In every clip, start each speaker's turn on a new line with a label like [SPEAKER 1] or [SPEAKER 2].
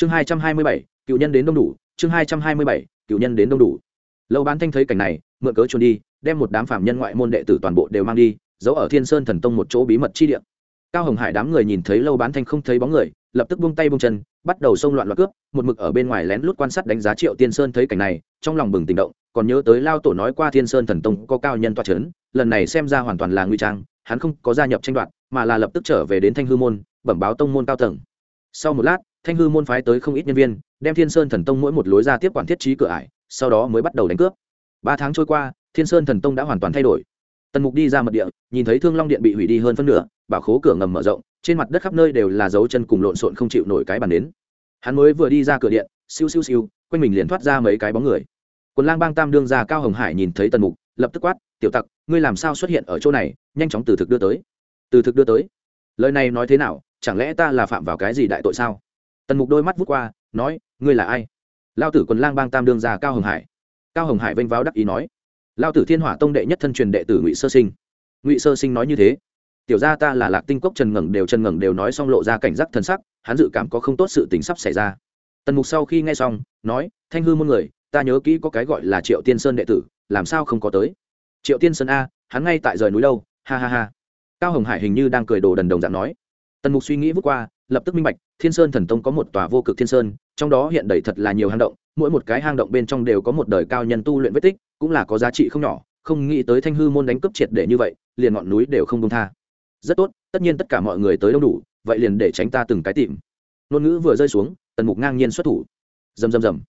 [SPEAKER 1] chương hai trăm hai mươi bảy, cựu nhân đến đông đủ, chương hai trăm hai mươi bảy, cựu nhân đến đông đủ. Lâu bán thanh thấy cảnh này, mượn cớ trốn đi, đem một đám phạm nhân ngoại môn đệ tử toàn bộ đều mang đi, giấu ở thiên sơn thần tông một chỗ bí mật chi địa. Cao hồng hải đám người nhìn thấy lâu bán thanh không thấy bóng người, lập tức buông tay buông chân, bắt đầu xông loạn loạn cướp, một mực ở bên ngoài lén lút quan sát đánh giá triệu tiên sơn thấy cảnh này, trong lòng bừng tỉnh động, còn nhớ tới lao tổ nói qua thiên sơn thần tông có cao nhân toa c h ấ n lần này xem ra hoàn toàn là nguy trang, hắn không có gia nhập tranh đoạt, mà là lập tức trở về đến thanh hư môn, bẩm báo tông môn cao tầng. Sau một lát thanh hư môn phái tới không ít nhân viên, đem thiên sơn thần tông mỗi một lối ra tiếp quản thiết trí cửa ải, sau đó mới bắt đầu đánh cướp. Ba tháng trôi qua, thiên sơn thần tông đã hoàn toàn thay đổi. Tần mục đi ra mật địa, nhìn thấy thương long điện bị hủy đi hơn phân nửa, bảo khố cửa ngầm mở rộng, trên mặt đất khắp nơi đều là dấu chân cùng lộn xộn không chịu nổi cái bàn đến hắn mới vừa đi ra cửa điện, siêu siêu siêu, quanh mình liền thoát ra mấy cái bóng người. Quần lang bang tam đương ra cao hồng hải nhìn thấy tần mục, lập tức quát, tiểu tặc, ngươi làm sao xuất hiện ở chỗ này, nhanh chóng từ thực đưa tới. Từ thực đưa tới? Lời này nói thế nào, chẳng lẽ ta là phạm vào cái gì đại tội sao? Tần mục đôi mắt vút qua, nói, ngươi là ai? Lao tử quần lang bang tam đương già cao hồng hải. Cao hồng hải vênh váo đắc ý nói, lao tử thiên hỏa tông đệ nhất thân truyền đệ tử ngụy sơ sinh. Ngụy sơ sinh nói như thế. Tiểu ra ta là lạc tinh cốc trần ngẩng đều trần ngẩng đều nói xong lộ ra cảnh giác thân sắc, hắn dự cảm có không tốt sự tình sắp xảy ra. Tần mục sau khi nghe xong, nói, thanh hư muôn người, ta nhớ kỹ có cái gọi là triệu tiên sơn đệ tử, làm sao không có tới? Triệu tiên sơn a, hắn ngay tại rời núi đâu, ha ha ha. Cao hồng hải hình như đang cười đồ đần đồng dạng nói. Tần mục suy nghĩ vút qua lập tức minh bạch, thiên sơn thần tông có một tòa vô cực thiên sơn, trong đó hiện đầy thật là nhiều hang động, mỗi một cái hang động bên trong đều có một đời cao nhân tu luyện vết tích, cũng là có giá trị không nhỏ, không nghĩ tới thanh hư môn đánh cướp triệt để như vậy, liền ngọn núi đều không công tha. Rất tốt, tất nhiên tất cả mọi người tới đông đủ, vậy liền để tránh ta từng cái tìm. Ngôn ngữ vừa rơi xuống, tần mục ngang nhiên xuất thủ. Rầm rầm rầm.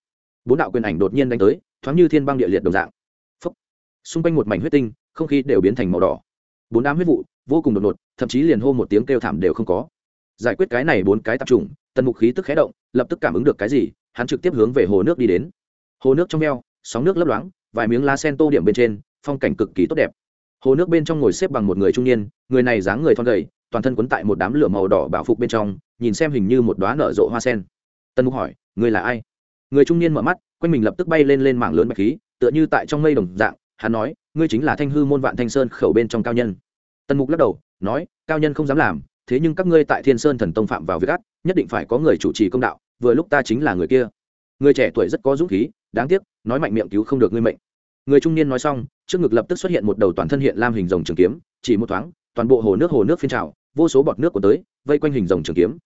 [SPEAKER 1] Bốn đạo quyền ảnh đột nhiên đánh tới, thoáng như thiên băng địa liệt đồng dạng. Phúc. xung quanh một mảnh huyết tinh, không khí đều biến thành màu đỏ. Bốn đám huyết vụ, vô cùng đột ngột, thậm chí liền hô một tiếng kêu thảm đều không có giải quyết cái này bốn cái tập trung tần mục khí tức khé động, lập tức cảm ứng được cái gì, hắn trực tiếp hướng về hồ nước đi đến. Hồ nước trong veo, sóng nước lấp loáng, vài miếng lá sen tô điểm bên trên, phong cảnh cực kỳ tốt đẹp. Hồ nước bên trong ngồi xếp bằng một người trung niên, người này dáng người thon gầy, toàn thân quấn tại một đám lửa màu đỏ bảo phục bên trong, nhìn xem hình như một đoá nở rộ hoa sen. Tân mục hỏi người là ai? Người trung niên mở mắt, quanh mình lập tức bay lên lên mảng lớn bạch khí, tựa như tại trong mây đồng dạng, hắn nói, ngươi chính là thanh hư môn vạn thanh sơn khẩu bên trong cao nhân. Tân mục lắc đầu, nói, cao nhân không dám làm thế nhưng các ngươi tại thiên sơn thần tông phạm vào việc ác, nhất định phải có người chủ trì công đạo, vừa lúc ta chính là người kia. Người trẻ tuổi rất có dũng khí, đáng tiếc, nói mạnh miệng cứu không được ngươi mệnh. Người trung niên nói xong, trước ngực lập tức xuất hiện một đầu toàn thân hiện lam hình rồng trường kiếm, chỉ một thoáng, toàn bộ hồ nước hồ nước phiên trào, vô số bọt nước của tới, vây quanh hình rồng trường kiếm.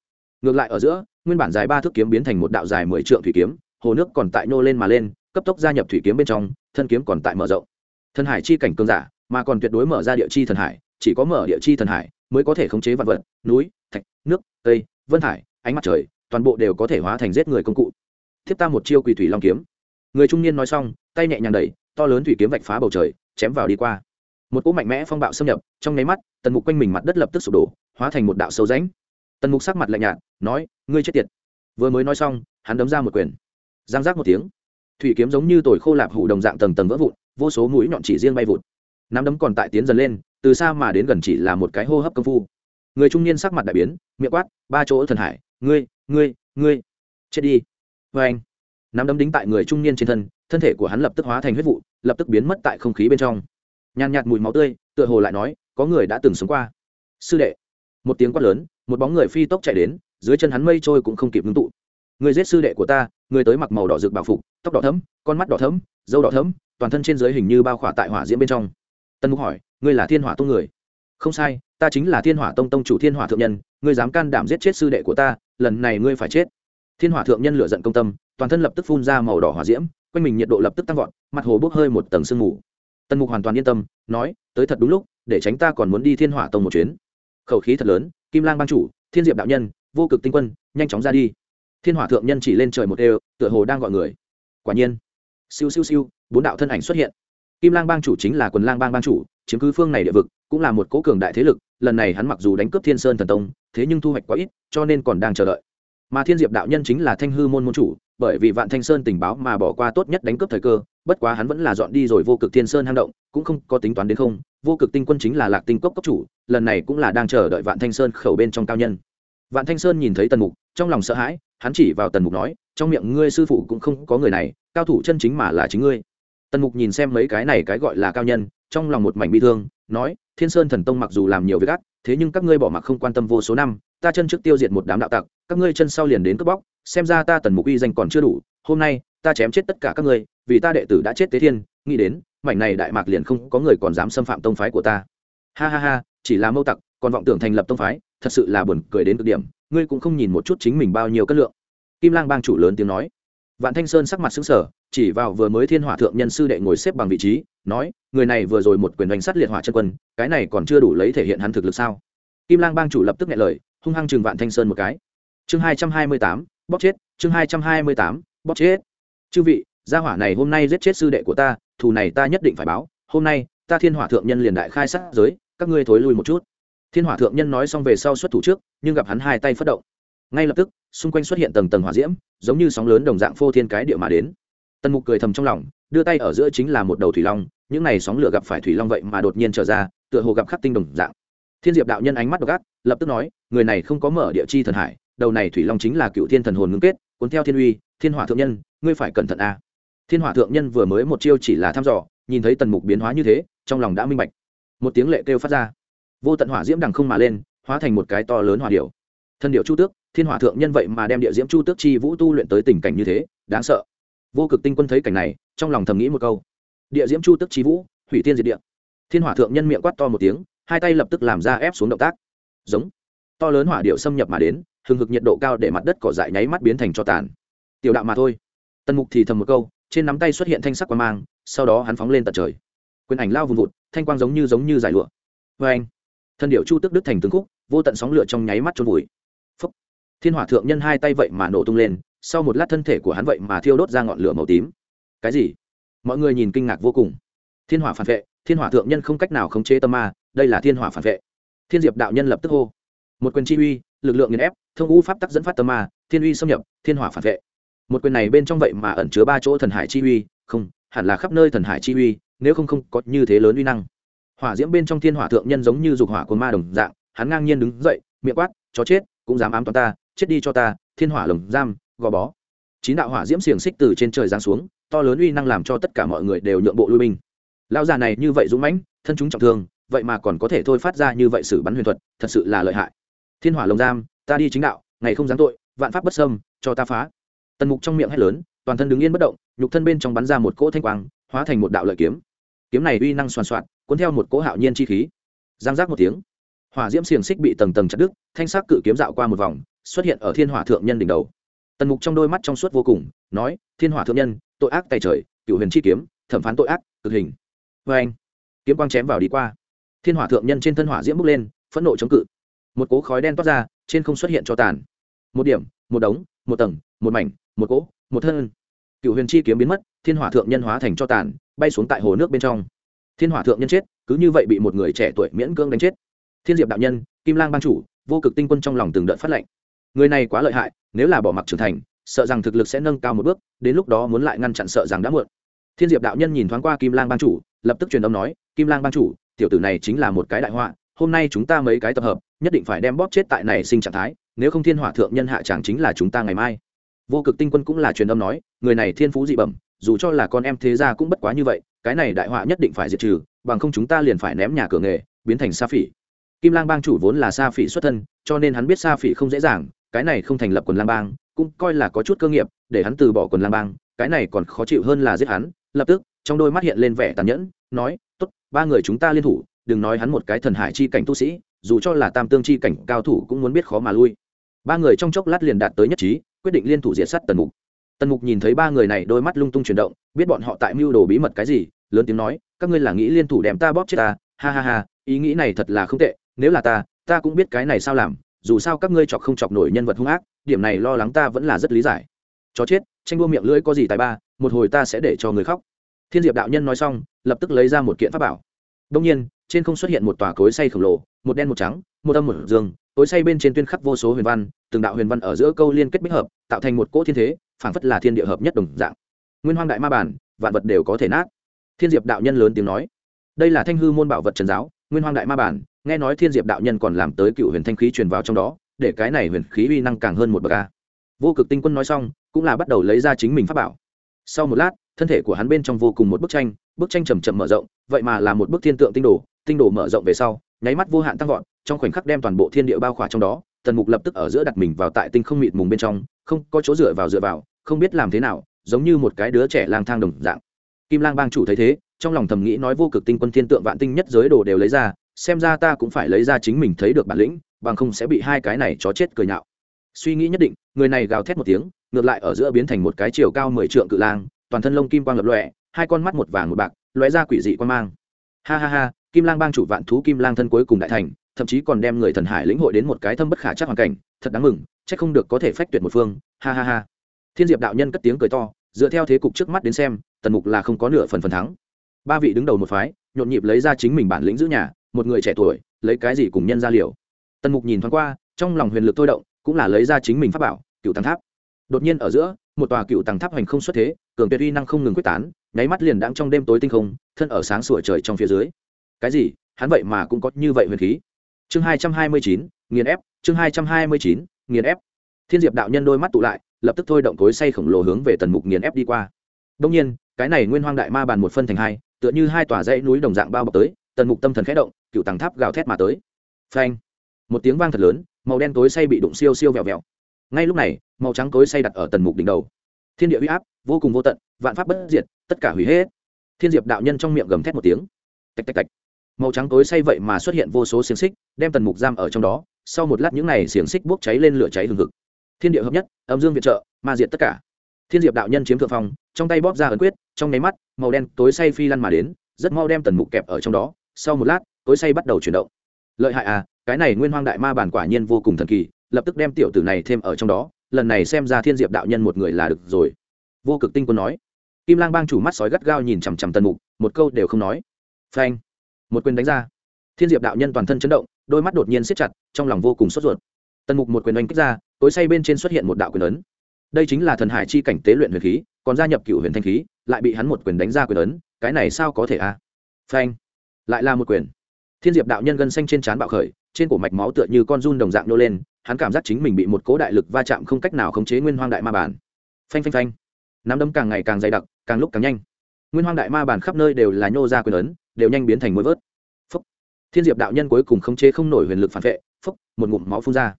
[SPEAKER 1] Ngược lại ở giữa, nguyên bản dài ba thước kiếm biến thành một đạo dài mười trượng thủy kiếm, hồ nước còn tại nô lên mà lên, cấp tốc gia nhập thủy kiếm bên trong, thân kiếm còn tại mở rộng. Thần hải chi cảnh cương giả, mà còn tuyệt đối mở ra địa chi thần hải, chỉ có mở địa chi thần hải mới có thể khống chế vạn vật, núi, thạch, nước, cây, vân hải, ánh mặt trời, toàn bộ đều có thể hóa thành giết người công cụ. Thiếp ta một chiêu quỳ thủy long kiếm. Người trung niên nói xong, tay nhẹ nhàng đẩy, to lớn thủy kiếm vạch phá bầu trời, chém vào đi qua. Một cỗ mạnh mẽ phong bạo xâm nhập, trong nháy mắt, tần mục quanh mình mặt đất lập tức sụp đổ, hóa thành một đạo sâu ránh tần mục sắc mặt lạnh nhạt, nói, ngươi chết tiệt. Vừa mới nói xong, hắn đấm ra một quyền. Giang giác một tiếng. Thủy kiếm giống như tồi khô lạp hủ đồng dạng tầng tầng vỡ vụn, vô số mũi nhọn chỉ riêng bay vụt nắm đấm còn tại tiến dần lên, từ xa mà đến gần chỉ là một cái hô hấp công phu. Người trung niên sắc mặt đại biến, miệng quát, ba chỗ thần hải, ngươi ngươi ngươi, chết đi. Vê anh, nắm đấm đính tại người trung niên trên thân thân thể của hắn lập tức hóa thành huyết vụ, lập tức biến mất tại không khí bên trong. Nhàn nhạt mùi máu tươi, tựa hồ lại nói, có người đã từng sống qua. Sư đệ. Một tiếng quát lớn, một bóng người phi tốc chạy đến, dưới chân hắn mây trôi cũng không kịp ngưng tụ. Người giết sư đệ của ta người tới mặc màu đỏ rực bảo phục, tóc đỏ thấm con mắt đỏ thấm dâu đỏ thấm toàn thân trên dưới hình như bao khỏa tại hỏa diễm bên trong tân mục hỏi, ngươi là thiên hỏa tông người? Không sai, ta chính là thiên hỏa tông tông chủ thiên hỏa thượng nhân, ngươi dám can đảm giết chết sư đệ của ta, lần này ngươi phải chết. Thiên hỏa thượng nhân lựa giận công tâm, toàn thân lập tức phun ra màu đỏ hỏa diễm, quanh mình nhiệt độ lập tức tăng vọt, mặt hồ bốc hơi một tầng sương mù. Tần mục hoàn toàn yên tâm, nói, tới thật đúng lúc, để tránh ta còn muốn đi thiên hỏa tông một chuyến. Khẩu khí thật lớn, kim lang ban chủ, thiên diệp đạo nhân, vô cực tinh quân, nhanh chóng ra đi. Thiên hỏa thượng nhân chỉ lên trời một đều, tựa hồ đang gọi người. Quả nhiên, siêu siêu siêu, bốn đạo thân ảnh xuất hiện kim lang bang chủ chính là quần lang bang bang chủ, chiếm cứ phương này địa vực, cũng là một cố cường đại thế lực, lần này hắn mặc dù đánh cướp thiên sơn thần tông, thế nhưng thu hoạch quá ít, cho nên còn đang chờ đợi. Mà thiên diệp đạo nhân chính là thanh hư môn môn chủ, bởi vì vạn thanh sơn tình báo mà bỏ qua tốt nhất đánh cướp thời cơ, bất quá hắn vẫn là dọn đi rồi vô cực thiên sơn hang động, cũng không có tính toán đến không, vô cực tinh quân chính là lạc tinh cốc cấp chủ, lần này cũng là đang chờ đợi vạn thanh sơn khẩu bên trong cao nhân. Vạn thanh sơn nhìn thấy tần mục, trong lòng sợ hãi, hắn chỉ vào tần mục nói, trong miệng ngươi sư phụ cũng không có người này, cao thủ chân chính mà là chính ngươi tần mục nhìn xem mấy cái này cái gọi là cao nhân, trong lòng một mảnh bi thương, nói, thiên sơn thần tông mặc dù làm nhiều việc ác, thế nhưng các ngươi bỏ mặc không quan tâm vô số năm, ta chân trước tiêu diệt một đám đạo tặc, các ngươi chân sau liền đến cướp bóc, xem ra ta tần mục uy danh còn chưa đủ, hôm nay ta chém chết tất cả các ngươi, vì ta đệ tử đã chết tế thiên, nghĩ đến, mảnh này đại mạc liền không có người còn dám xâm phạm tông phái của ta. Ha ha ha, chỉ là mâu tặc, còn vọng tưởng thành lập tông phái, thật sự là buồn cười đến cực điểm, ngươi cũng không nhìn một chút chính mình bao nhiêu cân lượng. Kim lang bang chủ lớn tiếng nói vạn thanh sơn sắc mặt xứng sở chỉ vào vừa mới thiên hỏa thượng nhân sư đệ ngồi xếp bằng vị trí, nói, người này vừa rồi một quyền đánh sát liệt hỏa chân quân, cái này còn chưa đủ lấy thể hiện hắn thực lực sao? Kim lang bang chủ lập tức nghe lời, hung hăng chừng vạn thanh sơn một cái. Chương hai trăm hai mươi tám bóc chết, chương hai trăm hai mươi tám bóc chết. Chư vị, gia hỏa này hôm nay giết chết sư đệ của ta, thù này ta nhất định phải báo, hôm nay, ta thiên hỏa thượng nhân liền đại khai sát giới, các ngươi thối lui một chút. Thiên hỏa thượng nhân nói xong về sau xuất thủ trước, nhưng gặp hắn hai tay phất động ngay lập tức, xung quanh xuất hiện tầng tầng hỏa diễm, giống như sóng lớn đồng dạng phô thiên cái địa mà đến. Tần mục cười thầm trong lòng, đưa tay ở giữa chính là một đầu thủy long, những này sóng lửa gặp phải thủy long vậy mà đột nhiên trở ra, tựa hồ gặp khắc tinh đồng dạng. Thiên diệp đạo nhân ánh mắt đ ộ c lập tức nói, người này không có mở địa chi thần hải, đầu này thủy long chính là cựu thiên thần hồn ngưng kết, cuốn theo thiên uy, thiên hỏa thượng nhân, ngươi phải cẩn thận a. Thiên hỏa thượng nhân vừa mới một chiêu chỉ là thăm dò, nhìn thấy tần mục biến hóa như thế, trong lòng đã minh bạch. Một tiếng lệ kêu phát ra. Vô tận hỏa diễm đằng không mà lên, hóa thành một cái to lớn hỏa điệu thân điệu chu tước thiên hỏa thượng nhân vậy mà đem địa diễm chu tước chi vũ tu luyện tới tình cảnh như thế, đáng sợ. Vô cực tinh quân thấy cảnh này, trong lòng thầm nghĩ một câu. Địa diễm chu tước chi vũ, hủy tiên diệt địa. Thiên hỏa thượng nhân miệng quát to một tiếng, hai tay lập tức làm ra ép xuống động tác. Giống. To lớn hỏa điệu xâm nhập mà đến, hừng hực nhiệt độ cao để mặt đất cỏ dại nháy mắt biến thành cho tàn. Tiểu đạo mà thôi. Tần mục thì thầm một câu, trên nắm tay xuất hiện thanh sắc quang mang, sau đó hắn phóng lên tận trời. Quyền ảnh lao vùng vụt, thanh quang giống như giống như giải lụa. Vê anh thân điệu chu tức đứt thành tướng khúc, vô tận sóng lửa trong nháy mắt trôn vùi thiên hỏa thượng nhân hai tay vậy mà nổ tung lên, sau một lát thân thể của hắn vậy mà thiêu đốt ra ngọn lửa màu tím. Cái gì? Mọi người nhìn kinh ngạc vô cùng. Thiên hỏa phản vệ, thiên hỏa thượng nhân không cách nào khống chế tâm ma, đây là thiên hỏa phản vệ. Thiên diệp đạo nhân lập tức hô. Một quyền chi uy, lực lượng nghiền ép, thông u pháp tắc dẫn phát tâm ma, thiên uy xâm nhập, thiên hỏa phản vệ. Một quyền này bên trong vậy mà ẩn chứa ba chỗ thần hải chi uy, không, hẳn là khắp nơi thần hải chi uy, nếu không không có như thế lớn uy năng. Hỏa diễm bên trong thiên hỏa thượng nhân giống như dục hỏa của ma đồng dạng, hắn ngang nhiên đứng dậy, miệng quát, chó chết, cũng dám ám toán ta chết đi cho ta, thiên hỏa lồng giam, gò bó. Chín đạo hỏa diễm xiềng xích từ trên trời giáng xuống, to lớn uy năng làm cho tất cả mọi người đều nhượng bộ lui binh. Lão già này như vậy dũng mãnh, thân chúng trọng thương, vậy mà còn có thể thôi phát ra như vậy sử bắn huyền thuật, thật sự là lợi hại. Thiên hỏa lồng giam, ta đi chính đạo, ngày không giáng tội, vạn pháp bất sâm cho ta phá. Tần mục trong miệng hét lớn, toàn thân đứng yên bất động, nhục thân bên trong bắn ra một cỗ thanh quang, hóa thành một đạo lợi kiếm. Kiếm này uy năng soàn soạn, cuốn theo một cỗ hạo nhiên chi khí. Giang giác một tiếng, hỏa diễm xiềng xích bị tầng tầng chặt đứt, thanh sắc cự kiếm dạo qua một vòng xuất hiện ở thiên hỏa thượng nhân đỉnh đầu. Tần mục trong đôi mắt trong suốt vô cùng, nói, thiên hỏa thượng nhân, tội ác tay trời, cựu huyền chi kiếm, thẩm phán tội ác, cực hình. Vê anh, kiếm quang chém vào đi qua. Thiên hỏa thượng nhân trên thân hỏa diễm bốc lên, phẫn nộ chống cự. Một cỗ khói đen toát ra, trên không xuất hiện cho tàn. Một điểm, một đống, một tầng, một mảnh, một cỗ, một thân. Cựu huyền chi kiếm biến mất, thiên hỏa thượng nhân hóa thành cho tàn, bay xuống tại hồ nước bên trong. Thiên hỏa thượng nhân chết, cứ như vậy bị một người trẻ tuổi miễn cưỡng đánh chết. Thiên diệp đạo nhân, kim lang ban chủ, vô cực tinh quân trong lòng từng đợt phát lệnh người này quá lợi hại, nếu là bỏ mặc trưởng thành, sợ rằng thực lực sẽ nâng cao một bước, đến lúc đó muốn lại ngăn chặn sợ rằng đã muộn. Thiên diệp đạo nhân nhìn thoáng qua kim lang ban chủ, lập tức truyền âm nói, kim lang ban chủ, tiểu tử này chính là một cái đại họa, hôm nay chúng ta mấy cái tập hợp, nhất định phải đem bóp chết tại này sinh trạng thái, nếu không thiên hỏa thượng nhân hạ chẳng chính là chúng ta ngày mai. Vô cực tinh quân cũng là truyền âm nói, người này thiên phú dị bẩm, dù cho là con em thế gia cũng bất quá như vậy, cái này đại họa nhất định phải diệt trừ, bằng không chúng ta liền phải ném nhà cửa nghề, biến thành sa phỉ. Kim lang bang chủ vốn là sa phỉ xuất thân, cho nên hắn biết sa phỉ không dễ dàng cái này không thành lập quần lang bang, cũng coi là có chút cơ nghiệp, để hắn từ bỏ quần lang bang, cái này còn khó chịu hơn là giết hắn. Lập tức, trong đôi mắt hiện lên vẻ tàn nhẫn, nói, tốt, ba người chúng ta liên thủ, đừng nói hắn một cái thần hải chi cảnh tu sĩ, dù cho là tam tương chi cảnh cao thủ cũng muốn biết khó mà lui. Ba người trong chốc lát liền đạt tới nhất trí, quyết định liên thủ diệt sát tần mục. Tần mục nhìn thấy ba người này, đôi mắt lung tung chuyển động, biết bọn họ tại mưu đồ bí mật cái gì, lớn tiếng nói, các ngươi là nghĩ liên thủ đem ta bóp chết ta? Ha ha ha, ý nghĩ này thật là không tệ, nếu là ta ta cũng biết cái này sao làm dù sao các ngươi chọc không chọc nổi nhân vật hung ác, điểm này lo lắng ta vẫn là rất lý giải. Chó chết, tranh đua miệng lưỡi có gì tài ba, một hồi ta sẽ để cho người khóc. Thiên diệp đạo nhân nói xong, lập tức lấy ra một kiện pháp bảo. Đông nhiên, trên không xuất hiện một tòa cối say khổng lồ, một đen một trắng, một âm một dương, cối say bên trên tuyên khắc vô số huyền văn, từng đạo huyền văn ở giữa câu liên kết bích hợp, tạo thành một cỗ thiên thế, phảng phất là thiên địa hợp nhất đồng dạng. Nguyên hoang đại ma bản, vạn vật đều có thể nát. Thiên diệp đạo nhân lớn tiếng nói, đây là thanh hư môn bảo vật trần giáo, nguyên hoang đại ma bản nghe nói thiên diệp đạo nhân còn làm tới cựu huyền thanh khí truyền vào trong đó, để cái này huyền khí uy năng càng hơn một bậc a. Vô cực tinh quân nói xong, cũng là bắt đầu lấy ra chính mình pháp bảo. Sau một lát, thân thể của hắn bên trong vô cùng một bức tranh bức tranh chầm chậm mở rộng, vậy mà là một bức thiên tượng tinh đồ tinh đồ mở rộng về sau, nháy mắt vô hạn tăng vọt, trong khoảnh khắc đem toàn bộ thiên địa bao khỏa trong đó, tần mục lập tức ở giữa đặt mình vào tại tinh không mịt mùng bên trong, không có chỗ dựa vào dựa vào, không biết làm thế nào, giống như một cái đứa trẻ lang thang đồng dạng. Kim lang bang chủ thấy thế, trong lòng thầm nghĩ nói vô cực tinh quân thiên tượng vạn tinh nhất giới đồ đều lấy ra xem ra ta cũng phải lấy ra chính mình thấy được bản lĩnh, bằng không sẽ bị hai cái này chó chết cười nhạo. Suy nghĩ nhất định, người này gào thét một tiếng, ngược lại ở giữa biến thành một cái chiều cao mười trượng cự lang, toàn thân lông kim quang lập lọe hai con mắt một vàng một bạc, lóe ra quỷ dị quan mang. Ha ha ha, kim lang bang chủ vạn thú kim lang thân cuối cùng đại thành, thậm chí còn đem người thần hải lĩnh hội đến một cái thâm bất khả chắc hoàn cảnh, thật đáng mừng c h ắ c không được có thể phách tuyệt một phương, ha ha ha. Thiên diệp đạo nhân cất tiếng cười to, dựa theo thế cục trước mắt đến xem, tần mục là không có nửa phần phần thắng. Ba vị đứng đầu một phái, nhộn nhịp lấy ra chính mình bản lĩnh giữ nhà một người trẻ tuổi, lấy cái gì cùng nhân ra liều. Tần mục nhìn thoáng qua, trong lòng huyền lực thôi động, cũng là lấy ra chính mình pháp bảo, cựu tăng tháp. Đột nhiên ở giữa, một tòa cựu tăng tháp hành không xuất thế, cường tuyệt uy năng không ngừng quyết tán, nháy mắt liền đang trong đêm tối tinh không, thân ở sáng sủa trời trong phía dưới. Cái gì? Hắn vậy mà cũng có như vậy huyền khí. Chương hai trăm hai mươi chín, nghiền ép, chương hai trăm hai mươi chín, nghiền ép. Thiên diệp đạo nhân đôi mắt tụ lại, lập tức thôi động cối say khổng lồ hướng về tần mục nghiền ép đi qua. Đông nhiên, cái này nguyên hoang đại ma bàn một phân thành hai, tựa như hai tòa dãy núi đồng dạng bao bọc tới, tần mục tâm thần khẽ động cựu tầng tháp gào thét mà tới. Phanh. Một tiếng vang thật lớn, màu đen tối say bị đụng siêu siêu vẹo vẹo. Ngay lúc này, màu trắng tối say đặt ở tần mục đỉnh đầu. Thiên địa huy áp, vô cùng vô tận, vạn pháp bất diệt, tất cả hủy hết. Thiên diệp đạo nhân trong miệng gầm thét một tiếng. Tạch tạch tạch. Màu trắng tối say vậy mà xuất hiện vô số xiềng xích, đem tần mục giam ở trong đó. Sau một lát những này xiềng xích bốc cháy lên lửa cháy hừng hực. Thiên địa hợp nhất, âm dương viện trợ, ma diệt tất cả. Thiên diệp đạo nhân chiếm thượng phong, trong tay bóp ra ấn quyết, trong nháy mắt, màu đen tối say phi lăn mà đến, rất mau đem tần mục kẹp ở trong đó. Sau một lát tối say bắt đầu chuyển động. Lợi hại à cái này nguyên hoang đại ma bản quả nhiên vô cùng thần kỳ, lập tức đem tiểu tử này thêm ở trong đó, lần này xem ra thiên diệp đạo nhân một người là được rồi. Vô cực tinh quân nói. Kim lang bang chủ mắt sói gắt gao nhìn chằm chằm tần mục, một câu đều không nói. Phanh. Một quyền đánh ra. Thiên diệp đạo nhân toàn thân chấn động, đôi mắt đột nhiên siết chặt, trong lòng vô cùng sốt ruột. Tần mục một quyền đánh kích ra, tối say bên trên xuất hiện một đạo quyền ấn. Đây chính là thần hải chi cảnh tế luyện huyền khí, còn gia nhập cựu huyền thanh khí, lại bị hắn một quyền đánh ra quyền ấn, cái này sao có thể à? phanh. Lại là một quyền thiên diệp đạo nhân gân xanh trên trán bạo khởi, trên cổ mạch máu tựa như con run đồng dạng nô lên, hắn cảm giác chính mình bị một cố đại lực va chạm không cách nào khống chế nguyên hoang đại ma bản. Phanh phanh phanh. Nắm đấm càng ngày càng dày đặc, càng lúc càng nhanh. Nguyên hoang đại ma bản khắp nơi đều là nhô ra quyền ấn, đều nhanh biến thành mũi vớt. Phúc. Thiên diệp đạo nhân cuối cùng khống chế không nổi huyền lực phản vệ, phúc, một ngụm máu phun ra.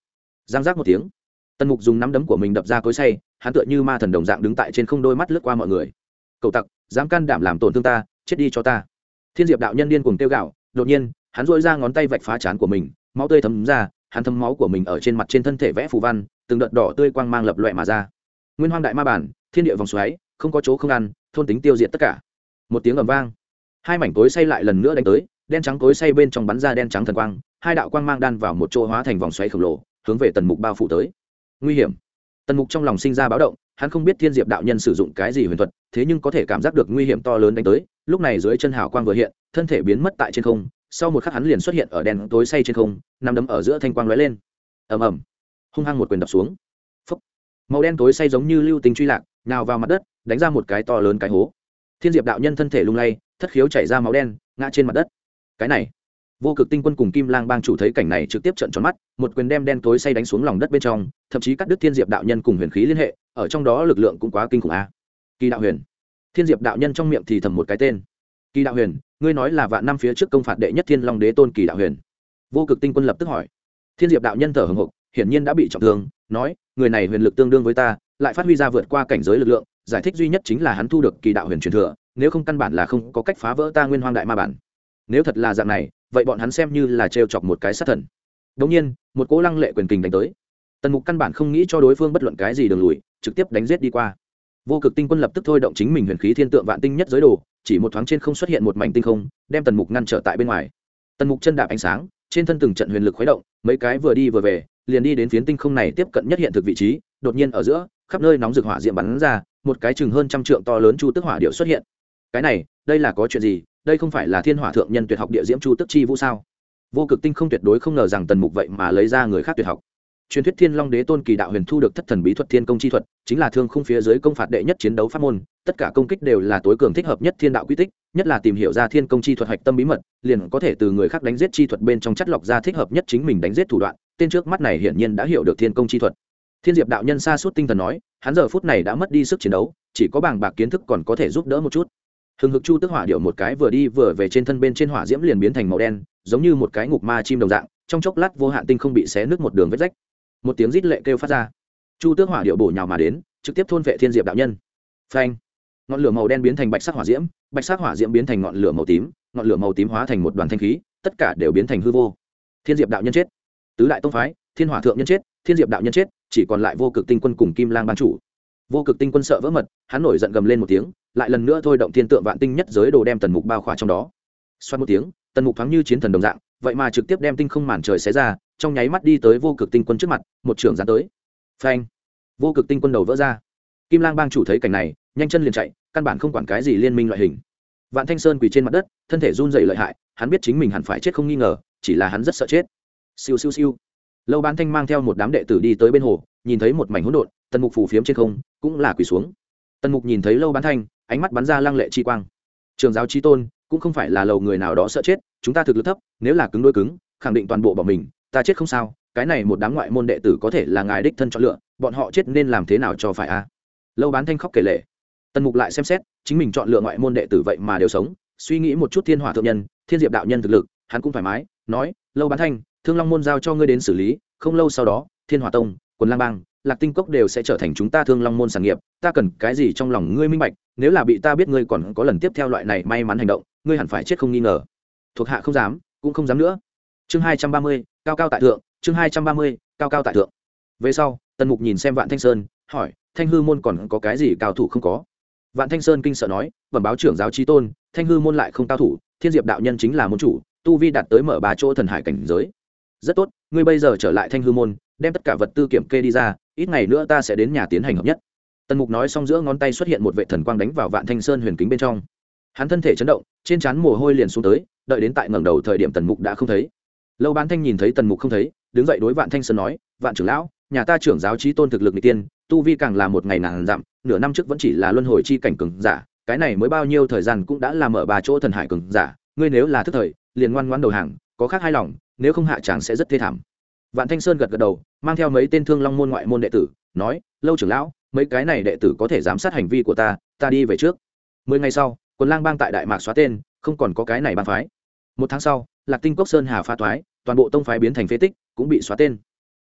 [SPEAKER 1] Giang giác một tiếng. Tần mục dùng nắm đấm của mình đập ra cối say hắn tựa như ma thần đồng dạng đứng tại trên không đôi mắt lướt qua mọi người. Cậu tặc, dám can đảm làm tổn thương ta, chết đi cho ta. Thiên diệp đạo nhân điên cùng tiêu gạo đột nhiên hắn dội ra ngón tay vạch phá chán của mình, máu tươi thấm ra, hắn thấm máu của mình ở trên mặt trên thân thể vẽ phù văn, từng đợt đỏ tươi quang mang lập loẹ mà ra. Nguyên hoang đại ma bản, thiên địa vòng xoáy, không có chỗ không ăn, thôn tính tiêu diệt tất cả. Một tiếng ầm vang. Hai mảnh cối say lại lần nữa đánh tới, đen trắng cối say bên trong bắn ra đen trắng thần quang, hai đạo quang mang đan vào một chỗ hóa thành vòng xoáy khổng lồ, hướng về tần mục bao phủ tới. Nguy hiểm. Tần mục trong lòng sinh ra báo động, hắn không biết thiên diệp đạo nhân sử dụng cái gì huyền thuật, thế nhưng có thể cảm giác được nguy hiểm to lớn đánh tới, lúc này dưới chân hào quang vừa hiện, thân thể biến mất tại trên không sau một khắc hắn liền xuất hiện ở đèn tối say trên không, nằm đấm ở giữa thanh quang lóe lên. Ầm ầm. Hung hăng một quyền đập xuống. Phúc. màu đen tối say giống như lưu tình truy lạc, nào vào mặt đất, đánh ra một cái to lớn cái hố. Thiên diệp đạo nhân thân thể lung lay, thất khiếu chảy ra máu đen, ngã trên mặt đất. Cái này. Vô cực tinh quân cùng kim lang bang chủ thấy cảnh này trực tiếp trận tròn mắt, một quyền đem đen tối say đánh xuống lòng đất bên trong, thậm chí cắt đứt thiên diệp đạo nhân cùng huyền khí liên hệ, ở trong đó lực lượng cũng quá kinh khủng a. Kỳ đạo huyền. Thiên diệp đạo nhân trong miệng thì thầm một cái tên. Kỳ đạo huyền ngươi nói là vạn năm phía trước công phạt đệ nhất thiên long đế tôn kỳ đạo huyền. Vô cực tinh quân lập tức hỏi. Thiên diệp đạo nhân thở hồng hộc, hiển nhiên đã bị trọng thương, nói, người này huyền lực tương đương với ta, lại phát huy ra vượt qua cảnh giới lực lượng, giải thích duy nhất chính là hắn thu được kỳ đạo huyền truyền thừa, nếu không căn bản là không có cách phá vỡ ta nguyên hoang đại ma bản. Nếu thật là dạng này, vậy bọn hắn xem như là trêu chọc một cái sát thần. Đống nhiên, một cỗ lăng lệ quyền kình đánh tới. Tần mục căn bản không nghĩ cho đối phương bất luận cái gì đường lùi, trực tiếp đánh giết đi qua vô cực tinh quân lập tức thôi động chính mình huyền khí thiên tượng vạn tinh nhất giới đồ, chỉ một thoáng trên không xuất hiện một mảnh tinh không, đem tần mục ngăn trở tại bên ngoài. Tần mục chân đạp ánh sáng, trên thân từng trận huyền lực khuấy động, mấy cái vừa đi vừa về, liền đi đến phiến tinh không này tiếp cận nhất hiện thực vị trí, đột nhiên ở giữa, khắp nơi nóng rực hỏa diệm bắn ra, một cái chừng hơn trăm trượng to lớn chu tức hỏa điệu xuất hiện. Cái này, đây là có chuyện gì? Đây không phải là thiên hỏa thượng nhân tuyệt học địa diễm chu tức chi vũ sao? Vô cực tinh không tuyệt đối không ngờ rằng tần mục vậy mà lấy ra người khác tuyệt học truyền thuyết thiên long đế tôn kỳ đạo huyền thu được thất thần bí thuật thiên công chi thuật, chính là thương khung phía dưới công phạt đệ nhất chiến đấu pháp môn, tất cả công kích đều là tối cường thích hợp nhất thiên đạo quy tích, nhất là tìm hiểu ra thiên công chi thuật hạch tâm bí mật, liền có thể từ người khác đánh giết chi thuật bên trong chất lọc ra thích hợp nhất chính mình đánh giết thủ đoạn, tên trước mắt này hiển nhiên đã hiểu được thiên công chi thuật. Thiên diệp đạo nhân xa suốt tinh thần nói, hắn giờ phút này đã mất đi sức chiến đấu, chỉ có bảng bạc kiến thức còn có thể giúp đỡ một chút. Hừng hực chu tức hỏa điệu một cái vừa đi vừa về trên thân bên trên hỏa diễm liền biến thành màu đen, giống như một cái ngục ma chim đồng dạng, trong chốc lát vô hạn tinh không bị xé nước một đường vết rách một tiếng rít lệ kêu phát ra. Chu tước hỏa điệu bổ nhào mà đến, trực tiếp thôn vệ thiên diệp đạo nhân. Phanh! Ngọn lửa màu đen biến thành bạch sắc hỏa diễm, bạch sắc hỏa diễm biến thành ngọn lửa màu tím, ngọn lửa màu tím hóa thành một đoàn thanh khí, tất cả đều biến thành hư vô. Thiên diệp đạo nhân chết. Tứ đại tông phái, thiên hỏa thượng nhân chết, thiên diệp đạo nhân chết, chỉ còn lại vô cực tinh quân cùng kim lang ban chủ. Vô cực tinh quân sợ vỡ mật, hắn nổi giận gầm lên một tiếng, lại lần nữa thôi động thiên tượng vạn tinh nhất giới đồ đem tần mục bao khỏa trong đó. Xoát một tiếng, tần mục thoáng như chiến thần đồng dạng, vậy mà trực tiếp đem tinh không màn trời xé ra trong nháy mắt đi tới vô cực tinh quân trước mặt, một trưởng dán tới. Phanh! Vô cực tinh quân đầu vỡ ra. Kim lang bang chủ thấy cảnh này, nhanh chân liền chạy, căn bản không quản cái gì liên minh loại hình. Vạn thanh sơn quỳ trên mặt đất, thân thể run dày lợi hại, hắn biết chính mình hẳn phải chết không nghi ngờ, chỉ là hắn rất sợ chết. Siêu siêu siêu. Lâu bán thanh mang theo một đám đệ tử đi tới bên hồ, nhìn thấy một mảnh hỗn độn, tần mục phủ phiếm trên không, cũng là quỳ xuống. Tần mục nhìn thấy lâu bán thanh, ánh mắt bắn ra lăng lệ chi quang. Trường giáo chi tôn, cũng không phải là lầu người nào đó sợ chết, chúng ta thực lực thấp, nếu là cứng đôi cứng, khẳng định toàn bộ bỏ mình ta chết không sao, cái này một đám ngoại môn đệ tử có thể là ngài đích thân chọn lựa, bọn họ chết nên làm thế nào cho phải a lâu bán thanh khóc kể lệ tần mục lại xem xét, chính mình chọn lựa ngoại môn đệ tử vậy mà đều sống, suy nghĩ một chút thiên hỏa thượng nhân, thiên diệp đạo nhân thực lực, hắn cũng thoải mái, nói, lâu bán thanh, thương long môn giao cho ngươi đến xử lý, không lâu sau đó, thiên hòa tông, quần lang bang, lạc tinh cốc đều sẽ trở thành chúng ta thương long môn sản nghiệp, ta cần cái gì trong lòng ngươi minh bạch, nếu là bị ta biết ngươi còn có lần tiếp theo loại này may mắn hành động, ngươi hẳn phải chết không nghi ngờ. Thuộc hạ không dám, cũng không dám nữa chương hai trăm ba mươi, cao cao tại thượng, chương hai trăm ba mươi, cao cao tại thượng. Về sau, tần mục nhìn xem vạn thanh sơn, hỏi, thanh hư môn còn có cái gì cao thủ không có? Vạn thanh sơn kinh sợ nói, bẩm báo trưởng giáo trí tôn, thanh hư môn lại không cao thủ, thiên diệp đạo nhân chính là môn chủ, tu vi đạt tới mở ba chỗ thần hải cảnh giới. Rất tốt, ngươi bây giờ trở lại thanh hư môn, đem tất cả vật tư kiểm kê đi ra, ít ngày nữa ta sẽ đến nhà tiến hành hợp nhất. Tần mục nói xong giữa ngón tay xuất hiện một vệ thần quang đánh vào vạn thanh sơn huyền kính bên trong. Hắn thân thể chấn động, trên trán mồ hôi liền xuống tới, đợi đến tại ngẩng đầu thời điểm tần mục đã không thấy lâu bán thanh nhìn thấy tần mục không thấy, đứng dậy đối vạn thanh sơn nói, vạn trưởng lão, nhà ta trưởng giáo trí tôn thực lực n tiên, tu vi càng là một ngày nàng dặm, nửa năm trước vẫn chỉ là luân hồi chi cảnh cường giả, cái này mới bao nhiêu thời gian cũng đã làm ở ba chỗ thần hải cường giả, ngươi nếu là thức thời, liền ngoan ngoãn đầu hàng, có khác hai lòng, nếu không hạ chàng sẽ rất thê thảm. Vạn thanh sơn gật gật đầu, mang theo mấy tên thương long môn ngoại môn đệ tử, nói, lâu trưởng lão, mấy cái này đệ tử có thể giám sát hành vi của ta ta đi về trước. Mười ngày sau, quần lang bang tại đại mạc xóa tên, không còn có cái này bang phái. Một tháng sau lạc tinh cốc sơn hà pha toái, toàn bộ tông phái biến thành phế tích, cũng bị xóa tên.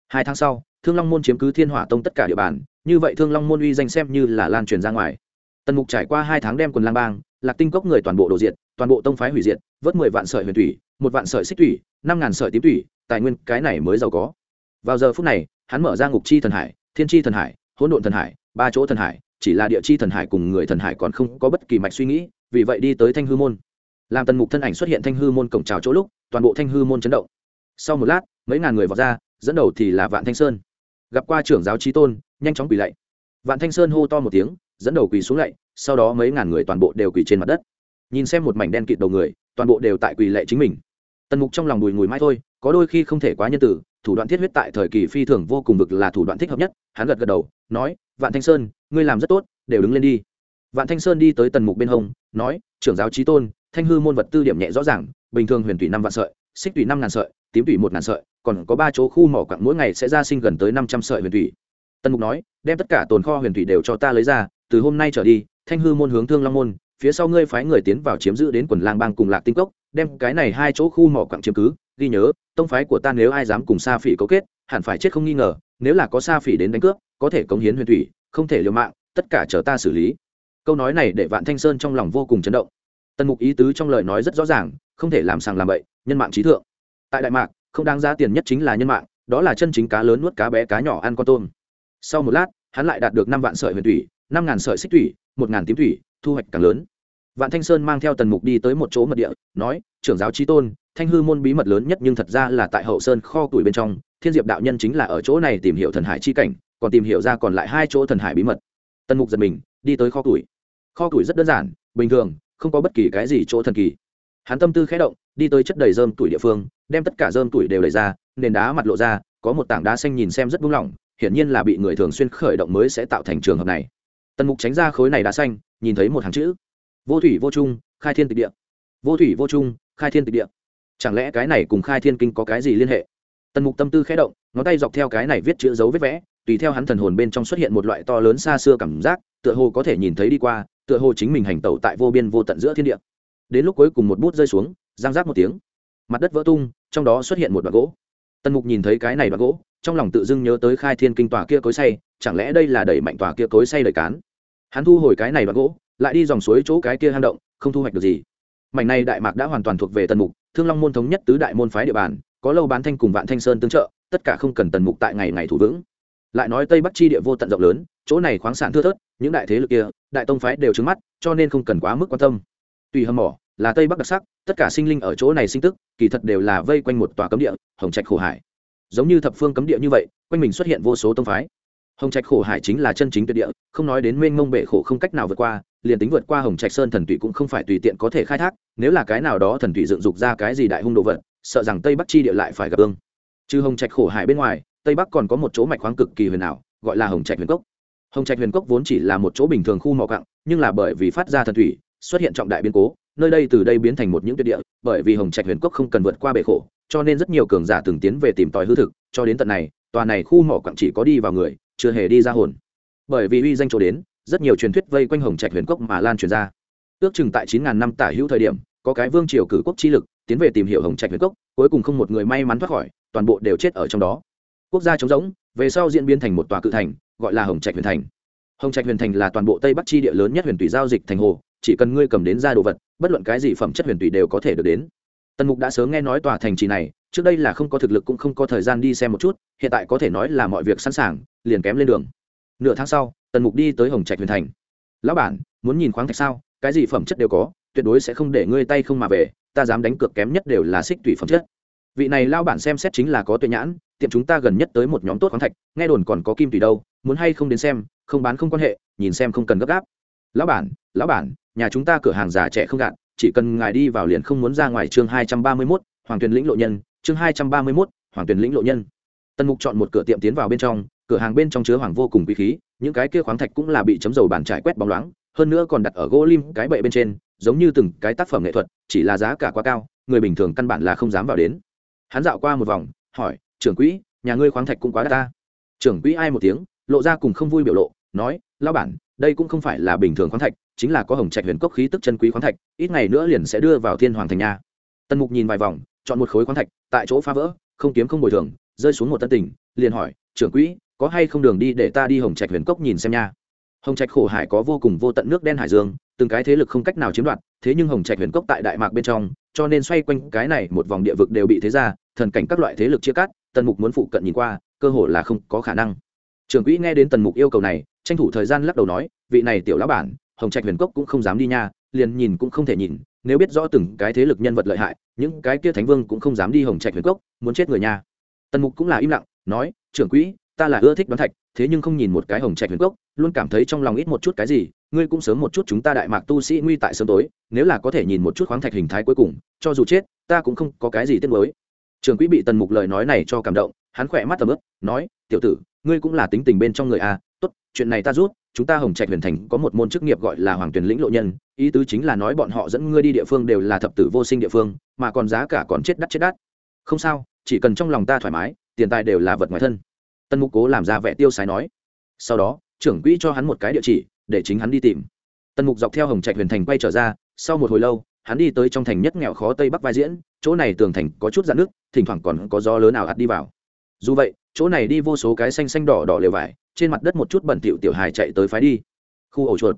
[SPEAKER 1] Hai tháng sau, thương long môn chiếm cứ thiên hỏa tông tất cả địa bàn, như vậy thương long môn uy danh xem như là lan truyền ra ngoài. Tần mục trải qua hai tháng đem quần lang bang, lạc tinh cốc người toàn bộ đồ diện toàn bộ tông phái hủy diệt, vớt mười vạn sợi huyền thủy, một vạn sợi xích thủy, năm ngàn sợi tím thủy, tài nguyên cái này mới giàu có. Vào giờ phút này, hắn mở ra ngục chi thần hải, thiên chi thần hải, hỗn độn thần hải, ba chỗ thần hải, chỉ là địa chi thần hải cùng người thần hải còn không có bất kỳ mạch suy nghĩ, vì vậy đi tới thanh hư môn làm tần mục thân ảnh xuất hiện thanh hư môn cổng trào chỗ lúc, toàn bộ thanh hư môn chấn động. Sau một lát, mấy ngàn người vào ra, dẫn đầu thì là vạn thanh sơn. Gặp qua trưởng giáo trí tôn, nhanh chóng quỳ lạy. Vạn thanh sơn hô to một tiếng, dẫn đầu quỳ xuống lạy, sau đó mấy ngàn người toàn bộ đều quỳ trên mặt đất. Nhìn xem một mảnh đen kịt đầu người, toàn bộ đều tại quỳ lạy chính mình. Tần mục trong lòng bùi ngùi mãi thôi, có đôi khi không thể quá nhân tử thủ đoạn thiết huyết tại thời kỳ phi thường vô cùng vực là thủ đoạn thích hợp nhất, hắn gật gật đầu, nói, vạn thanh sơn, ngươi làm rất tốt, đều đứng lên đi. Vạn thanh sơn đi tới tần mục bên hông, nói, trưởng giáo trí tôn thanh hư môn vật tư điểm nhẹ rõ ràng, bình thường huyền thủy năm vạn sợi, xích thủy năm ngàn sợi, tím thủy một ngàn sợi, còn có ba chỗ khu mỏ quặng mỗi ngày sẽ ra sinh gần tới năm trăm sợi huyền thủy. Tần mục nói, đem tất cả tồn kho huyền thủy đều cho ta lấy ra, từ hôm nay trở đi, thanh hư môn hướng thương long môn, phía sau ngươi phái người tiến vào chiếm giữ đến quần lang bang cùng lạc tinh cốc, đem cái này hai chỗ khu mỏ quặng chiếm cứ, ghi nhớ, tông phái của ta nếu ai dám cùng sa phỉ cấu kết, hẳn phải chết không nghi ngờ, nếu là có sa phỉ đến đánh cướp, có thể cống hiến huyền thủy, không thể liều mạng, tất cả chờ ta xử lý. Câu nói này để vạn thanh sơn trong lòng vô cùng chấn động tần mục ý tứ trong lời nói rất rõ ràng, không thể làm sàng làm bậy, nhân mạng trí thượng. Tại đại mạc, không đáng giá tiền nhất chính là nhân mạng, đó là chân chính cá lớn nuốt cá bé, cá nhỏ ăn con tôm. Sau một lát, hắn lại đạt được năm vạn sợi huyền thủy, năm ngàn sợi xích thủy, một ngàn tím thủy, thu hoạch càng lớn. Vạn thanh sơn mang theo tần mục đi tới một chỗ mật địa, nói, trưởng giáo trí tôn, thanh hư môn bí mật lớn nhất nhưng thật ra là tại hậu sơn kho tuổi bên trong, thiên diệp đạo nhân chính là ở chỗ này tìm hiểu thần hải chi cảnh, còn tìm hiểu ra còn lại hai chỗ thần hải bí mật. Tần mục giật mình, đi tới kho tuổi kho tuổi rất đơn giản, bình thường không có bất kỳ cái gì chỗ thần kỳ. Hắn tâm tư khẽ động, đi tới chất đầy dơm tuổi địa phương, đem tất cả dơm tuổi đều lấy ra, nền đá mặt lộ ra, có một tảng đá xanh nhìn xem rất buông lỏng, hiển nhiên là bị người thường xuyên khởi động mới sẽ tạo thành trường hợp này. Tần mục tránh ra khối này đá xanh, nhìn thấy một hàng chữ. Vô thủy vô trung, khai thiên tịch địa. Vô thủy vô trung, khai thiên tịch địa. Chẳng lẽ cái này cùng khai thiên kinh có cái gì liên hệ? Tần mục tâm tư khẽ động, ngón tay dọc theo cái này viết chữ dấu vết vẽ, tùy theo hắn thần hồn bên trong xuất hiện một loại to lớn xa xưa cảm giác, tựa hồ có thể nhìn thấy đi qua tựa hồ chính mình hành tẩu tại vô biên vô tận giữa thiên địa. Đến lúc cuối cùng một bút rơi xuống, giang rác một tiếng. Mặt đất vỡ tung, trong đó xuất hiện một đoạn gỗ. Tần mục nhìn thấy cái này đoạn gỗ, trong lòng tự dưng nhớ tới khai thiên kinh tòa kia cối say chẳng lẽ đây là đẩy mạnh tòa kia cối say đẩy cán? Hắn thu hồi cái này đoạn gỗ, lại đi dòng suối chỗ cái kia hang động, không thu hoạch được gì. Mảnh này đại mạc đã hoàn toàn thuộc về tần mục, thương long môn thống nhất tứ đại môn phái địa bàn, có lâu bán thanh cùng vạn thanh sơn tương trợ, tất cả không cần tần mục tại ngày ngày thủ vững lại nói tây bắc chi địa vô tận rộng lớn, chỗ này khoáng sản thưa thớt, những đại thế lực kia, đại tông phái đều trứng mắt, cho nên không cần quá mức quan tâm. Tùy hầm mỏ là tây bắc đặc sắc, tất cả sinh linh ở chỗ này sinh tức, kỳ thật đều là vây quanh một tòa cấm địa, hồng trạch khổ hải. Giống như thập phương cấm địa như vậy, quanh mình xuất hiện vô số tông phái. Hồng trạch khổ hải chính là chân chính tuyệt địa, không nói đến mênh mông bệ khổ không cách nào vượt qua, liền tính vượt qua hồng trạch sơn thần tụy cũng không phải tùy tiện có thể khai thác, nếu là cái nào đó thần tụy dựng dục ra cái gì đại hung đồ vật, sợ rằng tây bắc chi địa lại phải gặp ương trừ hồng trạch khổ hải bên ngoài tây bắc còn có một chỗ mạch khoáng cực kỳ huyền ảo, gọi là hồng trạch huyền cốc. Hồng trạch huyền cốc vốn chỉ là một chỗ bình thường khu mỏ cặng nhưng là bởi vì phát ra thần thủy, xuất hiện trọng đại biến cố, nơi đây từ đây biến thành một những tuyệt địa, bởi vì hồng trạch huyền cốc không cần vượt qua bể khổ, cho nên rất nhiều cường giả từng tiến về tìm tòi hư thực, cho đến tận này, tòa này khu mỏ quặng chỉ có đi vào người, chưa hề đi ra hồn. Bởi vì uy danh chỗ đến, rất nhiều truyền thuyết vây quanh hồng trạch huyền cốc mà lan truyền ra. Ước chừng tại chín ngàn năm tả hữu thời điểm, có cái vương triều cử quốc chi lực, tiến về tìm hiểu hồng trạch huyền cốc, cuối cùng không một người may mắn thoát khỏi, toàn bộ đều chết ở trong đó quốc gia trống rỗng, về sau diễn biến thành một tòa cự thành, gọi là hồng trạch huyền thành. Hồng trạch huyền thành là toàn bộ tây bắc chi địa lớn nhất huyền tùy giao dịch thành hồ, chỉ cần ngươi cầm đến ra đồ vật, bất luận cái gì phẩm chất huyền tùy đều có thể được đến. Tần mục đã sớm nghe nói tòa thành trì này, trước đây là không có thực lực cũng không có thời gian đi xem một chút, hiện tại có thể nói là mọi việc sẵn sàng, liền kém lên đường. Nửa tháng sau, tần mục đi tới hồng trạch huyền thành. Lão bản, muốn nhìn khoáng thạch sao? Cái gì phẩm chất đều có, tuyệt đối sẽ không để ngươi tay không mà về, ta dám đánh cược kém nhất đều là xích tùy phẩm chất. Vị này lao bản xem xét chính là có tuyệt nhãn tiệm chúng ta gần nhất tới một nhóm tốt khoáng thạch, nghe đồn còn có kim tùy đâu, muốn hay không đến xem, không bán không quan hệ, nhìn xem không cần gấp gáp. Lão bản lão bản, nhà chúng ta cửa hàng già trẻ không gạn chỉ cần ngài đi vào liền không muốn ra ngoài chương hai trăm ba mươi mốt, hoàng tuyền lĩnh lộ nhân, chương hai trăm ba mươi mốt, hoàng tuyền lĩnh lộ nhân. Tần mục chọn một cửa tiệm tiến vào bên trong, cửa hàng bên trong chứa hoàng vô cùng quý khí, những cái kia khoáng thạch cũng là bị chấm dầu bàn trải quét bóng loáng, hơn nữa còn đặt ở gỗ lim cái bệ bên trên, giống như từng cái tác phẩm nghệ thuật, chỉ là giá cả quá cao, người bình thường căn bản là không dám vào đến. Hắn dạo qua một vòng, hỏi trưởng quỹ, nhà ngươi khoáng thạch cũng quá đắt ta trưởng quỹ ai một tiếng, lộ ra cùng không vui biểu lộ, nói lao bản, đây cũng không phải là bình thường khoáng thạch, chính là có hồng trạch huyền cốc khí tức chân quý khoáng thạch, ít ngày nữa liền sẽ đưa vào thiên hoàng thành nhà. tần mục nhìn vài vòng, chọn một khối khoáng thạch, tại chỗ phá vỡ, không kiếm không bồi thường, rơi xuống một tân tình liền hỏi, trưởng quỹ, có hay không đường đi để ta đi hồng trạch huyền cốc nhìn xem nha hồng trạch khổ hải có vô cùng vô tận nước đen hải dương, từng cái thế lực không cách nào chiếm đoạt, thế nhưng hồng trạch huyền cốc tại đại mạc bên trong, cho nên xoay quanh cái này một vòng địa vực đều bị thế ra, thần cảnh các loại thế lực chia cắt tần mục muốn phụ cận nhìn qua, cơ hội là không có khả năng. Trưởng quỹ nghe đến tần mục yêu cầu này, tranh thủ thời gian lắc đầu nói, vị này tiểu lão bản, hồng trạch huyền cốc cũng không dám đi nha, liền nhìn cũng không thể nhìn, nếu biết rõ từng cái thế lực nhân vật lợi hại, những cái kia thánh vương cũng không dám đi hồng trạch huyền cốc, muốn chết người nha. Tần mục cũng là im lặng, nói, trưởng quỹ, ta là ưa thích đoán thạch, thế nhưng không nhìn một cái hồng trạch huyền cốc, luôn cảm thấy trong lòng ít một chút cái gì, ngươi cũng sớm một chút chúng ta đại mạc tu sĩ nguy tại sớm tối, nếu là có thể nhìn một chút khoáng thạch hình thái cuối cùng, cho dù chết, ta cũng không có cái gì tiếc nuối trường quỹ bị tần mục lời nói này cho cảm động, hắn khỏe mắt tầm ướp nói, tiểu tử, ngươi cũng là tính tình bên trong người a, tốt, chuyện này ta rút, chúng ta hồng trạch huyền thành có một môn chức nghiệp gọi là hoàng tuyển lĩnh lộ nhân, ý tứ chính là nói bọn họ dẫn ngươi đi địa phương đều là thập tử vô sinh địa phương, mà còn giá cả còn chết đắt chết đắt. Không sao, chỉ cần trong lòng ta thoải mái, tiền tài đều là vật ngoài thân. Tân mục cố làm ra vẻ tiêu sái nói. Sau đó, trưởng quỹ cho hắn một cái địa chỉ, để chính hắn đi tìm. Tân mục dọc theo hồng trạch huyền thành quay trở ra, sau một hồi lâu, hắn đi tới trong thành nhất nghèo khó tây bắc vai diễn chỗ này tường thành có chút dạn nước, thỉnh thoảng còn có gió lớn nào ạt đi vào. Dù vậy, chỗ này đi vô số cái xanh xanh đỏ đỏ lều vải, trên mặt đất một chút bẩn thỉu tiểu hài chạy tới phái đi. Khu ổ chuột.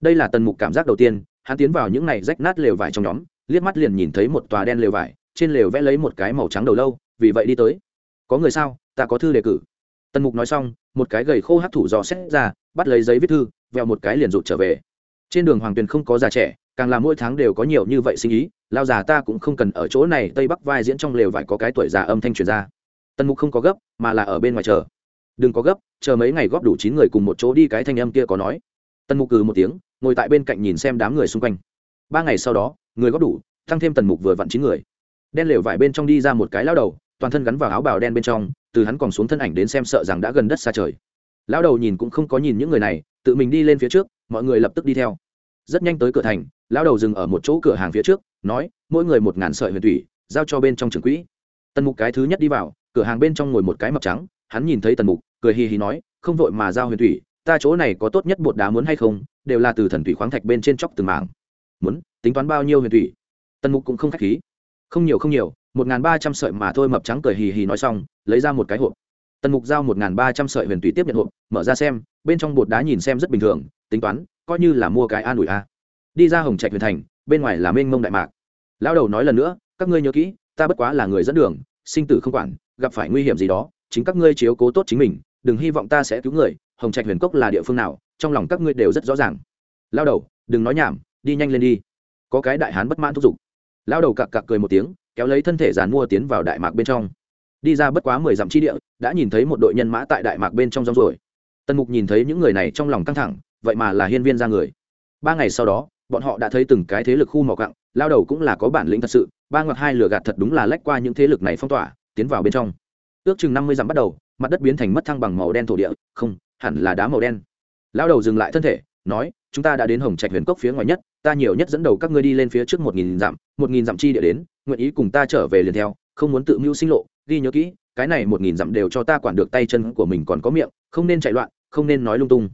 [SPEAKER 1] Đây là tần mục cảm giác đầu tiên, hắn tiến vào những này rách nát lều vải trong nhóm, liếc mắt liền nhìn thấy một tòa đen lều vải, trên lều vẽ lấy một cái màu trắng đầu lâu, vì vậy đi tới. Có người sao? Ta có thư đề cử. Tần mục nói xong, một cái gầy khô hát thủ dò xét ra, bắt lấy giấy viết thư vẹo một cái liền rụt trở về. Trên đường hoàng tuyền không có già trẻ càng là mỗi tháng đều có nhiều như vậy sinh ý, lao già ta cũng không cần ở chỗ này, tây bắc vai diễn trong lều vải có cái tuổi già âm thanh truyền ra. Tần mục không có gấp, mà là ở bên ngoài chờ. Đừng có gấp, chờ mấy ngày góp đủ chín người cùng một chỗ đi, cái thanh âm kia có nói. Tần mục cừ một tiếng, ngồi tại bên cạnh nhìn xem đám người xung quanh. Ba ngày sau đó, người góp đủ, tăng thêm tần mục vừa vặn chín người. Đen lều vải bên trong đi ra một cái lao đầu, toàn thân gắn vào áo bào đen bên trong, từ hắn còn xuống thân ảnh đến xem sợ rằng đã gần đất xa trời. Lão đầu nhìn cũng không có nhìn những người này, tự mình đi lên phía trước, mọi người lập tức đi theo rất nhanh tới cửa thành, lão đầu dừng ở một chỗ cửa hàng phía trước, nói, mỗi người một ngàn sợi huyền thủy, giao cho bên trong trường quỹ. Tần mục cái thứ nhất đi vào, cửa hàng bên trong ngồi một cái mập trắng, hắn nhìn thấy tần mục, cười hì hì nói, không vội mà giao huyền thủy, ta chỗ này có tốt nhất bột đá muốn hay không, đều là từ thần thủy khoáng thạch bên trên chóc từng mảng. Muốn, tính toán bao nhiêu huyền thủy? Tần mục cũng không k h á c h khí. Không nhiều không nhiều, một n ba trăm sợi mà thôi, mập trắng cười hì hì nói xong, lấy ra một cái hộp. Tần mục giao một n ba trăm sợi huyền thủy tiếp nhận hộp, mở ra xem, bên trong bột đá nhìn xem rất bình thường, tính toán coi như là mua cái an ủi a. Đi ra hồng trạch huyền thành, bên ngoài là mênh mông đại mạc. Lão đầu nói lần nữa, các ngươi nhớ kỹ, ta bất quá là người dẫn đường, sinh tử không quản, gặp phải nguy hiểm gì đó, chính các ngươi chiếu cố tốt chính mình, đừng hy vọng ta sẽ cứu người, hồng trạch huyền cốc là địa phương nào, trong lòng các ngươi đều rất rõ ràng. Lao đầu, đừng nói nhảm, đi nhanh lên đi. Có cái đại hán bất mãn thúc giục. Lao đầu cặc cặc cười một tiếng, kéo lấy thân thể giàn mua tiến vào đại mạc bên trong. Đi ra bất quá mười dặm chi địa, đã nhìn thấy một đội nhân mã tại đại mạc bên trong rong rồi tần mục nhìn thấy những người này trong lòng căng thẳng vậy mà là hiên viên ra người. Ba ngày sau đó, bọn họ đã thấy từng cái thế lực khu mỏ cặng lao đầu cũng là có bản lĩnh thật sự, ba ngoặt hai lửa gạt thật đúng là lách qua những thế lực này phong tỏa, tiến vào bên trong. Ước chừng năm mươi dặm bắt đầu, mặt đất biến thành mất thăng bằng màu đen thổ địa, không, hẳn là đá màu đen. Lao đầu dừng lại thân thể, nói, chúng ta đã đến hồng trạch huyền cốc phía ngoài nhất, ta nhiều nhất dẫn đầu các ngươi đi lên phía trước một nghìn dặm, một nghìn dặm chi địa đến, nguyện ý cùng ta trở về liền theo, không muốn tự mưu sinh lộ, ghi nhớ kỹ, cái này một nghìn dặm đều cho ta quản được tay chân của mình còn có miệng, không nên chạy loạn, không nên nói lung tung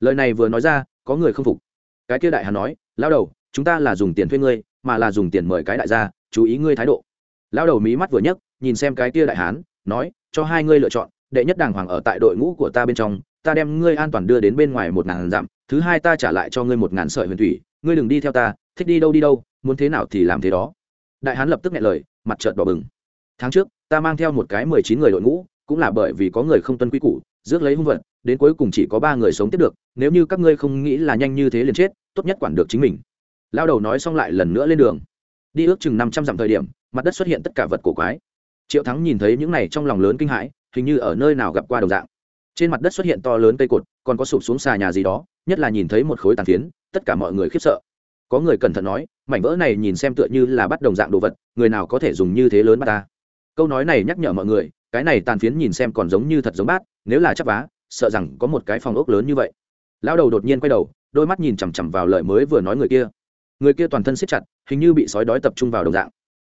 [SPEAKER 1] lời này vừa nói ra, có người không phục. Cái kia đại hán nói lao đầu, chúng ta là dùng tiền thuê ngươi, mà là dùng tiền mời cái đại gia, chú ý ngươi thái độ. Lao đầu mí mắt vừa nhấc, nhìn xem cái kia đại hán, nói, cho hai ngươi lựa chọn, đệ nhất đàng hoàng ở tại đội ngũ của ta bên trong, ta đem ngươi an toàn đưa đến bên ngoài một ngàn dặm, thứ hai ta trả lại cho ngươi một ngàn sợi huyền thủy, ngươi đừng đi theo ta, thích đi đâu đi đâu, muốn thế nào thì làm thế đó. Đại hán lập tức nghe lời, mặt trợt đỏ bừng. Tháng trước, ta mang theo một cái mười chín người đội ngũ cũng là bởi vì có người không tuân quy củ, rước lấy hung vật, đến cuối cùng chỉ có ba người sống tiếp được, nếu như các ngươi không nghĩ là nhanh như thế liền chết, tốt nhất quản được chính mình. Lao đầu nói xong lại lần nữa lên đường. Đi ước chừng năm trăm dặm thời điểm, mặt đất xuất hiện tất cả vật cổ quái. Triệu thắng nhìn thấy những này trong lòng lớn kinh hãi, hình như ở nơi nào gặp qua đồng dạng. Trên mặt đất xuất hiện to lớn cây cột, còn có sụp xuống xà nhà gì đó, nhất là nhìn thấy một khối tàn phiến, tất cả mọi người khiếp sợ. Có người cẩn thận nói, mảnh vỡ này nhìn xem tựa như là bắt đồng dạng đồ vật, người nào có thể dùng như thế lớn bắt ta? Câu nói này nhắc nhở mọi người cái này tàn phiến nhìn xem còn giống như thật giống bát, nếu là chắc vá, sợ rằng có một cái phòng ốc lớn như vậy. Lão đầu đột nhiên quay đầu, đôi mắt nhìn chằm chằm vào lời mới vừa nói người kia. Người kia toàn thân siết chặt, hình như bị sói đói tập trung vào đồng dạng.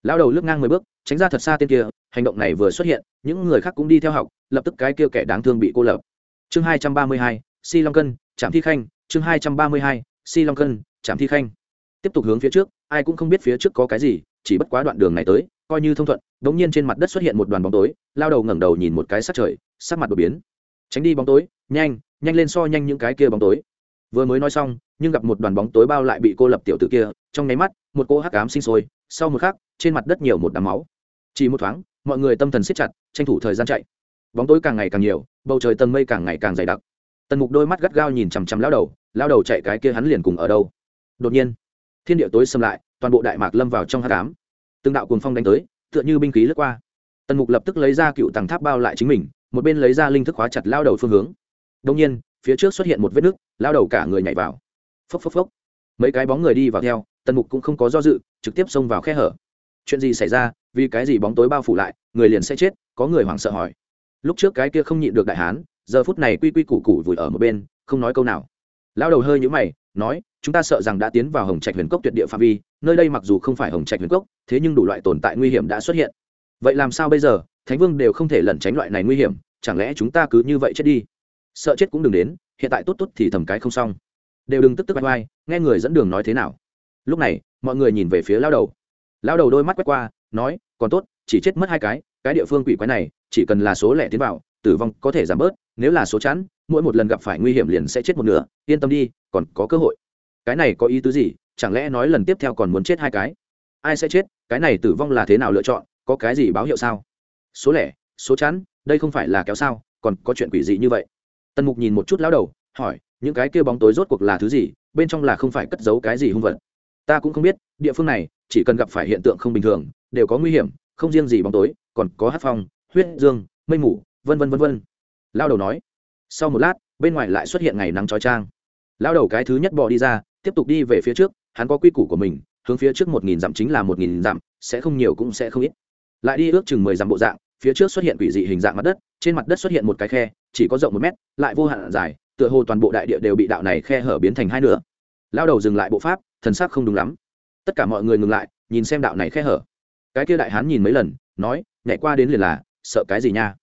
[SPEAKER 1] Lão đầu lướt ngang mười bước, tránh ra thật xa tên kia, hành động này vừa xuất hiện, những người khác cũng đi theo học, lập tức cái kia kẻ đáng thương bị cô lập. Chương hai trăm ba mươi hai si long cân, trạm thi khanh, chương hai trăm ba mươi hai si long cân, trạm thi khanh. Tiếp tục hướng phía trước, ai cũng không biết phía trước có cái gì, chỉ bất quá đoạn đường này tới coi như thông thuận đ ỗ n g nhiên trên mặt đất xuất hiện một đoàn bóng tối, lao đầu ngẩng đầu nhìn một cái sắc trời, sắc mặt đột biến. Tránh đi bóng tối, nhanh nhanh lên so nhanh những cái kia bóng tối. Vừa mới nói xong, nhưng gặp một đoàn bóng tối bao lại bị cô lập tiểu t ử kia, trong nháy mắt, một cô hắc cám sinh sôi, sau một khắc, trên mặt đất nhiều một đám máu. Chỉ một thoáng, mọi người tâm thần siết chặt, tranh thủ thời gian chạy. Bóng tối càng ngày càng nhiều, bầu trời tầng mây càng ngày càng dày đặc. Tần mục đôi mắt gắt gao nhìn chằm chằm lao đầu lao đầu chạy cái kia hắn liền cùng ở đâu. Đột nhiên, thiên địa tối xâm lại, toàn bộ đại mạc lâm vào trong hát cám từng đạo cuồng phong đánh tới, tựa như binh khí lướt qua. Tần mục lập tức lấy ra cựu tàng tháp bao lại chính mình, một bên lấy ra linh thức khóa chặt lao đầu phương hướng. Đông nhiên, phía trước xuất hiện một vết nứt lao đầu cả người nhảy vào. Phốc phốc phốc. Mấy cái bóng người đi vào theo, tần mục cũng không có do dự, trực tiếp xông vào khe hở. Chuyện gì xảy ra? Vì cái gì bóng tối bao phủ lại, người liền sẽ chết? Có người hoảng sợ hỏi. Lúc trước cái kia không nhịn được đại hán, giờ phút này quy quy củ củ vùi ở một bên, không nói câu nào. Lao đầu hơi nhũ mày, nói chúng ta sợ rằng đã tiến vào hồng trạch huyền cốc tuyệt địa phạm vi, nơi đây mặc dù không phải hồng trạch huyền cốc, thế nhưng đủ loại tồn tại nguy hiểm đã xuất hiện. Vậy làm sao bây giờ? Thánh vương đều không thể lẩn tránh loại này nguy hiểm, chẳng lẽ chúng ta cứ như vậy chết đi? Sợ chết cũng đừng đến, hiện tại tốt tốt thì thầm cái không xong. Đều đừng tức tức vai vai nghe người dẫn đường nói thế nào. Lúc này, mọi người nhìn về phía lao đầu. Lao đầu đôi mắt quét qua, nói, còn tốt, chỉ chết mất hai cái cái địa phương quỷ quái này, chỉ cần là số lẻ tiến vào, tử vong có thể giảm bớt, nếu là số chẵn, mỗi một lần gặp phải nguy hiểm liền sẽ chết một nửa, yên tâm đi, còn có cơ hội cái này có ý tứ gì? Chẳng lẽ nói lần tiếp theo còn muốn chết hai cái? Ai sẽ chết? Cái này tử vong là thế nào lựa chọn? Có cái gì báo hiệu sao? Số lẻ, số chắn đây không phải là kéo sao? Còn có chuyện quỷ dị như vậy. Tần mục nhìn một chút lão đầu, hỏi, những cái kia bóng tối rốt cuộc là thứ gì? Bên trong là không phải cất giấu cái gì hung vật. Ta cũng không biết, địa phương này, chỉ cần gặp phải hiện tượng không bình thường, đều có nguy hiểm, không riêng gì bóng tối, còn có hát phong, huyết dương, mây mù, vân vân vân vân. Lao đầu nói. Sau một lát, bên ngoài lại xuất hiện ngày nắng trói trang lao đầu cái thứ nhất bỏ đi ra tiếp tục đi về phía trước, hắn có quy củ của mình, hướng phía trước một nghìn dặm chính là một nghìn dặm, sẽ không nhiều cũng sẽ không ít. Lại đi ước chừng mười dặm bộ dạng, phía trước xuất hiện quỷ dị hình dạng mặt đất, trên mặt đất xuất hiện một cái khe, chỉ có rộng một mét, lại vô hạn dài, tựa hồ toàn bộ đại địa đều bị đạo này khe hở biến thành hai nửa. Lao đầu dừng lại bộ pháp, thần sắc không đúng lắm. Tất cả mọi người ngừng lại, nhìn xem đạo này khe hở. Cái kia đại hán nhìn mấy lần, nói, nhảy qua đến liền là, sợ cái gì nha?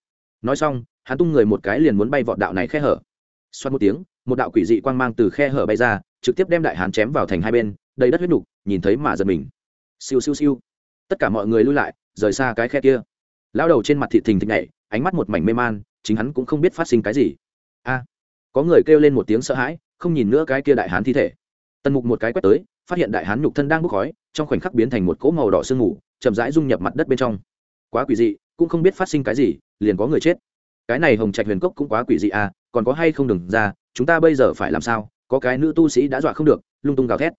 [SPEAKER 1] Nói xong, hắn tung người một cái liền muốn bay vọt đạo này khe hở. Xoát một tiếng một đạo quỷ dị quang mang từ khe hở bay ra, trực tiếp đem đại hán chém vào thành hai bên, đầy đất huyết nục, nhìn thấy mà giật mình. Siêu siêu siêu. Tất cả mọi người lui lại, rời xa cái khe kia. Lao đầu trên mặt thị thình thịch nhảy, ánh mắt một mảnh mê man, chính hắn cũng không biết phát sinh cái gì. A. Có người kêu lên một tiếng sợ hãi, không nhìn nữa cái kia đại hán thi thể. Tần mục một cái quét tới, phát hiện đại hán nhục thân đang bốc khói, trong khoảnh khắc biến thành một cỗ màu đỏ sương mù, chậm rãi dung nhập mặt đất bên trong. Quá quỷ dị, cũng không biết phát sinh cái gì, liền có người chết. Cái này hồng trạch huyền cốc cũng quá quỷ dị à còn có hay không đừng ra chúng ta bây giờ phải làm sao? Có cái nữ tu sĩ đã dọa không được, lung tung gào thét.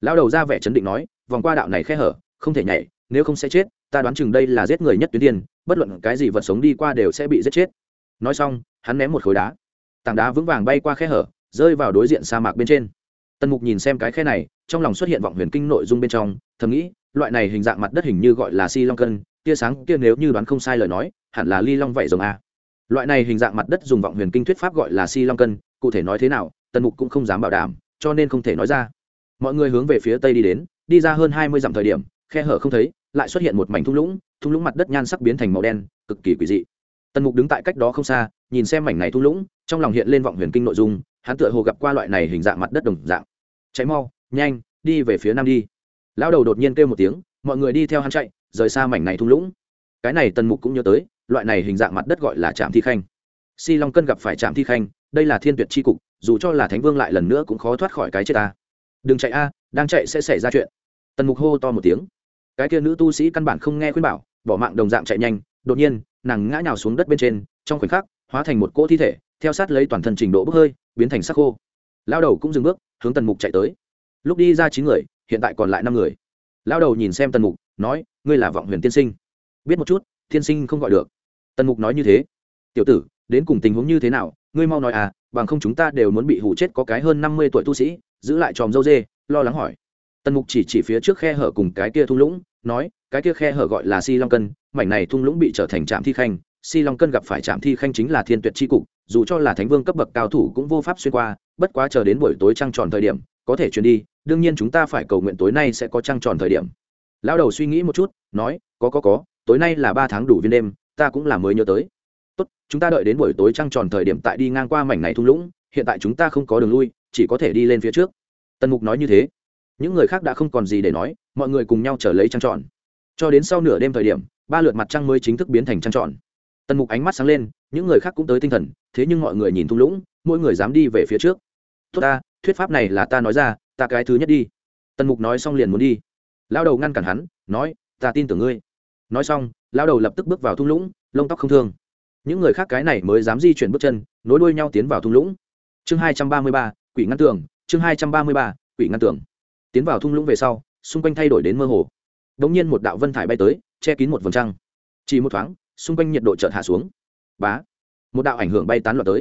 [SPEAKER 1] Lao đầu ra vẻ chấn định nói, vòng qua đạo này khe hở, không thể nhảy, nếu không sẽ chết, ta đoán chừng đây là giết người nhất tuyến tiên, bất luận cái gì vật sống đi qua đều sẽ bị giết chết. Nói xong, hắn ném một khối đá. Tảng đá vững vàng bay qua khe hở, rơi vào đối diện sa mạc bên trên. Tần mục nhìn xem cái khe này, trong lòng xuất hiện vọng huyền kinh nội dung bên trong, thầm nghĩ, loại này hình dạng mặt đất hình như gọi là si long cân, tia sáng kia nếu như đoán không sai lời nói, hẳn là ly long vậy rồng a. Loại này hình dạng mặt đất dùng vọng huyền kinh thuyết pháp gọi là si long cân cụ thể nói thế nào, tần mục cũng không dám bảo đảm, cho nên không thể nói ra. Mọi người hướng về phía tây đi đến, đi ra hơn hai mươi dặm thời điểm, khe hở không thấy, lại xuất hiện một mảnh thung lũng thung lũng mặt đất nhan sắc biến thành màu đen, cực kỳ quỷ dị. Tần mục đứng tại cách đó không xa, nhìn xem mảnh này thung lũng, trong lòng hiện lên vọng huyền kinh nội dung, hắn tựa hồ gặp qua loại này hình dạng mặt đất đồng dạng. Cháy mau, nhanh, đi về phía nam đi. Lão đầu đột nhiên kêu một tiếng, mọi người đi theo hắn chạy, rời xa mảnh này thung lũng. Cái này tần mục cũng nhớ tới, loại này hình dạng mặt đất gọi là trạm thi khanh. Si long cân gặp phải trạm thi khanh đây là thiên tuyệt c h i cục, dù cho là thánh vương lại lần nữa cũng khó thoát khỏi cái chết ta. Đừng chạy a, đang chạy sẽ xảy ra chuyện. Tần mục hô to một tiếng. Cái kia nữ tu sĩ căn bản không nghe khuyên bảo, bỏ mạng đồng dạng chạy nhanh, đột nhiên, nàng ngã nhào xuống đất bên trên, trong khoảnh khắc, hóa thành một cỗ thi thể, theo sát lấy toàn thân trình độ bốc hơi, biến thành sắc khô. Lao đầu cũng dừng bước, hướng tần mục chạy tới. Lúc đi ra chín người, hiện tại còn lại năm người. Lao đầu nhìn xem tần mục, nói, ngươi là vọng huyền tiên sinh. Biết một chút, tiên sinh không gọi được. Tần mục nói như thế. Tiểu tử, đến cùng tình huống như thế nào ngươi mau nói à bằng không chúng ta đều muốn bị hủ chết có cái hơn năm mươi tuổi tu sĩ, giữ lại tròm dâu dê, lo lắng hỏi. Tần mục chỉ chỉ phía trước khe hở cùng cái kia thung lũng, nói, cái kia khe hở gọi là si long cân mảnh này thung lũng bị trở thành trạm thi khanh. Si long cân gặp phải trạm thi khanh chính là thiên tuyệt c h i cục, dù cho là thánh vương cấp bậc cao thủ cũng vô pháp xuyên qua, bất quá chờ đến buổi tối trăng tròn thời điểm, có thể truyền đi, đương nhiên chúng ta phải cầu nguyện tối nay sẽ có trăng tròn thời điểm. Lão đầu suy nghĩ một chút, nói, có có có, tối nay là ba tháng đủ viên đêm, ta cũng là mới nhớ tới tốt, chúng ta đợi đến buổi tối trăng tròn thời điểm tại đi ngang qua mảnh này thung lũng, hiện tại chúng ta không có đường lui, chỉ có thể đi lên phía trước. Tần mục nói như thế. Những người khác đã không còn gì để nói, mọi người cùng nhau trở lấy trăng tròn. Cho đến sau nửa đêm thời điểm, ba lượt mặt trăng mới chính thức biến thành trăng tròn. Tần mục ánh mắt sáng lên, những người khác cũng tới tinh thần, thế nhưng mọi người nhìn thung lũng, mỗi người dám đi về phía trước. Tốt ta, thuyết pháp này là ta nói ra, ta cái thứ nhất đi. Tần mục nói xong liền muốn đi. Lao đầu ngăn cản hắn, nói, ta tin tưởng ngươi. Nói xong lao đầu lập tức bước vào thung lũng, lông tóc không thương những người khác cái này mới dám di chuyển bước chân, nối đuôi nhau tiến vào thung lũng. Chương hai trăm ba mươi ba, quỷ ngăn tường. Chương hai trăm ba mươi ba, quỷ ngăn tường. Tiến vào thung lũng về sau, xung quanh thay đổi đến mơ hồ. Đ ỗ n g nhiên một đạo vân thải bay tới, che kín một vầng trăng. Chỉ một thoáng, xung quanh nhiệt độ chợt hạ xuống. Bá! Một đạo ảnh hưởng bay tán loạn tới.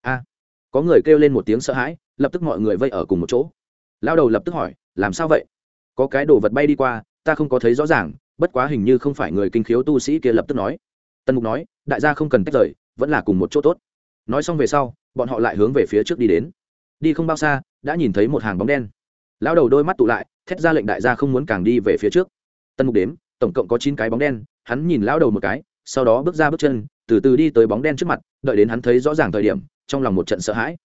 [SPEAKER 1] A! Có người kêu lên một tiếng sợ hãi, lập tức mọi người vây ở cùng một chỗ. Lao đầu lập tức hỏi, làm sao vậy? Có cái đồ vật bay đi qua, ta không có thấy rõ ràng, bất quá hình như không phải người kinh khiếu tu sĩ kia lập tức nói tần mục nói, đại gia không cần tách rời, vẫn là cùng một chỗ tốt. Nói xong về sau, bọn họ lại hướng về phía trước đi đến. Đi không bao xa, đã nhìn thấy một hàng bóng đen. Lão đầu đôi mắt tụ lại, thét ra lệnh đại gia không muốn càng đi về phía trước. Tân mục đếm, tổng cộng có chín cái bóng đen, hắn nhìn lão đầu một cái, sau đó bước ra bước chân, từ từ đi tới bóng đen trước mặt, đợi đến hắn thấy rõ ràng thời điểm, trong lòng một trận sợ hãi.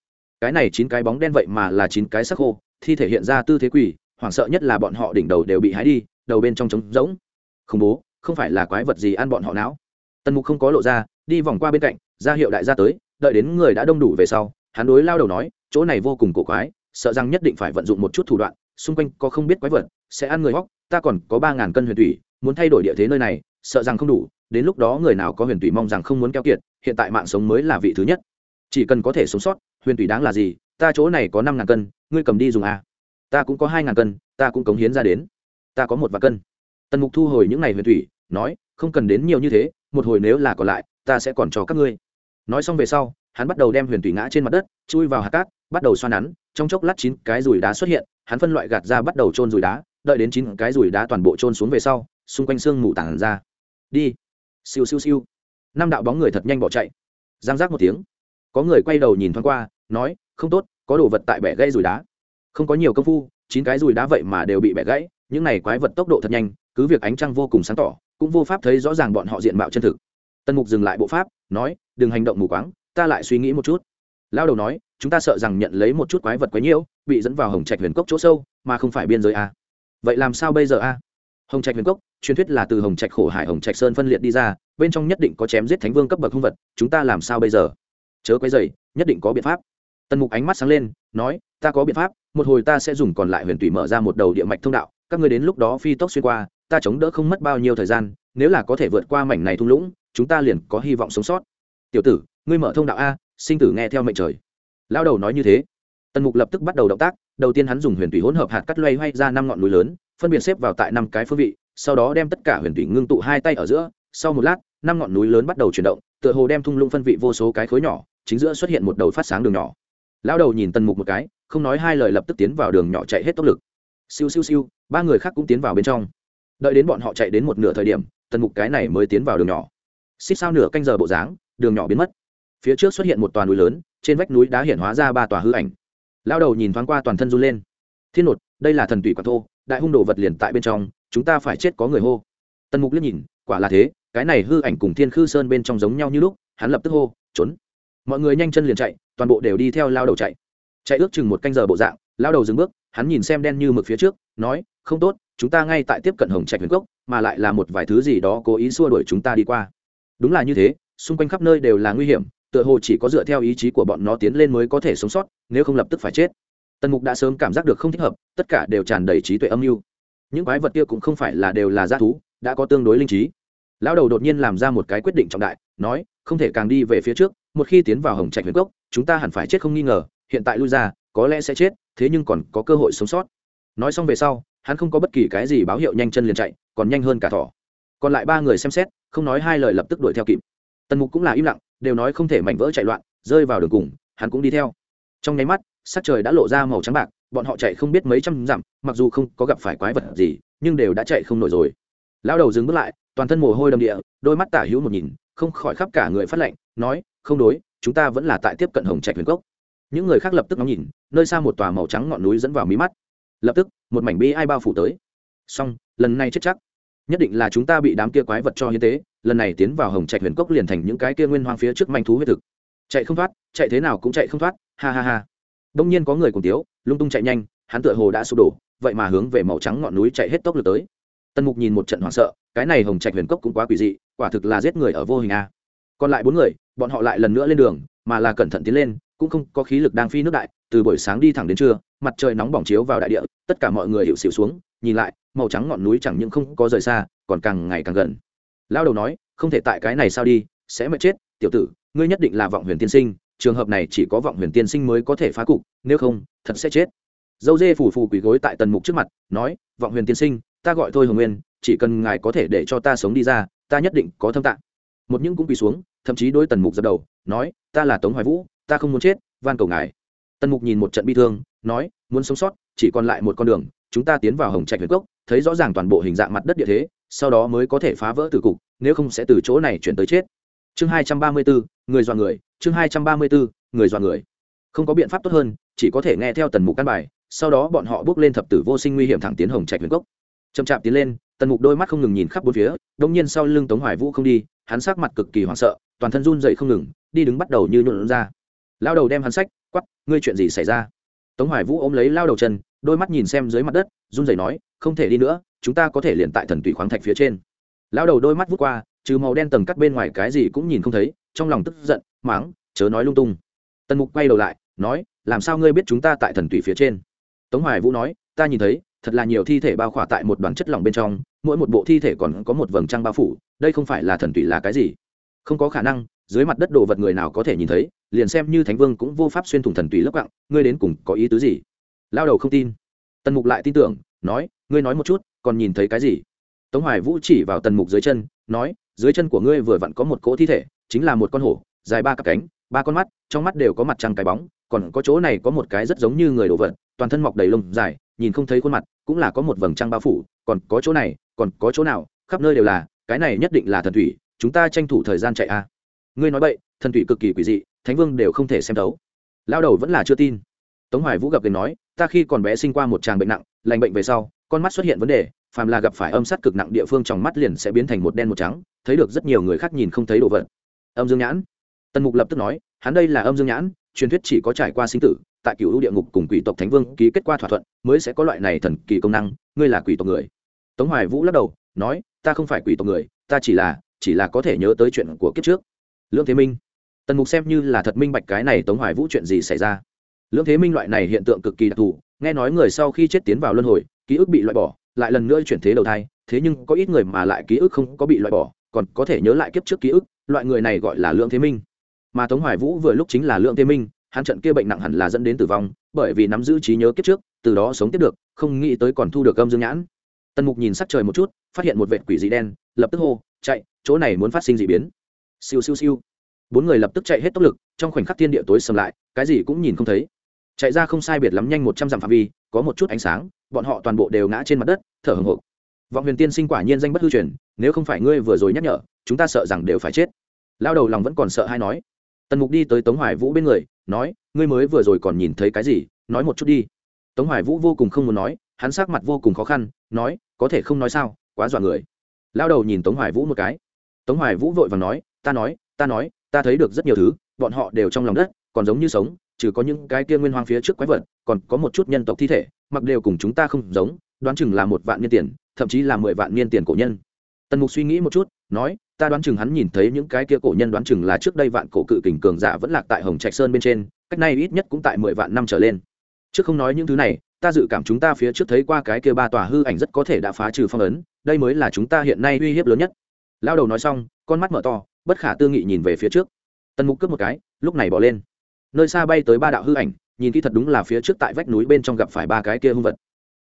[SPEAKER 1] Cái này chín cái bóng đen vậy mà là chín cái sắc khô, thi thể hiện ra tư thế quỷ, hoảng sợ nhất là bọn họ đỉnh đầu đều bị hái đi, đầu bên trong trống rỗng. Khủng bố, không phải là quái vật gì ăn bọn họ não tần mục không có lộ ra, đi vòng qua bên cạnh, ra hiệu đại gia tới, đợi đến người đã đông đủ về sau, hắn đối lao đầu nói, chỗ này vô cùng cổ quái, sợ rằng nhất định phải vận dụng một chút thủ đoạn, xung quanh có không biết quái vật, sẽ ăn người hóc, ta còn có ba ngàn cân huyền thủy, muốn thay đổi địa thế nơi này, sợ rằng không đủ, đến lúc đó người nào có huyền thủy mong rằng không muốn keo kiệt, hiện tại mạng sống mới là vị thứ nhất. Chỉ cần có thể sống sót, huyền thủy đáng là gì, ta chỗ này có năm ngàn cân, ngươi cầm đi dùng à. ta cũng có hai ngàn cân, ta cũng cống hiến ra đến. Ta có một vạn cân. Tần mục thu hồi những ngày huyền thủy, nói, không cần đến nhiều như thế một hồi nếu là còn lại, ta sẽ còn cho các ngươi. Nói xong về sau, hắn bắt đầu đem huyền thủy ngã trên mặt đất, chui vào hạt cát, bắt đầu xoa nắn, trong chốc lát chín cái rùi đá xuất hiện, hắn phân loại gạt ra bắt đầu trôn rùi đá, đợi đến chín cái rùi đá toàn bộ trôn xuống về sau, xung quanh xương mù tản ra. Đi. Siêu siêu siêu. Năm đạo bóng người thật nhanh bỏ chạy. Giang giác một tiếng. Có người quay đầu nhìn thoáng qua, nói, không tốt, có đồ vật tại bẻ gãy rùi đá. Không có nhiều công phu, chín cái rùi đá vậy mà đều bị bẻ gãy, những này quái vật tốc độ thật nhanh, cứ việc ánh trăng vô cùng sáng tỏ cũng vô pháp thấy rõ ràng bọn họ diện mạo chân thực. Tân mục dừng lại bộ pháp, nói, đừng hành động mù quáng, ta lại suy nghĩ một chút. Lao đầu nói, chúng ta sợ rằng nhận lấy một chút quái vật quái nhiễu, bị dẫn vào hồng trạch huyền cốc chỗ sâu, mà không phải biên giới a. Vậy làm sao bây giờ a? Hồng trạch huyền cốc, truyền thuyết là từ hồng trạch khổ hải hồng trạch sơn phân liệt đi ra, bên trong nhất định có chém giết thánh vương cấp bậc hung vật, chúng ta làm sao bây giờ? Chớ quấy dày nhất định có biện pháp. Tần mục ánh mắt sáng lên, nói, ta có biện pháp, một hồi ta sẽ dùng còn lại huyền tủy mở ra một đầu địa mạch thông đạo, các ngươi đến lúc đó phi tốc xuyên qua ta chống đỡ không mất bao nhiêu thời gian, nếu là có thể vượt qua mảnh này thung lũng, chúng ta liền có hy vọng sống sót. Tiểu tử, ngươi mở thông đạo a, sinh tử nghe theo mệnh trời. Lao đầu nói như thế. Tần mục lập tức bắt đầu động tác, đầu tiên hắn dùng huyền thủy hỗn hợp hạt cắt loay hoay ra năm ngọn núi lớn, phân biệt xếp vào tại năm cái phương vị, sau đó đem tất cả huyền thủy ngưng tụ hai tay ở giữa. Sau một lát, năm ngọn núi lớn bắt đầu chuyển động, tựa hồ đem thung lũng phân vị vô số cái khối nhỏ, chính giữa xuất hiện một đầu phát sáng đường nhỏ. Lão đầu nhìn tần mục một cái, không nói hai lời lập tức tiến vào đường nhỏ chạy hết tốc lực. Siêu siêu siêu, ba người khác cũng tiến vào bên trong đợi đến bọn họ chạy đến một nửa thời điểm, tần mục cái này mới tiến vào đường nhỏ. Xích sao nửa canh giờ bộ dáng, đường nhỏ biến mất. Phía trước xuất hiện một toàn núi lớn, trên vách núi đá hiện hóa ra ba tòa hư ảnh. Lao đầu nhìn thoáng qua toàn thân run lên. Thiên nột đây là thần tùy quả thô, đại hung đồ vật liền tại bên trong, chúng ta phải chết có người hô. Tần mục liếc nhìn, quả là thế, cái này hư ảnh cùng thiên khư sơn bên trong giống nhau như lúc, hắn lập tức hô, trốn. Mọi người nhanh chân liền chạy, toàn bộ đều đi theo lao đầu chạy. Chạy ước chừng một canh giờ bộ dạng, lao đầu dừng bước, hắn nhìn xem đen như mực phía trước, nói, không tốt chúng ta ngay tại tiếp cận hồng trạch huyền cốc, mà lại là một vài thứ gì đó cố ý xua đuổi chúng ta đi qua. Đúng là như thế, xung quanh khắp nơi đều là nguy hiểm, tựa hồ chỉ có dựa theo ý chí của bọn nó tiến lên mới có thể sống sót, nếu không lập tức phải chết. Tần mục đã sớm cảm giác được không thích hợp, tất cả đều tràn đầy trí tuệ âm mưu. Những quái vật kia cũng không phải là đều là g thú, đã có tương đối linh trí. Lão đầu đột nhiên làm ra một cái quyết định trọng đại, nói, không thể càng đi về phía trước, một khi tiến vào hồng trạch huyền cốc, chúng ta hẳn phải chết không nghi ngờ, hiện tại lui ra, có lẽ sẽ chết, thế nhưng còn có cơ hội sống sót. Nói xong về sau hắn không có bất kỳ cái gì báo hiệu nhanh chân liền chạy, còn nhanh hơn cả thỏ. Còn lại ba người xem xét, không nói hai lời lập tức đuổi theo kịp. Tần mục cũng là im lặng, đều nói không thể mảnh vỡ chạy loạn, rơi vào đường cùng, hắn cũng đi theo. Trong nháy mắt, sắc trời đã lộ ra màu trắng bạc, bọn họ chạy không biết mấy trăm dặm, mặc dù không có gặp phải quái vật gì, nhưng đều đã chạy không nổi rồi. Lão đầu dừng bước lại, toàn thân mồ hôi đầm địa, đôi mắt tả hữu một nhìn, không khỏi khắp cả người phát lệnh nói, không đối, chúng ta vẫn là tại tiếp cận hồng trạch huyền cốc. Những người khác lập tức ngắm nhìn, nơi xa một tòa màu trắng ngọn núi dẫn vào mí mắt lập tức, một mảnh bi ai bao phủ tới. Xong, lần này chết chắc. Nhất định là chúng ta bị đám kia quái vật cho hiến tế, lần này tiến vào hồng trạch huyền cốc liền thành những cái kia nguyên hoang phía trước manh thú huyết thực. Chạy không thoát, chạy thế nào cũng chạy không thoát, ha ha ha. Đông nhiên có người cùng tiếu, lung tung chạy nhanh, hắn tựa hồ đã sụp đổ, vậy mà hướng về màu trắng ngọn núi chạy hết tốc lực tới. Tần mục nhìn một trận hoảng sợ, cái này hồng trạch huyền cốc cũng quá quỷ dị, quả thực là giết người ở vô hình a. Còn lại bốn người, bọn họ lại lần nữa lên đường, mà là cẩn thận tiến lên cũng không có khí lực đang phi nước đại, từ buổi sáng đi thẳng đến trưa, mặt trời nóng bỏng chiếu vào đại địa, tất cả mọi người hiệu xịu xuống, nhìn lại, màu trắng ngọn núi chẳng những không có rời xa, còn càng ngày càng gần. Lao đầu nói, không thể tại cái này sao đi, sẽ mệt chết, tiểu tử, ngươi nhất định là vọng huyền tiên sinh, trường hợp này chỉ có vọng huyền tiên sinh mới có thể phá cục, nếu không, thật sẽ chết. Dâu dê phủ phù quỳ gối tại tần mục trước mặt, nói, vọng huyền tiên sinh, ta gọi thôi hồng nguyên, chỉ cần ngài có thể để cho ta sống đi ra, ta nhất định có thâm tạng. Một những cũng quỳ xuống, thậm chí đối tần mục dập đầu, nói, ta là tống hoài vũ ta không muốn chết, van cầu ngài. Tần mục nhìn một trận bi thương, nói, muốn sống sót, chỉ còn lại một con đường, chúng ta tiến vào hồng trạch huyền cốc thấy rõ ràng toàn bộ hình dạng mặt đất địa thế, sau đó mới có thể phá vỡ từ cục, nếu không sẽ từ chỗ này chuyển tới chết. Chương hai trăm ba mươi bốn, người dọa người, chương hai trăm ba mươi bốn, người dọa người. Không có biện pháp tốt hơn, chỉ có thể nghe theo tần mục căn bài, sau đó bọn họ bước lên thập tử vô sinh nguy hiểm thẳng tiến hồng trạch huyền cốc chậm chạp tiến lên, tần mục đôi mắt không ngừng nhìn khắp bốn phía đông nhiên sau lưng tống hoài vũ không đi, hắn sắc mặt cực kỳ hoảng sợ, toàn thân run dậy không ngừng, đi đứng bắt đầu như nhuộn ra lao đầu đem hắn sách quắp ngươi chuyện gì xảy ra? Tống hoài vũ ôm lấy lao đầu chân, đôi mắt nhìn xem dưới mặt đất, run rẩy nói, không thể đi nữa, chúng ta có thể liền tại thần tùy khoáng thạch phía trên. Lao đầu đôi mắt vút qua, trừ màu đen tầng cắt bên ngoài cái gì cũng nhìn không thấy, trong lòng tức giận máng chớ nói lung tung. Tần mục quay đầu lại, nói, làm sao ngươi biết chúng ta tại thần tùy phía trên? Tống hoài vũ nói, ta nhìn thấy, thật là nhiều thi thể bao khỏa tại một đoàn chất lỏng bên trong, mỗi một bộ thi thể còn có một vầng trăng bao phủ, đây không phải là thần tùy là cái gì? Không có khả năng, dưới mặt đất đồ vật người nào có thể nhìn thấy liền xem như thánh vương cũng vô pháp xuyên thủng thần tùy lớp quặng ngươi đến cùng có ý tứ gì? Lao đầu không tin. Tần mục lại tin tưởng, nói, ngươi nói một chút, còn nhìn thấy cái gì? Tống hoài vũ chỉ vào tần mục dưới chân, nói, dưới chân của ngươi vừa vặn có một cỗ thi thể, chính là một con hổ, dài ba cặp cánh, ba con mắt, trong mắt đều có mặt trăng cái bóng, còn có chỗ này có một cái rất giống như người đồ vật, toàn thân mọc đầy lông dài, nhìn không thấy khuôn mặt, cũng là có một vầng trăng bao phủ, còn có chỗ này, còn có chỗ nào, khắp nơi đều là, cái này nhất định là thần thủy, chúng ta tranh thủ thời gian chạy a. Ngươi nói vậy thần thủy cực kỳ quỷ dị thánh vương đều không thể xem đấu lao đầu vẫn là chưa tin. Tống hoài vũ gặp người nói, ta khi còn bé sinh qua một tràng bệnh nặng, lành bệnh về sau, con mắt xuất hiện vấn đề, phàm là gặp phải âm sát cực nặng địa phương trong mắt liền sẽ biến thành một đen một trắng, thấy được rất nhiều người khác nhìn không thấy đồ vật. Âm dương nhãn. Tần mục lập tức nói, hắn đây là âm dương nhãn, truyền thuyết chỉ có trải qua sinh tử, tại cựu địa ngục cùng quỷ tộc thánh vương ký kết qua thỏa thuận, mới sẽ có loại này thần kỳ công năng, ngươi là quỷ tộc người. Tống hoài vũ lắc đầu, nói, ta không phải quỷ tộc người, ta chỉ là chỉ là có thể nhớ tới chuyện của kiếp trước. Lương thế minh tần mục xem như là thật minh bạch cái này tống hoài vũ chuyện gì xảy ra. Lưỡng thế minh loại này hiện tượng cực kỳ đặc thù, nghe nói người sau khi chết tiến vào luân hồi, ký ức bị loại bỏ, lại lần nữa chuyển thế đầu thai, thế nhưng có ít người mà lại ký ức không có bị loại bỏ, còn có thể nhớ lại kiếp trước ký ức, loại người này gọi là lưỡng thế minh. Mà tống hoài vũ vừa lúc chính là lưỡng thế minh, hắn trận kia bệnh nặng hẳn là dẫn đến tử vong, bởi vì nắm giữ trí nhớ kiếp trước, từ đó sống tiếp được, không nghĩ tới còn thu được âm dương nhãn. Tần mục nhìn sắc trời một chút, phát hiện một vệt quỷ dị đen, lập tức hô, chạy, chỗ này muốn phát sinh d biến. Siêu siêu siêu bốn người lập tức chạy hết tốc lực, trong khoảnh khắc thiên địa tối sầm lại, cái gì cũng nhìn không thấy. Chạy ra không sai biệt lắm nhanh một trăm dặm phạm vi, có một chút ánh sáng, bọn họ toàn bộ đều ngã trên mặt đất, thở hồng hộc vọng huyền tiên sinh quả nhiên danh bất hư truyền, nếu không phải ngươi vừa rồi nhắc nhở, chúng ta sợ rằng đều phải chết. Lao đầu lòng vẫn còn sợ hay nói. Tần mục đi tới tống hoài vũ bên người, nói, ngươi mới vừa rồi còn nhìn thấy cái gì, nói một chút đi. Tống hoài vũ vô cùng không muốn nói, hắn sắc mặt vô cùng khó khăn, nói, có thể không nói sao, quá dọa người. Lao đầu nhìn tống hoài vũ một cái. Tống hoài vũ vội và nói, ta nói ta nói ta thấy được rất nhiều thứ, bọn họ đều trong lòng đất, còn giống như sống, trừ có những cái kia nguyên hoang phía trước quái vật, còn có một chút nhân tộc thi thể, mặc đều cùng chúng ta không giống, đoán chừng là một vạn niên tiền, thậm chí là mười vạn niên tiền cổ nhân. Tần mục suy nghĩ một chút, nói, ta đoán chừng hắn nhìn thấy những cái kia cổ nhân đoán chừng là trước đây vạn cổ cự kình cường giả vẫn lạc tại hồng trạch sơn bên trên, cách nay ít nhất cũng tại mười vạn năm trở lên. Trước không nói những thứ này, ta dự cảm chúng ta phía trước thấy qua cái kia ba tòa hư ảnh rất có thể đã phá trừ phong ấn, đây mới là chúng ta hiện nay uy hiếp lớn nhất. Lao đầu nói xong, con mắt mở to bất khả tư nghị nhìn về phía trước. Tần mục cướp một cái, lúc này bỏ lên. Nơi xa bay tới ba đạo hư ảnh, nhìn kỹ thật đúng là phía trước tại vách núi bên trong gặp phải ba cái kia hung vật.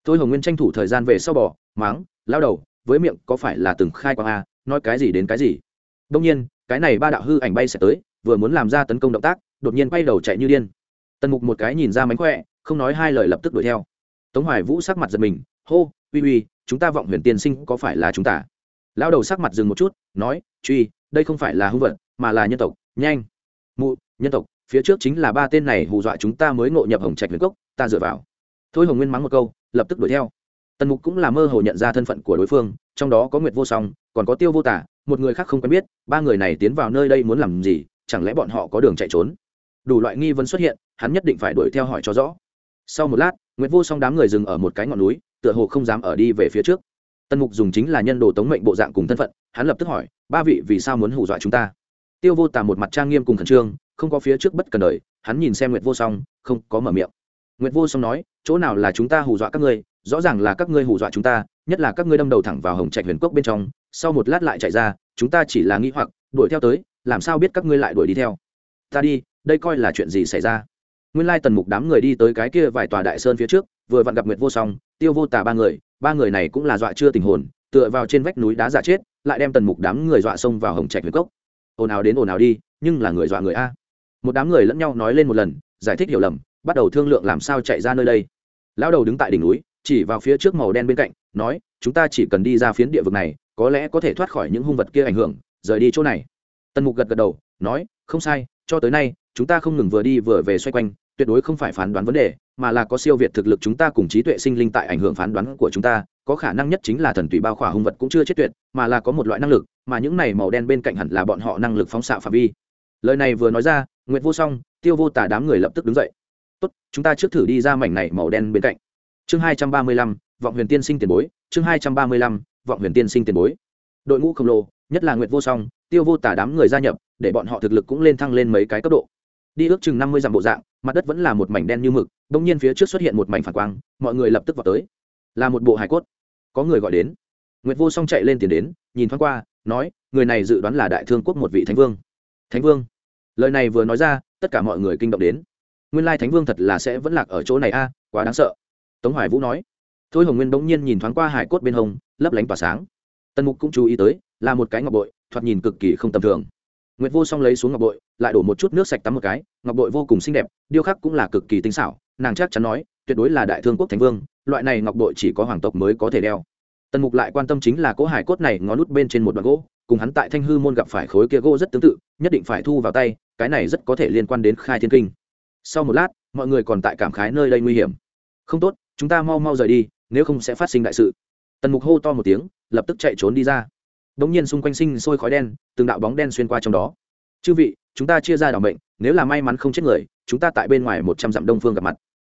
[SPEAKER 1] Tôi hồng nguyên tranh thủ thời gian về sau bỏ máng lao đầu, với miệng có phải là từng khai quang a nói cái gì đến cái gì? Đông nhiên, cái này ba đạo hư ảnh bay sẽ tới, vừa muốn làm ra tấn công động tác, đột nhiên quay đầu chạy như điên. Tần mục một cái nhìn ra mánh khỏe, không nói hai lời lập tức đuổi theo. Tống hoài vũ sắc mặt giật mình, hô, uy uy, chúng ta vọng huyền tiên sinh có phải là chúng ta? Lao đầu sắc mặt dừng một chút, nói, truy đây không phải là hung vật, mà là nhân tộc. Nhanh. Mụ, nhân tộc, phía trước chính là ba tên này hù dọa chúng ta mới ngộ nhập hồng trạch huyền cốc, ta dựa vào. Thôi hồng nguyên mắng một câu, lập tức đuổi theo. Tần mục cũng là mơ hồ nhận ra thân phận của đối phương, trong đó có nguyệt vô song, còn có tiêu vô tả, một người khác không quen biết, ba người này tiến vào nơi đây muốn làm gì, chẳng lẽ bọn họ có đường chạy trốn? Đủ loại nghi vấn xuất hiện, hắn nhất định phải đuổi theo hỏi cho rõ. Sau một lát, nguyệt vô song đám người dừng ở một cái ngọn núi, tựa hồ không dám ở đi về phía trước. Tần mục dùng chính là nhân đồ tống mệnh bộ dạng cùng thân phận hắn lập tức hỏi, ba vị, vì sao muốn hù dọa chúng ta? Tiêu vô tả một mặt trang nghiêm cùng khẩn trương, không có phía trước bất cần đời, hắn nhìn xem nguyệt vô song, không có mở miệng. Nguyệt vô song nói, chỗ nào là chúng ta hù dọa các ngươi, rõ ràng là các ngươi hù dọa chúng ta, nhất là các ngươi đâm đầu thẳng vào hồng trạch huyền cốc bên trong, sau một lát lại chạy ra, chúng ta chỉ là nghĩ hoặc, đuổi theo tới, làm sao biết các ngươi lại đuổi đi theo? Ta đi, đây coi là chuyện gì xảy ra? Nguyên lai tần mục đám người đi tới cái kia vài tòa đại sơn phía trước, vừa vặn gặp nguyệt vô song, tiêu vô tà ba người ba người này cũng là dọa chưa tình hồn, tựa vào trên vách núi đá giả chết lại đem tần mục đám người dọa xông vào hồng trạch huyền cốc. Ồn ào đến ồn ào đi, nhưng là người dọa người a. Một đám người lẫn nhau nói lên một lần, giải thích hiểu lầm, bắt đầu thương lượng làm sao chạy ra nơi đây. Lão đầu đứng tại đỉnh núi, chỉ vào phía trước màu đen bên cạnh, nói, chúng ta chỉ cần đi ra phiến địa vực này, có lẽ có thể thoát khỏi những hung vật kia ảnh hưởng, rời đi chỗ này. Tần mục gật gật đầu, nói, không sai, cho tới nay, chúng ta không ngừng vừa đi vừa về xoay quanh, tuyệt đối không phải phán đoán vấn đề, mà là có siêu việt thực lực chúng ta cùng trí tuệ sinh linh tại ảnh hưởng phán đoán của chúng ta có khả năng nhất chính là thần tùy bao khỏa hung vật cũng chưa chết tuyệt, mà là có một loại năng lực, mà những này màu đen bên cạnh hẳn là bọn họ năng lực phóng xạ phạm vi. Lời này vừa nói ra, nguyệt vô song, tiêu vô tả đám người lập tức đứng dậy. Tốt, chúng ta trước thử đi ra mảnh này màu đen bên cạnh. Chương hai trăm ba mươi lăm, vọng huyền tiên sinh tiền bối, chương hai trăm ba mươi lăm, vọng huyền tiên sinh tiền bối. Đội ngũ khổng lồ, nhất là nguyệt vô song, tiêu vô tả đám người gia nhập, để bọn họ thực lực cũng lên thăng lên mấy cái cấp độ. Đi ước chừng năm mươi dặm bộ dạng, mặt đất vẫn là một mảnh đen như mực đ ỗ n g nhiên phía trước xuất hiện một mảnh phản quang, mọi người lập tức vào tới. Là một bộ hải cốt có người gọi đến. Nguyệt vô song chạy lên tiền đến, nhìn thoáng qua, nói, người này dự đoán là đại thương quốc một vị thánh vương. Thánh vương? Lời này vừa nói ra, tất cả mọi người kinh động đến. Nguyên lai thánh vương thật là sẽ vẫn lạc ở chỗ này a, quá đáng sợ. Tống hoài vũ nói. Thôi hồng nguyên bỗng nhiên nhìn thoáng qua hải cốt bên hông, lấp lánh tỏa sáng. Tân mục cũng chú ý tới, là một cái ngọc bội, thoạt nhìn cực kỳ không tầm thường. Nguyệt vô song lấy xuống ngọc bội, lại đổ một chút nước sạch tắm một cái, ngọc bội vô cùng xinh đẹp, điêu khắc cũng là cực kỳ tinh xảo, nàng chắc chắn nói tuyệt đối là đại thương quốc thánh vương loại này ngọc bội chỉ có hoàng tộc mới có thể đeo. Tần mục lại quan tâm chính là cỗ hải cốt này ngó nút bên trên một đoạn gỗ cùng hắn tại thanh hư môn gặp phải khối kia gỗ rất tương tự nhất định phải thu vào tay cái này rất có thể liên quan đến khai thiên kinh. Sau một lát mọi người còn tại cảm khái nơi đây nguy hiểm. Không tốt chúng ta mau mau rời đi nếu không sẽ phát sinh đại sự. Tần mục hô to một tiếng lập tức chạy trốn đi ra. Đống nhiên xung quanh sinh sôi khói đen, từng đạo bóng đen xuyên qua trong đó. Chư vị, chúng ta chia ra đảo mệnh, nếu là may mắn không chết người, chúng ta tại bên ngoài một trăm dặm đông phương gặp mặt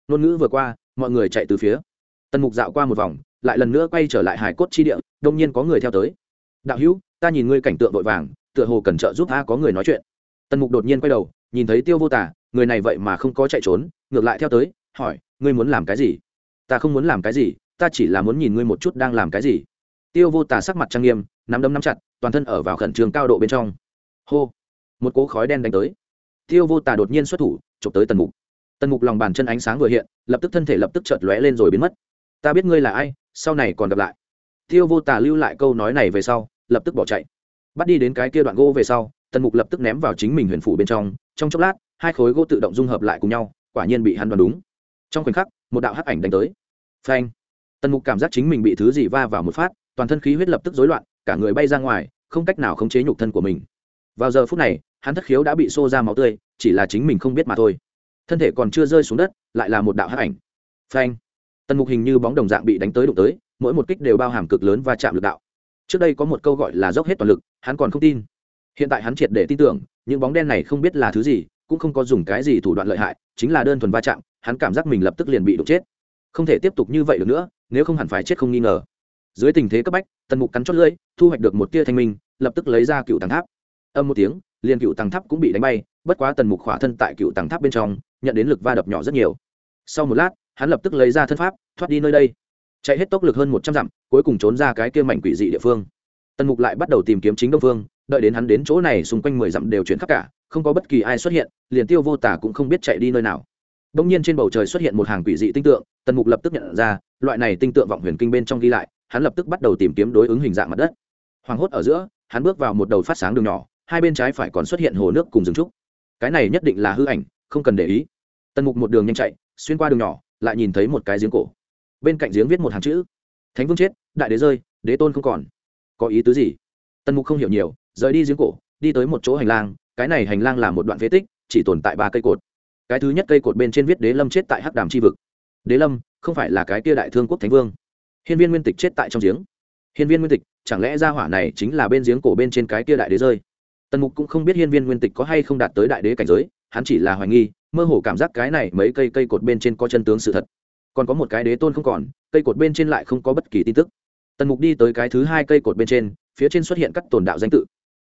[SPEAKER 1] ngôn ngữ vừa qua, mọi người chạy từ phía. Tần Mục dạo qua một vòng, lại lần nữa quay trở lại hải cốt chi địa đông nhiên có người theo tới. Đạo hữu ta nhìn ngươi cảnh tượng vội vàng tựa hồ cần trợ giúp ta có người nói chuyện. Tần mục đột nhiên quay đầu nhìn thấy tiêu vô tả người này vậy mà không có chạy trốn ngược lại theo tới hỏi ngươi muốn làm cái gì? Ta không muốn làm cái gì ta chỉ là muốn nhìn ngươi một chút đang làm cái gì. Tiêu vô tả sắc mặt trang nghiêm nắm đấm nắm chặt toàn thân ở vào khẩn trương cao độ bên trong. Hô một cỗ khói đen đánh tới. Tiêu vô tả đột nhiên xuất thủ chụp tới tần mục tần mục lòng bàn chân ánh sáng vừa hiện, lập tức thân thể lập tức chợt lóe lên rồi biến mất. Ta biết ngươi là ai, sau này còn gặp lại. Tiêu vô tả lưu lại câu nói này về sau, lập tức bỏ chạy. Bắt đi đến cái kia đoạn gỗ về sau, tần mục lập tức ném vào chính mình huyền phủ bên trong. Trong chốc lát, hai khối gỗ tự động dung hợp lại cùng nhau, quả nhiên bị hắn đoán đúng. Trong khoảnh khắc, một đạo hắc ảnh đánh tới. Phanh! Tần mục cảm giác chính mình bị thứ gì va vào một phát, toàn thân khí huyết lập tức rối loạn, cả người bay ra ngoài, không cách nào khống chế nhục thân của mình. Vào giờ phút này, hắn thất khiếu đã bị xô ra máu tươi, chỉ là chính mình không biết mà thôi thân thể còn chưa rơi xuống đất, lại là một đạo hắc ảnh. Phanh. Tần mục hình như bóng đồng dạng bị đánh tới đụng tới, mỗi một kích đều bao hàm cực lớn và chạm lực đạo. Trước đây có một câu gọi là dốc hết toàn lực, hắn còn không tin. Hiện tại hắn triệt để tin tưởng, những bóng đen này không biết là thứ gì, cũng không có dùng cái gì thủ đoạn lợi hại, chính là đơn thuần va chạm, hắn cảm giác mình lập tức liền bị đụng chết. Không thể tiếp tục như vậy được nữa, nếu không hẳn phải chết không nghi ngờ. Dưới tình thế cấp bách, tần mục cắn chót lưỡi, thu hoạch được một tia thanh minh, lập tức lấy ra cựu tàng tháp. Âm một tiếng, liền cựu tàng tháp cũng bị đánh bay, bất quá tần mục khỏa thân tại cựu tàng tháp bên trong nhận đến lực va đập nhỏ rất nhiều. Sau một lát, hắn lập tức lấy ra thân pháp, thoát đi nơi đây. Chạy hết tốc lực hơn một trăm dặm, cuối cùng trốn ra cái kia mảnh quỷ dị địa phương. Tần mục lại bắt đầu tìm kiếm chính đông phương, đợi đến hắn đến chỗ này xung quanh mười dặm đều chuyển khắp cả, không có bất kỳ ai xuất hiện, liền tiêu vô tả cũng không biết chạy đi nơi nào. Đông nhiên trên bầu trời xuất hiện một hàng quỷ dị tinh tượng, tần mục lập tức nhận ra, loại này tinh tượng vọng huyền kinh bên trong ghi lại, hắn lập tức bắt đầu tìm kiếm đối ứng hình dạng mặt đất. Hoàng hốt ở giữa, hắn bước vào một đầu phát sáng đường nhỏ, hai bên trái phải còn xuất hiện hồ nước cùng rừng trúc. Cái này nhất định là hư ảnh không cần để ý. Tần mục một đường nhanh chạy, xuyên qua đường nhỏ, lại nhìn thấy một cái giếng cổ. Bên cạnh giếng viết một hàng chữ, thánh vương chết, đại đế rơi, đế tôn không còn. Có ý tứ gì? Tần mục không hiểu nhiều, rời đi giếng cổ, đi tới một chỗ hành lang, cái này hành lang là một đoạn phế tích, chỉ tồn tại ba cây cột. Cái thứ nhất cây cột bên trên viết đế lâm chết tại hắc đàm c h i vực. Đế lâm, không phải là cái kia đại thương quốc thánh vương. Hiên viên nguyên tịch chết tại trong giếng. Hiên viên nguyên tịch, chẳng lẽ ra hỏa này chính là bên giếng cổ bên trên cái kia đại đế rơi? Tần mục cũng không biết hiên viên nguyên tịch có hay không đạt tới đại đế cảnh giới hắn chỉ là hoài nghi, mơ hồ cảm giác cái này mấy cây cây cột bên trên có chân tướng sự thật. Còn có một cái đế tôn không còn, cây cột bên trên lại không có bất kỳ tin tức. Tần mục đi tới cái thứ hai cây cột bên trên, phía trên xuất hiện các tồn đạo danh tự.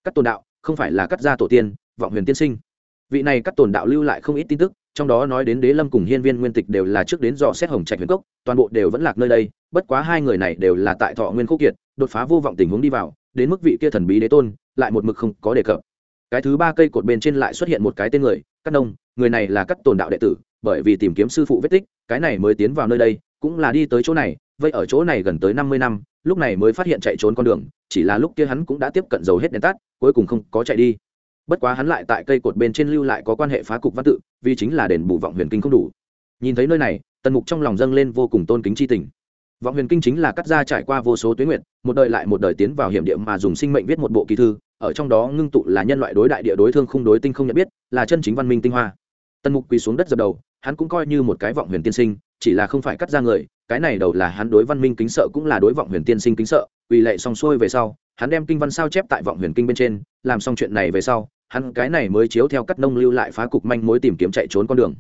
[SPEAKER 1] Các tồn đạo, không phải là cắt gia tổ tiên, vọng huyền tiên sinh. Vị này các tồn đạo lưu lại không ít tin tức, trong đó nói đến đế lâm cùng hiên viên nguyên tịch đều là trước đến dò xét hồng trạch huyền cốc, toàn bộ đều vẫn lạc nơi đây, bất quá hai người này đều là tại thọ nguyên khúc kiệt, đột phá vô vọng tình huống đi vào, đến mức vị kia thần bí đế tôn, lại một mực không có đề cập cái thứ ba cây cột bên trên lại xuất hiện một cái tên người cắt nông, người này là cắt tồn đạo đệ tử, bởi vì tìm kiếm sư phụ vết tích, cái này mới tiến vào nơi đây, cũng là đi tới chỗ này, vậy ở chỗ này gần tới năm mươi năm, lúc này mới phát hiện chạy trốn con đường, chỉ là lúc kia hắn cũng đã tiếp cận dầu hết đèn tắt, cuối cùng không có chạy đi. Bất quá hắn lại tại cây cột bên trên lưu lại có quan hệ phá cục văn tự, vì chính là đền bù vọng huyền kinh không đủ. Nhìn thấy nơi này, tần mục trong lòng dâng lên vô cùng tôn kính c h i tình. Vọng huyền kinh chính là cắt ra trải qua vô số tuyến nguyện, một đời lại một đời tiến vào hiểm địa mà dùng sinh mệnh viết một bộ kỳ thư ở trong đó ngưng tụ là nhân loại đối đại địa đối thương không đối tinh không nhận biết, là chân chính văn minh tinh hoa. Tần mục quỳ xuống đất dập đầu, hắn cũng coi như một cái vọng huyền tiên sinh, chỉ là không phải cắt ra người, cái này đầu là hắn đối văn minh kính sợ cũng là đối vọng huyền tiên sinh kính sợ. Quỳ lệ xong xuôi về sau, hắn đem kinh văn sao chép tại vọng huyền kinh bên trên, làm xong chuyện này về sau, hắn cái này mới chiếu theo cắt nông lưu lại phá cục manh mối tìm kiếm chạy trốn con đường.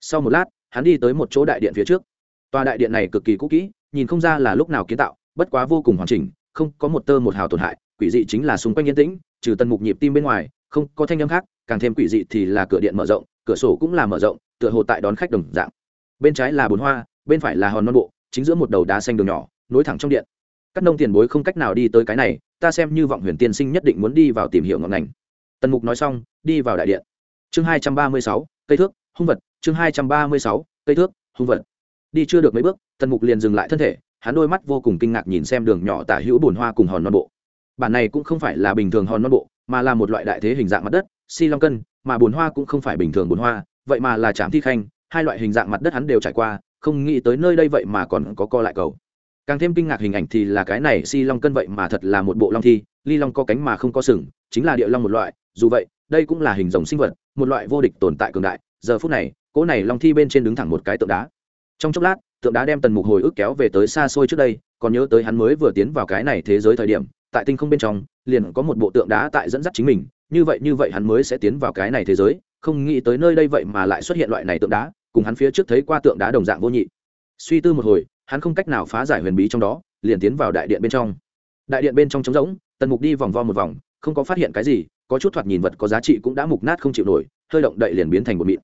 [SPEAKER 1] Sau một lát, hắn đi tới một chỗ đại điện phía trước. Tòa đại điện này cực kỳ cũ kỹ, nhìn không ra là lúc nào kiến tạo, bất quá vô cùng hoàn chỉnh, không có một tơ một hào tổn hại quỷ dị chính là xung quanh yên tĩnh, trừ tân mục nhịp tim bên ngoài, không có thanh âm khác, càng thêm quỷ dị thì là cửa điện mở rộng, cửa sổ cũng là mở rộng, tựa hồ tại đón khách đồng dạng. Bên trái là bồn hoa, bên phải là hòn non bộ, chính giữa một đầu đá xanh đường nhỏ, nối thẳng trong điện. Các nông tiền bối không cách nào đi tới cái này, ta xem như vọng huyền tiên sinh nhất định muốn đi vào tìm hiểu ngọn ngành. Tần mục nói xong, đi vào đại điện. Chương hai trăm ba mươi sáu, cây thước, hung vật. Chương hai trăm ba mươi sáu, cây thước, hung vật. Đi chưa được mấy bước, tần mục liền dừng lại thân thể, hắn đôi mắt vô cùng kinh ngạc nhìn xem đường nhỏ tả hữu bồn hoa cùng hòn non bộ bản này cũng không phải là bình thường hòn non bộ, mà là một loại đại thế hình dạng mặt đất, si long cân, mà bồn hoa cũng không phải bình thường bồn hoa, vậy mà là trạm thi khanh, hai loại hình dạng mặt đất hắn đều trải qua, không nghĩ tới nơi đây vậy mà còn có co lại cầu. Càng thêm kinh ngạc hình ảnh thì là cái này si long cân vậy mà thật là một bộ long thi, ly long có cánh mà không có sừng, chính là địa long một loại, dù vậy, đây cũng là hình rồng sinh vật, một loại vô địch tồn tại cường đại, giờ phút này, cỗ này long thi bên trên đứng thẳng một cái tượng đá. Trong chốc lát, tượng đá đem tần mục hồi ức kéo về tới xa xôi trước đây, còn nhớ tới hắn mới vừa tiến vào cái này thế giới thời điểm tại tinh không bên trong, liền có một bộ tượng đá tại dẫn dắt chính mình, như vậy như vậy hắn mới sẽ tiến vào cái này thế giới, không nghĩ tới nơi đây vậy mà lại xuất hiện loại này tượng đá, cùng hắn phía trước thấy qua tượng đá đồng dạng vô nhị. Suy tư một hồi, hắn không cách nào phá giải huyền bí trong đó, liền tiến vào đại điện bên trong. Đại điện bên trong trống rỗng, tần mục đi vòng vo một vòng, không có phát hiện cái gì, có chút thoạt nhìn vật có giá trị cũng đã mục nát không chịu nổi, hơi động đậy liền biến thành một mịn.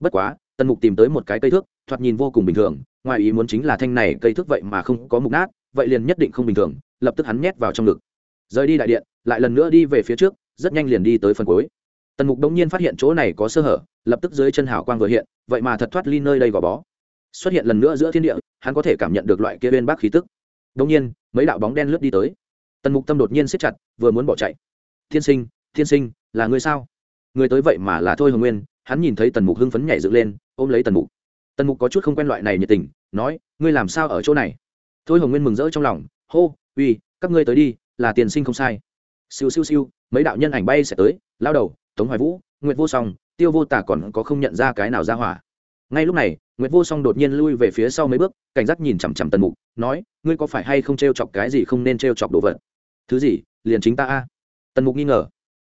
[SPEAKER 1] Bất quá, tần mục tìm tới một cái cây thước, thoạt nhìn vô cùng bình thường, ngoài ý muốn chính là thanh này cây thước vậy mà không có mục nát, vậy liền nhất định không bình thường lập tức hắn nhét vào trong ngực. Rời đi đại điện, lại lần nữa đi về phía trước, rất nhanh liền đi tới phần cuối. Tần mục đống nhiên phát hiện chỗ này có sơ hở, lập tức dưới chân hảo quang vừa hiện, vậy mà thật thoát ly nơi đây gò bó. Xuất hiện lần nữa giữa thiên địa, hắn có thể cảm nhận được loại kia bên bác khí tức. Đống nhiên, mấy đạo bóng đen lướt đi tới. Tần mục tâm đột nhiên siết chặt, vừa muốn bỏ chạy. Thiên sinh thiên sinh, là người sao? Người tới vậy mà là thôi hồng nguyên. Hắn nhìn thấy tần mục hưng phấn nhảy dựng lên, ôm lấy tần mục. Tần mục có chút không quen loại này nhiệt tình, nói, ngươi làm sao ở chỗ này? Thôi hồng nguyên mừng rỡ trong lòng hô, uy, các ngươi tới đi, là tiền sinh không sai. Siêu siêu siêu, mấy đạo nhân ảnh bay sẽ tới, lao đầu, tống hoài vũ, nguyệt vô song, tiêu vô tả còn có không nhận ra cái nào ra hỏa. Ngay lúc này, nguyệt vô song đột nhiên lui về phía sau mấy bước, cảnh giác nhìn chằm chằm tần mục, nói, ngươi có phải hay không t r e o chọc cái gì không nên t r e o chọc đồ vật? Thứ gì, liền chính ta a. Tần mục nghi ngờ.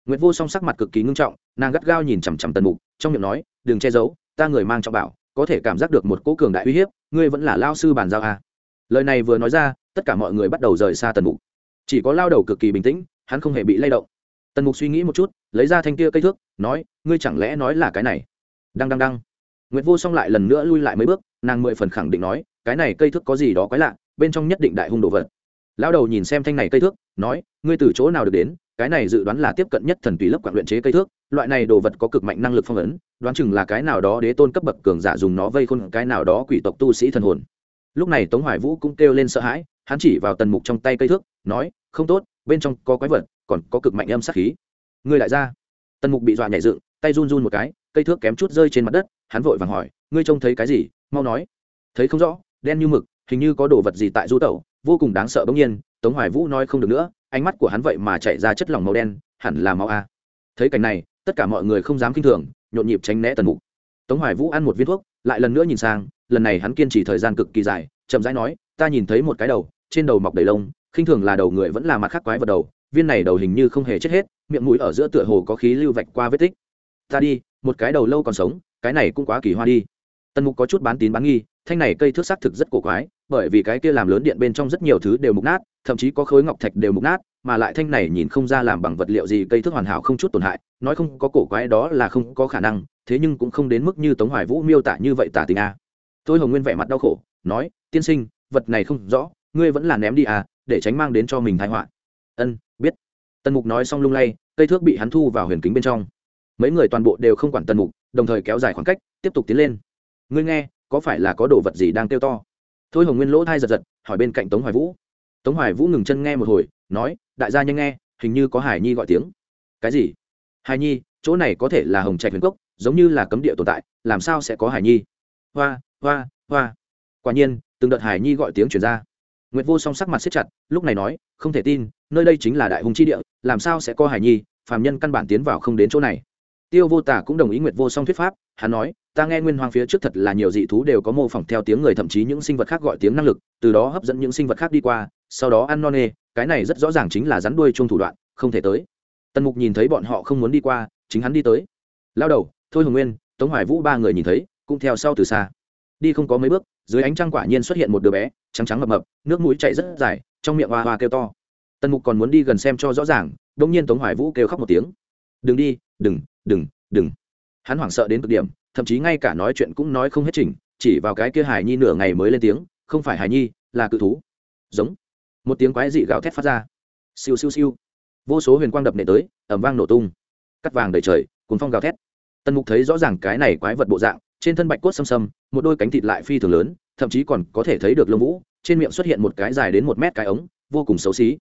[SPEAKER 1] Nguyệt vô song sắc mặt cực kỳ ngưng trọng, nàng gắt gao nhìn chằm chằm tần mục, trong miệng nói, đừng che giấu, ta người mang trọng bảo, có thể cảm giác được một cỗ cường đại uy hiếp, ngươi vẫn là lao sư bàn giao a. Lời này vừa nói ra tất cả mọi người bắt đầu rời xa tần mục. Chỉ có lao đầu cực kỳ bình tĩnh hắn không hề bị lay động. Tần mục suy nghĩ một chút lấy ra thanh kia cây thước nói ngươi chẳng lẽ nói là cái này? Đăng đăng đăng. Nguyệt Vô Song lại lần nữa lui lại mấy bước, nàng mười phần khẳng định nói, cái này cây thước có gì đó quái lạ, bên trong nhất định đại hung đồ vật. Lão đầu nhìn xem thanh này cây thước, nói, ngươi từ chỗ nào được đến, cái này dự đoán là tiếp cận nhất thần tùy lớp quản luyện chế cây thước, loại này đồ vật có cực mạnh năng lực phong ấn, đoán chừng là cái nào đó đế tôn cấp bậc cường giả dùng nó vây khôn cái nào đó quỷ tộc tu sĩ thần hồn. Lúc này Tống Hoài Vũ cũng kêu lên sợ hãi, hắn chỉ vào tần mục trong tay cây thước, nói, không tốt, bên trong có quái vật, còn có cực mạnh âm sát khí. Ngươi lại ra. Tần mục bị dọa nhảy dựng, tay run run một cái, cây thước kém chút rơi trên mặt đất, hắn vội vàng hỏi ngươi trông thấy cái gì? Mau nói. Thấy không rõ đen như mực hình như có đồ vật gì tại du tẩu vô cùng đáng sợ bỗng nhiên. Tống hoài vũ nói không được nữa ánh mắt của hắn vậy mà chạy ra chất lỏng màu đen hẳn là máu a. Thấy cảnh này tất cả mọi người không dám k i n h thường nhộn nhịp tránh né tần mục. Tống hoài vũ ăn một viên thuốc lại lần nữa nhìn sang lần này hắn kiên trì thời gian cực kỳ dài chậm rãi nói ta nhìn thấy một cái đầu trên đầu mọc đầy lông, khinh thường là đầu người vẫn là mặt khác quái vật đầu, viên này đầu hình như không hề chết hết, miệng mũi ở giữa tựa hồ có khí lưu vạch qua vết tích. Ta đi, một cái đầu lâu còn sống, cái này cũng quá kỳ hoa đi. Tần mục có chút bán tín bán nghi, thanh này cây thước xác thực rất cổ quái, bởi vì cái kia làm lớn điện bên trong rất nhiều thứ đều mục nát, thậm chí có khối ngọc thạch đều mục nát, mà lại thanh này nhìn không ra làm bằng vật liệu gì cây thước hoàn hảo không chút tổn hại, nói không có cổ quái đó là không có khả năng, thế nhưng cũng không đến mức như tống hoài vũ miêu tả như vậy tả tình a. Tôi hồng nguyên vẻ mặt đau khổ, nói, tiên sinh, vật này không rõ ngươi vẫn là ném đi à để tránh mang đến cho mình thái họa. Ân, biết. Tần mục nói xong lung lay, cây thước bị hắn thu vào huyền kính bên trong. Mấy người toàn bộ đều không quản tần mục, đồng thời kéo dài khoảng cách, tiếp tục tiến lên. Ngươi nghe, có phải là có đồ vật gì đang kêu to? Thôi hồng nguyên lỗ thai giật giật, hỏi bên cạnh tống hoài vũ. Tống hoài vũ ngừng chân nghe một hồi, nói, đại gia nhanh nghe, hình như có hải nhi gọi tiếng. Cái gì? Hải nhi, chỗ này có thể là hồng trạch huyền cốc, giống như là cấm địa tồn tại, làm sao sẽ có hải nhi? Hoa hoa hoa. Quả nhiên, từng đợt hải nhi gọi tiếng chuyển ra nguyệt vô song sắc mặt siết chặt, lúc này nói, không thể tin, nơi đây chính là đại hùng chi địa, làm sao sẽ có hải nhi, phàm nhân căn bản tiến vào không đến chỗ này. Tiêu vô tả cũng đồng ý nguyệt vô song thuyết pháp, hắn nói, ta nghe nguyên hoàng phía trước thật là nhiều dị thú đều có mô phỏng theo tiếng người, thậm chí những sinh vật khác gọi tiếng năng lực, từ đó hấp dẫn những sinh vật khác đi qua, sau đó ăn non nê, cái này rất rõ ràng chính là rắn đuôi chung thủ đoạn, không thể tới. Tần mục nhìn thấy bọn họ không muốn đi qua, chính hắn đi tới. Lao đầu, thôi hồng nguyên, tống hoài vũ ba người nhìn thấy, cũng theo sau từ xa đi không có mấy bước, dưới ánh trăng quả nhiên xuất hiện một đứa bé, trắng trắng mập mập, nước mũi chạy rất dài, trong miệng hoa hoa kêu to. Tần mục còn muốn đi gần xem cho rõ ràng đông nhiên tống hoài vũ kêu khóc một tiếng. Đừng đi, đừng đừng đừng. Hắn hoảng sợ đến cực điểm, thậm chí ngay cả nói chuyện cũng nói không hết trình chỉ vào cái kia hải nhi nửa ngày mới lên tiếng, không phải hải nhi, là cự thú. Giống. Một tiếng quái dị gào thét phát ra. Siêu siêu siêu. Vô số huyền quang đập nệ tới ẩm vang nổ tung. Cắt vàng đầy trời cùng phong gào thét. Tần mục thấy rõ ràng cái này quái vật bộ dạng trên thân bạch cốt xâm xâm, một đôi cánh thịt lại phi thường lớn, thậm chí còn có thể thấy được lông vũ, trên miệng xuất hiện một cái dài đến một mét cái ống, vô cùng xấu xí.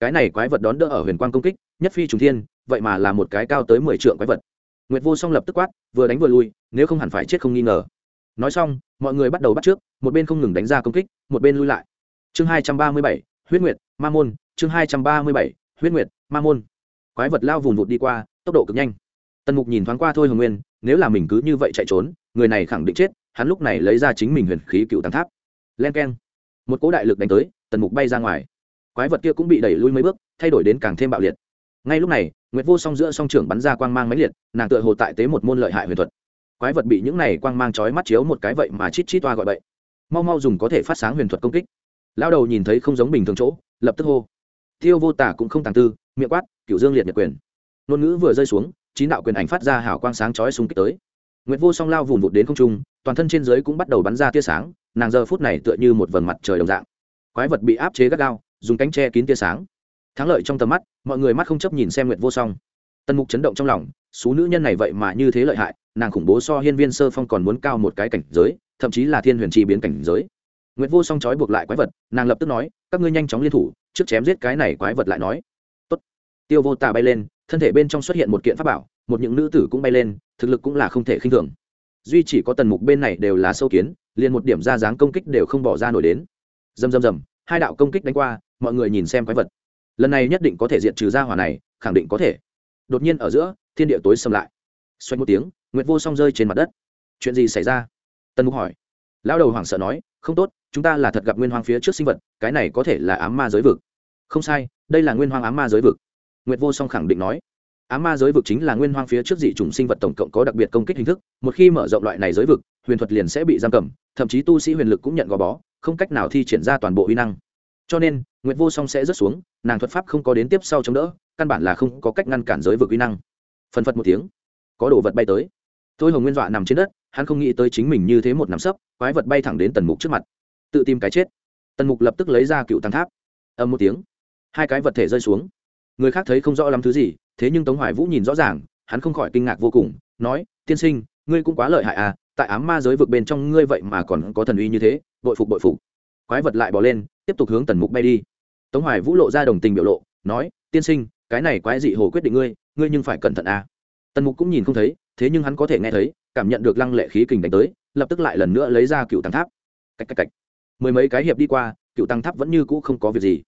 [SPEAKER 1] Cái này quái vật đón đỡ ở huyền quang công kích, nhất phi trùng thiên, vậy mà là một cái cao tới mười trượng quái vật. Nguyệt vô song lập tức quát, vừa đánh vừa lui, nếu không hẳn phải chết không nghi ngờ. Nói xong, mọi người bắt đầu bắt trước, một bên không ngừng đánh ra công kích, một bên lui lại. Chương hai trăm ba mươi bảy, huyết nguyệt, ma môn. Chương hai trăm ba mươi bảy, huyết nguyệt, ma môn. Quái vật lao vùng vụt đi qua, tốc độ cực nhanh. Tần mục nhìn thoáng qua thôi hồng nguyên nếu là mình cứ như vậy chạy trốn, người này khẳng định chết, hắn lúc này lấy ra chính mình huyền khí cựu tàng tháp. Len k e n một cỗ đại lực đánh tới, tần mục bay ra ngoài. Quái vật kia cũng bị đẩy lui mấy bước, thay đổi đến càng thêm bạo liệt. Ngay lúc này, nguyệt vô song giữa song trưởng bắn ra quang mang máy liệt, nàng tựa hồ tại tế một môn lợi hại huyền thuật. Quái vật bị những này quang mang chói mắt chiếu một cái vậy mà chít chít toa gọi bậy. Mau mau dùng có thể phát sáng huyền thuật công kích. Lao đầu nhìn thấy không giống bình thường chỗ, lập tức hô. Tiêu vô tả cũng không tàng tư, miệng quát cựu dương liệt nhật quyền. Ngôn ngữ vừa rơi xuống chín đạo quyền ảnh phát ra hào quang sáng chói xung kích tới. Nguyệt vô song lao vùn vụt đến không trung, toàn thân trên dưới cũng bắt đầu bắn ra tia sáng, nàng giờ phút này tựa như một vầng mặt trời đồng dạng. Quái vật bị áp chế gắt gao, dùng cánh che kín tia sáng. Thắng lợi trong tầm mắt, mọi người mắt không chấp nhìn xem nguyệt vô song. Tần mục chấn động trong lòng, số nữ nhân này vậy mà như thế lợi hại, nàng khủng bố so hiên viên sơ phong còn muốn cao một cái cảnh giới, thậm chí là thiên huyền chi biến cảnh giới. Nguyệt vô song trói buộc lại quái vật, nàng lập tức nói, các ngươi nhanh chóng liên thủ, trước chém giết cái này quái vật lại nói. Tốt. tiêu vô tà bay lên thân thể bên trong xuất hiện một kiện pháp bảo, một những nữ tử cũng bay lên, thực lực cũng là không thể khinh thường. Duy chỉ có tần mục bên này đều là sâu kiến, liền một điểm ra dáng công kích đều không bỏ ra nổi đến. Dầm dầm dầm hai đạo công kích đánh qua, mọi người nhìn xem quái vật. Lần này nhất định có thể diện trừ ra hỏa này, khẳng định có thể. Đột nhiên ở giữa, thiên địa tối xâm lại. Xoay một tiếng, nguyệt vô song rơi trên mặt đất. Chuyện gì xảy ra? Tần mục hỏi. Lão đầu hoảng sợ nói, không tốt, chúng ta là thật gặp nguyên hoang phía trước sinh vật, cái này có thể là ám ma giới vực. Không sai, đây là nguyên hoang ám ma giới vực nguyệt vô song khẳng định nói, ám ma giới vực chính là nguyên hoang phía trước dị chủng sinh vật tổng cộng có đặc biệt công kích hình thức, một khi mở rộng loại này giới vực, huyền thuật liền sẽ bị giam cầm, thậm chí tu sĩ huyền lực cũng nhận gò bó, không cách nào thi triển ra toàn bộ uy năng. Cho nên, nguyệt vô song sẽ rớt xuống, nàng thuật pháp không có đến tiếp sau chống đỡ, căn bản là không có cách ngăn cản giới vực uy năng. Phần phật một tiếng, có đồ vật bay tới. Tôi hồng nguyên dọa nằm trên đất, hắn không nghĩ tới chính mình như thế một nắm sấp, quái vật bay thẳng đến tần mục trước mặt. Tự tìm cái chết. Tần mục lập tức lấy ra cựu tăng tháp. Âm một tiếng, hai cái vật thể rơi xuống người khác thấy không rõ lắm thứ gì, thế nhưng tống hoài vũ nhìn rõ ràng, hắn không khỏi kinh ngạc vô cùng, nói, tiên sinh, ngươi cũng quá lợi hại à tại ám ma giới vực bên trong ngươi vậy mà còn có thần uy như thế, bội phục bội phục. Quái vật lại bỏ lên, tiếp tục hướng tần mục bay đi. Tống hoài vũ lộ ra đồng tình biểu lộ, nói, tiên sinh, cái này quái dị hồ quyết định ngươi ngươi nhưng phải cẩn thận à. Tần mục cũng nhìn không thấy, thế nhưng hắn có thể nghe thấy, cảm nhận được lăng lệ khí kình đánh tới, lập tức lại lần nữa lấy ra cựu tăng tháp. Cách cách cách. Mười mấy cái hiệp đi qua, cựu tăng tháp vẫn như cũ không có việc gì.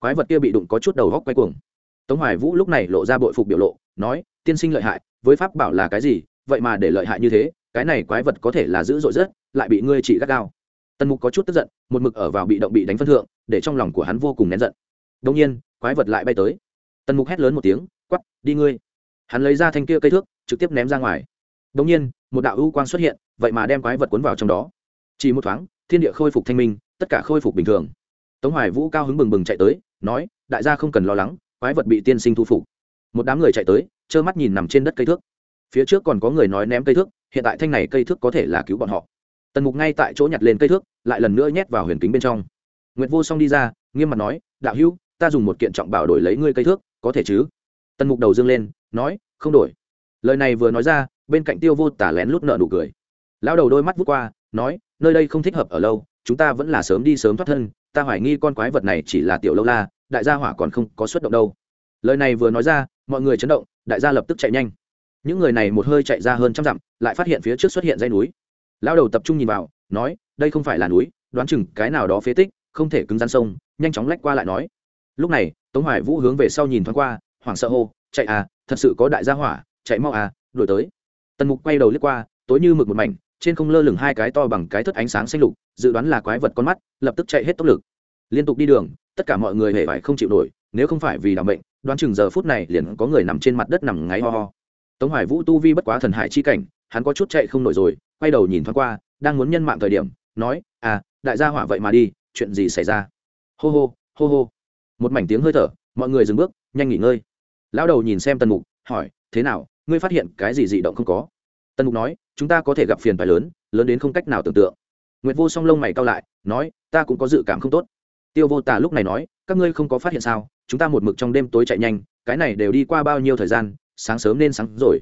[SPEAKER 1] Quái vật kia bị đụng có chút đầu góc quay cuồng tống hoài vũ lúc này lộ ra bội phục biểu lộ, nói, tiên sinh lợi hại, với pháp bảo là cái gì, vậy mà để lợi hại như thế, cái này quái vật có thể là dữ dội rất, lại bị ngươi trị gắt gao. Tần mục có chút tức giận, một mực ở vào bị động bị đánh phân thượng, để trong lòng của hắn vô cùng nén giận. Đông nhiên, quái vật lại bay tới. Tần mục hét lớn một tiếng quắp đi ngươi. Hắn lấy ra thanh kia cây thước, trực tiếp ném ra ngoài. Đông nhiên, một đạo ưu quang xuất hiện, vậy mà đem quái vật cuốn vào trong đó. Chỉ một thoáng, thiên địa khôi phục thanh minh, tất cả khôi phục bình thường. Tống hoài vũ cao hứng bừng bừng chạy tới, nói, đại gia không cần lo lắng quái vật bị tiên sinh thu phục. Một đám người chạy tới, trơ mắt nhìn nằm trên đất cây thước. Phía trước còn có người nói ném cây thước, hiện tại thanh này cây thước có thể là cứu bọn họ. Tần mục ngay tại chỗ nhặt lên cây thước, lại lần nữa nhét vào huyền kính bên trong. Nguyệt vô song đi ra, nghiêm mặt nói, đạo hữu, ta dùng một kiện trọng bảo đổi lấy ngươi cây thước, có thể chứ? Tần mục đầu dương lên, nói, không đổi. Lời này vừa nói ra, bên cạnh tiêu vô tả lén lút nợ nụ cười. Lao đầu đôi mắt vút qua, nói, nơi đây không thích hợp ở lâu, chúng ta vẫn là sớm đi sớm thoát thân, ta hoài nghi con quái vật này chỉ là tiểu lâu la đại gia hỏa còn không có xuất động đâu. Lời này vừa nói ra, mọi người chấn động, đại gia lập tức chạy nhanh. Những người này một hơi chạy ra hơn trăm dặm, lại phát hiện phía trước xuất hiện dây núi. Lao đầu tập trung nhìn vào, nói, đây không phải là núi, đoán chừng cái nào đó phế tích, không thể cứng rắn sông, nhanh chóng lách qua lại nói. Lúc này, tống hoài vũ hướng về sau nhìn thoáng qua, hoảng sợ hô, chạy à thật sự có đại gia hỏa, chạy mau à đuổi tới. Tần mục quay đầu lướt qua, tối như mực một mảnh, trên không lơ lửng hai cái to bằng cái thất ánh sáng xanh lục, dự đoán là quái vật con mắt, lập tức chạy hết tốc lực. Liên tục đi đường tất cả mọi người hề phải không chịu nổi, nếu không phải vì đảm bệnh đoán chừng giờ phút này liền có người nằm trên mặt đất nằm ngáy ho ho. Tống hoài vũ tu vi bất quá thần hải chi cảnh, hắn có chút chạy không nổi rồi, quay đầu nhìn thoáng qua, đang muốn nhân mạng thời điểm, nói à đại gia hỏa vậy mà đi, chuyện gì xảy ra? Hô hô hô hô. Một mảnh tiếng hơi thở, mọi người dừng bước, nhanh nghỉ ngơi. Lão đầu nhìn xem tần mục, hỏi, thế nào, ngươi phát hiện cái gì dị động không có? Tần mục nói, chúng ta có thể gặp phiền phải lớn lớn đến không cách nào tưởng tượng. Nguyệt vô song lông mày cao lại, nói, ta cũng có dự cảm không tốt tiêu vô tà lúc này nói, các ngươi không có phát hiện sao? Chúng ta một mực trong đêm tối chạy nhanh, cái này đều đi qua bao nhiêu thời gian, sáng sớm nên sáng rồi.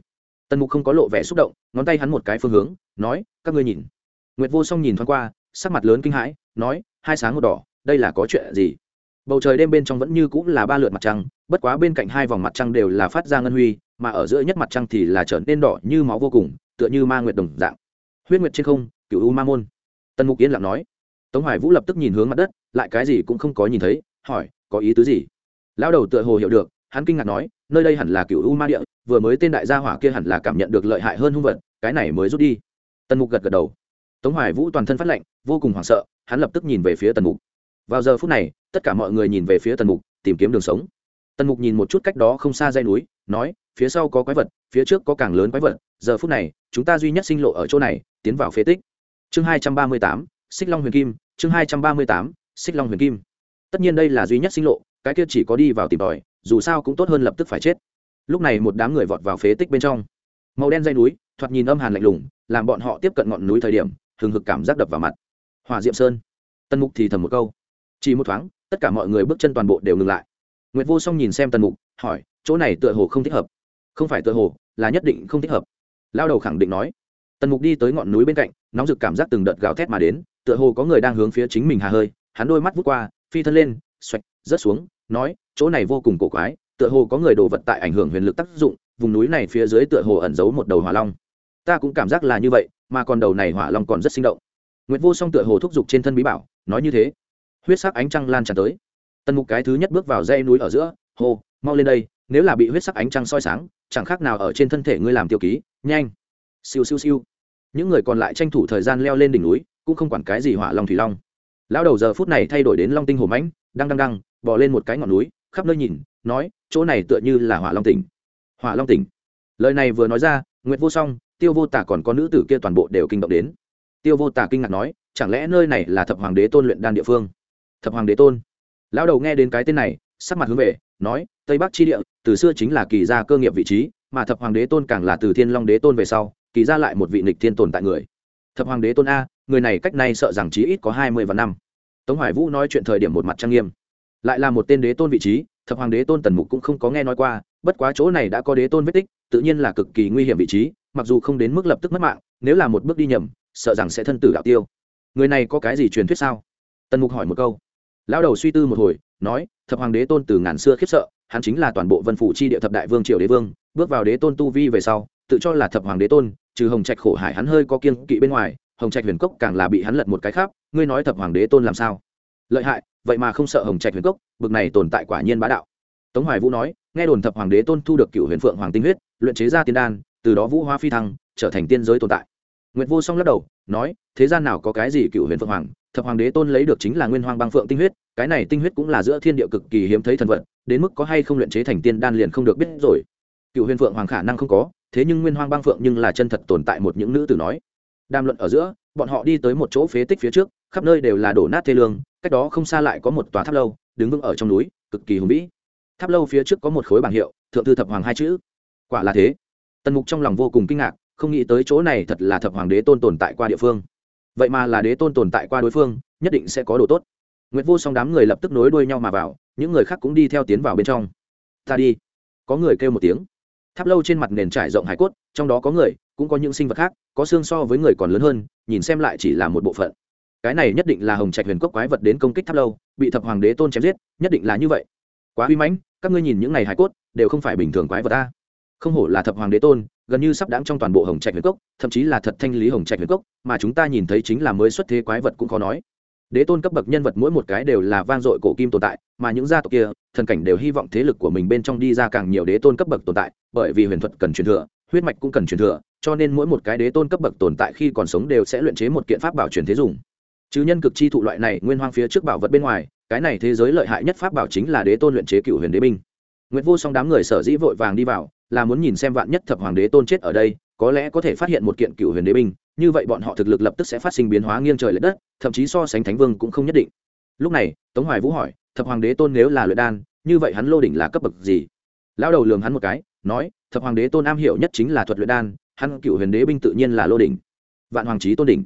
[SPEAKER 1] Tần mục không có lộ vẻ xúc động, ngón tay hắn một cái phương hướng, nói, các ngươi nhìn. Nguyệt vô song nhìn thoáng qua, sắc mặt lớn kinh hãi, nói, hai sáng một đỏ, đây là có chuyện gì? Bầu trời đêm bên trong vẫn như cũng là ba lượt mặt trăng, bất quá bên cạnh hai vòng mặt trăng đều là phát ra ngân huy, mà ở giữa nhất mặt trăng thì là trở nên đỏ như máu vô cùng, tựa như ma nguyệt đồng dạng. Huyết nguyệt trên không cựu u ma môn. Tần mục yên lặng nói. Tống hoài vũ lập tức nhìn hướng mặt đất lại cái gì cũng không có nhìn thấy, hỏi, có ý tứ gì? Lão đầu tựa hồ hiểu được, hắn kinh ngạc nói, nơi đây hẳn là cựu u ma địa, vừa mới tên đại gia hỏa kia hẳn là cảm nhận được lợi hại hơn hung vật, cái này mới rút đi. Tần mục gật gật đầu. Tống hoài vũ toàn thân phát lệnh vô cùng hoảng sợ, hắn lập tức nhìn về phía tần mục. Vào giờ phút này, tất cả mọi người nhìn về phía tần mục, tìm kiếm đường sống. Tần mục nhìn một chút cách đó không xa dây núi, nói, phía sau có quái vật, phía trước có càng lớn quái vật, giờ phút này, chúng ta duy nhất sinh lộ ở chỗ này, tiến vào phế tích. Chương hai trăm ba mươi tám, xích long huyền kim, chương hai trăm ba mươi tám xích long huyền kim. Tất nhiên đây là duy nhất sinh lộ, cái kia chỉ có đi vào tìm tòi, dù sao cũng tốt hơn lập tức phải chết. Lúc này một đám người vọt vào phế tích bên trong. Màu đen dây núi, thoạt nhìn âm hàn lạnh lùng, làm bọn họ tiếp cận ngọn núi thời điểm, hừng hực cảm giác đập vào mặt. Hòa diệm sơn. Tân mục thì thầm một câu. Chỉ một thoáng, tất cả mọi người bước chân toàn bộ đều ngừng lại. Nguyệt vô song nhìn xem tân mục, hỏi, chỗ này tựa hồ không thích hợp? Không phải tựa hồ, là nhất định không thích hợp. Lao đầu khẳng định nói. Tần mục đi tới ngọn núi bên cạnh, nóng rực cảm giác từng đợt gào thét mà đến, tựa hồ có người đang hướng phía chính mình hà hơi hắn đôi mắt vút qua, phi thân lên, xoạch, rớt xuống, nói, chỗ này vô cùng cổ quái, tựa hồ có người đồ vật tại ảnh hưởng huyền lực tác dụng, vùng núi này phía dưới tựa hồ ẩn giấu một đầu hỏa long. Ta cũng cảm giác là như vậy, mà còn đầu này hỏa long còn rất sinh động. Nguyệt vô song tựa hồ thúc giục trên thân bí bảo, nói như thế. Huyết sắc ánh trăng lan tràn tới. Tần mục cái thứ nhất bước vào dây núi ở giữa hồ mau lên đây, nếu là bị huyết sắc ánh trăng soi sáng, chẳng khác nào ở trên thân thể ngươi làm tiêu ký, nhanh. Siêu siêu siêu. Những người còn lại tranh thủ thời gian leo lên đỉnh núi, cũng không quản cái gì hỏa long thủy long lão đầu giờ phút này thay đổi đến long tinh hồ mãnh đang đang đang bỏ lên một cái ngọn núi, khắp nơi nhìn, nói, chỗ này tựa như là hỏa long tỉnh. Hỏa long tỉnh. Lời này vừa nói ra, nguyệt vô song, tiêu vô tả còn có nữ tử kia toàn bộ đều kinh động đến. Tiêu vô tả kinh ngạc nói, chẳng lẽ nơi này là thập hoàng đế tôn luyện đan địa phương? Thập hoàng đế tôn. Lão đầu nghe đến cái tên này, sắc mặt hướng về, nói, tây bắc chi địa, từ xưa chính là kỳ gia cơ nghiệp vị trí, mà thập hoàng đế tôn càng là từ thiên long đế tôn về sau, kỳ gia lại một vị nịch thiên tồn tại người. Thập hoàng đế tôn a người này cách nay sợ rằng chí ít có hai mươi và năm. Tống hoài vũ nói chuyện thời điểm một mặt trang nghiêm. Lại là một tên đế tôn vị trí, thập hoàng đế tôn tần mục cũng không có nghe nói qua, bất quá chỗ này đã có đế tôn vết tích, tự nhiên là cực kỳ nguy hiểm vị trí, mặc dù không đến mức lập tức mất mạng, nếu là một bước đi nhầm, sợ rằng sẽ thân tử đạo tiêu. Người này có cái gì truyền thuyết sao? Tần mục hỏi một câu. Lão đầu suy tư một hồi, nói, thập hoàng đế tôn từ ngàn xưa khiếp sợ, hắn chính là toàn bộ vân phủ chi địa thập đại vương triều đế vương, bước vào đế tôn tu vi về sau, tự cho là thập hoàng đế tôn, trừ hồng trạch khổ hải hắn hơi có kiên kỵ bên ngoài hồng trạch huyền cốc càng là bị hắn lật một cái khác ngươi nói thập hoàng đế tôn làm sao? Lợi hại, vậy mà không sợ hồng trạch huyền cốc, bực này tồn tại quả nhiên bá đạo. Tống hoài vũ nói, nghe đồn thập hoàng đế tôn thu được cựu huyền phượng hoàng tinh huyết, luyện chế ra tiên đan, từ đó vũ hoa phi thăng, trở thành tiên giới tồn tại. Nguyệt vô song lắc đầu, nói, thế gian nào có cái gì cựu huyền phượng hoàng, thập hoàng đế tôn lấy được chính là nguyên hoàng băng phượng tinh huyết, cái này tinh huyết cũng là giữa thiên địa cực kỳ hiếm thấy thần vật, đến mức có hay không luyện chế thành tiên đan liền không được biết rồi. Cựu huyền phượng hoàng khả năng không có, thế nhưng nguyên hoang băng phượng nhưng là chân thật tồn tại một những nữ tử nói đàm luận ở giữa bọn họ đi tới một chỗ phế tích phía trước khắp nơi đều là đổ nát thê lương cách đó không xa lại có một tòa tháp lâu đứng vững ở trong núi cực kỳ hùng vĩ tháp lâu phía trước có một khối bảng hiệu thượng thư thập hoàng hai chữ quả là thế tần mục trong lòng vô cùng kinh ngạc không nghĩ tới chỗ này thật là thập hoàng đế tôn tồn tại qua địa phương vậy mà là đế tôn tồn tại qua đối phương nhất định sẽ có đồ tốt Nguyệt Vô Song đám người lập tức nối đuôi nhau mà vào, những người khác cũng đi theo tiến vào bên trong. "Ta đi." Có người kêu một tiếng. Tháp lâu trên mặt nền trải rộng hải cốt, trong đó có người, cũng có những sinh vật khác, có xương so với người còn lớn hơn, nhìn xem lại chỉ là một bộ phận. Cái này nhất định là Hồng Trạch Huyền Cốc quái vật đến công kích tháp lâu, bị thập hoàng đế tôn chém giết, nhất định là như vậy. Quá uy mãnh, các ngươi nhìn những này hải cốt, đều không phải bình thường quái vật ta Không hổ là thập hoàng đế tôn, gần như sắp đáng trong toàn bộ Hồng Trạch Huyền Cốc, thậm chí là thật thanh lý Hồng Trạch Huyền Cốc, mà chúng ta nhìn thấy chính là mới xuất thế quái vật cũng khó nói đế tôn cấp bậc nhân vật mỗi một cái đều là vang dội cổ kim tồn tại mà những gia tộc kia thần cảnh đều hy vọng thế lực của mình bên trong đi ra càng nhiều đế tôn cấp bậc tồn tại bởi vì huyền thuật cần truyền thừa huyết mạch cũng cần truyền thừa, cho nên mỗi một cái đế tôn cấp bậc tồn tại khi còn sống đều sẽ luyện chế một kiện pháp bảo truyền thế dùng. Chứ nhân cực chi thụ loại này nguyên hoang phía trước bảo vật bên ngoài, cái này thế giới lợi hại nhất pháp bảo chính là đế tôn luyện chế cựu huyền đế binh. Nguyễn vô song đám người sở dĩ vội vàng đi vào, là muốn nhìn xem vạn nhất thập hoàng đế tôn chết ở đây, có lẽ có thể phát hiện một kiện cựu huyền đế binh, như vậy bọn họ thực lực lập tức sẽ phát sinh biến hóa nghiêng trời l ệ đất, thậm chí so sánh thánh vương cũng không nhất định. Lúc này, tống hoài vũ hỏi, thập hoàng đế tôn nếu là luyện đan, như vậy hắn lô đỉnh là cấp bậc gì? Lão đầu lường hắn một cái, nói thập hoàng đế tôn am hiểu nhất chính là thuật luyện đan, hắn cựu huyền đế binh tự nhiên là lô đỉnh. Vạn hoàng trí tôn đỉnh.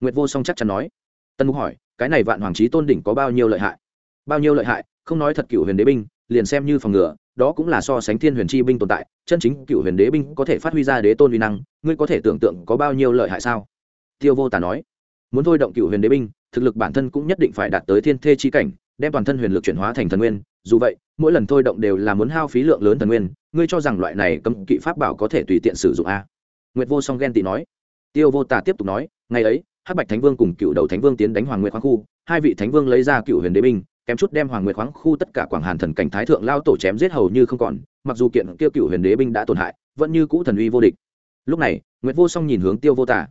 [SPEAKER 1] Nguyệt vô song chắc chắn nói. Tân mục hỏi, cái này vạn hoàng trí tôn đỉnh có bao nhiêu lợi hại? Bao nhiêu lợi hại? Không nói thật cựu huyền đế binh, liền xem như phòng ngừa, đó cũng là so sánh thiên huyền chi binh tồn tại, chân chính cựu huyền đế binh có thể phát huy ra đế tôn uy năng, ngươi có thể tưởng tượng có bao nhiêu lợi hại sao? Tiêu vô tả nói. Muốn thôi động cựu huyền đế binh, thực lực bản thân cũng nhất định phải đạt tới thiên thê chi cảnh, đem toàn thân huyền lực chuyển hóa thành thần nguyên dù vậy, mỗi lần thôi động đều là muốn hao phí lượng lớn thần nguyên, ngươi cho rằng loại này cấm kỵ pháp bảo có thể tùy tiện sử dụng a? Nguyệt vô song ghen tị nói. Tiêu vô tả tiếp tục nói, ngày ấy, hắc bạch thánh vương cùng cựu đầu thánh vương tiến đánh hoàng nguyệt khoáng khu, hai vị thánh vương lấy ra cựu huyền đế binh, kém chút đem hoàng nguyệt khoáng khu tất cả quảng hàn thần cảnh thái thượng lao tổ chém giết hầu như không còn, mặc dù kiện tiêu cựu huyền đế binh đã tổn hại, vẫn như cũ thần uy vô địch. Lúc này, nguyệt vô song nhìn hướng tiêu vô tả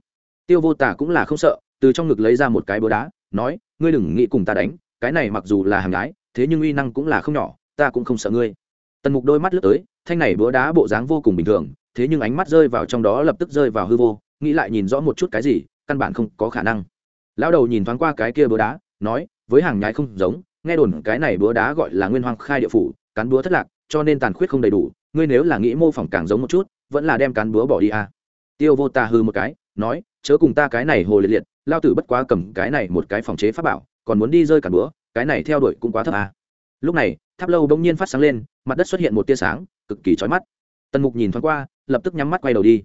[SPEAKER 1] tiêu vô tả cũng là không sợ, từ trong ngực lấy ra một cái búa đá, nói, ngươi đừng nghĩ cùng ta đánh, cái này mặc dù là hàng gái thế nhưng uy năng cũng là không nhỏ, ta cũng không sợ ngươi tần mục đôi mắt lướt tới, thanh này búa đá bộ dáng vô cùng bình thường, thế nhưng ánh mắt rơi vào trong đó lập tức rơi vào hư vô, nghĩ lại nhìn rõ một chút cái gì, căn bản không có khả năng lão đầu nhìn thoáng qua cái kia búa đá, nói, với hàng nhái không giống, nghe đồn cái này búa đá gọi là nguyên hoang khai địa phủ, cán búa thất lạc, cho nên tàn khuyết không đầy đủ, ngươi nếu là nghĩ mô phỏng càng giống một chút, vẫn là đem cán búa bỏ đi à. tiêu vô ta hư một cái, nói, chớ cùng ta cái này hồ liệt liệt lao tử bất quá cầm cái này một cái phòng chế pháp bảo, còn muốn đi rơi cán búa cái này theo đuổi cũng quá thấp à. lúc này tháp lâu bỗng nhiên phát sáng lên mặt đất xuất hiện một tia sáng cực kỳ chói mắt. Tần mục nhìn thoáng qua lập tức nhắm mắt quay đầu đi.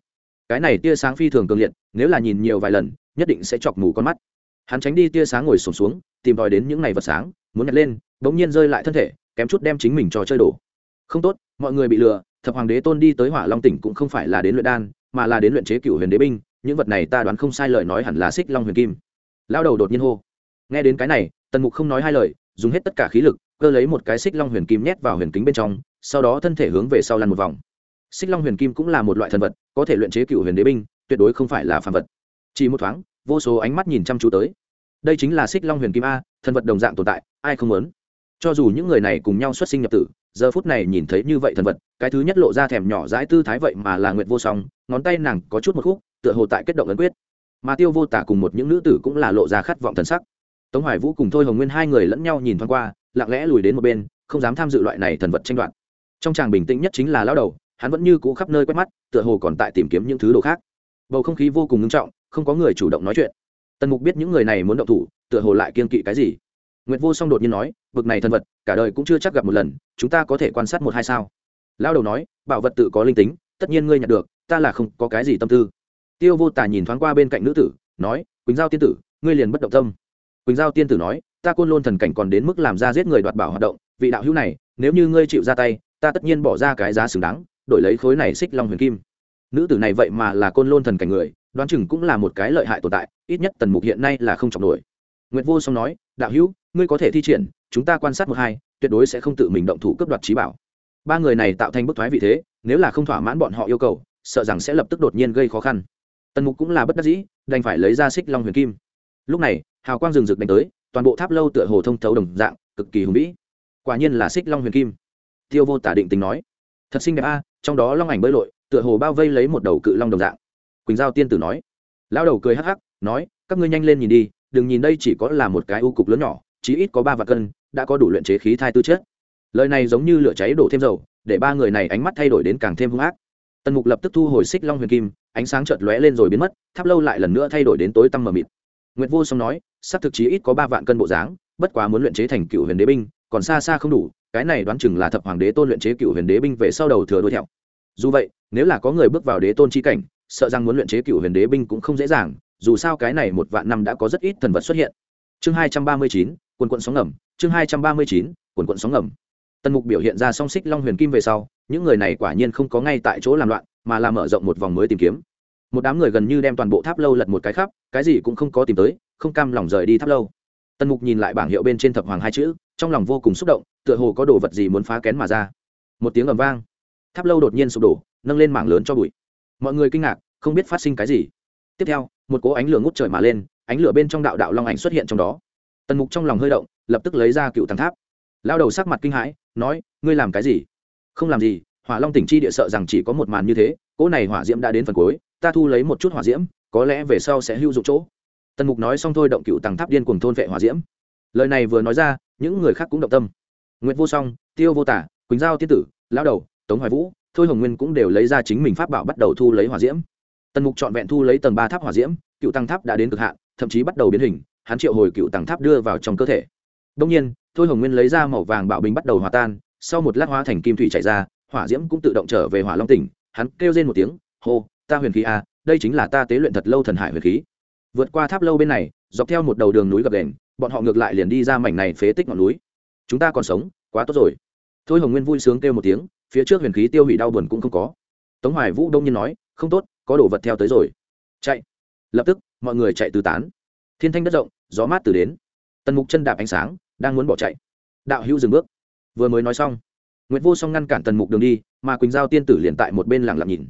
[SPEAKER 1] Cái này tia sáng phi thường cường liệt nếu là nhìn nhiều vài lần nhất định sẽ chọc mù con mắt. Hắn tránh đi tia sáng ngồi sổm xuống, xuống tìm tòi đến những ngày vật sáng muốn nhặt lên bỗng nhiên rơi lại thân thể kém chút đem chính mình cho chơi đổ. Không tốt mọi người bị lừa thập hoàng đế tôn đi tới hỏa long tỉnh cũng không phải là đến luyện đan mà là đến luyện chế cựu huyền đế binh những vật này ta đoán không sai lời nói hẳn là xích long huyền kim. Lao đầu đột nhiên hô. Nghe đến cái này tần mục không nói hai lời, dùng hết tất cả khí lực, cơ lấy một cái xích long huyền kim nhét vào huyền kính bên trong, sau đó thân thể hướng về sau lăn một vòng. Xích long huyền kim cũng là một loại thần vật, có thể luyện chế cựu huyền đế binh, tuyệt đối không phải là phàm vật. Chỉ một thoáng, vô số ánh mắt nhìn chăm chú tới. Đây chính là xích long huyền kim a, thần vật đồng dạng tồn tại, ai không muốn? Cho dù những người này cùng nhau xuất sinh nhập tử, giờ phút này nhìn thấy như vậy thần vật, cái thứ nhất lộ ra thèm nhỏ dãi tư thái vậy mà là nguyệt vô song, ngón tay nàng có chút một khúc, tựa hồ tại kết động ấn quyết. Mà tiêu vô tả cùng một những nữ tử cũng là lộ ra khát vọng thần sắc tống hoài vũ cùng thôi hồng nguyên hai người lẫn nhau nhìn thoáng qua, lặng lẽ lùi đến một bên, không dám tham dự loại này thần vật tranh đoạt. Trong chàng bình tĩnh nhất chính là lão đầu, hắn vẫn như cũ khắp nơi quét mắt, tựa hồ còn tại tìm kiếm những thứ đồ khác. Bầu không khí vô cùng ngưng trọng, không có người chủ động nói chuyện. Tần mục biết những người này muốn động thủ, tựa hồ lại kiên kỵ cái gì. Nguyệt vô song đột nhiên nói, bực này thần vật, cả đời cũng chưa chắc gặp một lần, chúng ta có thể quan sát một hai sao? Lao đầu nói, bảo vật tự có linh tính, tất nhiên ngươi nhận được, ta là không có cái gì tâm tư. Tiêu vô tả nhìn thoáng qua bên cạnh nữ tử, nói, quỳnh giao tiên tử, ngươi liền bất động tâm quỳnh giao tiên tử nói, ta côn lôn thần cảnh còn đến mức làm ra giết người đoạt bảo hoạt động, vị đạo hữu này, nếu như ngươi chịu ra tay, ta tất nhiên bỏ ra cái giá xứng đáng, đổi lấy khối này xích long huyền kim. Nữ tử này vậy mà là côn lôn thần cảnh người, đoán chừng cũng là một cái lợi hại tồn tại, ít nhất tần mục hiện nay là không chọc nổi. Nguyệt vô song nói, đạo hữu, ngươi có thể thi triển, chúng ta quan sát một hai, tuyệt đối sẽ không tự mình động thủ cướp đoạt trí bảo. Ba người này tạo thành bức thoái vị thế, nếu là không thỏa mãn bọn họ yêu cầu, sợ rằng sẽ lập tức đột nhiên gây khó khăn. Tần mục cũng là bất đắc dĩ, đành phải lấy ra xích long huyền kim. Lúc này hào quang rừng rực đánh tới, toàn bộ tháp lâu tựa hồ thông thấu đồng dạng, cực kỳ hùng vĩ. Quả nhiên là xích long huyền kim. Tiêu vô tả định tình nói, thật xinh đẹp a, trong đó long ảnh bơi lội, tựa hồ bao vây lấy một đầu cự long đồng dạng. Quỳnh giao tiên tử nói, lão đầu cười hắc hắc, nói, các ngươi nhanh lên nhìn đi, đừng nhìn đây chỉ có là một cái u cục lớn nhỏ, chí ít có ba vạn cân, đã có đủ luyện chế khí thai tư chất. Lời này giống như lửa cháy đổ thêm dầu, để ba người này ánh mắt thay đổi đến càng thêm hung ác. Tần mục lập tức thu hồi xích long huyền kim, ánh sáng chợt lóe lên rồi biến mất, tháp lâu lại lần nữa thay đổi đến tối tăm mờ mịt nguyệt vô song nói, sắp thực chí ít có ba vạn cân bộ dáng, bất quá muốn luyện chế thành cựu huyền đế binh, còn xa xa không đủ, cái này đoán chừng là thập hoàng đế tôn luyện chế cựu huyền đế binh về sau đầu thừa đuôi theo dù vậy, nếu là có người bước vào đế tôn chi cảnh, sợ rằng muốn luyện chế cựu huyền đế binh cũng không dễ dàng, dù sao cái này một vạn năm đã có rất ít thần vật xuất hiện. Chương hai trăm ba mươi chín, quần quận sóng ngầm, chương hai trăm ba mươi chín, quần quận sóng ngầm. Tần mục biểu hiện ra song xích long huyền kim về sau, những người này quả nhiên không có ngay tại chỗ làm loạn, mà là mở rộng một vòng mới tìm kiếm một đám người gần như đem toàn bộ tháp lâu lật một cái khắp, cái gì cũng không có tìm tới, không cam lòng rời đi tháp lâu. Tần mục nhìn lại bảng hiệu bên trên thập hoàng hai chữ, trong lòng vô cùng xúc động, tựa hồ có đồ vật gì muốn phá kén mà ra. Một tiếng ầm vang. Tháp lâu đột nhiên sụp đổ, nâng lên mảng lớn cho bụi. Mọi người kinh ngạc, không biết phát sinh cái gì. Tiếp theo, một cỗ ánh lửa ngút trời mà lên, ánh lửa bên trong đạo đạo long ảnh xuất hiện trong đó. Tần mục trong lòng hơi động, lập tức lấy ra cựu tàng tháp. Lao đầu sắc mặt kinh hãi, nói, ngươi làm cái gì? Không làm gì, hỏa long tỉnh chi địa sợ rằng chỉ có một màn như thế, cỗ này hỏa diễm đã đến phần cuối ta thu lấy một chút hỏa diễm, có lẽ về sau sẽ hữu dụng chỗ. Tần mục nói xong thôi động cựu tàng tháp điên cùng thôn vệ hỏa diễm. Lời này vừa nói ra, những người khác cũng động tâm. Nguyệt vô song, tiêu vô tả, quỳnh giao tiên tử, lão đầu, tống hoài vũ, thôi hồng nguyên cũng đều lấy ra chính mình pháp bảo bắt đầu thu lấy hỏa diễm. Tần mục trọn vẹn thu lấy tầng ba tháp hỏa diễm, cựu tăng tháp đã đến cực hạn, thậm chí bắt đầu biến hình, hắn triệu hồi cựu tăng tháp đưa vào trong cơ thể. Đông nhiên, thôi hồng nguyên lấy ra màu vàng bạo bình bắt đầu hòa tan, sau một lát hóa thành kim thủy chảy ra, hỏa diễm cũng tự động trở về hỏa long tỉnh, hắn kêu lên một tiếng, hô ta huyền khí a à, đây chính là ta tế luyện thật lâu thần hải huyền khí. Vượt qua tháp lâu bên này dọc theo một đầu đường núi gập đền bọn họ ngược lại liền đi ra mảnh này phế tích ngọn núi. Chúng ta còn sống quá tốt rồi. Thôi hồng nguyên vui sướng kêu một tiếng phía trước huyền khí tiêu hủy đau buồn cũng không có. Tống hoài vũ đông nhiên nói không tốt có đồ vật theo tới rồi. Chạy. Lập tức mọi người chạy tứ tán. Thiên thanh đất rộng gió mát từ đến. Tần mục chân đạp ánh sáng đang muốn bỏ chạy. Đạo hữu dừng bước. Vừa mới nói xong nguyễn vô song ngăn cản tần mục đường đi mà quỳnh giao tiên tử liền tại một bên lặng lặng nhìn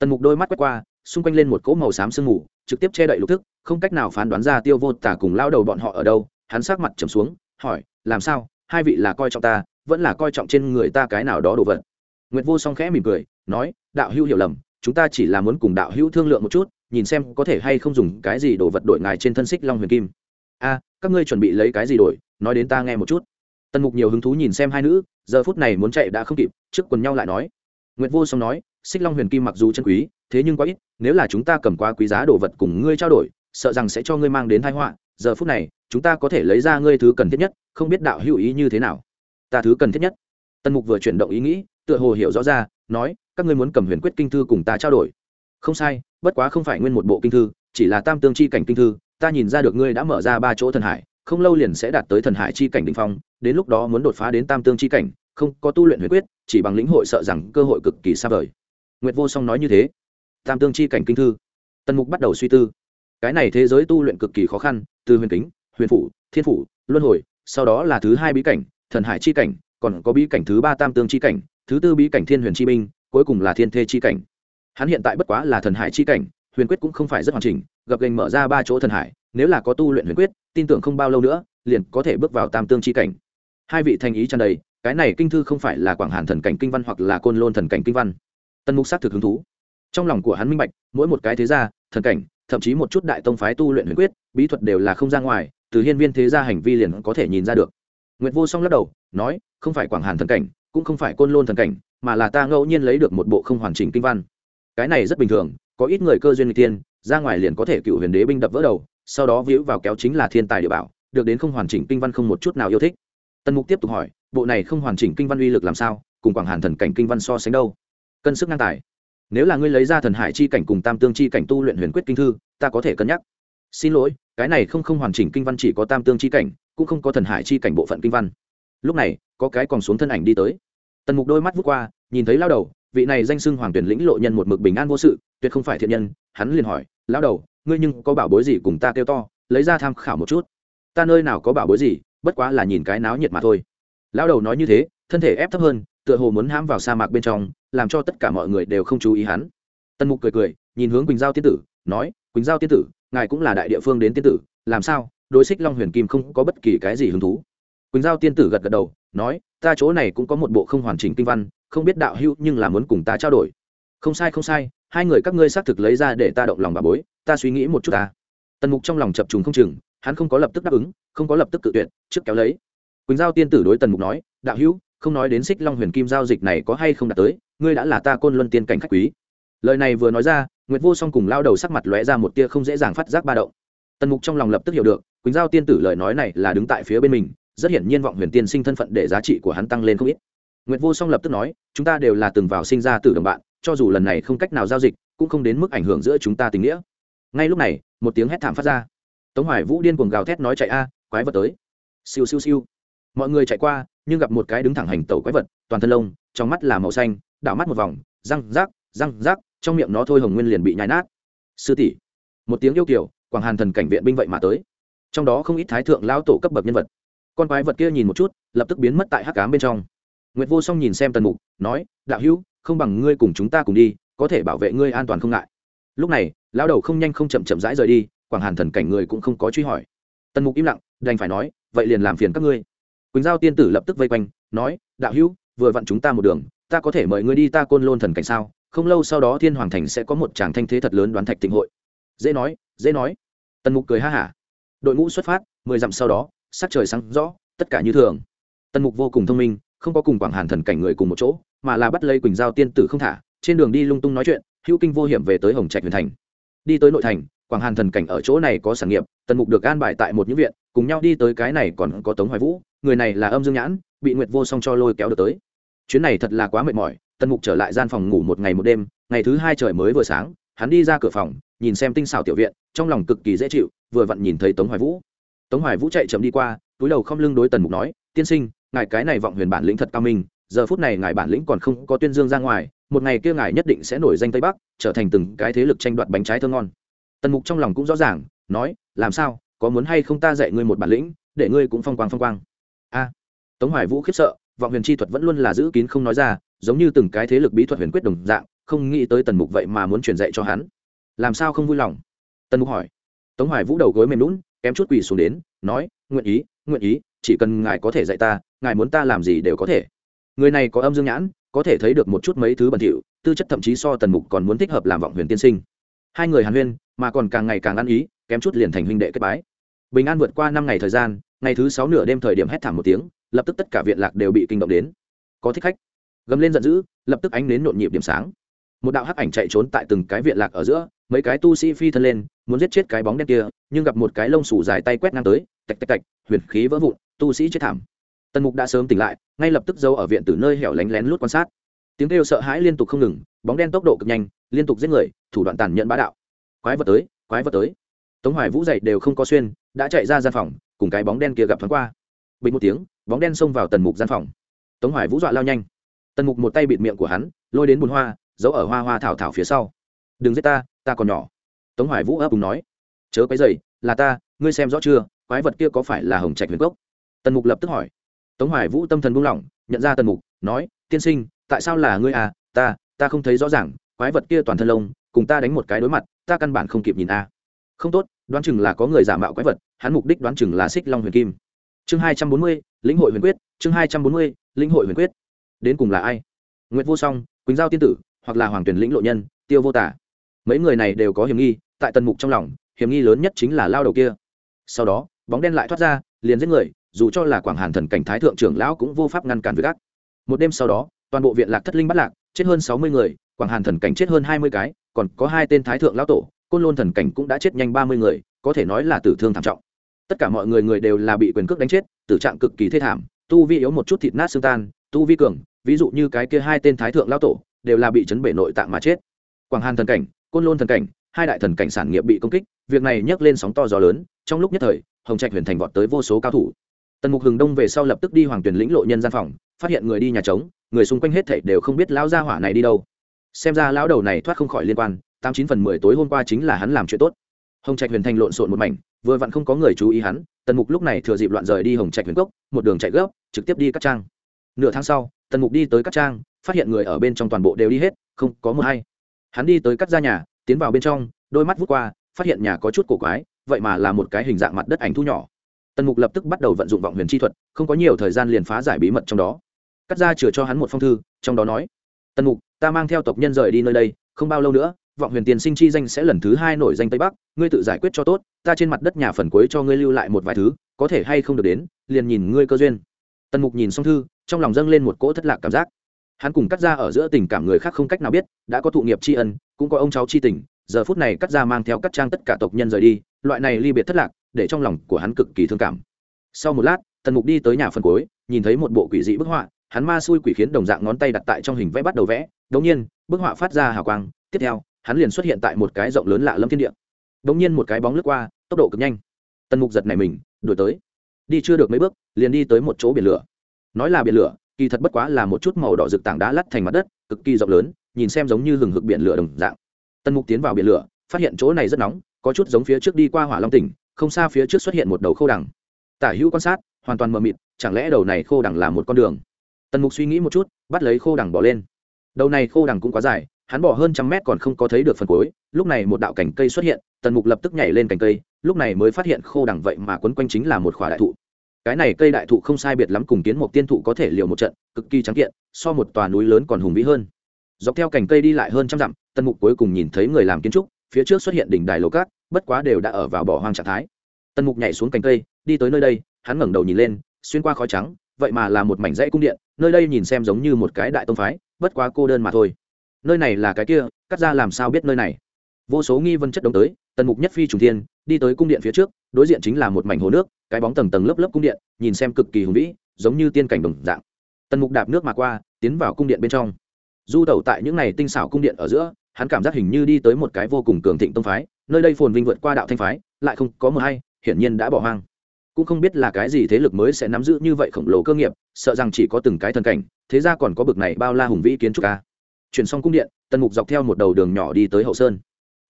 [SPEAKER 1] tần mục đôi mắt quét qua, xung quanh lên một cỗ màu xám sương mù, trực tiếp che đậy lục thức, không cách nào phán đoán ra tiêu vô tả cùng lao đầu bọn họ ở đâu. Hắn sát mặt trầm xuống, hỏi, làm sao? Hai vị là coi trọng ta, vẫn là coi trọng trên người ta cái nào đó đồ vật? Nguyệt vô song khẽ mỉm cười, nói, đạo hữu hiểu lầm, chúng ta chỉ là muốn cùng đạo hữu thương lượng một chút, nhìn xem có thể hay không dùng cái gì đồ vật đổi ngài trên thân xích long huyền kim. A, các ngươi chuẩn bị lấy cái gì đổi, nói đến ta nghe một chút. Tần mục nhiều hứng thú nhìn xem hai nữ, giờ phút này muốn chạy đã không kịp, trước quần nhau lại nói. Nguyệt vô song nói xích long huyền kim mặc dù chân quý, thế nhưng quá ít, nếu là chúng ta cầm qua quý giá đồ vật cùng ngươi trao đổi, sợ rằng sẽ cho ngươi mang đến tai họa. Giờ phút này, chúng ta có thể lấy ra ngươi thứ cần thiết nhất, không biết đạo hữu ý như thế nào. Ta thứ cần thiết nhất. Tần mục vừa chuyển động ý nghĩ, tựa hồ hiểu rõ ra, nói, các ngươi muốn cầm huyền quyết kinh thư cùng ta trao đổi. Không sai, bất quá không phải nguyên một bộ kinh thư, chỉ là tam tương chi cảnh kinh thư, ta nhìn ra được ngươi đã mở ra ba chỗ thần hải, không lâu liền sẽ đạt tới thần hải chi cảnh đỉnh phong, đến lúc đó muốn đột phá đến tam tương chi cảnh, không có tu luyện huyền quyết, chỉ bằng lĩnh hội sợ rằng cơ hội cực kỳ xa vời nguyệt vô song nói như thế. Tam tương chi cảnh kinh thư. Tần mục bắt đầu suy tư. Cái này thế giới tu luyện cực kỳ khó khăn, từ huyền kính, huyền phủ, thiên phủ, luân hồi, sau đó là thứ hai bí cảnh, thần hải chi cảnh, còn có bí cảnh thứ ba tam tương chi cảnh, thứ tư bí cảnh thiên huyền chi minh cuối cùng là thiên thê chi cảnh. Hắn hiện tại bất quá là thần hải chi cảnh, huyền quyết cũng không phải rất hoàn chỉnh, gập gành mở ra ba chỗ thần hải, nếu là có tu luyện huyền quyết, tin tưởng không bao lâu nữa, liền có thể bước vào tam tương chi cảnh. Hai vị thành ý tràn đầy, cái này kinh thư không phải là quảng hàn thần cảnh kinh văn hoặc là côn lôn thần cảnh kinh văn tân mục xác thực hứng thú. Trong lòng của hắn minh bạch, mỗi một cái thế gia, thần cảnh, thậm chí một chút đại tông phái tu luyện huyền quyết, bí thuật đều là không ra ngoài, từ hiên viên thế gia hành vi liền có thể nhìn ra được. Nguyệt vô song lắc đầu, nói, không phải quảng hàn thần cảnh, cũng không phải côn lôn thần cảnh, mà là ta ngẫu nhiên lấy được một bộ không hoàn chỉnh kinh văn. Cái này rất bình thường, có ít người cơ duyên người tiên ra ngoài liền có thể cựu huyền đế binh đập vỡ đầu, sau đó víu vào kéo chính là thiên tài địa bảo, được đến không hoàn chỉnh kinh văn không một chút nào yêu thích. Tần mục tiếp tục hỏi, bộ này không hoàn chỉnh kinh văn uy lực làm sao, cùng quảng hàn thần cảnh kinh văn so sánh đâu? Cân sức ngang tài. Nếu là ngươi lấy ra thần hải chi cảnh cùng tam tương chi cảnh tu luyện huyền quyết kinh thư, ta có thể cân nhắc. Xin lỗi, cái này không không hoàn chỉnh kinh văn chỉ có tam tương chi cảnh, cũng không có thần hải chi cảnh bộ phận kinh văn. Lúc này, có cái còn xuống thân ảnh đi tới. Tần mục đôi mắt vút qua, nhìn thấy lao đầu, vị này danh xưng hoàng tuyển lĩnh lộ nhân một mực bình an vô sự, tuyệt không phải thiện nhân, hắn liền hỏi lao đầu, ngươi nhưng có bảo bối gì cùng ta kêu to, lấy ra tham khảo một chút? Ta nơi nào có bảo bối gì, bất quá là nhìn cái náo nhiệt mà thôi. Lao đầu nói như thế, thân thể ép thấp hơn tựa hồ muốn hãm vào sa mạc bên trong, làm cho tất cả mọi người đều không chú ý hắn. Tần mục cười cười, nhìn hướng quỳnh giao tiên tử, nói, quỳnh giao tiên tử, ngài cũng là đại địa phương đến tiên tử, làm sao? Đối xích long huyền kim không có bất kỳ cái gì hứng thú. Quỳnh giao tiên tử gật gật đầu, nói, ta chỗ này cũng có một bộ không hoàn chỉnh kinh văn, không biết đạo hữu nhưng là muốn cùng ta trao đổi. Không sai không sai, hai người các ngươi xác thực lấy ra để ta động lòng bà bối, ta suy nghĩ một chút ta. Tần mục trong lòng chập trùng không chừng, hắn không có lập tức đáp ứng, không có lập tức cự tuyệt, trước kéo lấy. Quỳnh giao tiên tử đối tần mục nói, đạo hữu không nói đến xích long huyền kim giao dịch này có hay không đạt tới, ngươi đã là ta côn luân tiên cảnh khách quý. Lời này vừa nói ra, nguyệt vô song cùng lao đầu sắc mặt lóe ra một tia không dễ dàng phát giác ba động. Tần mục trong lòng lập tức hiểu được, quỳnh giao tiên tử lời nói này là đứng tại phía bên mình, rất hiển nhiên vọng huyền tiên sinh thân phận để giá trị của hắn tăng lên không ít. Nguyệt vô song lập tức nói, chúng ta đều là từng vào sinh ra từ đồng bạn, cho dù lần này không cách nào giao dịch, cũng không đến mức ảnh hưởng giữa chúng ta tình nghĩa. Ngay lúc này, một tiếng hét thảm phát ra. Tống hoài vũ điên cuồng gào thét nói chạy a, quái vật tới. Siêu siêu siêu. Mọi người chạy qua nhưng gặp một cái đứng thẳng hành tẩu quái vật, toàn thân lông, trong mắt là màu xanh, đảo mắt một vòng, răng rác răng rác, trong miệng nó thôi hồng nguyên liền bị nhai nát. Sư tỷ, một tiếng yêu kiều, quảng hàn thần cảnh viện binh vậy mà tới. Trong đó không ít thái thượng lao tổ cấp bậc nhân vật. Con quái vật kia nhìn một chút, lập tức biến mất tại hắc cám bên trong. Nguyệt vô song nhìn xem tần mục, nói, đạo hữu, không bằng ngươi cùng chúng ta cùng đi, có thể bảo vệ ngươi an toàn không ngại. Lúc này lao đầu không nhanh không chậm chậm rãi rời đi, quảng hàn thần cảnh người cũng không có truy hỏi. Tần mục im lặng, đành phải nói, vậy liền làm phiền các ngươi quỳnh giao tiên tử lập tức vây quanh, nói, đạo hữu, vừa vặn chúng ta một đường, ta có thể mời ngươi đi ta côn lôn thần cảnh sao? Không lâu sau đó thiên hoàng thành sẽ có một tràng thanh thế thật lớn đoán thạch tịnh hội. Dễ nói dễ nói. Tần mục cười ha hả. Đội ngũ xuất phát, mười dặm sau đó, sắc trời sáng rõ, tất cả như thường. Tần mục vô cùng thông minh, không có cùng quảng hàn thần cảnh người cùng một chỗ, mà là bắt lấy quỳnh giao tiên tử không thả, trên đường đi lung tung nói chuyện, hữu kinh vô hiểm về tới hồng trạch huyền thành. Đi tới nội thành quảng hàn thần cảnh ở chỗ này có sản nghiệp, tần mục được an bài tại một những viện, cùng nhau đi tới cái này còn có tống hoài vũ, người này là âm dương nhãn, bị nguyệt vô song cho lôi kéo được tới. Chuyến này thật là quá mệt mỏi, tần mục trở lại gian phòng ngủ một ngày một đêm, ngày thứ hai trời mới vừa sáng, hắn đi ra cửa phòng, nhìn xem tinh xảo tiểu viện, trong lòng cực kỳ dễ chịu, vừa vặn nhìn thấy tống hoài vũ. Tống hoài vũ chạy chậm đi qua, túi đầu không lưng đối tần mục nói, tiên sinh, ngài cái này vọng huyền bản lĩnh thật cao minh, giờ phút này ngài bản lĩnh còn không có tuyên dương ra ngoài, một ngày kia ngài nhất định sẽ nổi danh tây bắc, trở thành từng cái thế lực tranh đoạt bánh trái thơ ngon tần mục trong lòng cũng rõ ràng, nói, làm sao, có muốn hay không ta dạy ngươi một bản lĩnh, để ngươi cũng phong quang phong quang? A. Tống hoài vũ khiếp sợ, vọng huyền chi thuật vẫn luôn là giữ kín không nói ra, giống như từng cái thế lực bí thuật huyền quyết đồng dạng, không nghĩ tới tần mục vậy mà muốn truyền dạy cho hắn. Làm sao không vui lòng? Tần mục hỏi. Tống hoài vũ đầu gối mềm lún kém chút quỳ xuống đến, nói, nguyện ý nguyện ý, chỉ cần ngài có thể dạy ta, ngài muốn ta làm gì đều có thể. Người này có âm dương nhãn, có thể thấy được một chút mấy thứ bẩn thỉu, tư chất thậm chí so tần mục còn muốn thích hợp làm vọng huyền tiên sinh hai người hàn huyên, mà còn càng ngày càng ăn ý, kém chút liền thành huynh đệ kết bái. Bình an vượt qua năm ngày thời gian, ngày thứ sáu nửa đêm thời điểm hét thảm một tiếng, lập tức tất cả viện lạc đều bị kinh động đến. Có thích khách. Gầm lên giận dữ, lập tức ánh đến nhộn nhịp điểm sáng. Một đạo hắc ảnh chạy trốn tại từng cái viện lạc ở giữa, mấy cái tu sĩ phi thân lên, muốn giết chết cái bóng đen kia, nhưng gặp một cái lông sủ dài tay quét ngang tới, tạch tạch tạch, huyền khí vỡ vụn, tu sĩ chết thảm. Tần mục đã sớm tỉnh lại, ngay lập tức giấu ở viện từ nơi hẻo lánh lén lút quan sát tiếng kêu sợ hãi liên tục không ngừng, bóng đen tốc độ cực nhanh, liên tục giết người, thủ đoạn tàn nhẫn bá đạo. Quái vật tới, quái vật tới. Tống hoài vũ dậy đều không có xuyên, đã chạy ra gian phòng, cùng cái bóng đen kia gặp thoáng qua. Bình một tiếng, bóng đen xông vào tần mục gian phòng. Tống hoài vũ dọa lao nhanh. Tần mục một tay bịt miệng của hắn, lôi đến bùn hoa, giấu ở hoa hoa thảo thảo phía sau. Đừng giết ta ta còn nhỏ. Tống hoài vũ ấp cùng nói. Chớ cái dày là ta, ngươi xem rõ chưa, quái vật kia có phải là hồng trạch huyền cốc? Tần mục lập tức hỏi. Tống hoài vũ tâm thần buông lỏng, nhận ra tần mục, nói, tiên sinh tại sao là ngươi à ta ta không thấy rõ ràng, quái vật kia toàn thân lông, cùng ta đánh một cái đối mặt, ta căn bản không kịp nhìn a. Không tốt, đoán chừng là có người giả mạo quái vật, hắn mục đích đoán chừng là xích long huyền kim. Chương hai trăm bốn mươi, lĩnh hội huyền quyết, chương hai trăm bốn mươi, lĩnh hội huyền quyết. Đến cùng là ai? Nguyễn vô song, quỳnh giao tiên tử, hoặc là hoàng tuyển lĩnh lộ nhân, tiêu vô tả. Mấy người này đều có hiểm nghi, tại tần mục trong lòng, hiểm nghi lớn nhất chính là lao đầu kia. Sau đó, bóng đen lại thoát ra, liền giết người, dù cho là quảng hàn thần cảnh thái thượng trưởng lão cũng vô pháp ngăn cản với gác một đêm sau đó toàn bộ viện lạc thất linh bắt lạc, chết hơn sáu mươi người, quảng hàn thần cảnh chết hơn hai mươi cái, còn có hai tên thái thượng lão tổ, côn lôn thần cảnh cũng đã chết nhanh ba mươi người, có thể nói là tử thương thảm trọng. Tất cả mọi người người đều là bị quyền cước đánh chết, tử trạng cực kỳ thê thảm, tu vi yếu một chút thịt nát xương tan, tu vi cường, ví dụ như cái kia hai tên thái thượng lão tổ, đều là bị chấn bể nội tạng mà chết. Quảng hàn thần cảnh, côn lôn thần cảnh, hai đại thần cảnh sản nghiệp bị công kích, việc này nhấc lên sóng to gió lớn, trong lúc nhất thời, hồng trạch huyền thành vọt tới vô số cao thủ. Tần mục hừng đông về sau lập tức đi hoàng tuyển lĩnh lộ nhân gian phòng, phát hiện người đi nhà trống người xung quanh hết thảy đều không biết lão gia hỏa này đi đâu. Xem ra lão đầu này thoát không khỏi liên quan, tám chín phần mười tối hôm qua chính là hắn làm chuyện tốt. Hồng trạch huyền thành lộn xộn một mảnh, vừa vặn không có người chú ý hắn, tần mục lúc này thừa dịp loạn rời đi hồng trạch huyền cốc, một đường chạy gấp, trực tiếp đi các trang. Nửa tháng sau, tần mục đi tới các trang, phát hiện người ở bên trong toàn bộ đều đi hết, không có một hay. Hắn đi tới cắt ra nhà, tiến vào bên trong, đôi mắt vút qua, phát hiện nhà có chút cổ quái, vậy mà là một cái hình dạng mặt đất ảnh thu nhỏ. Tần mục lập tức bắt đầu vận dụng vọng huyền chi thuật, không có nhiều thời gian liền phá giải bí mật trong đó cắt ra chừa cho hắn một phong thư, trong đó nói, tần mục, ta mang theo tộc nhân rời đi nơi đây, không bao lâu nữa, vọng huyền tiền sinh chi danh sẽ lần thứ hai nổi danh tây bắc, ngươi tự giải quyết cho tốt, ta trên mặt đất nhà phần cuối cho ngươi lưu lại một vài thứ, có thể hay không được đến, liền nhìn ngươi cơ duyên. Tần mục nhìn xong thư, trong lòng dâng lên một cỗ thất lạc cảm giác. Hắn cùng cắt ra ở giữa tình cảm người khác không cách nào biết, đã có thụ nghiệp tri ân, cũng có ông cháu tri tình, giờ phút này cắt ra mang theo cắt trang tất cả tộc nhân rời đi, loại này ly biệt thất lạc, để trong lòng của hắn cực kỳ thương cảm. Sau một lát, tần mục đi tới nhà phần cuối, nhìn thấy một bộ quỷ dị bức họa hắn ma xui quỷ khiến đồng dạng ngón tay đặt tại trong hình vẽ bắt đầu vẽ. Đống nhiên, bức họa phát ra hào quang. Tiếp theo, hắn liền xuất hiện tại một cái rộng lớn lạ lâm thiên địa. Đống nhiên một cái bóng lướt qua, tốc độ cực nhanh. Tần mục giật này mình, đuổi tới. Đi chưa được mấy bước, liền đi tới một chỗ biển lửa. Nói là biển lửa, kỳ thật bất quá là một chút màu đỏ rực tảng đá lắt thành mặt đất, cực kỳ rộng lớn, nhìn xem giống như lừng hực biển lửa đồng dạng. Tần mục tiến vào biển lửa, phát hiện chỗ này rất nóng, có chút giống phía trước đi qua hỏa long tỉnh, không xa phía trước xuất hiện một đầu khô đằng. Tả hữu quan sát, hoàn toàn mờ mịt, chẳng lẽ đầu này khô đằng là một con đường? Tần mục suy nghĩ một chút, bắt lấy khô đằng bỏ lên. Đầu này khô đằng cũng quá dài, hắn bỏ hơn trăm mét còn không có thấy được phần cuối. Lúc này một đạo cành cây xuất hiện, tần mục lập tức nhảy lên cành cây, lúc này mới phát hiện khô đằng vậy mà quấn quanh chính là một khỏa đại thụ. Cái này cây đại thụ không sai biệt lắm cùng kiến một tiên thụ có thể liều một trận, cực kỳ trắng kiện, so một tòa núi lớn còn hùng vĩ hơn. Dọc theo cành cây đi lại hơn trăm dặm, tần mục cuối cùng nhìn thấy người làm kiến trúc, phía trước xuất hiện đỉnh đài lầu cát, bất quá đều đã ở vào bỏ hoang trạng thái. Tần mục nhảy xuống cành cây, đi tới nơi đây, hắn ngẩng đầu nhìn lên, xuyên qua khói trắng vậy mà là một mảnh dãy cung điện, nơi đây nhìn xem giống như một cái đại tông phái, bất quá cô đơn mà thôi. Nơi này là cái kia, cắt ra làm sao biết nơi này? Vô số nghi vân chất đống tới, tần mục nhất phi trùng thiên, đi tới cung điện phía trước, đối diện chính là một mảnh hồ nước, cái bóng tầng tầng lớp lớp cung điện, nhìn xem cực kỳ hùng vĩ, giống như tiên cảnh đồng dạng. Tần mục đạp nước mà qua, tiến vào cung điện bên trong. Du tẩu tại những n à y tinh xảo cung điện ở giữa, hắn cảm giác hình như đi tới một cái vô cùng cường thịnh tông phái, nơi đây phồn vinh vượt qua đạo thanh phái, lại không có mờ hay, hiển nhiên đã bỏ hoang cũng không biết là cái gì thế lực mới sẽ nắm giữ như vậy khổng lồ cơ nghiệp, sợ rằng chỉ có từng cái thần cảnh, thế ra còn có bực này bao la hùng vĩ kiến trúc ca. Chuyển xong cung điện, tần mục dọc theo một đầu đường nhỏ đi tới hậu sơn.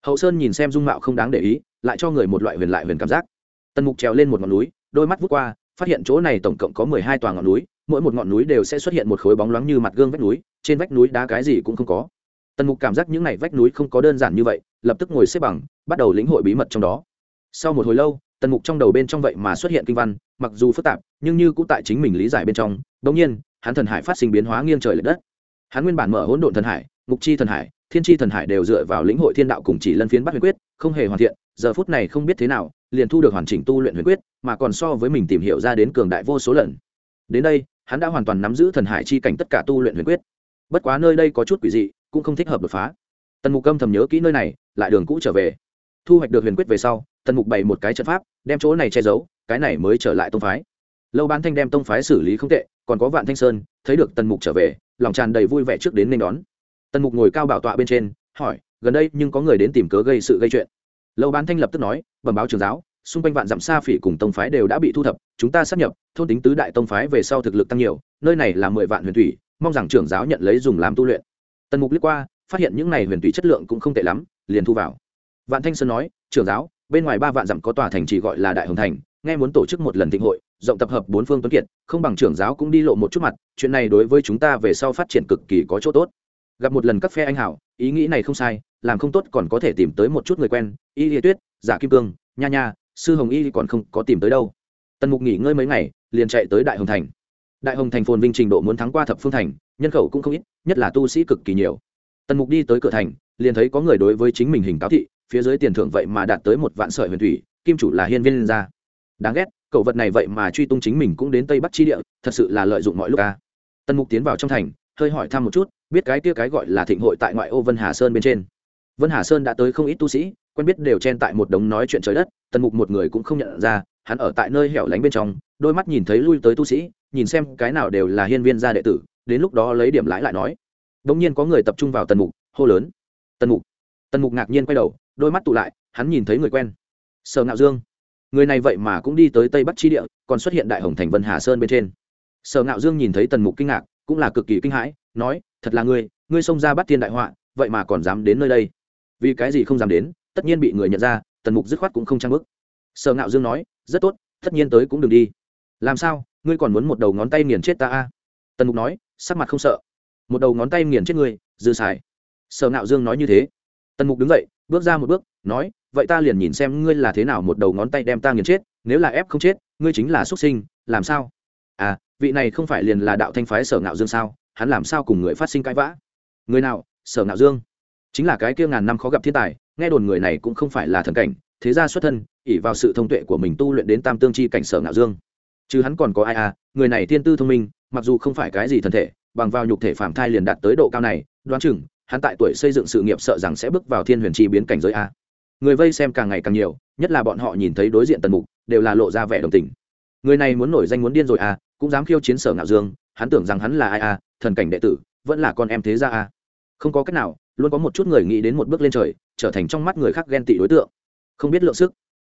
[SPEAKER 1] Hậu sơn nhìn xem dung mạo không đáng để ý, lại cho người một loại huyền lại huyền cảm giác. Tần mục trèo lên một ngọn núi, đôi mắt vút qua, phát hiện chỗ này tổng cộng có mười hai tòa ngọn núi, mỗi một ngọn núi đều sẽ xuất hiện một khối bóng loáng như mặt gương vách núi, trên vách núi đá cái gì cũng không có. Tần mục cảm giác những n à y vách núi không có đơn giản như vậy, lập tức ngồi xếp bằng, bắt đầu lĩnh hội bí mật trong đó. Sau một hồi lâu tần mục trong đầu bên trong vậy mà xuất hiện kinh văn, mặc dù phức tạp, nhưng như cũng tại chính mình lý giải bên trong đ ỗ n g nhiên, hắn thần hải phát sinh biến hóa nghiêng trời l ệ đất. Hắn nguyên bản mở hỗn độn thần hải ngục chi thần hải, thiên tri thần hải đều dựa vào lĩnh hội thiên đạo cùng chỉ lân phiến bắt huyền quyết, không hề hoàn thiện, giờ phút này không biết thế nào, liền thu được hoàn chỉnh tu luyện huyền quyết, mà còn so với mình tìm hiểu ra đến cường đại vô số lần. Đến đây, hắn đã hoàn toàn nắm giữ thần hải chi cảnh tất cả tu luyện huyền quyết. Bất quá nơi đây có chút quỷ dị, cũng không thích hợp đột phá. Tần mục âm thầm nhớ kỹ nơi này, lại đường cũ trở về thu hoạch được huyền quyết về sau, tần mục bày một cái trận pháp, đem chỗ này che giấu, cái này mới trở lại tông phái. Lâu bán thanh đem tông phái xử lý không tệ, còn có vạn thanh sơn, thấy được tần mục trở về, lòng tràn đầy vui vẻ trước đến nên đón. Tần mục ngồi cao bảo tọa bên trên, hỏi, gần đây nhưng có người đến tìm cớ gây sự gây chuyện? Lâu bán thanh lập tức nói, bẩm báo trường giáo, xung quanh vạn dặm xa phỉ cùng tông phái đều đã bị thu thập, chúng ta sắp nhập, thôn tính tứ đại tông phái về sau thực lực tăng nhiều, nơi này là mười vạn huyền thủy, mong rằng trưởng giáo nhận lấy dùng làm tu luyện. Tần mục liếc qua, phát hiện những này huyền thủy chất lượng cũng không tệ lắm, liền thu vào vạn thanh sơn nói, trưởng giáo, bên ngoài ba vạn dặm có tòa thành chỉ gọi là đại hồng thành, nghe muốn tổ chức một lần thịnh hội, rộng tập hợp bốn phương tuấn kiệt, không bằng trưởng giáo cũng đi lộ một chút mặt, chuyện này đối với chúng ta về sau phát triển cực kỳ có chỗ tốt. Gặp một lần các phe anh hảo, ý nghĩ này không sai, làm không tốt còn có thể tìm tới một chút người quen, y lý tuyết, giả kim cương, nha nha, sư hồng y còn không có tìm tới đâu. Tần mục nghỉ ngơi mấy ngày, liền chạy tới đại hồng thành. Đại hồng thành phồn vinh trình độ muốn thắng qua thập phương thành, nhân khẩu cũng không ít, nhất là tu sĩ cực kỳ nhiều tần mục đi tới cửa thành, liền thấy có người đối với chính mình hình cáo thị, phía dưới tiền thưởng vậy mà đạt tới một vạn sợi huyền thủy, kim chủ là hiên viên gia đáng ghét cậu vật này vậy mà truy tung chính mình cũng đến tây bắc chi địa, thật sự là lợi dụng mọi lúc ca tần mục tiến vào trong thành, hơi hỏi thăm một chút, biết cái kia cái gọi là thịnh hội tại ngoại ô vân hà sơn bên trên. Vân hà sơn đã tới không ít tu sĩ, quen biết đều chen tại một đống nói chuyện trời đất, tần mục một người cũng không nhận ra, hắn ở tại nơi hẻo lánh bên trong, đôi mắt nhìn thấy lui tới tu sĩ, nhìn xem cái nào đều là hiên viên gia đệ tử, đến lúc đó lấy điểm lãi lại nói đ nhiên có người tập trung vào tần mục, hô lớn. Tần mục tần mục ngạc nhiên quay đầu, đôi mắt tụ lại, hắn nhìn thấy người quen. Sở ngạo dương. Người này vậy mà cũng đi tới tây bắc chi địa, còn xuất hiện đại hồng thành vân hà sơn bên trên. Sở ngạo dương nhìn thấy tần mục kinh ngạc, cũng là cực kỳ kinh hãi, nói, thật là ngươi ngươi xông ra bắt thiên đại họa, vậy mà còn dám đến nơi đây? Vì cái gì không dám đến, tất nhiên bị người nhận ra, tần mục dứt khoát cũng không trang bức sở ngạo dương nói, rất tốt, tất nhiên tới cũng đừng đi. Làm sao, ngươi còn muốn một đầu ngón tay nghiền chết ta a? Tần mục nói, sắc mặt không sợ một đầu ngón tay nghiền chết ngươi, dư xài. Sở ngạo dương nói như thế. Tần mục đứng dậy, bước ra một bước, nói, vậy ta liền nhìn xem ngươi là thế nào một đầu ngón tay đem ta nghiền chết, nếu là ép không chết, ngươi chính là xuất sinh, làm sao? À vị này không phải liền là đạo thanh phái sở ngạo dương sao? Hắn làm sao cùng người phát sinh cãi vã? Người nào? Sở ngạo dương. Chính là cái kia ngàn năm khó gặp thiên tài, nghe đồn người này cũng không phải là thần cảnh, thế gia xuất thân ỉ vào sự thông tuệ của mình tu luyện đến tam tương chi cảnh sở ngạo dương. Chứ hắn còn có ai à? Người này thiên tư thông minh, mặc dù không phải cái gì thân thể bằng vào nhục thể phạm thai liền đạt tới độ cao này, đoán chừng, hắn tại tuổi xây dựng sự nghiệp sợ rằng sẽ bước vào thiên huyền chi biến cảnh giới a. Người vây xem càng ngày càng nhiều, nhất là bọn họ nhìn thấy đối diện tần mục, đều là lộ ra vẻ đồng tình. Người này muốn nổi danh muốn điên rồi à cũng dám khiêu chiến sở ngạo dương, hắn tưởng rằng hắn là ai à thần cảnh đệ tử, vẫn là con em thế gia à không có cách nào, luôn có một chút người nghĩ đến một bước lên trời, trở thành trong mắt người khác ghen tị đối tượng. Không biết lượng sức.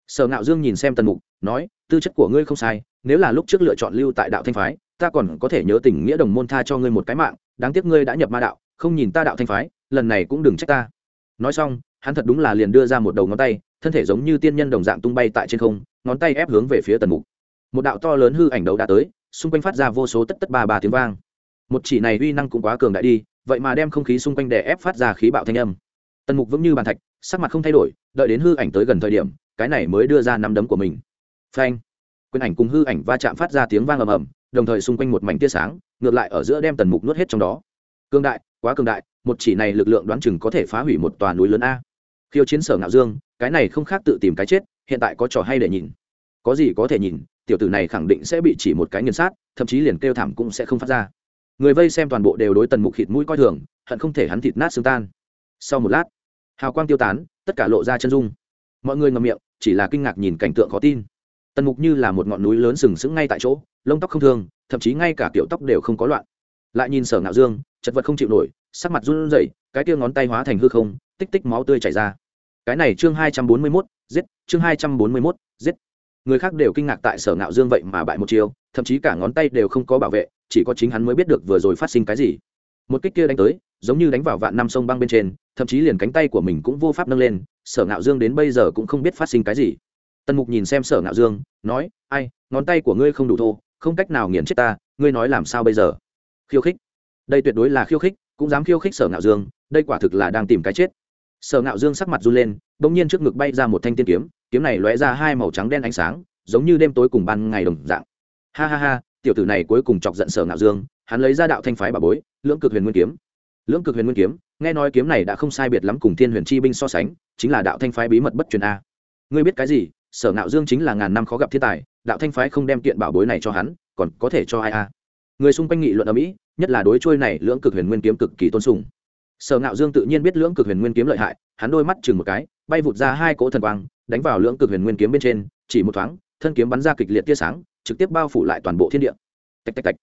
[SPEAKER 1] Sở ngạo dương nhìn xem tần mục, nói, tư chất của ngươi không sai, nếu là lúc trước lựa chọn lưu tại đạo thanh phái ta còn có thể nhớ tình nghĩa đồng môn tha cho ngươi một cái mạng, đáng tiếc ngươi đã nhập ma đạo, không nhìn ta đạo thanh phái, lần này cũng đừng trách ta. Nói xong, hắn thật đúng là liền đưa ra một đầu ngón tay, thân thể giống như tiên nhân đồng dạng tung bay tại trên không, ngón tay ép hướng về phía tần mục. Một đạo to lớn hư ảnh đấu đã tới, xung quanh phát ra vô số tất tất ba ba tiếng vang. Một chỉ này uy năng cũng quá cường đại đi, vậy mà đem không khí xung quanh đè ép phát ra khí bạo thanh âm. Tần mục vững như bàn thạch, sắc mặt không thay đổi, đợi đến hư ảnh tới gần thời điểm, cái này mới đưa ra nắm đấm của mình. Phanh! Quyền ảnh cùng hư ảnh va chạm phát ra tiếng vang ầm ầm đồng thời xung quanh một mảnh tia sáng, ngược lại ở giữa đem tần mục nuốt hết trong đó. Cương đại, quá cường đại, một chỉ này lực lượng đoán chừng có thể phá hủy một tòa núi lớn a. Khiêu chiến sở ngạo dương, cái này không khác tự tìm cái chết, hiện tại có trò hay để nhìn. Có gì có thể nhìn, tiểu tử này khẳng định sẽ bị chỉ một cái nghiền sát, thậm chí liền kêu thảm cũng sẽ không phát ra. Người vây xem toàn bộ đều đối tần mục khịt mũi coi thường, hận không thể hắn thịt nát xương tan. Sau một lát, hào quang tiêu tán, tất cả lộ ra chân dung. Mọi người ngầm miệng, chỉ là kinh ngạc nhìn cảnh tượng khó tin tần mục như là một ngọn núi lớn sừng sững ngay tại chỗ, lông tóc không thương, thậm chí ngay cả kiểu tóc đều không có loạn. Lại nhìn sở ngạo dương, chật vật không chịu nổi, sắc mặt run rẩy, cái tia ngón tay hóa thành hư không, tích tích máu tươi chảy ra. Cái này chương hai trăm bốn mươi mốt, giết, chương hai trăm bốn mươi mốt, giết. Người khác đều kinh ngạc tại sở ngạo dương vậy mà bại một chiều thậm chí cả ngón tay đều không có bảo vệ, chỉ có chính hắn mới biết được vừa rồi phát sinh cái gì. Một kích kia đánh tới, giống như đánh vào vạn năm sông băng bên trên, thậm chí liền cánh tay của mình cũng vô pháp nâng lên, sở ngạo dương đến bây giờ cũng không biết phát sinh cái gì tần mục nhìn xem sở ngạo dương, nói, ai, ngón tay của ngươi không đủ thô, không cách nào nghiền chết ta, ngươi nói làm sao bây giờ? Khiêu khích. Đây tuyệt đối là khiêu khích, cũng dám khiêu khích sở ngạo dương, đây quả thực là đang tìm cái chết. Sở ngạo dương sắc mặt run lên, bỗng nhiên trước ngực bay ra một thanh tiên kiếm kiếm này lóe ra hai màu trắng đen ánh sáng, giống như đêm tối cùng ban ngày đồng dạng. Ha ha ha, tiểu tử này cuối cùng chọc giận sở ngạo dương, hắn lấy ra đạo thanh phái bà bối, lưỡng cực huyền nguyên kiếm. Lưỡng cực huyền nguyên kiếm, nghe nói kiếm này đã không sai biệt lắm cùng thiên huyền chi binh so sánh, chính là đạo thanh phái bí mật bất truyền a. Ngươi biết cái gì? Sở nạo dương chính là ngàn năm khó gặp thiên tài, đạo thanh phái không đem kiện bảo bối này cho hắn, còn có thể cho ai a người xung quanh nghị luận ở mỹ nhất là đối trôi này lưỡng cực huyền nguyên kiếm cực kỳ tôn sùng. Sở nạo dương tự nhiên biết lưỡng cực huyền nguyên kiếm lợi hại, hắn đôi mắt chừng một cái, bay vụt ra hai cỗ thần quang, đánh vào lưỡng cực huyền nguyên kiếm bên trên, chỉ một thoáng, thân kiếm bắn ra kịch liệt tia sáng, trực tiếp bao phủ lại toàn bộ thiên địa. Tạch tạch tạch.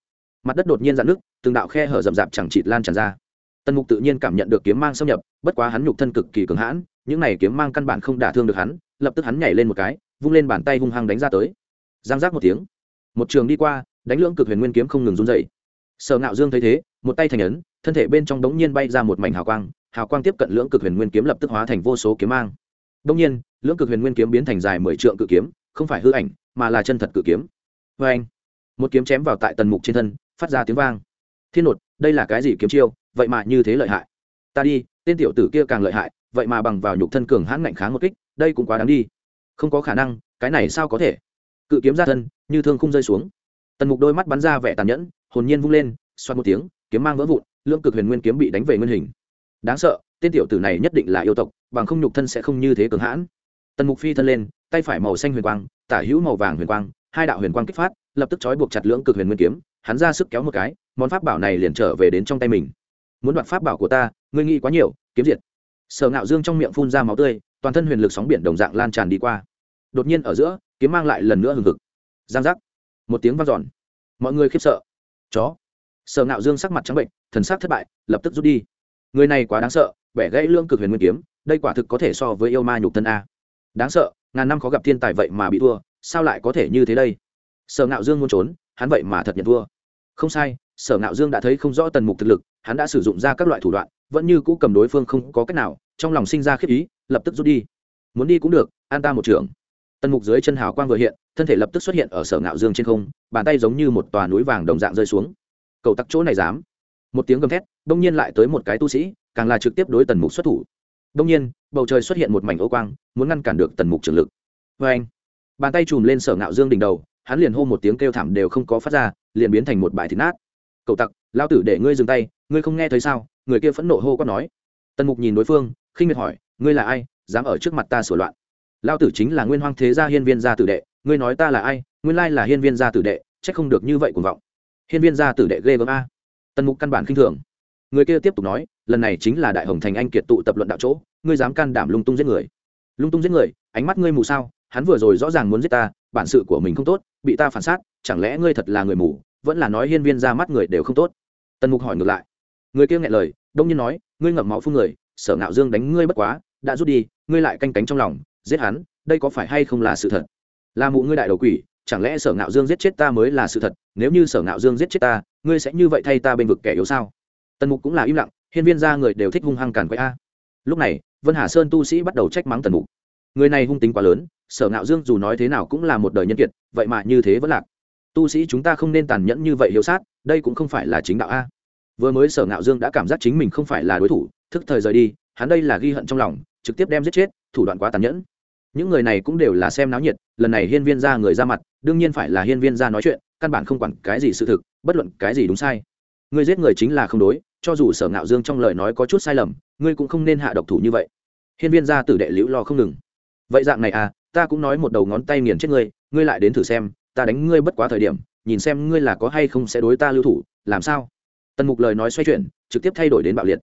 [SPEAKER 1] Mặt đất đột nhiên dạn nước từng đạo khe hở rậm rạp chẳng chịt lan tràn ra. Tần mục tự nhiên cảm nhận được kiếm mang xâm nhập, bất quá hắn nhục thân cực kỳ cường hãn những này kiếm mang căn bản không đả thương được hắn, lập tức hắn nhảy lên một cái, vung lên bàn tay hung hăng đánh ra tới. Giang giác một tiếng. Một trường đi qua, đánh lưỡng cực huyền nguyên kiếm không ngừng run dậy sở ngạo dương thấy thế, một tay thành ấn, thân thể bên trong đống nhiên bay ra một mảnh hào quang hào quang tiếp cận lưỡng cực huyền nguyên kiếm lập tức hóa thành vô số kiếm mang. Đống nhiên, lưỡng cực huyền nguyên kiếm biến thành dài mười trượng cự kiếm, không phải hư ảnh, mà là chân thật cự kiếm. Vê anh, một kiếm chém vào tại tần mục trên thân, phát ra tiếng vang. Thiên nột, đây là cái gì kiếm chiêu? Vậy mà như thế lợi hại. Ta đi, tên tiểu tử kia càng lợi hại vậy mà bằng vào nhục thân cường hãn ngạnh kháng một kích, đây cũng quá đáng đi. Không có khả năng, cái này sao có thể? Cự kiếm ra thân, như thương không rơi xuống. Tần mục đôi mắt bắn ra vẻ tàn nhẫn, hồn nhiên vung lên, xoát một tiếng, kiếm mang vỡ vụn lương cực huyền nguyên kiếm bị đánh về nguyên hình. Đáng sợ, tên tiểu tử này nhất định là yêu tộc, bằng không nhục thân sẽ không như thế cường hãn. Tần mục phi thân lên, tay phải màu xanh huyền quang, tả hữu màu vàng huyền quang, hai đạo huyền quang kích phát, lập tức trói buộc chặt lưỡng cực huyền nguyên kiếm, hắn ra sức kéo một cái, món pháp bảo này liền trở về đến trong tay mình. Muốn đoạt pháp bảo của ta, ngươi nghĩ quá nhiều, kiếm diệt sở ngạo dương trong miệng phun ra máu tươi, toàn thân huyền lực sóng biển đồng dạng lan tràn đi qua. Đột nhiên ở giữa, kiếm mang lại lần nữa hừng hực. Giang giác. Một tiếng vang dọn. Mọi người khiếp sợ. Chó. Sở ngạo dương sắc mặt trắng bệnh, thần sắc thất bại, lập tức rút đi. Người này quá đáng sợ vẻ gãy lương cực huyền nguyên kiếm, đây quả thực có thể so với yêu ma nhục thân a. Đáng sợ, ngàn năm khó gặp thiên tài vậy mà bị thua, sao lại có thể như thế đây? Sở ngạo dương muốn trốn, hắn vậy mà thật nhận thua. Không sai, sở ngạo dương đã thấy không rõ tần mục thực lực, hắn đã sử dụng ra các loại thủ đoạn vẫn như cũ cầm đối phương không có cách nào, trong lòng sinh ra khiếp ý, lập tức rút đi. Muốn đi cũng được, an ta một trưởng. Tần mục dưới chân hào quang vừa hiện, thân thể lập tức xuất hiện ở sở ngạo dương trên không, bàn tay giống như một tòa núi vàng đồng dạng rơi xuống. Cầu tặc chỗ này dám. Một tiếng gầm thét, đông nhiên lại tới một cái tu sĩ, càng là trực tiếp đối tần mục xuất thủ. Đông nhiên, bầu trời xuất hiện một mảnh ô quang, muốn ngăn cản được tần mục trường lực. Vê anh, bàn tay chùm lên sở ngạo dương đỉnh đầu, hắn liền hô một tiếng kêu thảm đều không có phát ra, liền biến thành một bãi thịt nát. Cậu tặc, lao tử để ngươi dừng tay ngươi không nghe thấy sao? Người kia phẫn nộ hô quát nói. Tần mục nhìn đối phương, khinh miệt hỏi, ngươi là ai? Dám ở trước mặt ta sửa loạn. Lao tử chính là nguyên hoang thế gia hiên viên gia tử đệ, ngươi nói ta là ai? Nguyên lai là hiên viên gia tử đệ c h ắ c không được như vậy cuồng vọng. Hiên viên gia tử đệ ghê gớm a. Tần mục căn bản khinh thường. Người kia tiếp tục nói, lần này chính là đại hồng thành anh kiệt tụ tập luận đạo chỗ, ngươi dám can đảm lung tung giết người. Lung tung giết người, ánh mắt ngươi mù sao? Hắn vừa rồi rõ ràng muốn giết ta, bản sự của mình không tốt, bị ta phản xác, chẳng lẽ ngươi thật là người mù? Vẫn là nói hiên viên ra mắt người đều không tốt. Tần mục hỏi ngược lại người kia nghe lời, đông nhiên nói, ngươi ngậm máu phun người, sở ngạo dương đánh ngươi bất quá, đã rút đi, ngươi lại canh cánh trong lòng, giết hắn, đây có phải hay không là sự thật? Là mụ ngươi đại đầu quỷ, chẳng lẽ sở ngạo dương giết chết ta mới là sự thật? Nếu như sở ngạo dương giết chết ta, ngươi sẽ như vậy thay ta bên vực kẻ yếu sao? Tần mục cũng là im lặng, hiên viên ra người đều thích hung hăng càn quay a. Lúc này, vân hà sơn tu sĩ bắt đầu trách mắng tần mục. Người này hung tính quá lớn, sở ngạo dương dù nói thế nào cũng là một đời nhân kiệt, vậy mà như thế vẫn lạc. Tu sĩ chúng ta không nên tàn nhẫn như vậy hiếu sát, đây cũng không phải là chính đạo a vừa mới sở ngạo dương đã cảm giác chính mình không phải là đối thủ, thức thời rời đi, hắn đây là ghi hận trong lòng, trực tiếp đem giết chết, thủ đoạn quá tàn nhẫn. Những người này cũng đều là xem náo nhiệt, lần này hiên viên ra người ra mặt, đương nhiên phải là hiên viên ra nói chuyện, căn bản không quản cái gì sự thực, bất luận cái gì đúng sai. Người giết người chính là không đối, cho dù sở ngạo dương trong lời nói có chút sai lầm, ngươi cũng không nên hạ độc thủ như vậy. Hiên viên ra tử đệ liễu lo không ngừng. Vậy dạng này à ta cũng nói một đầu ngón tay nghiền chết ngươi ngươi lại đến thử xem, ta đánh ngươi bất quá thời điểm, nhìn xem ngươi là có hay không sẽ đối ta lưu thủ, làm sao? Tần mục lời nói xoay chuyển, trực tiếp thay đổi đến bạo liệt.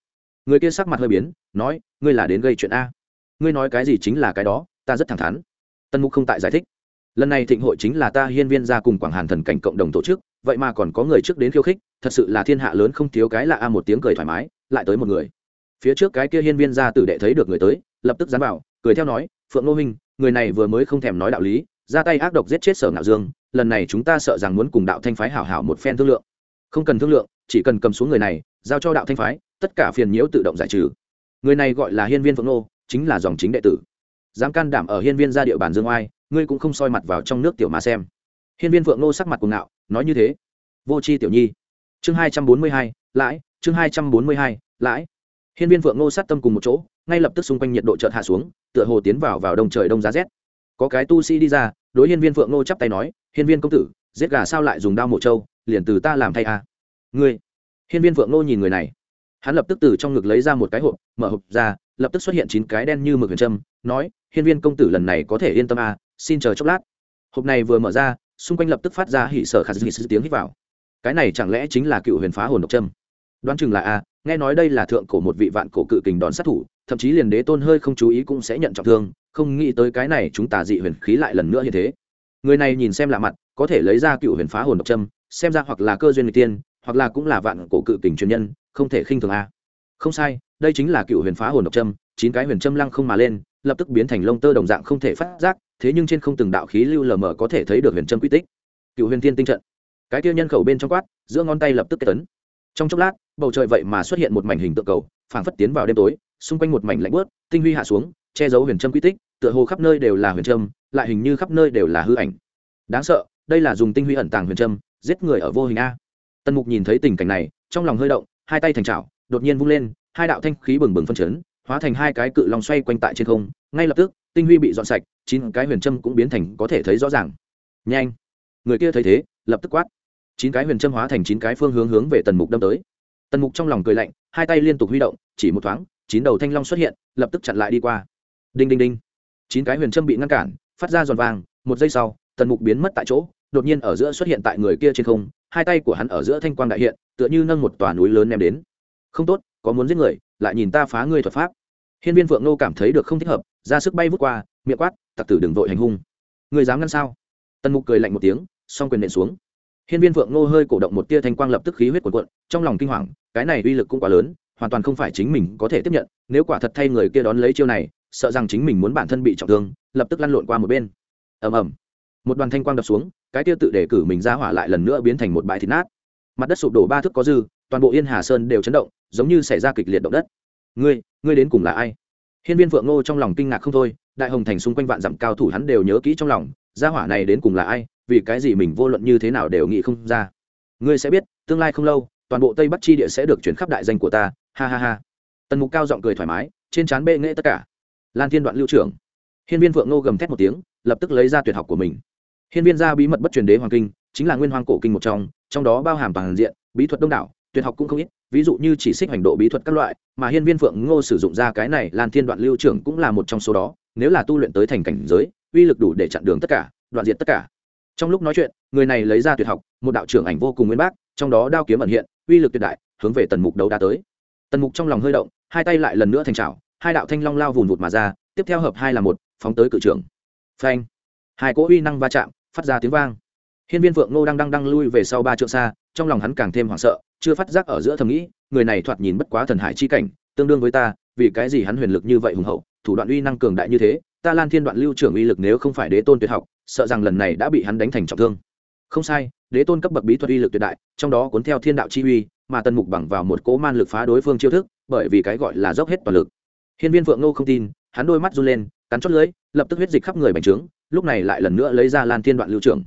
[SPEAKER 1] Người kia sắc mặt hơi biến, nói, ngươi là đến gây chuyện a? Ngươi nói cái gì chính là cái đó, ta rất thẳng thắn. Tần mục không tại giải thích. Lần này thịnh hội chính là ta hiên viên ra cùng quảng hàn thần cảnh cộng đồng tổ chức, vậy mà còn có người trước đến khiêu khích, thật sự là thiên hạ lớn không thiếu cái là a. Một tiếng cười thoải mái, lại tới một người. Phía trước cái kia hiên viên ra tử đệ thấy được người tới, lập tức dán vào, cười theo nói, phượng nô minh, người này vừa mới không thèm nói đạo lý, ra tay ác độc giết chết sở ngạo dương, lần này chúng ta sợ rằng muốn cùng đạo thanh phái hảo hảo một phen thương lượng. Không cần thương lượng chỉ cần cầm xuống người này, giao cho đạo thanh phái, tất cả phiền nhiễu tự động giải trừ. Người này gọi là hiên viên phượng nô, chính là dòng chính đệ tử. Dám can đảm ở hiên viên ra địa bàn dương oai, ngươi cũng không soi mặt vào trong nước tiểu mà xem. Hiên viên phượng nô sắc mặt cuồng ngạo, nói như thế. Vô c h i tiểu nhi. Chương hai trăm bốn mươi hai, lãi, chương hai trăm bốn mươi hai, lãi. Hiên viên phượng nô sát tâm cùng một chỗ, ngay lập tức xung quanh nhiệt độ chợt hạ xuống, tựa hồ tiến vào vào đông trời đông giá rét. Có cái tu sĩ đi ra, đối hiên viên phượng nô chắp tay nói, hiên viên công tử, giết gà sao lại dùng đao mộ trâu, liền từ ta làm thay a? à? Ngươi. Hiên viên phượng nô nhìn người này. Hắn lập tức từ trong ngực lấy ra một cái hộp, mở hộp ra, lập tức xuất hiện chín cái đen như mực huyền trâm nói, hiên viên công tử lần này có thể yên tâm à xin chờ chốc lát. Hộp này vừa mở ra, xung quanh lập tức phát ra hỉ sở khả dĩ tiếng hít vào. Cái này chẳng lẽ chính là cựu huyền phá hồn độc trâm đoán chừng là a nghe nói đây là thượng cổ một vị vạn cổ cự kình đòn sát thủ, thậm chí liền đế tôn hơi không chú ý cũng sẽ nhận trọng thương, không nghĩ tới cái này chúng ta dị huyền khí lại lần nữa như thế. Người này nhìn xem lạ mặt, có thể lấy ra cựu huyền phá hồn độc trâm xem ra hoặc là cơ duyên người tiên hoặc là cũng là vạn cổ cự kình truyền nhân, không thể khinh thường a. Không sai, đây chính là cựu huyền phá hồn độc trâm chín cái huyền trâm lăng không mà lên, lập tức biến thành lông tơ đồng dạng không thể phát giác, thế nhưng trên không từng đạo khí lưu lờ mờ có thể thấy được huyền trâm quy tích. Cựu huyền tiên tinh trận. Cái tiêu nhân khẩu bên trong quát, giữa ngón tay lập tức kết tấn. Trong chốc lát, bầu trời vậy mà xuất hiện một mảnh hình tượng cầu, phảng phất tiến vào đêm tối, xung quanh một mảnh lạnh bớt tinh huy hạ xuống, che giấu huyền trâm quy tích, tựa hồ khắp nơi đều là huyền trâm lại hình như khắp nơi đều là hư ảnh. Đáng sợ, đây là dùng tinh huy ẩn tàng huyền trâm giết người ở vô hình a tần mục nhìn thấy tình cảnh này, trong lòng hơi động, hai tay thành trào đột nhiên vung lên, hai đạo thanh khí bừng bừng phân chấn, hóa thành hai cái cự long xoay quanh tại trên không. Ngay lập tức, tinh huy bị dọn sạch, chín cái huyền trâm cũng biến thành có thể thấy rõ ràng. Nhanh! Người kia thấy thế, lập tức quát. Chín cái huyền trâm hóa thành chín cái phương hướng hướng về tần mục đâm tới. Tần mục trong lòng cười lạnh, hai tay liên tục huy động, chỉ một thoáng, chín đầu thanh long xuất hiện, lập tức chặn lại đi qua. Đinh đinh đinh! Chín cái huyền trâm bị ngăn cản, phát ra giòn vàng, một giây sau, tần mục biến mất tại chỗ đột nhiên ở giữa xuất hiện tại người kia trên không, hai tay của hắn ở giữa thanh quang đại hiện, tựa như nâng một tòa núi lớn ném đến. Không tốt, có muốn giết người, lại nhìn ta phá ngươi thuật pháp. Hiên viên phượng nô cảm thấy được không thích hợp, ra sức bay vút qua, miệng quát, tặc tử đừng vội hành hung. Người dám ngăn sao? Tần mục cười lạnh một tiếng, song quyền nện xuống. Hiên viên phượng nô hơi cổ động một tia thanh quang lập tức khí huyết cuộn cuộn, trong lòng kinh hoàng, cái này uy lực cũng quá lớn, hoàn toàn không phải chính mình có thể tiếp nhận, nếu quả thật thay người kia đón lấy chiêu này, sợ rằng chính mình muốn bản thân bị trọng thương, lập tức lăn lộn qua một bên. Ầm ầm một đoàn thanh quang đập xuống, cái tiêu tự để cử mình ra hỏa lại lần nữa biến thành một bãi thịt nát. Mặt đất sụp đổ ba thước có dư, toàn bộ yên hà sơn đều chấn động, giống như xảy ra kịch liệt động đất. Ngươi ngươi đến cùng là ai? Hiên viên phượng ngô trong lòng kinh ngạc không thôi, đại hồng thành xung quanh vạn dặm cao thủ hắn đều nhớ kỹ trong lòng, gia hỏa này đến cùng là ai? Vì cái gì mình vô luận như thế nào đều nghĩ không ra? Ngươi sẽ biết, tương lai không lâu, toàn bộ tây bắc chi địa sẽ được chuyển khắp đại danh của ta. Ha ha ha. Tần mục cao giọng cười thoải mái, trên trán bệ nghệ tất cả. Lan thiên đoạn lưu trưởng. Hiên viên phượng ngô gầm thét một tiếng, lập tức lấy ra tuyệt học của mình hiên viên gia bí mật bất truyền đế hoàng kinh, chính là nguyên hoàng cổ kinh một trong trong đó bao hàm toàn diện, bí thuật đông đảo, tuyệt học cũng không ít, ví dụ như chỉ xích hành độ bí thuật các loại, mà hiên viên phượng ngô sử dụng ra cái này lan thiên đoạn lưu trưởng cũng là một trong số đó, nếu là tu luyện tới thành cảnh giới, uy lực đủ để chặn đường tất cả, đoạn diệt tất cả. Trong lúc nói chuyện, người này lấy ra tuyệt học, một đạo trưởng ảnh vô cùng nguyên bác, trong đó đao kiếm ẩn hiện, uy lực tuyệt đại, hướng về tần mục đấu đá tới. Tần mục trong lòng hơi động, hai tay lại lần nữa thành trào hai đạo thanh long lao vùn vụt mà ra, tiếp theo hợp hai là một, phóng tới cự trưởng. Phanh. Hai cỗ uy năng va chạm phát ra tiếng vang. Hiên viên phượng ngô đang đang đang lui về sau ba trượng xa, trong lòng hắn càng thêm hoảng sợ, chưa phát giác ở giữa thầm nghĩ, người này thoạt nhìn bất quá thần hải chi cảnh, tương đương với ta, vì cái gì hắn huyền lực như vậy hùng hậu, thủ đoạn uy năng cường đại như thế, ta lan thiên đoạn lưu trưởng uy lực nếu không phải đế tôn tuyệt học, sợ rằng lần này đã bị hắn đánh thành trọng thương. Không sai, đế tôn cấp bậc bí thuật uy lực tuyệt đại, trong đó cuốn theo thiên đạo chi uy, mà tân mục bằng vào một cỗ man lực phá đối phương chiêu thức, bởi vì cái gọi là dốc hết toàn lực. Hiên viên phượng ngô không tin, hắn đôi mắt run lên, cắn chót lưỡi, lập tức huyết dịch khắp người bành trướng lúc này lại lần nữa lấy ra lan thiên đoạn lưu trưởng.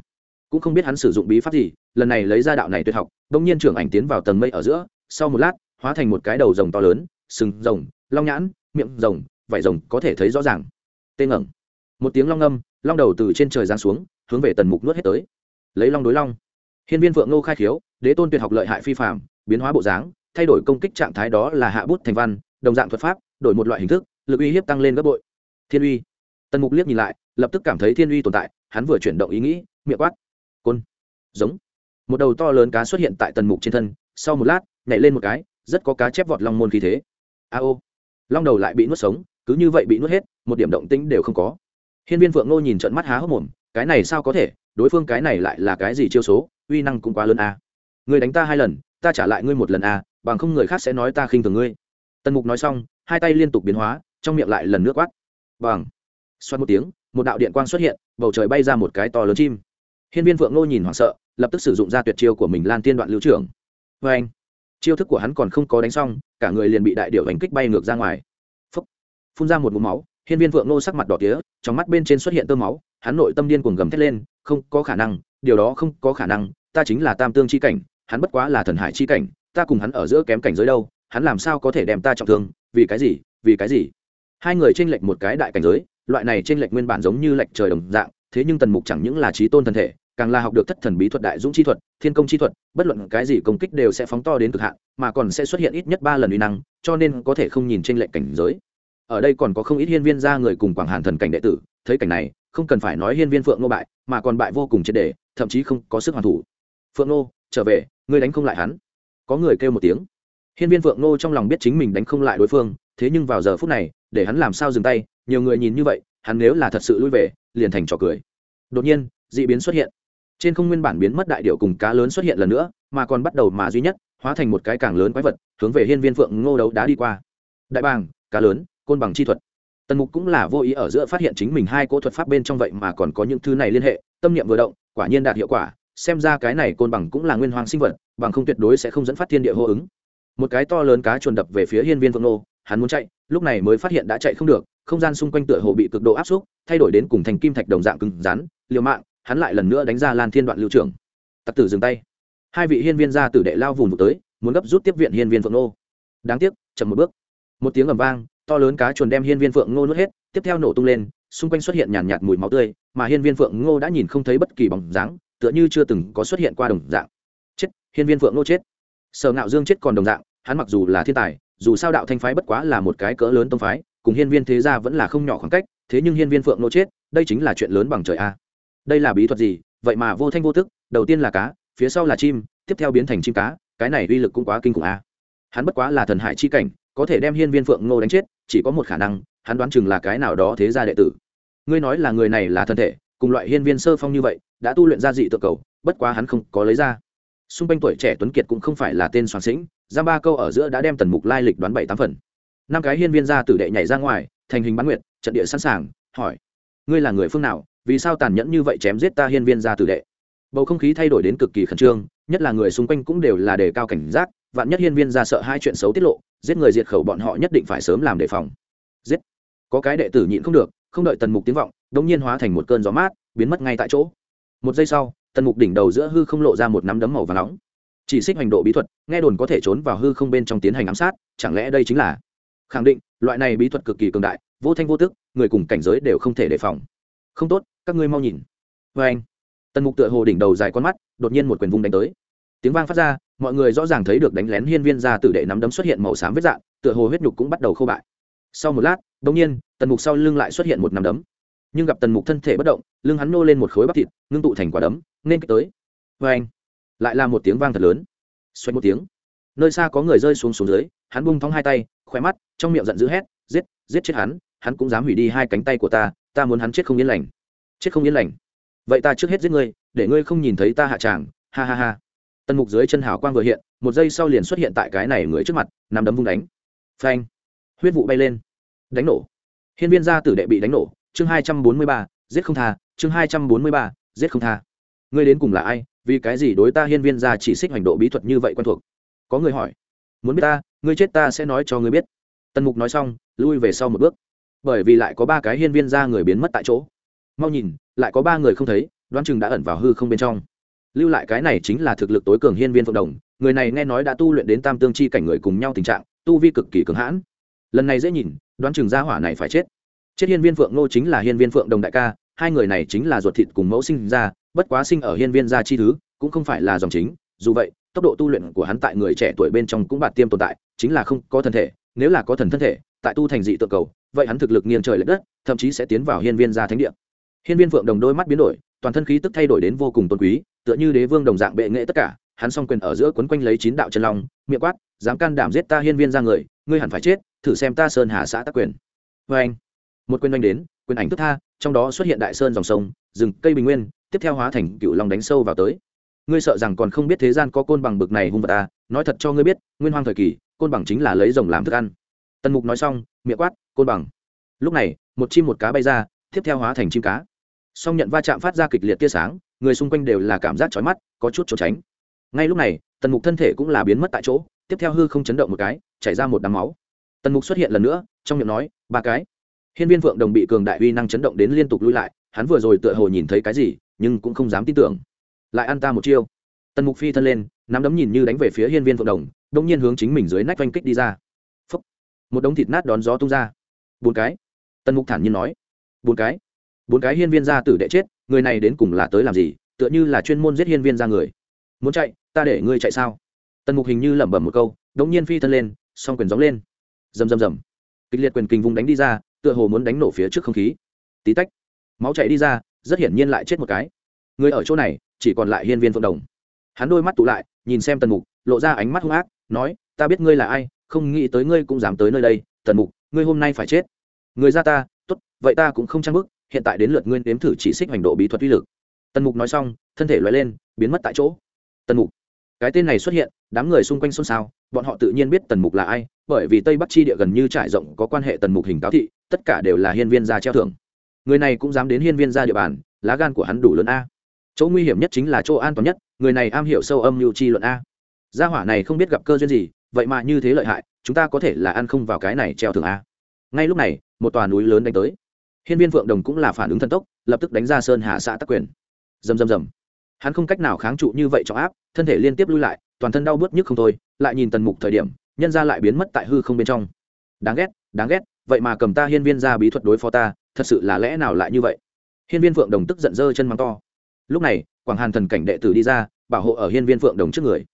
[SPEAKER 1] Cũng không biết hắn sử dụng bí pháp gì, lần này lấy ra đạo này tuyệt học đông nhiên trưởng ảnh tiến vào tầng mây ở giữa, sau một lát, hóa thành một cái đầu rồng to lớn, sừng rồng, long nhãn, miệng rồng, vảy rồng, có thể thấy rõ ràng. Tên ngẩng. Một tiếng long âm long đầu từ trên trời giáng xuống, hướng về tần mục nuốt hết tới. Lấy long đối long. Hiên viên phượng ngô khai khiếu, đế tôn tuyệt học lợi hại phi phạm biến hóa bộ dáng, thay đổi công kích trạng thái đó là hạ bút thành văn, đồng dạng thuật pháp, đổi một loại hình thức, lực uy hiếp tăng lên gấp bội. Thiên uy. Tần mục liếc nhìn lại lập tức cảm thấy thiên uy tồn tại hắn vừa chuyển động ý nghĩ miệng quát côn giống. Một đầu to lớn cá xuất hiện tại tần mục trên thân sau một lát nhảy lên một cái rất có cá chép vọt long môn khí thế. A ô long đầu lại bị nuốt sống cứ như vậy bị nuốt hết một điểm động tĩnh đều không có. Hiên viên phượng ngô nhìn trận mắt há hốc mồm cái này sao có thể? Đối phương cái này lại là cái gì chiêu số? Uy năng cũng quá lớn a. À. người đánh ta hai lần ta trả lại ngươi một lần a à, bằng không người khác sẽ nói ta khinh thường ngươi. Tần mục nói xong hai tay liên tục biến hóa trong miệng lại lần nước quát. Bằng xoát một tiếng một đạo điện quang xuất hiện, bầu trời bay ra một cái to lớn chim. Hiên viên phượng ngô nhìn hoảng sợ, lập tức sử dụng ra tuyệt chiêu của mình lan tiên đoạn lưu trưởng. Vê anh chiêu thức của hắn còn không có đánh xong, cả người liền bị đại điệu đánh kích bay ngược ra ngoài. Phúc. phun ra một mũ máu, hiên viên phượng ngô sắc mặt đỏ tía, trong mắt bên trên xuất hiện tơ máu, hắn nội tâm điên cuồng gầm thét lên, không có khả năng, điều đó không có khả năng, ta chính là tam tương chi cảnh, hắn bất quá là thần hải chi cảnh, ta cùng hắn ở giữa kém cảnh giới đâu, hắn làm sao có thể đem ta trọng thương, vì cái gì, vì cái gì? Hai người tranh lệch một cái đại cảnh giới loại này trên lệch nguyên bản giống như lệch trời đồng dạng, thế nhưng tần mục chẳng những là trí tôn thần thể, càng là học được thất thần bí thuật, đại dũng chi thuật, thiên công chi thuật, bất luận cái gì công kích đều sẽ phóng to đến cực hạn, mà còn sẽ xuất hiện ít nhất ba lần uy năng, cho nên có thể không nhìn trên lệnh cảnh giới. Ở đây còn có không ít hiên viên ra người cùng quảng hàn thần cảnh đệ tử, thấy cảnh này, không cần phải nói hiên viên phượng nô bại, mà còn bại vô cùng triệt đề thậm chí không có sức hoàn thủ. Phượng nô, trở về, ngươi đánh không lại hắn. Có người kêu một tiếng. Hiên viên phượng nô trong lòng biết chính mình đánh không lại đối phương, thế nhưng vào giờ phút này, để hắn làm sao dừng tay nhiều người nhìn như vậy, hắn nếu là thật sự lui về, liền thành trò cười. Đột nhiên, d ị biến xuất hiện. Trên không nguyên bản biến mất đại điệu cùng cá lớn xuất hiện lần nữa, mà còn bắt đầu mà duy nhất, hóa thành một cái càng lớn quái vật, hướng về hiên viên phượng ngô đấu đá đi qua. Đại bàng, cá lớn, côn bằng chi thuật. Tần mục cũng là vô ý ở giữa phát hiện chính mình hai cỗ thuật pháp bên trong vậy mà còn có những thứ này liên hệ, tâm niệm vừa động, quả nhiên đạt hiệu quả, xem ra cái này côn bằng cũng là nguyên hoàng sinh vật, bằng không tuyệt đối sẽ không dẫn phát thiên địa hô ứng. Một cái to lớn cá chuồn đập về phía hiên viên phượng nô hắn muốn chạy, lúc này mới phát hiện đã chạy không được không gian xung quanh tựa hồ bị cực độ áp xúc thay đổi đến cùng thành kim thạch đồng dạng cứng rắn liều mạng hắn lại lần nữa đánh ra lan thiên đoạn lưu trưởng. Tặc tử dừng tay. Hai vị hiên viên gia tử đệ lao vùng vụt tới muốn gấp rút tiếp viện hiên viên phượng nô đáng tiếc chậm một bước. Một tiếng ầm vang to lớn cá chuồn đem hiên viên phượng nô nuốt hết tiếp theo nổ tung lên xung quanh xuất hiện nhàn nhạt, mùi máu tươi mà hiên viên phượng ngô đã nhìn không thấy bất kỳ bóng dáng tựa như chưa từng có xuất hiện qua đồng dạng. Chết hiên viên phượng ngô chết. Sở ngạo dương chết còn đồng dạng hắn mặc dù là thiên tài dù sao đạo thanh phái bất quá là một cái cỡ lớn tông phái cùng hiên viên thế gia vẫn là không nhỏ khoảng cách, thế nhưng hiên viên phượng nô chết, đây chính là chuyện lớn bằng trời a. Đây là bí thuật gì? Vậy mà vô thanh vô tức, đầu tiên là cá, phía sau là chim, tiếp theo biến thành chim cá, cái này uy lực cũng quá kinh khủng a. Hắn bất quá là thần hải chi cảnh, có thể đem hiên viên phượng nô đánh chết, chỉ có một khả năng, hắn đoán chừng là cái nào đó thế gia đệ tử. Ngươi nói là người này là thân thể, cùng loại hiên viên sơ phong như vậy, đã tu luyện ra dị tự cầu, bất quá hắn không có lấy ra. Xung quanh tuổi trẻ tuấn kiệt cũng không phải là tên soạn sĩnh giam ba câu ở giữa đã đem tần mục lai lịch đoán bảy tám phần năm cái hiên viên gia tử đệ nhảy ra ngoài, thành hình bán nguyệt, trận địa sẵn sàng, hỏi, ngươi là người phương nào? Vì sao tàn nhẫn như vậy chém giết ta hiên viên gia tử đệ? Bầu không khí thay đổi đến cực kỳ khẩn trương, nhất là người xung quanh cũng đều là đề cao cảnh giác, vạn nhất hiên viên ra sợ hai chuyện xấu tiết lộ, giết người diệt khẩu bọn họ nhất định phải sớm làm đề phòng. Giết. Có cái đệ tử nhịn không được, không đợi tần mục tiếng vọng, đống nhiên hóa thành một cơn gió mát, biến mất ngay tại chỗ. Một giây sau, tần mục đỉnh đầu giữa hư không lộ ra một nắm đấm màu và nóng. Chỉ xích hành độ bí thuật, nghe đồn có thể trốn vào hư không bên trong tiến hành ám sát, chẳng lẽ đây chính là khẳng định, loại này bí thuật cực kỳ cường đại, vô thanh vô tức, người cùng cảnh giới đều không thể đề phòng. Không tốt, các ngươi mau nhìn. Vê anh, tần mục tựa hồ đỉnh đầu dài con mắt, đột nhiên một quyền vung đánh tới. Tiếng vang phát ra, mọi người rõ ràng thấy được đánh lén hiên viên ra tử đệ nắm đấm xuất hiện màu xám vết dạng, tựa hồ huyết nhục cũng bắt đầu khô bại. Sau một lát đ ỗ n g nhiên, tần mục sau lưng lại xuất hiện một nắm đấm. Nhưng gặp tần mục thân thể bất động, lưng hắn nô lên một khối bắp thịt, ngưng tụ thành quả đấm, nên kích tới. Vê anh, lại là một tiếng vang thật lớn. Xoay một tiếng, nơi xa có người rơi xuống xuống dưới, hắn bung thóng hai tay khoe mắt trong miệng giận dữ hét, giết giết chết hắn hắn cũng dám hủy đi hai cánh tay của ta ta muốn hắn chết không yên lành. Chết không yên lành? Vậy ta trước hết giết ngươi, để ngươi không nhìn thấy ta hạ tràng. Ha ha ha. Tần mục dưới chân hào quang vừa hiện, một giây sau liền xuất hiện tại cái này người trước mặt nằm đấm vung đánh. Phanh. Huyết vụ bay lên. Đánh nổ. Hiên viên gia tử đệ bị đánh nổ. Chương hai trăm bốn mươi ba, giết không tha. Chương hai trăm bốn mươi ba, giết không tha. Ngươi đến cùng là ai? Vì cái gì đối ta hiên viên gia chỉ xích hành độ bí thuật như vậy quen thuộc? Có người hỏi. Muốn biết ta, ngươi chết ta sẽ nói cho ngươi biết tần mục nói xong, lui về sau một bước. Bởi vì lại có ba cái hiên viên gia người biến mất tại chỗ. Mau nhìn, lại có ba người không thấy, đoán chừng đã ẩn vào hư không bên trong. Lưu lại cái này chính là thực lực tối cường hiên viên phượng đồng. Người này nghe nói đã tu luyện đến tam tương chi cảnh người cùng nhau tình trạng, tu vi cực kỳ cường hãn. Lần này dễ nhìn, đoán chừng gia hỏa này phải chết. Chết hiên viên phượng ngô chính là hiên viên phượng đồng đại ca, hai người này chính là ruột thịt cùng mẫu sinh ra, bất quá sinh ở hiên viên gia chi thứ, cũng không phải là dòng chính. Dù vậy, tốc độ tu luyện của hắn tại người trẻ tuổi bên trong cũng bạt tiêm tồn tại, chính là không có thân thể nếu là có thần thân thể, tại tu thành dị tự cầu, vậy hắn thực lực nghiêng trời l ệ đất, thậm chí sẽ tiến vào hiên viên gia thánh địa. Hiên viên phượng đồng đôi mắt biến đổi, toàn thân khí tức thay đổi đến vô cùng tôn quý, tựa như đế vương đồng dạng bệ nghệ tất cả, hắn s o n g quyền ở giữa quấn quanh lấy chín đạo chân long, miệng quát, dám can đảm giết ta hiên viên ra người, ngươi hẳn phải chết, thử xem ta sơn hà xã tác quyền. Vê anh, một quyền oanh đến, quyền ảnh thức tha, trong đó xuất hiện đại sơn dòng sông, rừng cây bình nguyên, tiếp theo hóa thành cựu long đánh sâu vào tới. Ngươi sợ rằng còn không biết thế gian có côn bằng bực này hung vật ta nói thật cho ngươi biết, nguyên hoang thời kỳ côn bằng chính là lấy rồng làm thức ăn. Tần mục nói xong, miệng quát, côn bằng. Lúc này, một chim một cá bay ra, tiếp theo hóa thành chim cá. Song nhận va chạm phát ra kịch liệt tia sáng, người xung quanh đều là cảm giác chói mắt, có chút trốn tránh. Ngay lúc này, tần mục thân thể cũng là biến mất tại chỗ, tiếp theo hư không chấn động một cái, chảy ra một đám máu. Tần mục xuất hiện lần nữa, trong miệng nói, ba cái. Hiên viên vượng đồng bị cường đại uy năng chấn động đến liên tục lui lại, hắn vừa rồi tựa hồ nhìn thấy cái gì, nhưng cũng không dám tin tưởng. Lại ăn ta một chiêu. Tần mục phi thân lên, nắm đấm nhìn như đánh về phía hiên viên vượng đồng đông nhiên hướng chính mình dưới nách oanh kích đi ra. Phúc. một đống thịt nát đón gió tung ra. Bốn cái. Tần mục thản nhiên nói. Bốn cái. Bốn cái hiên viên gia tử đệ chết, người này đến cùng là tới làm gì, tựa như là chuyên môn giết hiên viên ra người. Muốn chạy, ta để ngươi chạy sao? Tần mục hình như lẩm bẩm một câu, đống nhiên phi thân lên, song quyền gióng lên. Rầm rầm rầm. Kịch liệt quyền kình vùng đánh đi ra, tựa hồ muốn đánh nổ phía trước không khí. Tí tách. Máu chạy đi ra, rất hiển nhiên lại chết một cái. Người ở chỗ này, chỉ còn lại hiên viên phượng đồng. Hắn đôi mắt tụ lại, nhìn xem tần mục, lộ ra ánh mắt hung ác nói, ta biết ngươi là ai, không nghĩ tới ngươi cũng dám tới nơi đây, tần mục, ngươi hôm nay phải chết. Người ra ta, tốt, vậy ta cũng không trang bức, hiện tại đến lượt ngươi nếm thử chỉ xích hành độ bí thuật uy lực. Tần mục nói xong, thân thể loại lên, biến mất tại chỗ. Tần mục, cái tên này xuất hiện, đám người xung quanh xôn xao, bọn họ tự nhiên biết tần mục là ai, bởi vì tây bắc chi địa gần như trải rộng, có quan hệ tần mục hình cáo thị, tất cả đều là hiên viên gia treo thưởng. Người này cũng dám đến hiên viên gia địa bàn, lá gan của hắn đủ lớn a. Chỗ nguy hiểm nhất chính là chỗ an toàn nhất, người này am hiểu sâu âm mưu chi luận a gia hỏa này không biết gặp cơ duyên gì, vậy mà như thế lợi hại, chúng ta có thể là ăn không vào cái này treo thường a. Ngay lúc này, một tòa núi lớn đánh tới. Hiên viên vượng đồng cũng là phản ứng thần tốc, lập tức đánh ra sơn hạ xã tắc quyền. Dầm dầm dầm hắn không cách nào kháng trụ như vậy trọng áp, thân thể liên tiếp lui lại, toàn thân đau bớt nhức không thôi, lại nhìn tần mục thời điểm, nhân ra lại biến mất tại hư không bên trong. Đáng ghét đáng ghét, vậy mà cầm ta hiên viên ra bí thuật đối phó ta, thật sự là lẽ nào lại như vậy? Hiên viên phượng đồng tức giận dơ chân mắng to. Lúc này, quảng hàn thần cảnh đệ tử đi ra, bảo hộ ở hiên viên phượng đồng trước người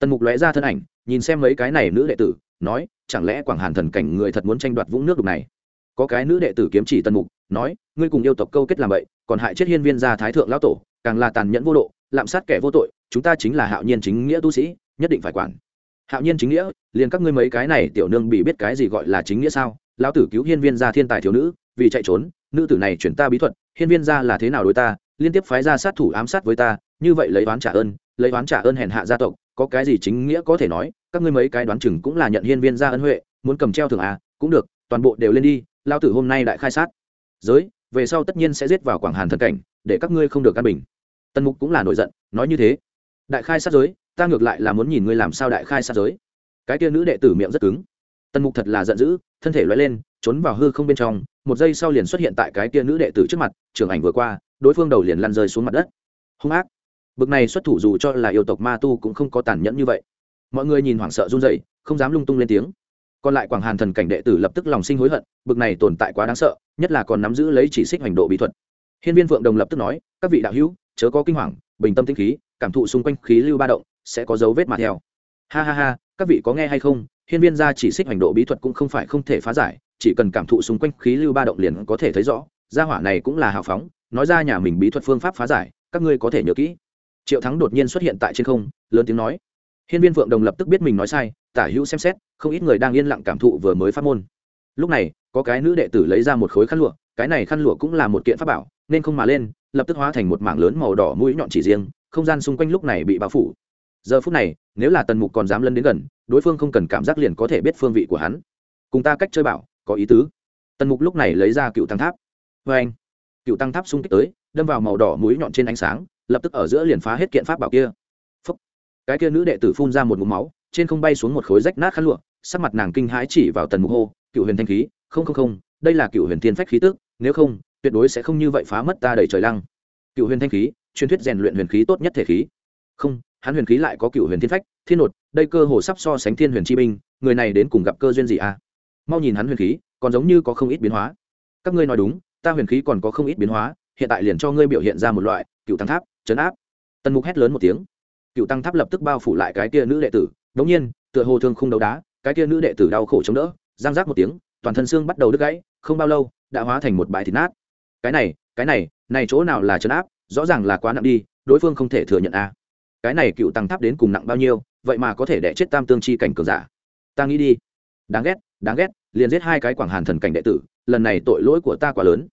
[SPEAKER 1] tần mục lóe ra thân ảnh, nhìn xem mấy cái này nữ đệ tử, nói, chẳng lẽ quảng hàn thần cảnh người thật muốn tranh đoạt vũng nước đục này? Có cái nữ đệ tử kiếm chỉ tần mục, nói, ngươi cùng yêu tộc câu kết làm vậy, còn hại chết hiên viên gia thái thượng lão tổ, càng là tàn nhẫn vô độ, lạm sát kẻ vô tội, chúng ta chính là hạo nhiên chính nghĩa tu sĩ, nhất định phải quản. Hạo nhiên chính nghĩa, liền các ngươi mấy cái này tiểu nương bị biết cái gì gọi là chính nghĩa sao? Lão tử cứu hiên viên gia thiên tài thiếu nữ, vì chạy trốn, nữ tử này chuyển ta bí thuật, hiên viên gia là thế nào đối ta? Liên tiếp phái ra sát thủ ám sát với ta, như vậy lấy oán trả ơn, lấy oán trả ơn hèn hạ gia tộc có cái gì chính nghĩa có thể nói, các ngươi mấy cái đoán chừng cũng là nhận hiên viên gia ân huệ, muốn cầm treo thường à cũng được, toàn bộ đều lên đi, lao tử hôm nay đại khai sát. Giới, về sau tất nhiên sẽ giết vào quảng hàn thần cảnh, để các ngươi không được căn bình. Tần mục cũng là nổi giận, nói như thế. Đại khai sát giới, ta ngược lại là muốn nhìn ngươi làm sao đại khai sát giới. Cái kia nữ đệ tử miệng rất cứng. Tần mục thật là giận dữ, thân thể loay lên, trốn vào hư không bên trong, một giây sau liền xuất hiện tại cái kia nữ đệ tử trước mặt trường ảnh vừa qua, đối phương đầu liền lăn rơi xuống mặt đất. Hung ác bực này xuất thủ dù cho là yêu tộc ma tu cũng không có tàn nhẫn như vậy. Mọi người nhìn hoảng sợ run rẩy, không dám lung tung lên tiếng. Còn lại quảng hàn thần cảnh đệ tử lập tức lòng sinh hối hận, bực này tồn tại quá đáng sợ, nhất là còn nắm giữ lấy chỉ xích hành độ bí thuật. Hiên viên phượng đồng lập tức nói, các vị đạo hữu, chớ có kinh hoàng, bình tâm tinh khí, cảm thụ xung quanh khí lưu ba động, sẽ có dấu vết mà theo. Ha ha ha, các vị có nghe hay không? Hiên viên gia chỉ xích hành độ bí thuật cũng không phải không thể phá giải, chỉ cần cảm thụ xung quanh khí lưu ba động liền có thể thấy rõ. Gia hỏa này cũng là hào phóng, nói ra nhà mình bí thuật phương pháp phá giải, các ngươi có thể nhớ kỹ triệu thắng đột nhiên xuất hiện tại trên không, lớn tiếng nói. Hiên viên phượng đồng lập tức biết mình nói sai, tả hữu xem xét, không ít người đang yên lặng cảm thụ vừa mới phát môn. Lúc này, có cái nữ đệ tử lấy ra một khối khăn lụa, cái này khăn lụa cũng là một kiện pháp bảo, nên không mà lên, lập tức hóa thành một mảng lớn màu đỏ mũi nhọn chỉ riêng, không gian xung quanh lúc này bị bao phủ. Giờ phút này, nếu là tần mục còn dám lân đến gần, đối phương không cần cảm giác liền có thể biết phương vị của hắn. Cùng ta cách chơi bảo, có ý tứ. Tần mục lúc này lấy ra cựu tăng tháp. Vê anh cựu tăng tháp xung kích tới, đâm vào màu đỏ mũi nhọn trên ánh sáng lập tức ở giữa liền phá hết kiện pháp bảo kia. Phúc. cái kia nữ đệ tử phun ra một ngụm máu, trên không bay xuống một khối rách nát khăn lụa, sắc mặt nàng kinh hãi chỉ vào tần mục hô, cựu huyền thanh khí, không không không, đây là cựu huyền thiên phách khí tức, nếu không, tuyệt đối sẽ không như vậy phá mất ta đầy trời lăng. Cựu huyền thanh khí, truyền thuyết rèn luyện huyền khí tốt nhất thể khí. Không, hắn huyền khí lại có cựu huyền thiên phách, thiên nột, đây cơ hồ sắp so sánh thiên huyền chi binh, người này đến cùng gặp cơ duyên gì à? Mau nhìn hắn huyền khí, còn giống như có không ít biến hóa. Các ngươi nói đúng, ta huyền khí còn có không ít biến hóa, hiện tại liền cho ngươi biểu hiện ra một loại cựu thắng tháp chấn áp. Tần mục hét lớn một tiếng. Cựu tăng tháp lập tức bao phủ lại cái kia nữ đệ tử. Đống nhiên, tựa hồ thương không đấu đá, cái kia nữ đệ tử đau khổ chống đỡ giang giác một tiếng, toàn thân xương bắt đầu đứt gãy, không bao lâu, đã hóa thành một bãi thịt nát. Cái này cái này này chỗ nào là chấn áp? Rõ ràng là quá nặng đi, đối phương không thể thừa nhận a. Cái này cựu tăng tháp đến cùng nặng bao nhiêu, vậy mà có thể đẻ chết tam tương chi cảnh cường giả. Ta nghĩ đi. Đáng ghét đáng ghét, liền giết hai cái quảng hàn thần cảnh đệ tử, lần này tội lỗi của ta quá lớn.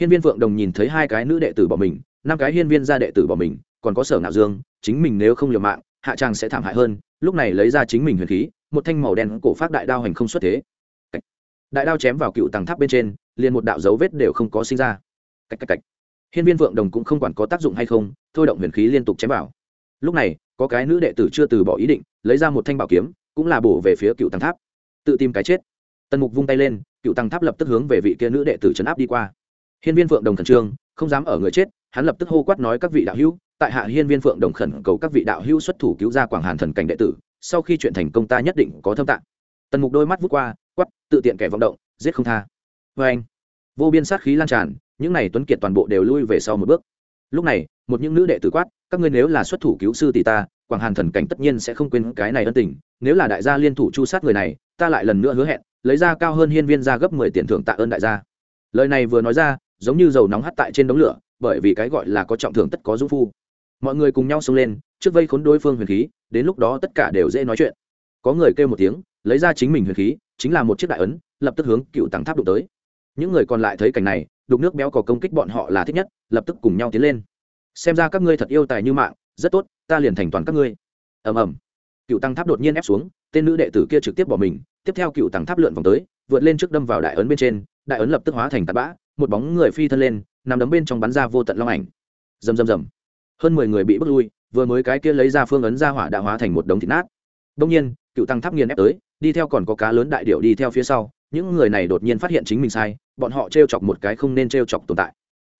[SPEAKER 1] Hiên viên phượng đồng nhìn thấy hai cái nữ đệ tử bỏ mình năm cái hiên viên gia đệ tử bỏ mình, còn có sở ngạo dương, chính mình nếu không liều mạng, hạ trang sẽ thảm hại hơn, lúc này lấy ra chính mình huyền khí, một thanh màu đen cổ phát đại đao hành không xuất thế. Đại đao chém vào cựu tầng tháp bên trên, liền một đạo dấu vết đều không có sinh ra. Cách cách cách. Hiên viên vượng đồng cũng không quản có tác dụng hay không, thôi động huyền khí liên tục chém vào. Lúc này, có cái nữ đệ tử chưa từ bỏ ý định, lấy ra một thanh bảo kiếm, cũng là bổ về phía cựu tầng tháp. Tự tìm cái chết. Tần mục vung tay lên, cựu tầng tháp lập tức hướng về vị kia nữ đệ tử trấn áp đi qua. Hiên viên vượng đồng thần trương không dám ở người chết, hắn lập tức hô quát nói các vị đạo hữu, tại hạ hiên viên phượng đồng khẩn cầu các vị đạo hữu xuất thủ cứu ra quảng hàn thần cảnh đệ tử, sau khi chuyện thành công ta nhất định có thâm tạng. Tần mục đôi mắt vút qua quắp tự tiện kẻ vọng động, giết không tha. Vê anh. Vô biên sát khí lan tràn, những n à y tuấn kiệt toàn bộ đều lui về sau một bước. Lúc này, một những nữ đệ tử quát, các ngươi nếu là xuất thủ cứu sư tỷ ta, quảng hàn thần cảnh tất nhiên sẽ không quên cái này ân tình, nếu là đại gia liên thủ chu sát người này, ta lại lần nữa hứa hẹn, lấy ra cao hơn hiên viên ra gấp mười tiền thưởng tạ ơn đại gia. Lời này vừa nói ra giống như dầu nóng hắt tại trên đống lửa, bởi vì cái gọi là có trọng thưởng tất có dũng phu. Mọi người cùng nhau xông lên, trước vây khốn đối phương huyền khí, đến lúc đó tất cả đều dễ nói chuyện. Có người kêu một tiếng, lấy ra chính mình huyền khí, chính là một chiếc đại ấn, lập tức hướng cựu tàng tháp đụng tới. Những người còn lại thấy cảnh này, đục nước béo có công kích bọn họ là thích nhất, lập tức cùng nhau tiến lên. Xem ra các ngươi thật yêu tài như mạng, rất tốt, ta liền thành toàn các ngươi. Ầm ầm. Cựu tăng tháp đột nhiên ép xuống, tên nữ đệ tử kia trực tiếp bỏ mình, tiếp theo cựu tăng tháp lượn vòng tới, vượt lên trước đâm vào đại ấn bên trên, đại ấn lập tức hóa thành tạt bã một bóng người phi thân lên, nằm đấm bên trong bắn ra vô tận long ảnh. Rầm rầm rầm. Hơn mười người bị bước lui, vừa mới cái kia lấy ra phương ấn ra hỏa đã hóa thành một đống thịt nát. Đông nhiên, cựu tăng tháp nghiền ép tới, đi theo còn có cá lớn đại điệu đi theo phía sau, những người này đột nhiên phát hiện chính mình sai, bọn họ t r e o chọc một cái không nên t r e o chọc tồn tại.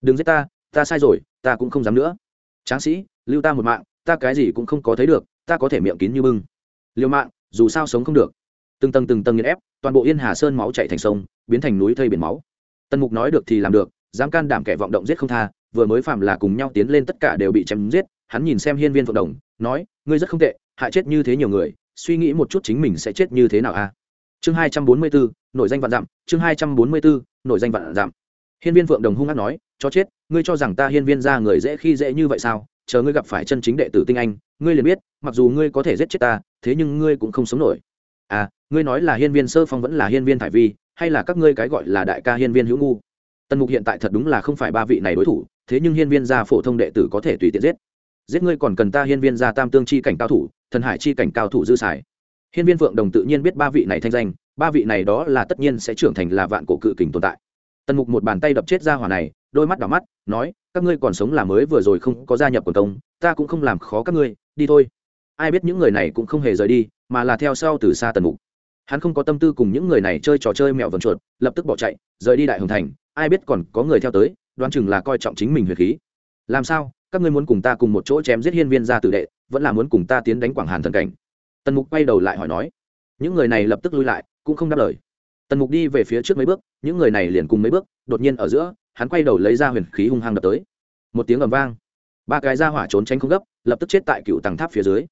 [SPEAKER 1] Đừng giết ta ta sai rồi, ta cũng không dám nữa. Tráng sĩ, lưu ta một mạng, ta cái gì cũng không có thấy được, ta có thể miệng kín như bưng. Liều mạng, dù sao sống không được. Từng tầng từng tầng nghiền ép, toàn bộ yên hà sơn máu chạy thành sông, biến thành núi thây biển máu tần mục nói được thì làm được, dám can đảm kẻ vọng động giết không tha, vừa mới phạm là cùng nhau tiến lên tất cả đều bị chém giết, hắn nhìn xem hiên viên phượng đồng, nói, ngươi rất không tệ, hại chết như thế nhiều người, suy nghĩ một chút chính mình sẽ chết như thế nào a chương hai trăm bốn mươi bốn nội danh vạn dặm, chương hai trăm bốn mươi bốn nội danh vạn dặm. Hiên viên phượng đồng hung hát nói, cho chết, ngươi cho rằng ta hiên viên ra người dễ khi dễ như vậy sao? Chờ ngươi gặp phải chân chính đệ tử tinh anh, ngươi liền biết, mặc dù ngươi có thể giết chết ta, thế nhưng ngươi cũng không sống nổi. À ngươi nói là hiên viên sơ phong vẫn là hiên viên thải vi hay là các ngươi cái gọi là đại ca hiên viên hữu ngu? Tần mục hiện tại thật đúng là không phải ba vị này đối thủ, thế nhưng hiên viên gia phổ thông đệ tử có thể tùy tiện giết. Giết ngươi còn cần ta hiên viên gia tam tương chi cảnh cao thủ, thần hải chi cảnh cao thủ dư xài. Hiên viên phượng đồng tự nhiên biết ba vị này thanh danh, ba vị này đó là tất nhiên sẽ trưởng thành là vạn cổ cự kình tồn tại. Tần mục một bàn tay đập chết ra hỏa này, đôi mắt đỏ mắt, nói, các ngươi còn sống là mới vừa rồi không có gia nhập quần công, ta cũng không làm khó các ngươi, đi thôi. Ai biết những người này cũng không hề rời đi, mà là theo sau từ xa tần mục hắn không có tâm tư cùng những người này chơi trò chơi mẹo vần chuột, lập tức bỏ chạy, rời đi đại hồng thành. Ai biết còn có người theo tới, đoán chừng là coi trọng chính mình huyền khí. Làm sao? Các ngươi muốn cùng ta cùng một chỗ chém giết hiên viên ra tử đệ, vẫn là muốn cùng ta tiến đánh quảng hàn thần cảnh? Tần mục quay đầu lại hỏi nói. Những người này lập tức lui lại, cũng không đáp lời. Tần mục đi về phía trước mấy bước, những người này liền cùng mấy bước, đột nhiên ở giữa, hắn quay đầu lấy ra huyền khí hung hăng đập tới. Một tiếng ầm vang. Ba cái ra hỏa trốn tránh không gấp, lập tức chết tại cựu tầng tháp phía dưới.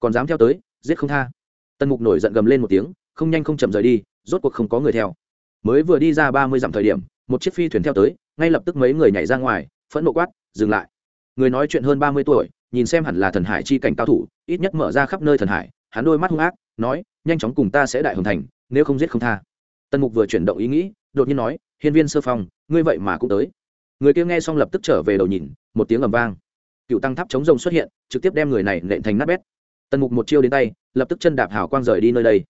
[SPEAKER 1] Còn dám theo tới, giết không tha. Tần mục nổi giận gầm lên một tiếng không nhanh không chậm rời đi, rốt cuộc không có người theo. Mới vừa đi ra ba mươi dặm thời điểm, một chiếc phi thuyền theo tới, ngay lập tức mấy người nhảy ra ngoài, phẫn nộ quát, dừng lại. Người nói chuyện hơn ba mươi tuổi, nhìn xem hẳn là thần hải chi cảnh cao thủ, ít nhất mở ra khắp nơi thần hải, hắn đôi mắt hung ác, nói, nhanh chóng cùng ta sẽ đại hồng thành, nếu không giết không tha. Tần mục vừa chuyển động ý nghĩ, đột nhiên nói, hiên viên sơ phong, ngươi vậy mà cũng tới. Người kia nghe xong lập tức trở về đầu nhìn, một tiếng ầm vang. Cựu tăng tháp chống rồng xuất hiện, trực tiếp đem người này nện thành nát bét. Tần mục một chiêu đến tay, lập tức chân đạp hào quang rời đi nơi đây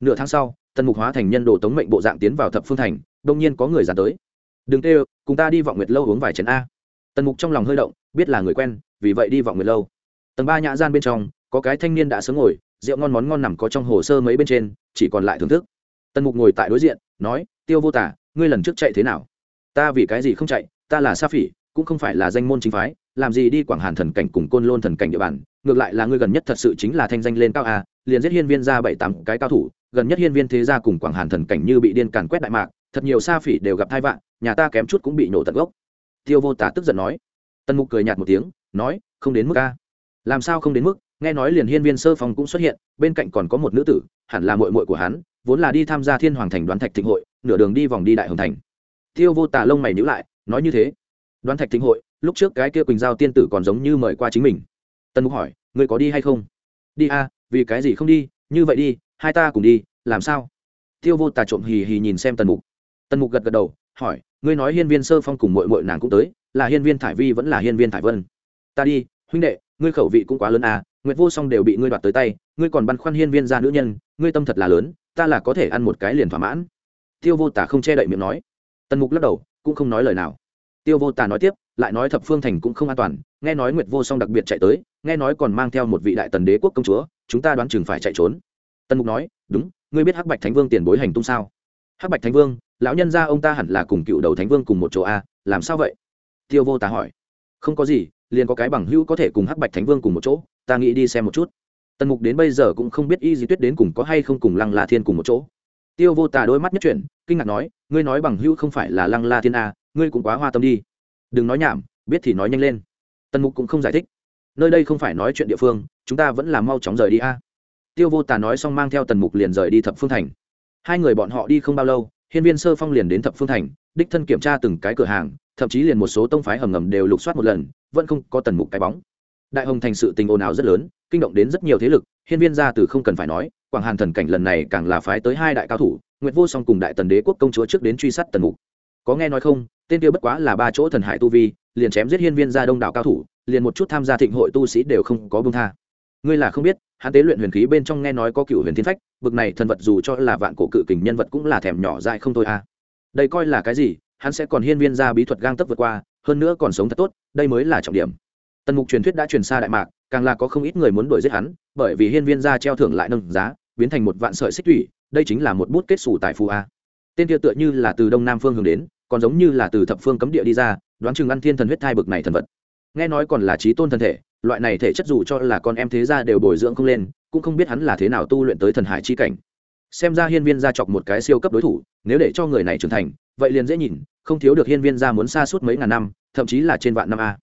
[SPEAKER 1] nửa tháng sau, tần mục hóa thành nhân đồ tống mệnh bộ dạng tiến vào thập phương thành, đông nhiên có người dàn tới. Đừng tê cùng ta đi vọng nguyệt lâu uống vài chén a. Tần mục trong lòng hơi động, biết là người quen, vì vậy đi vọng nguyệt lâu. Tầng ba nhã gian bên trong, có cái thanh niên đã sớm ngồi, rượu ngon món ngon nằm có trong hồ sơ mấy bên trên, chỉ còn lại thưởng thức. Tần mục ngồi tại đối diện, nói, tiêu vô tả, ngươi lần trước chạy thế nào? Ta vì cái gì không chạy, ta là sa phỉ, cũng không phải là danh môn chính phái, làm gì đi quảng hàn thần cảnh cùng côn lôn thần cảnh địa bàn, ngược lại là ngươi gần nhất thật sự chính là thanh danh lên cao a liền giết hiên viên ra bảy tám cái cao thủ, gần nhất hiên viên thế gia cùng quảng hàn thần cảnh như bị điên càn quét đại mạc, thật nhiều sa phỉ đều gặp thai vạn nhà ta kém chút cũng bị nổ tận gốc. Tiêu vô tả tức giận nói. Tần mục cười nhạt một tiếng, nói, không đến mức a. Làm sao không đến mức? Nghe nói liền hiên viên sơ phong cũng xuất hiện, bên cạnh còn có một nữ tử, hẳn là mội mội của hắn, vốn là đi tham gia thiên hoàng thành đoán thạch thịnh hội, nửa đường đi vòng đi đại hồng thành. Tiêu vô tà lông mày nhữ lại, nói như thế. Đoán thạch thịnh hội, lúc trước cái kia quỳnh giao tiên tử còn giống như mời qua chính mình. Tân mục hỏi, ngươi có đi hay không? Đi a vì cái gì không đi, như vậy đi, hai ta cùng đi, làm sao? Tiêu vô tà trộm hì hì nhìn xem tần mục. Tần mục gật gật đầu, hỏi, ngươi nói hiên viên sơ phong cùng mội mội nàng cũng tới, là hiên viên thải vi vẫn là hiên viên thải vân? Ta đi, huynh đệ, ngươi khẩu vị cũng quá lớn à nguyệt vô song đều bị ngươi đoạt tới tay, ngươi còn băn khoăn hiên viên ra nữ nhân, ngươi tâm thật là lớn, ta là có thể ăn một cái liền thỏa mãn. Tiêu vô tả không che đậy miệng nói. Tần mục lắc đầu, cũng không nói lời nào. Tiêu vô tả nói tiếp, lại nói thập phương thành cũng không an toàn, nghe nói nguyệt vô song đặc biệt chạy tới, nghe nói còn mang theo một vị đại tần đế quốc công chúa chúng ta đoán chừng phải chạy trốn. Tần mục nói, đúng, ngươi biết hắc bạch thánh vương tiền bối hành tung sao? Hắc bạch thánh vương, lão nhân gia ông ta hẳn là cùng cựu đầu thánh vương cùng một chỗ a, làm sao vậy? Tiêu vô tả hỏi. Không có gì, liền có cái bằng hữu có thể cùng hắc bạch thánh vương cùng một chỗ, ta nghĩ đi xem một chút. Tần mục đến bây giờ cũng không biết y di tuyết đến cùng có hay không cùng lăng la thiên cùng một chỗ. Tiêu vô tà đôi mắt nhất chuyển, kinh ngạc nói, ngươi nói bằng hữu không phải là lăng la thiên a, ngươi cũng quá hoa tâm đi. Đừng nói nhảm, biết thì nói nhanh lên. Tần mục cũng không giải thích nơi đây không phải nói chuyện địa phương, chúng ta vẫn là mau chóng rời đi a. Tiêu vô tà nói xong mang theo tần mục liền rời đi thập phương thành. Hai người bọn họ đi không bao lâu, hiên viên sơ phong liền đến thập phương thành, đích thân kiểm tra từng cái cửa hàng, thậm chí liền một số tông phái hầm ngầm đều lục soát một lần, vẫn không có tần mục cái bóng. Đại hồng thành sự tình ồn ào rất lớn, kinh động đến rất nhiều thế lực, hiên viên gia từ không cần phải nói, quảng hàn thần cảnh lần này càng là phái tới hai đại cao thủ, nguyệt vô song cùng đại tần đế quốc công chúa trước đến truy sát tần mục. Có nghe nói không, tên tiêu bất quá là ba chỗ thần hải tu vi, liền chém giết hiên viên gia đông đảo cao thủ liền một chút tham gia thịnh hội tu sĩ đều không có bông tha. Ngươi là không biết, hắn tế luyện huyền khí bên trong nghe nói có cựu huyền thiên phách, bực này thần vật dù cho là vạn cổ cự kình nhân vật cũng là thèm nhỏ dại không thôi à. Đây coi là cái gì, hắn sẽ còn hiên viên ra bí thuật gang tấp vượt qua, hơn nữa còn sống thật tốt, đây mới là trọng điểm. Tần mục truyền thuyết đã truyền xa đại mạc, càng là có không ít người muốn đuổi giết hắn, bởi vì hiên viên ra treo thưởng lại nâng giá, biến thành một vạn sợi xích thủy, đây chính là một bút kết xù tài phù a. Tên kia tựa như là từ đông nam phương hướng đến, còn giống như là từ thập phương cấm địa đi ra, đoán chừng ăn thiên thần huyết thai bực này thần vật nghe nói còn là trí tôn thân thể, loại này thể chất dù cho là con em thế gia đều bồi dưỡng không lên, cũng không biết hắn là thế nào tu luyện tới thần hải chi cảnh. Xem ra hiên viên gia chọc một cái siêu cấp đối thủ, nếu để cho người này trưởng thành, vậy liền dễ nhìn, không thiếu được hiên viên gia muốn xa suốt mấy ngàn năm, thậm chí là trên vạn năm a.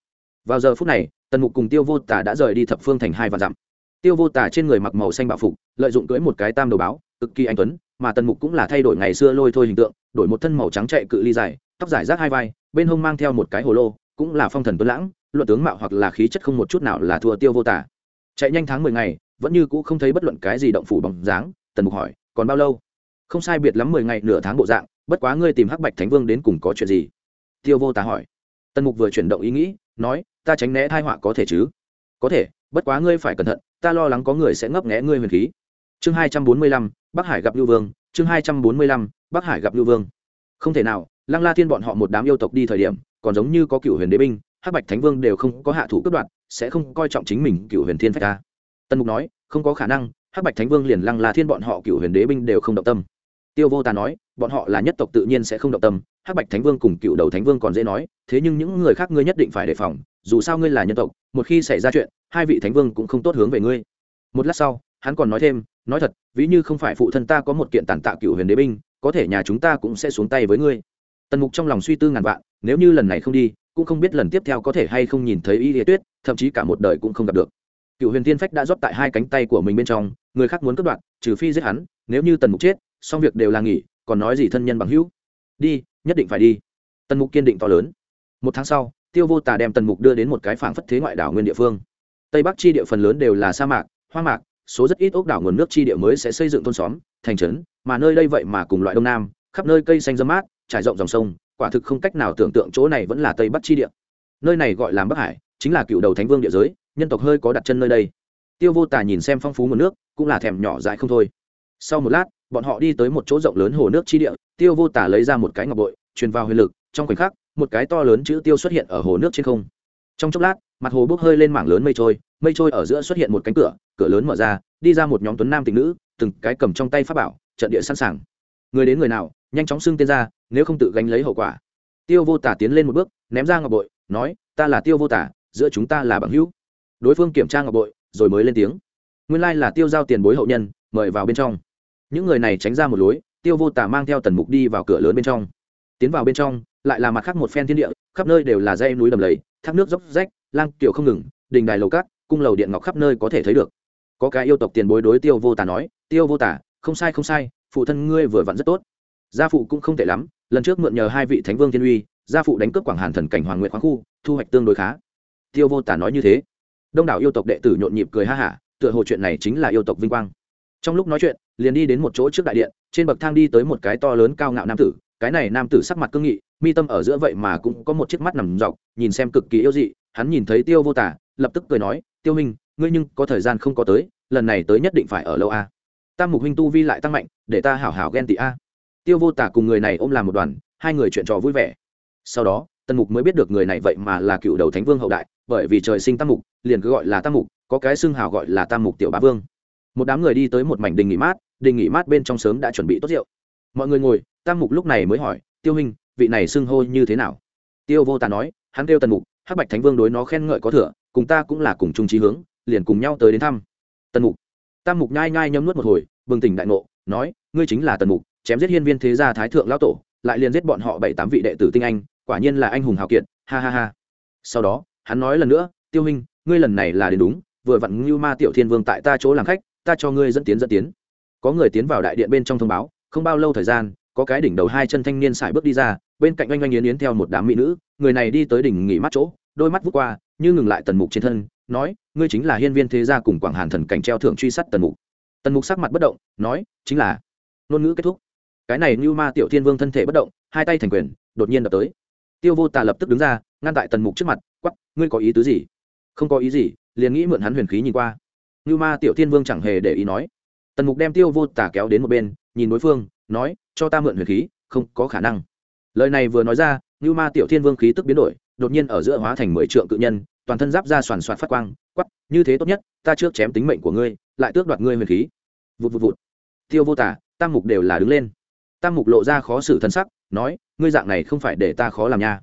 [SPEAKER 1] Vào giờ phút này, tần mục cùng tiêu vô tả đã rời đi thập phương thành hai vạn dặm. Tiêu vô tả trên người mặc màu xanh bạo phục, lợi dụng cưỡi một cái tam đầu báo, cực kỳ anh tuấn, mà tần mục cũng là thay đổi ngày xưa lôi thôi hình tượng, đổi một thân màu trắng chạy cự ly dài, tóc dài rác hai vai, bên hông mang theo một cái hồ lô, cũng là phong thần tuấn lãng luận tướng mạo hoặc là khí chất không một chút nào là thua tiêu vô tả. Chạy nhanh tháng mười ngày, vẫn như cũ không thấy bất luận cái gì động phủ bằng dáng, tần mục hỏi, còn bao lâu? Không sai biệt lắm mười ngày, nửa tháng bộ dạng, bất quá ngươi tìm hắc bạch thánh vương đến cùng có chuyện gì? Tiêu vô tả hỏi. Tần mục vừa chuyển động ý nghĩ, nói, ta tránh né thai họa có thể chứ? Có thể, bất quá ngươi phải cẩn thận, ta lo lắng có người sẽ ngấp nghẽ ngươi huyền khí. Chương hai trăm bốn mươi lăm, bắc hải gặp lưu vương, chương hai trăm bốn mươi lăm, bắc hải gặp lưu vương. Không thể nào, lăng la thiên bọn họ một đám yêu tộc đi thời điểm, còn giống như có cựu huyền đế binh hắc bạch thánh vương đều không có hạ thủ cướp đoạt, sẽ không coi trọng chính mình cựu huyền thiên phách ta Tần mục nói, không có khả năng, hắc bạch thánh vương liền lăng là thiên bọn họ cựu huyền đế binh đều không động tâm. Tiêu vô tà nói, bọn họ là nhất tộc tự nhiên sẽ không động tâm, hắc bạch thánh vương cùng cựu đầu thánh vương còn dễ nói, thế nhưng những người khác ngươi nhất định phải đề phòng, dù sao ngươi là nhân tộc, một khi xảy ra chuyện, hai vị thánh vương cũng không tốt hướng về ngươi. Một lát sau, hắn còn nói thêm, nói thật, ví như không phải phụ thân ta có một kiện tàn tạ cựu huyền đế binh, có thể nhà chúng ta cũng sẽ xuống tay với ngươi. Tần mục trong lòng suy tư ngàn vạn, nếu như lần này không đi cũng không biết lần tiếp theo có thể hay không nhìn thấy y lý tuyết, thậm chí cả một đời cũng không gặp được. Cựu huyền tiên phách đã rót tại hai cánh tay của mình bên trong, người khác muốn cất đoạn trừ phi giết hắn, nếu như tần mục chết, xong việc đều là nghỉ, còn nói gì thân nhân bằng hữu. Đi, nhất định phải đi. Tần mục kiên định to lớn. Một tháng sau, tiêu vô tà đem tần mục đưa đến một cái phảng phất thế ngoại đảo nguyên địa phương. Tây bắc chi địa phần lớn đều là sa mạc hoa mạc, số rất ít ốc đảo nguồn nước chi địa mới sẽ xây dựng thôn xóm, thành trấn, mà nơi đây vậy mà cùng loại đông nam, khắp nơi cây xanh dâm mát, trải rộng dòng sông quả thực không cách nào tưởng tượng chỗ này vẫn là tây bắc chi địa. Nơi này gọi là bắc hải, chính là cựu đầu thánh vương địa giới, nhân tộc hơi có đặt chân nơi đây. Tiêu vô tà nhìn xem phong phú nguồn nước, cũng là thèm nhỏ dại không thôi. Sau một lát, bọn họ đi tới một chỗ rộng lớn hồ nước chi địa, tiêu vô tả lấy ra một cái ngọc bội, truyền vào huyền lực, trong khoảnh khắc, một cái to lớn chữ tiêu xuất hiện ở hồ nước trên không. Trong chốc lát, mặt hồ bốc hơi lên mảng lớn mây trôi mây trôi ở giữa xuất hiện một cánh cửa cửa lớn mở ra, đi ra một nhóm tuấn nam tình nữ, từng cái cầm trong tay pháp bảo, trận địa sẵn sàng. Người đến người nào, nhanh chóng xưng tên ra nếu không tự gánh lấy hậu quả. Tiêu vô tả tiến lên một bước, ném ra ngọc bội, nói, ta là tiêu vô tả, giữa chúng ta là bằng hữu. Đối phương kiểm tra ngọc bội, rồi mới lên tiếng. Nguyên lai là tiêu giao tiền bối hậu nhân, mời vào bên trong. Những người này tránh ra một lối, tiêu vô tả mang theo tần mục đi vào cửa lớn bên trong. Tiến vào bên trong, lại là mặt khác một phen thiên địa, khắp nơi đều là dây núi đầm lầy, thác nước dốc rách, lang kiểu không ngừng, đình đài lầu cát, cung lầu điện ngọc khắp nơi có thể thấy được. Có cái yêu tộc tiền bối đối tiêu vô tả nói, tiêu vô tả, không sai không sai, phụ thân ngươi vừa vặn rất tốt. Gia phụ cũng không tệ lắm lần trước mượn nhờ hai vị thánh vương thiên uy, gia phụ đánh cướp quảng hàn thần cảnh hoàng nguyện khoáng khu, thu hoạch tương đối khá. Tiêu vô tả nói như thế. Đông đảo yêu tộc đệ tử nhộn nhịp cười ha hả, tựa hồ chuyện này chính là yêu tộc vinh quang. Trong lúc nói chuyện, liền đi đến một chỗ trước đại điện, trên bậc thang đi tới một cái to lớn cao ngạo nam tử, cái này nam tử sắc mặt cương nghị, mi tâm ở giữa vậy mà cũng có một chiếc mắt nằm dọc, nhìn xem cực kỳ yêu dị, hắn nhìn thấy tiêu vô tả, lập tức cười nói, tiêu minh ngươi nhưng có thời gian không có tới, lần này tới nhất định phải ở lâu a. Tam mục huynh tu vi lại tăng mạnh, để ta hảo hảo ghen tị a tiêu vô tả cùng người này ôm làm một đoàn, hai người chuyện trò vui vẻ. Sau đó tân mục mới biết được người này vậy mà là cựu đầu thánh vương hậu đại, bởi vì trời sinh tam mục, liền cứ gọi là tam mục, có cái xưng hào gọi là tam mục tiểu bá vương. Một đám người đi tới một mảnh đình nghỉ mát, đình nghỉ mát bên trong sớm đã chuẩn bị tốt rượu. Mọi người ngồi, tam mục lúc này mới hỏi, tiêu hình vị này xưng hô như thế nào? Tiêu vô tà nói, hắn kêu tần mục, hắc bạch thánh vương đối nó khen ngợi có thừa, cùng ta cũng là cùng chung trí hướng, liền cùng nhau tới đến thăm. Tần mục, tam mục nhai nhai nhấm nuốt một hồi, bừng tỉnh đại ngộ, nói, ngươi chính là tần mục chém giết hiên viên thế gia thái thượng lão tổ, lại liền giết bọn họ bảy tám vị đệ tử tinh anh, quả nhiên là anh hùng hào kiệt, ha ha ha. Sau đó, hắn nói lần nữa, tiêu hình ngươi lần này là đến đúng, vừa vặn như ma tiểu thiên vương tại ta chỗ làm khách, ta cho ngươi dẫn tiến dẫn tiến. Có người tiến vào đại điện bên trong thông báo, không bao lâu thời gian, có cái đỉnh đầu hai chân thanh niên xài bước đi ra, bên cạnh oanh oanh yến yến theo một đám mỹ nữ, người này đi tới đỉnh nghỉ mắt chỗ, đôi mắt vút qua, như ngừng lại tần mục trên thân, nói, ngươi chính là hiên viên thế gia cùng quảng hàn thần cảnh treo thượng truy sát tần mục. Tần mục sắc mặt bất động, nói, chính là. Ngôn ngữ kết thúc cái này như ma tiểu thiên vương thân thể bất động, hai tay thành quyền, đột nhiên đập tới. Tiêu vô tà lập tức đứng ra, ngăn tại tần mục trước mặt quắp ngươi có ý tứ gì? Không có ý gì, liền nghĩ mượn hắn huyền khí nhìn qua. Như ma tiểu thiên vương chẳng hề để ý nói. Tần mục đem tiêu vô tà kéo đến một bên, nhìn đối phương, nói, cho ta mượn huyền khí, không có khả năng. Lời này vừa nói ra như ma tiểu thiên vương khí tức biến đổi, đột nhiên ở giữa hóa thành mười trượng cự nhân, toàn thân giáp ra soàn soạt phát quang quắp như thế tốt nhất, ta trước chém tính mệnh của ngươi, lại tước đoạt ngươi huyền khí. Vụt vụt vụt. Tiêu vô tả tam mục đều là đứng lên tam mục lộ ra khó xử thân sắc, nói, ngươi dạng này không phải để ta khó làm nha.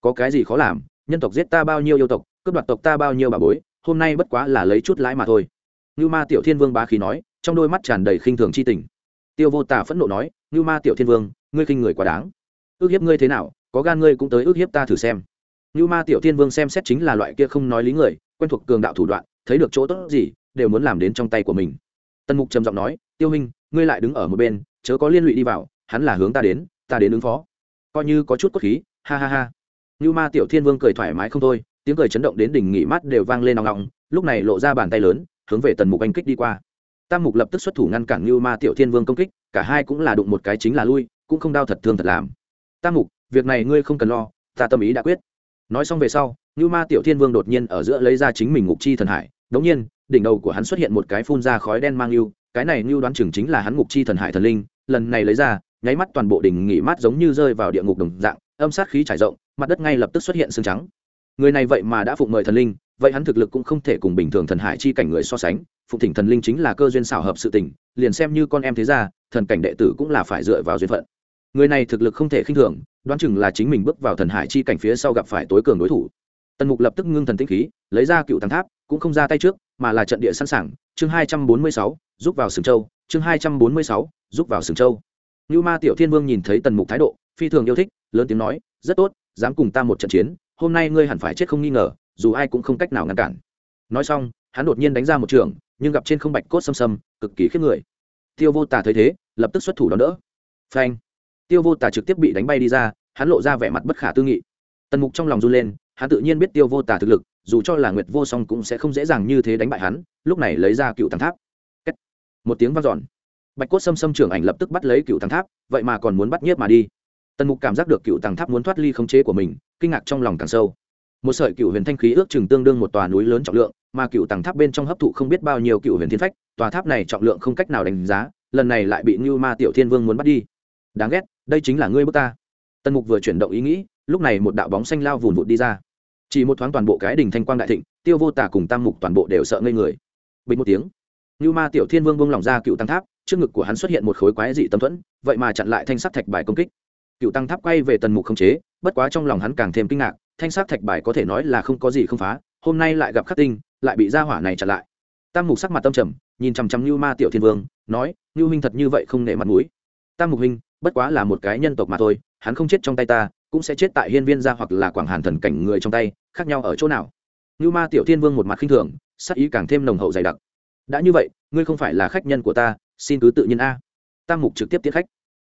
[SPEAKER 1] Có cái gì khó làm? Nhân tộc giết ta bao nhiêu yêu tộc, cướp đoạt tộc ta bao nhiêu bà bối, hôm nay bất quá là lấy chút lãi mà thôi. Như ma tiểu thiên vương bá khí nói, trong đôi mắt tràn đầy khinh thường c h i tình. Tiêu vô tả phẫn nộ nói như ma tiểu thiên vương, ngươi khinh người quá đáng. Ước hiếp ngươi thế nào, có gan ngươi cũng tới ước hiếp ta thử xem. Như ma tiểu thiên vương xem xét chính là loại kia không nói lý người, quen thuộc cường đạo thủ đoạn, thấy được chỗ tốt gì, đều muốn làm đến trong tay của mình. Tần mục trầm giọng nói, tiêu huynh, ngươi lại đứng ở một bên, chớ có liên lụy đi vào hắn là hướng ta đến ta đến ứng phó. Coi như có chút cốt khí, ha ha ha. Như ma tiểu thiên vương cười thoải mái không thôi, tiếng cười chấn động đến đỉnh nghỉ mắt đều vang lên nòng nòng, lúc này lộ ra bàn tay lớn, hướng về tần mục anh kích đi qua. Tam mục lập tức xuất thủ ngăn cản như ma tiểu thiên vương công kích, cả hai cũng là đụng một cái chính là lui, cũng không đau thật thương thật làm. Tam mục, việc này ngươi không cần lo, ta tâm ý đã quyết. Nói xong về sau, như ma tiểu thiên vương đột nhiên ở giữa lấy ra chính mình ngục chi thần hải, đống nhiên, đỉnh đầu của hắn xuất hiện một cái phun ra khói đen mang lưu, cái này lưu đoán chừng chính là hắn ngục chi thần hải thần linh, lần này lấy ra nháy mắt toàn bộ đỉnh nghỉ mát giống như rơi vào địa ngục đồng dạng, âm sát khí trải rộng, mặt đất ngay lập tức xuất hiện sương trắng. Người này vậy mà đã phụng mời thần linh, vậy hắn thực lực cũng không thể cùng bình thường thần hải chi cảnh người so sánh, phụng thỉnh thần linh chính là cơ duyên xảo hợp sự tình, liền xem như con em thế gia, thần cảnh đệ tử cũng là phải dựa vào duyên phận. Người này thực lực không thể khinh thường, đoán chừng là chính mình bước vào thần hải chi cảnh phía sau gặp phải tối cường đối thủ. Tần mục lập tức ngưng thần tinh khí, lấy ra cựu thằng tháp, cũng không ra tay trước, mà là trận địa sẵn sàng. Chương hai trăm bốn mươi sáu giúp vào sừng châu. Chương hai trăm bốn mươi sáu giúp vào sừng châu như ma tiểu thiên vương nhìn thấy tần mục thái độ, phi thường yêu thích, lớn tiếng nói, rất tốt, dám cùng ta một trận chiến, hôm nay ngươi hẳn phải chết không nghi ngờ, dù ai cũng không cách nào ngăn cản. Nói xong, hắn đột nhiên đánh ra một trường, nhưng gặp trên không bạch cốt xâm xâm, cực kỳ khiếp người. Tiêu vô tả thấy thế, lập tức xuất thủ đón đỡ. Phanh! Tiêu vô tả trực tiếp bị đánh bay đi ra, hắn lộ ra vẻ mặt bất khả tư nghị. Tần mục trong lòng run lên, hắn tự nhiên biết tiêu vô tả thực lực, dù cho là nguyệt vô song cũng sẽ không dễ dàng như thế đánh bại hắn, lúc này lấy ra cựu thằng tháp. Kết. một tiếng vang dọn bạch cốt xâm xâm trưởng ảnh lập tức bắt lấy cựu thằng tháp, vậy mà còn muốn bắt nhiếp mà đi. Tần mục cảm giác được cựu thằng tháp muốn thoát ly khống chế của mình, kinh ngạc trong lòng càng sâu. Một sợi cựu huyền thanh khí ước chừng tương đương một tòa núi lớn trọng lượng, mà cựu tầng tháp bên trong hấp thụ không biết bao nhiêu cựu huyền thiên phách, tòa tháp này trọng lượng không cách nào đánh giá, lần này lại bị như ma tiểu thiên vương muốn bắt đi. Đáng ghét, đây chính là ngươi bước ta. Tần mục vừa chuyển động ý nghĩ, lúc này một đạo bóng xanh lao vùn vụt đi ra. Chỉ một thoáng toàn bộ cái đỉnh thanh quang đại thịnh, tiêu vô tả cùng tam mục toàn bộ đều sợ ngây người. Bình một tiếng như ma tiểu thiên vương bông lỏng ra cựu tăng tháp trước ngực của hắn xuất hiện một khối quái dị tâm thuẫn, vậy mà chặn lại thanh sắc thạch bài công kích. Cựu tăng tháp quay về tần mục không chế, bất quá trong lòng hắn càng thêm kinh ngạc, thanh sắc thạch bài có thể nói là không có gì không phá, hôm nay lại gặp khắc tinh, lại bị gia hỏa này chặn lại. Tam mục sắc mặt tâm trầm, nhìn chằm chằm như ma tiểu thiên vương, nói như huynh thật như vậy không nể mặt mũi. Tam mục huynh, bất quá là một cái nhân tộc mà thôi, hắn không chết trong tay ta, cũng sẽ chết tại hiên viên gia hoặc là quảng hàn thần cảnh người trong tay, khác nhau ở chỗ nào? Như ma tiểu thiên vương một mặt khinh thường, sắc ý càng thêm nồng hậu dày đặc. Đã như vậy, ngươi không phải là khách nhân của ta xin cứ tự nhiên a. Tam mục trực tiếp tiết khách.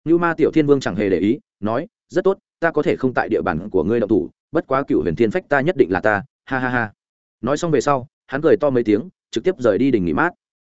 [SPEAKER 1] Như ma tiểu thiên vương chẳng hề để ý nói rất tốt ta có thể không tại địa bàn của ngươi đậu thủ bất quá cựu huyền thiên phách ta nhất định là ta ha ha ha. Nói xong về sau hắn cười to mấy tiếng trực tiếp rời đi đình nghỉ mát.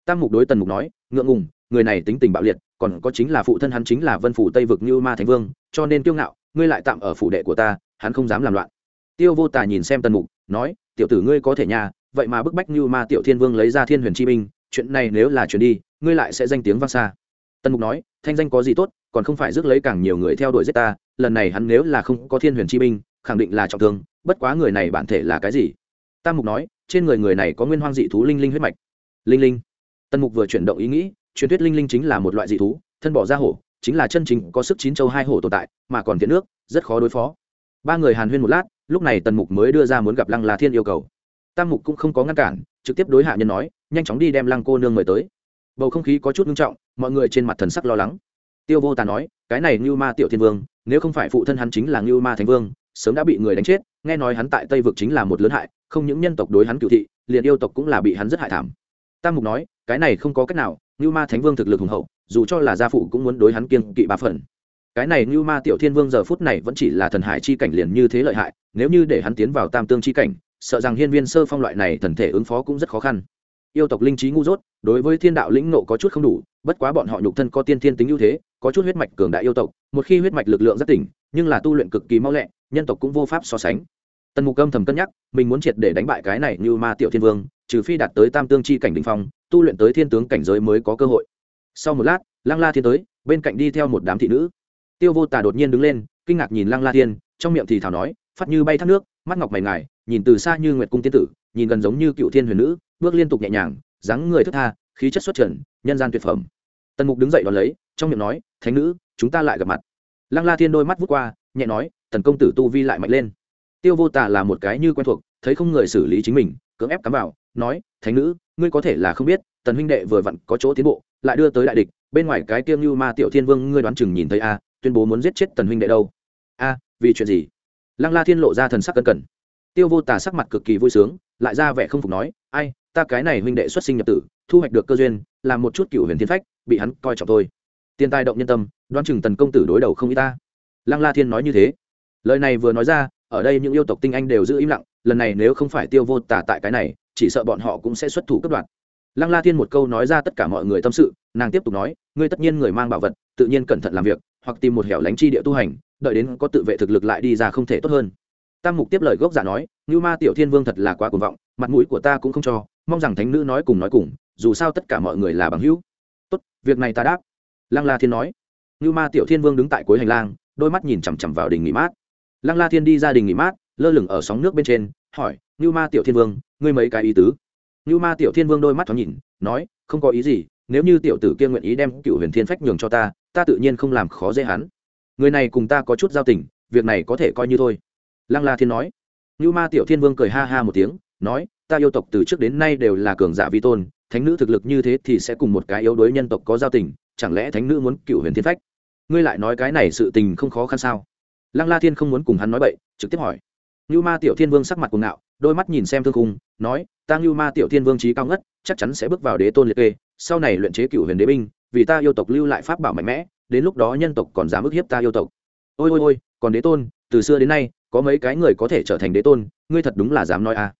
[SPEAKER 1] Tam mục đối tần mục nói ngượng ngùng người này tính tình bạo liệt còn có chính là phụ thân hắn chính là vân phủ tây vực như ma thánh vương cho nên kiêu ngạo ngươi lại tạm ở phủ đệ của ta hắn không dám làm loạn. Tiêu vô tà nhìn xem tần mục nói tiểu tử ngươi có thể nhà vậy mà bức bách như ma tiểu thiên vương lấy ra thiên huyền chi binh, chuyện này nếu là chuyện đi ngươi lại sẽ danh tiếng vang xa. Tần mục nói, thanh danh có gì tốt, còn không phải rước lấy càng nhiều người theo đuổi giết ta, lần này hắn nếu là không có thiên huyền chi minh khẳng định là trọng thương, bất quá người này bản thể là cái gì? Tam mục nói, trên người người này có nguyên hoang dị thú linh linh huyết mạch. Linh linh. Tần mục vừa chuyển động ý nghĩ, truyền thuyết linh linh chính là một loại dị thú, thân bỏ ra hổ, chính là chân chính có sức chín châu hai hổ tồn tại, mà còn thiện nước, rất khó đối phó. Ba người hàn huyên một lát, lúc này tần mục mới đưa ra muốn gặp lăng là thiên yêu cầu. Tam mục cũng không có ngăn cản, trực tiếp đối hạ nhân nói, nhanh chóng đi đem lăng cô nương mời tới bầu không khí có chút nghiêm trọng, mọi người trên mặt thần sắc lo lắng. Tiêu vô tà nói, cái này như ma tiểu thiên vương, nếu không phải phụ thân hắn chính là như ma thánh vương, sớm đã bị người đánh chết, nghe nói hắn tại tây vực chính là một lớn hại, không những nhân tộc đối hắn cựu thị, liền yêu tộc cũng là bị hắn rất hại thảm. Tam mục nói, cái này không có cách nào như ma thánh vương thực lực hùng hậu, dù cho là gia phụ cũng muốn đối hắn kiên kỵ ba phần. Cái này như ma tiểu thiên vương giờ phút này vẫn chỉ là thần hải chi cảnh liền như thế lợi hại, nếu như để hắn tiến vào tam tương chi cảnh, sợ rằng hiên viên sơ phong loại này thần thể ứng phó cũng rất khó khăn yêu tộc linh trí ngu dốt, đối với thiên đạo lĩnh nộ có chút không đủ, bất quá bọn họ nhục thân có tiên thiên tính ưu thế, có chút huyết mạch cường đại yêu tộc, một khi huyết mạch lực lượng rất tỉnh, nhưng là tu luyện cực kỳ mau lẹ, nhân tộc cũng vô pháp so sánh. Tần mục âm thầm cân nhắc, mình muốn triệt để đánh bại cái này như ma tiểu thiên vương, trừ phi đạt tới tam tương chi cảnh đỉnh phong, tu luyện tới thiên tướng cảnh giới mới có cơ hội. Sau một lát, lăng la thiên tới, bên cạnh đi theo một đám thị nữ. Tiêu vô tà đột nhiên đứng lên, kinh ngạc nhìn lăng la thiên, trong miệng thì thảo nói, phát như bay thác nước, mắt ngọc mày ngài, nhìn từ xa như nguyệt cung tiên tử, nhìn gần giống như cựu thiên huyền nữ bước liên tục nhẹ nhàng, dáng người thức tha, khí chất xuất trần, nhân gian tuyệt phẩm. Tần mục đứng dậy đón lấy, trong miệng nói, thánh nữ, chúng ta lại gặp mặt. Lăng la thiên đôi mắt vút qua, nhẹ nói, tần công tử tu vi lại mạnh lên. Tiêu vô tà là một cái như quen thuộc, thấy không người xử lý chính mình, cưỡng ép cắm vào, nói, thánh nữ, ngươi có thể là không biết, tần huynh đệ vừa vặn có chỗ tiến bộ, lại đưa tới đại địch, bên ngoài cái kiêng như ma tiểu thiên vương ngươi đoán chừng nhìn thấy a, tuyên bố muốn giết chết tần huynh đệ đâu. A, vì chuyện gì? Lăng la thiên lộ ra thần sắc cân cẩn. Tiêu vô tà sắc mặt cực kỳ vui sướng, lại ra vẻ không phục nói, ai ta cái này huynh đệ xuất sinh nhập tử, thu hoạch được cơ duyên, làm một chút cựu huyền thiên phách, bị hắn coi trọng tôi tiền tài động nhân tâm, đoán chừng tần công tử đối đầu không y ta. Lăng la thiên nói như thế. Lời này vừa nói ra, ở đây những yêu tộc tinh anh đều giữ im lặng, lần này nếu không phải tiêu vô tả tại cái này, chỉ sợ bọn họ cũng sẽ xuất thủ cấp đoạt. Lăng la thiên một câu nói ra tất cả mọi người tâm sự, nàng tiếp tục nói, ngươi tất nhiên người mang bảo vật, tự nhiên cẩn thận làm việc, hoặc tìm một hẻo lánh chi địa tu hành, đợi đến có tự vệ thực lực lại đi ra không thể tốt hơn. Tam mục tiếp lời gốc giả nói như ma tiểu thiên vương thật là quá cuồng vọng, mặt mũi của ta cũng không cho mong rằng thánh nữ nói cùng nói cùng, dù sao tất cả mọi người là bằng hữu. Tốt, việc này ta đáp. Lăng la thiên nói. Như ma tiểu thiên vương đứng tại cuối hành lang, đôi mắt nhìn chằm chằm vào đình nghỉ mát. Lăng la thiên đi ra đình nghỉ mát, lơ lửng ở sóng nước bên trên, hỏi như ma tiểu thiên vương, ngươi mấy cái ý tứ? Như ma tiểu thiên vương đôi mắt thoáng nhìn, nói, không có ý gì, nếu như tiểu tử kia nguyện ý đem cựu huyền thiên phách nhường cho ta ta tự nhiên không làm khó dễ hắn. Người này cùng ta có chút giao tình, việc này có thể coi như thôi. Lăng la thiên nói. Như ma tiểu thiên vương cười ha ha một tiếng, nói ta yêu tộc từ trước đến nay đều là cường giả vi tôn, thánh nữ thực lực như thế thì sẽ cùng một cái yếu đuối nhân tộc có giao tình, chẳng lẽ thánh nữ muốn cựu huyền thiên phách? Ngươi lại nói cái này sự tình không khó khăn sao? Lăng la thiên không muốn cùng hắn nói bậy, trực tiếp hỏi. Như ma tiểu thiên vương sắc mặt cuồng ngạo, đôi mắt nhìn xem thương khung, nói, ta như ma tiểu thiên vương trí cao ngất, chắc chắn sẽ bước vào đế tôn liệt kê, sau này luyện chế cựu huyền đế binh, vì ta yêu tộc lưu lại pháp bảo mạnh mẽ, đến lúc đó nhân tộc còn dám ức hiếp ta yêu tộc. Ôi ôi ôi, còn đế tôn, từ xưa đến nay, có mấy cái người có thể trở thành đế tôn, ngươi thật đúng là dám nói à?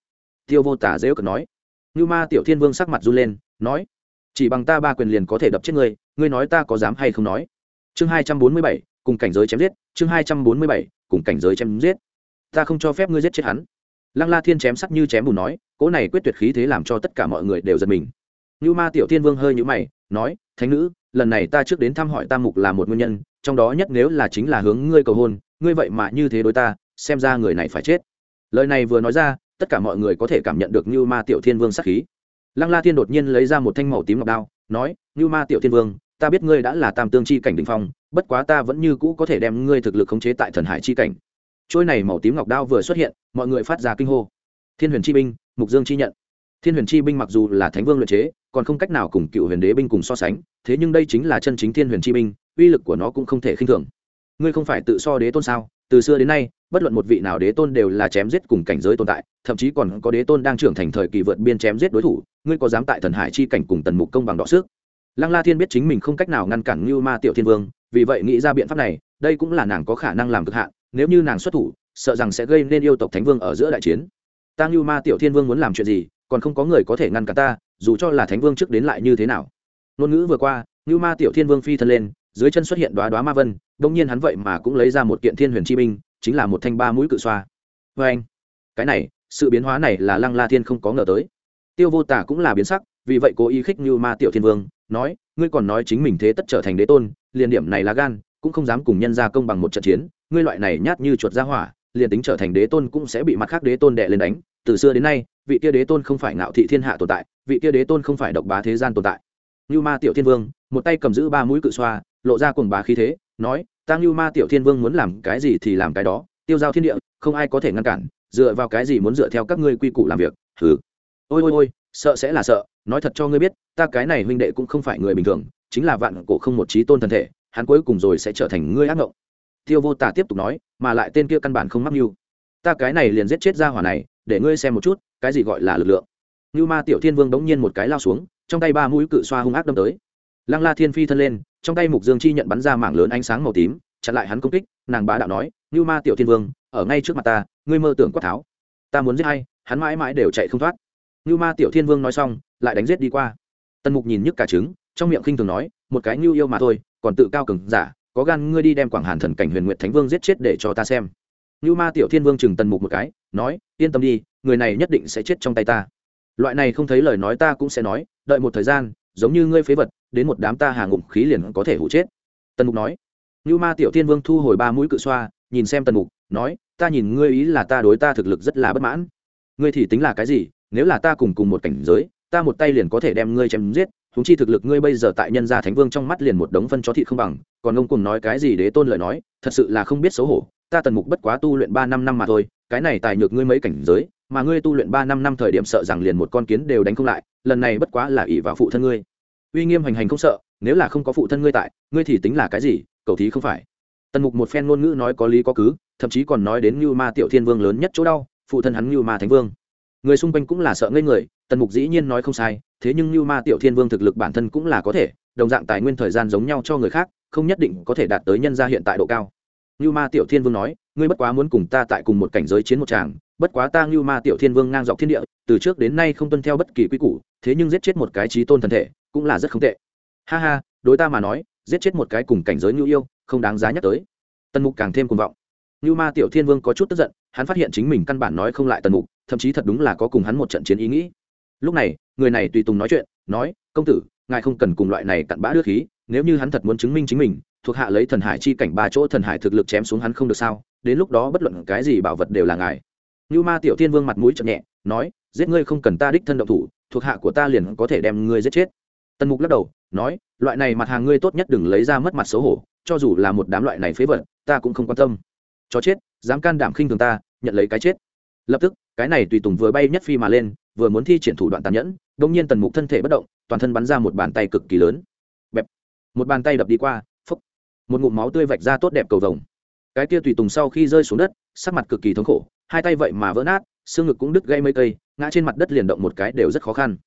[SPEAKER 1] Tiêu vô tả dễ cợt nói. Như ma tiểu thiên vương sắc mặt run lên, nói, chỉ bằng ta ba quyền liền có thể đập chết ngươi ngươi nói ta có dám hay không nói? Chương hai trăm bốn mươi bảy, cùng cảnh giới chém giết, chương hai trăm bốn mươi bảy, cùng cảnh giới chém giết. Ta không cho phép ngươi giết chết hắn. Lăng la thiên chém sắc như chém bùn nói, cỗ này quyết tuyệt khí thế làm cho tất cả mọi người đều giật mình. Như ma tiểu thiên vương hơi nhũ mày, nói, thánh nữ, lần này ta trước đến thăm hỏi tam mục là một nguyên nhân, trong đó nhất nếu là chính là hướng ngươi cầu hôn, ngươi vậy mà như thế đối ta, xem ra người này phải chết. Lời này vừa nói ra tất cả mọi người có thể cảm nhận được như ma tiểu thiên vương sắc khí. Lăng la thiên đột nhiên lấy ra một thanh màu tím ngọc đao, nói như ma tiểu thiên vương, ta biết ngươi đã là tam tương chi cảnh đình phong, bất quá ta vẫn như cũ có thể đem ngươi thực lực khống chế tại thần hải chi cảnh. Trôi này màu tím ngọc đao vừa xuất hiện, mọi người phát ra kinh hô. Thiên huyền chi binh, mục dương chi nhận. Thiên huyền chi binh mặc dù là thánh vương luyện chế, còn không cách nào cùng cựu huyền đế binh cùng so sánh, thế nhưng đây chính là chân chính thiên huyền chi binh, uy lực của nó cũng không thể khinh thường. Ngươi không phải tự so đế tôn sao? Từ xưa đến nay, bất luận một vị nào đế tôn đều là chém giết cùng cảnh giới tồn tại, thậm chí còn có đế tôn đang trưởng thành thời kỳ vượt biên chém giết đối thủ, ngươi có dám tại thần hải chi cảnh cùng tần mục công bằng đọ xước lăng la thiên biết chính mình không cách nào ngăn cản như ma tiểu thiên vương, vì vậy nghĩ ra biện pháp này, đây cũng là nàng có khả năng làm cực hạn, nếu như nàng xuất thủ, sợ rằng sẽ gây nên yêu tộc thánh vương ở giữa đại chiến. Ta như ma tiểu thiên vương muốn làm chuyện gì, còn không có người có thể ngăn cản ta, dù cho là thánh vương trước đến lại như thế nào. Ngôn ngữ vừa qua như ma tiểu thiên vương phi thân lên dưới chân xuất hiện đoá đoá ma vân đông nhiên hắn vậy mà cũng lấy ra một kiện thiên huyền chi binh, chính là một thanh ba mũi cự xoa. Vê anh, cái này, sự biến hóa này là lăng la thiên không có ngờ tới. Tiêu vô tả cũng là biến sắc, vì vậy cố ý khích như ma tiểu thiên vương, nói, ngươi còn nói chính mình thế tất trở thành đế tôn, liền điểm này là gan, cũng không dám cùng nhân gia công bằng một trận chiến, ngươi loại này nhát như chuột ra hỏa, liền tính trở thành đế tôn cũng sẽ bị mặt khác đế tôn đệ lên đánh. Từ xưa đến nay, vị kia đế tôn không phải ngạo thị thiên hạ tồn tại, vị kia đế tôn không phải độc bá thế gian tồn tại. Như ma tiểu thiên vương, một tay cầm giữ ba mũi cự xoa lộ ra cùng bá khí thế, nói, ta như ma tiểu thiên vương muốn làm cái gì thì làm cái đó, tiêu giao thiên địa, không ai có thể ngăn cản, dựa vào cái gì muốn dựa theo các ngươi quy củ làm việc thử ôi ôi ôi, sợ sẽ là sợ, nói thật cho ngươi biết, ta cái này huynh đệ cũng không phải người bình thường, chính là vạn cổ không một trí tôn thân thể, hắn cuối cùng rồi sẽ trở thành ngươi ác ngộng. Tiêu vô tả tiếp tục nói, mà lại tên kia căn bản không mắc mưu. Ta cái này liền giết chết ra hỏa này, để ngươi xem một chút, cái gì gọi là lực lượng. Như ma tiểu thiên vương bỗng nhiên một cái lao xuống, trong tay ba mũi cự xoa hung ác đâm tới lăng la thiên phi thân lên trong tay mục dương chi nhận bắn ra mảng lớn ánh sáng màu tím chặn lại hắn công kích nàng bá đạo nói ngưu ma tiểu thiên vương ở ngay trước mặt ta ngươi mơ tưởng quát tháo. Ta muốn giết hay hắn mãi mãi đều chạy không thoát. Ngưu ma tiểu thiên vương nói xong lại đánh giết đi qua. Tần mục nhìn nhức cả trứng trong miệng khinh thường nói một cái ngưu yêu mà thôi còn tự cao cường, giả có gan ngươi đi đem quảng hàn thần cảnh huyền nguyện thánh vương giết chết để cho ta xem. Ngưu ma tiểu thiên vương chừng tần mục một cái nói yên tâm đi người này nhất định sẽ chết trong tay ta. Loại này không thấy lời nói ta cũng sẽ nói đợi một thời gian giống như ngươi phế vật, đến một đám ta hàng ngụm khí liền có thể hụ chết. Tần mục nói. Như ma tiểu thiên vương thu hồi ba mũi cự xoa, nhìn xem tần mục, nói, ta nhìn ngươi ý là ta đối ta thực lực rất là bất mãn. Ngươi thì tính là cái gì? Nếu là ta cùng cùng một cảnh giới, ta một tay liền có thể đem ngươi chém giết húng chi thực lực ngươi bây giờ tại nhân gia thánh vương trong mắt liền một đống phân chó thị không bằng, còn ông cùng nói cái gì đế tôn lời nói, thật sự là không biết xấu hổ. Ta tần mục bất quá tu luyện ba năm năm mà thôi, cái này tài nhược ngươi mấy cảnh giới mà ngươi tu luyện ba năm năm thời điểm sợ rằng liền một con kiến đều đánh không lại, lần này bất quá là ỷ vào phụ thân ngươi. Uy nghiêm hành hành không sợ, nếu là không có phụ thân ngươi tại, ngươi thì tính là cái gì, cầu thí không phải. Tần mục một phen ngôn ngữ nói có lý có cứ, thậm chí còn nói đến như ma tiểu thiên vương lớn nhất chỗ đau, phụ thân hắn như ma thánh vương. Người xung quanh cũng là sợ ngây người, tần mục dĩ nhiên nói không sai, thế nhưng như ma tiểu thiên vương thực lực bản thân cũng là có thể, đồng dạng tài nguyên thời gian giống nhau cho người khác, không nhất định có thể đạt tới nhân gia hiện tại độ cao. Như ma tiểu thiên vương nói, ngươi bất quá muốn cùng ta tại cùng một cảnh giới chiến một tràng bất quá ta như ma tiểu thiên vương ngang dọc thiên địa, từ trước đến nay không tuân theo bất kỳ quy củ, thế nhưng giết chết một cái trí tôn thần thể, cũng là rất không tệ. Ha ha, đối ta mà nói, giết chết một cái cùng cảnh giới như yêu, không đáng giá nhắc tới. Tần mục càng thêm cuồng vọng. Như ma tiểu thiên vương có chút tức giận, hắn phát hiện chính mình căn bản nói không lại tần mục, thậm chí thật đúng là có cùng hắn một trận chiến ý nghĩ. Lúc này, người này tùy tùng nói chuyện, nói, công tử, ngài không cần cùng loại này cặn bã đưa khí, nếu như hắn thật muốn chứng minh chính mình, thuộc hạ lấy thần hải chi cảnh ba chỗ thần hải thực lực chém xuống hắn không được sao? Đến lúc đó bất luận cái gì bảo vật đều là ngài. Nưu ma tiểu thiên vương mặt mũi chậm nhẹ nói giết ngươi không cần ta đích thân động thủ thuộc hạ của ta liền có thể đem ngươi giết chết. Tần mục lắc đầu nói loại này mặt hàng ngươi tốt nhất đừng lấy ra mất mặt xấu hổ cho dù là một đám loại này phế vật ta cũng không quan tâm. Chó chết dám can đảm khinh thường ta nhận lấy cái chết. Lập tức cái này tùy tùng vừa bay nhất phi mà lên vừa muốn thi triển thủ đoạn tàn nhẫn đột nhiên tần mục thân thể bất động toàn thân bắn ra một bàn tay cực kỳ lớn. Bẹp. Một bàn tay đập đi qua phốc, một ngụm máu tươi vạch ra tốt đẹp cầu vồng cái kia tùy tùng sau khi rơi xuống đất, sắc mặt cực kỳ thống khổ, hai tay vậy mà vỡ nát, xương ngực cũng đứt gây mấy cây, ngã trên mặt đất liền động một cái đều rất khó khăn.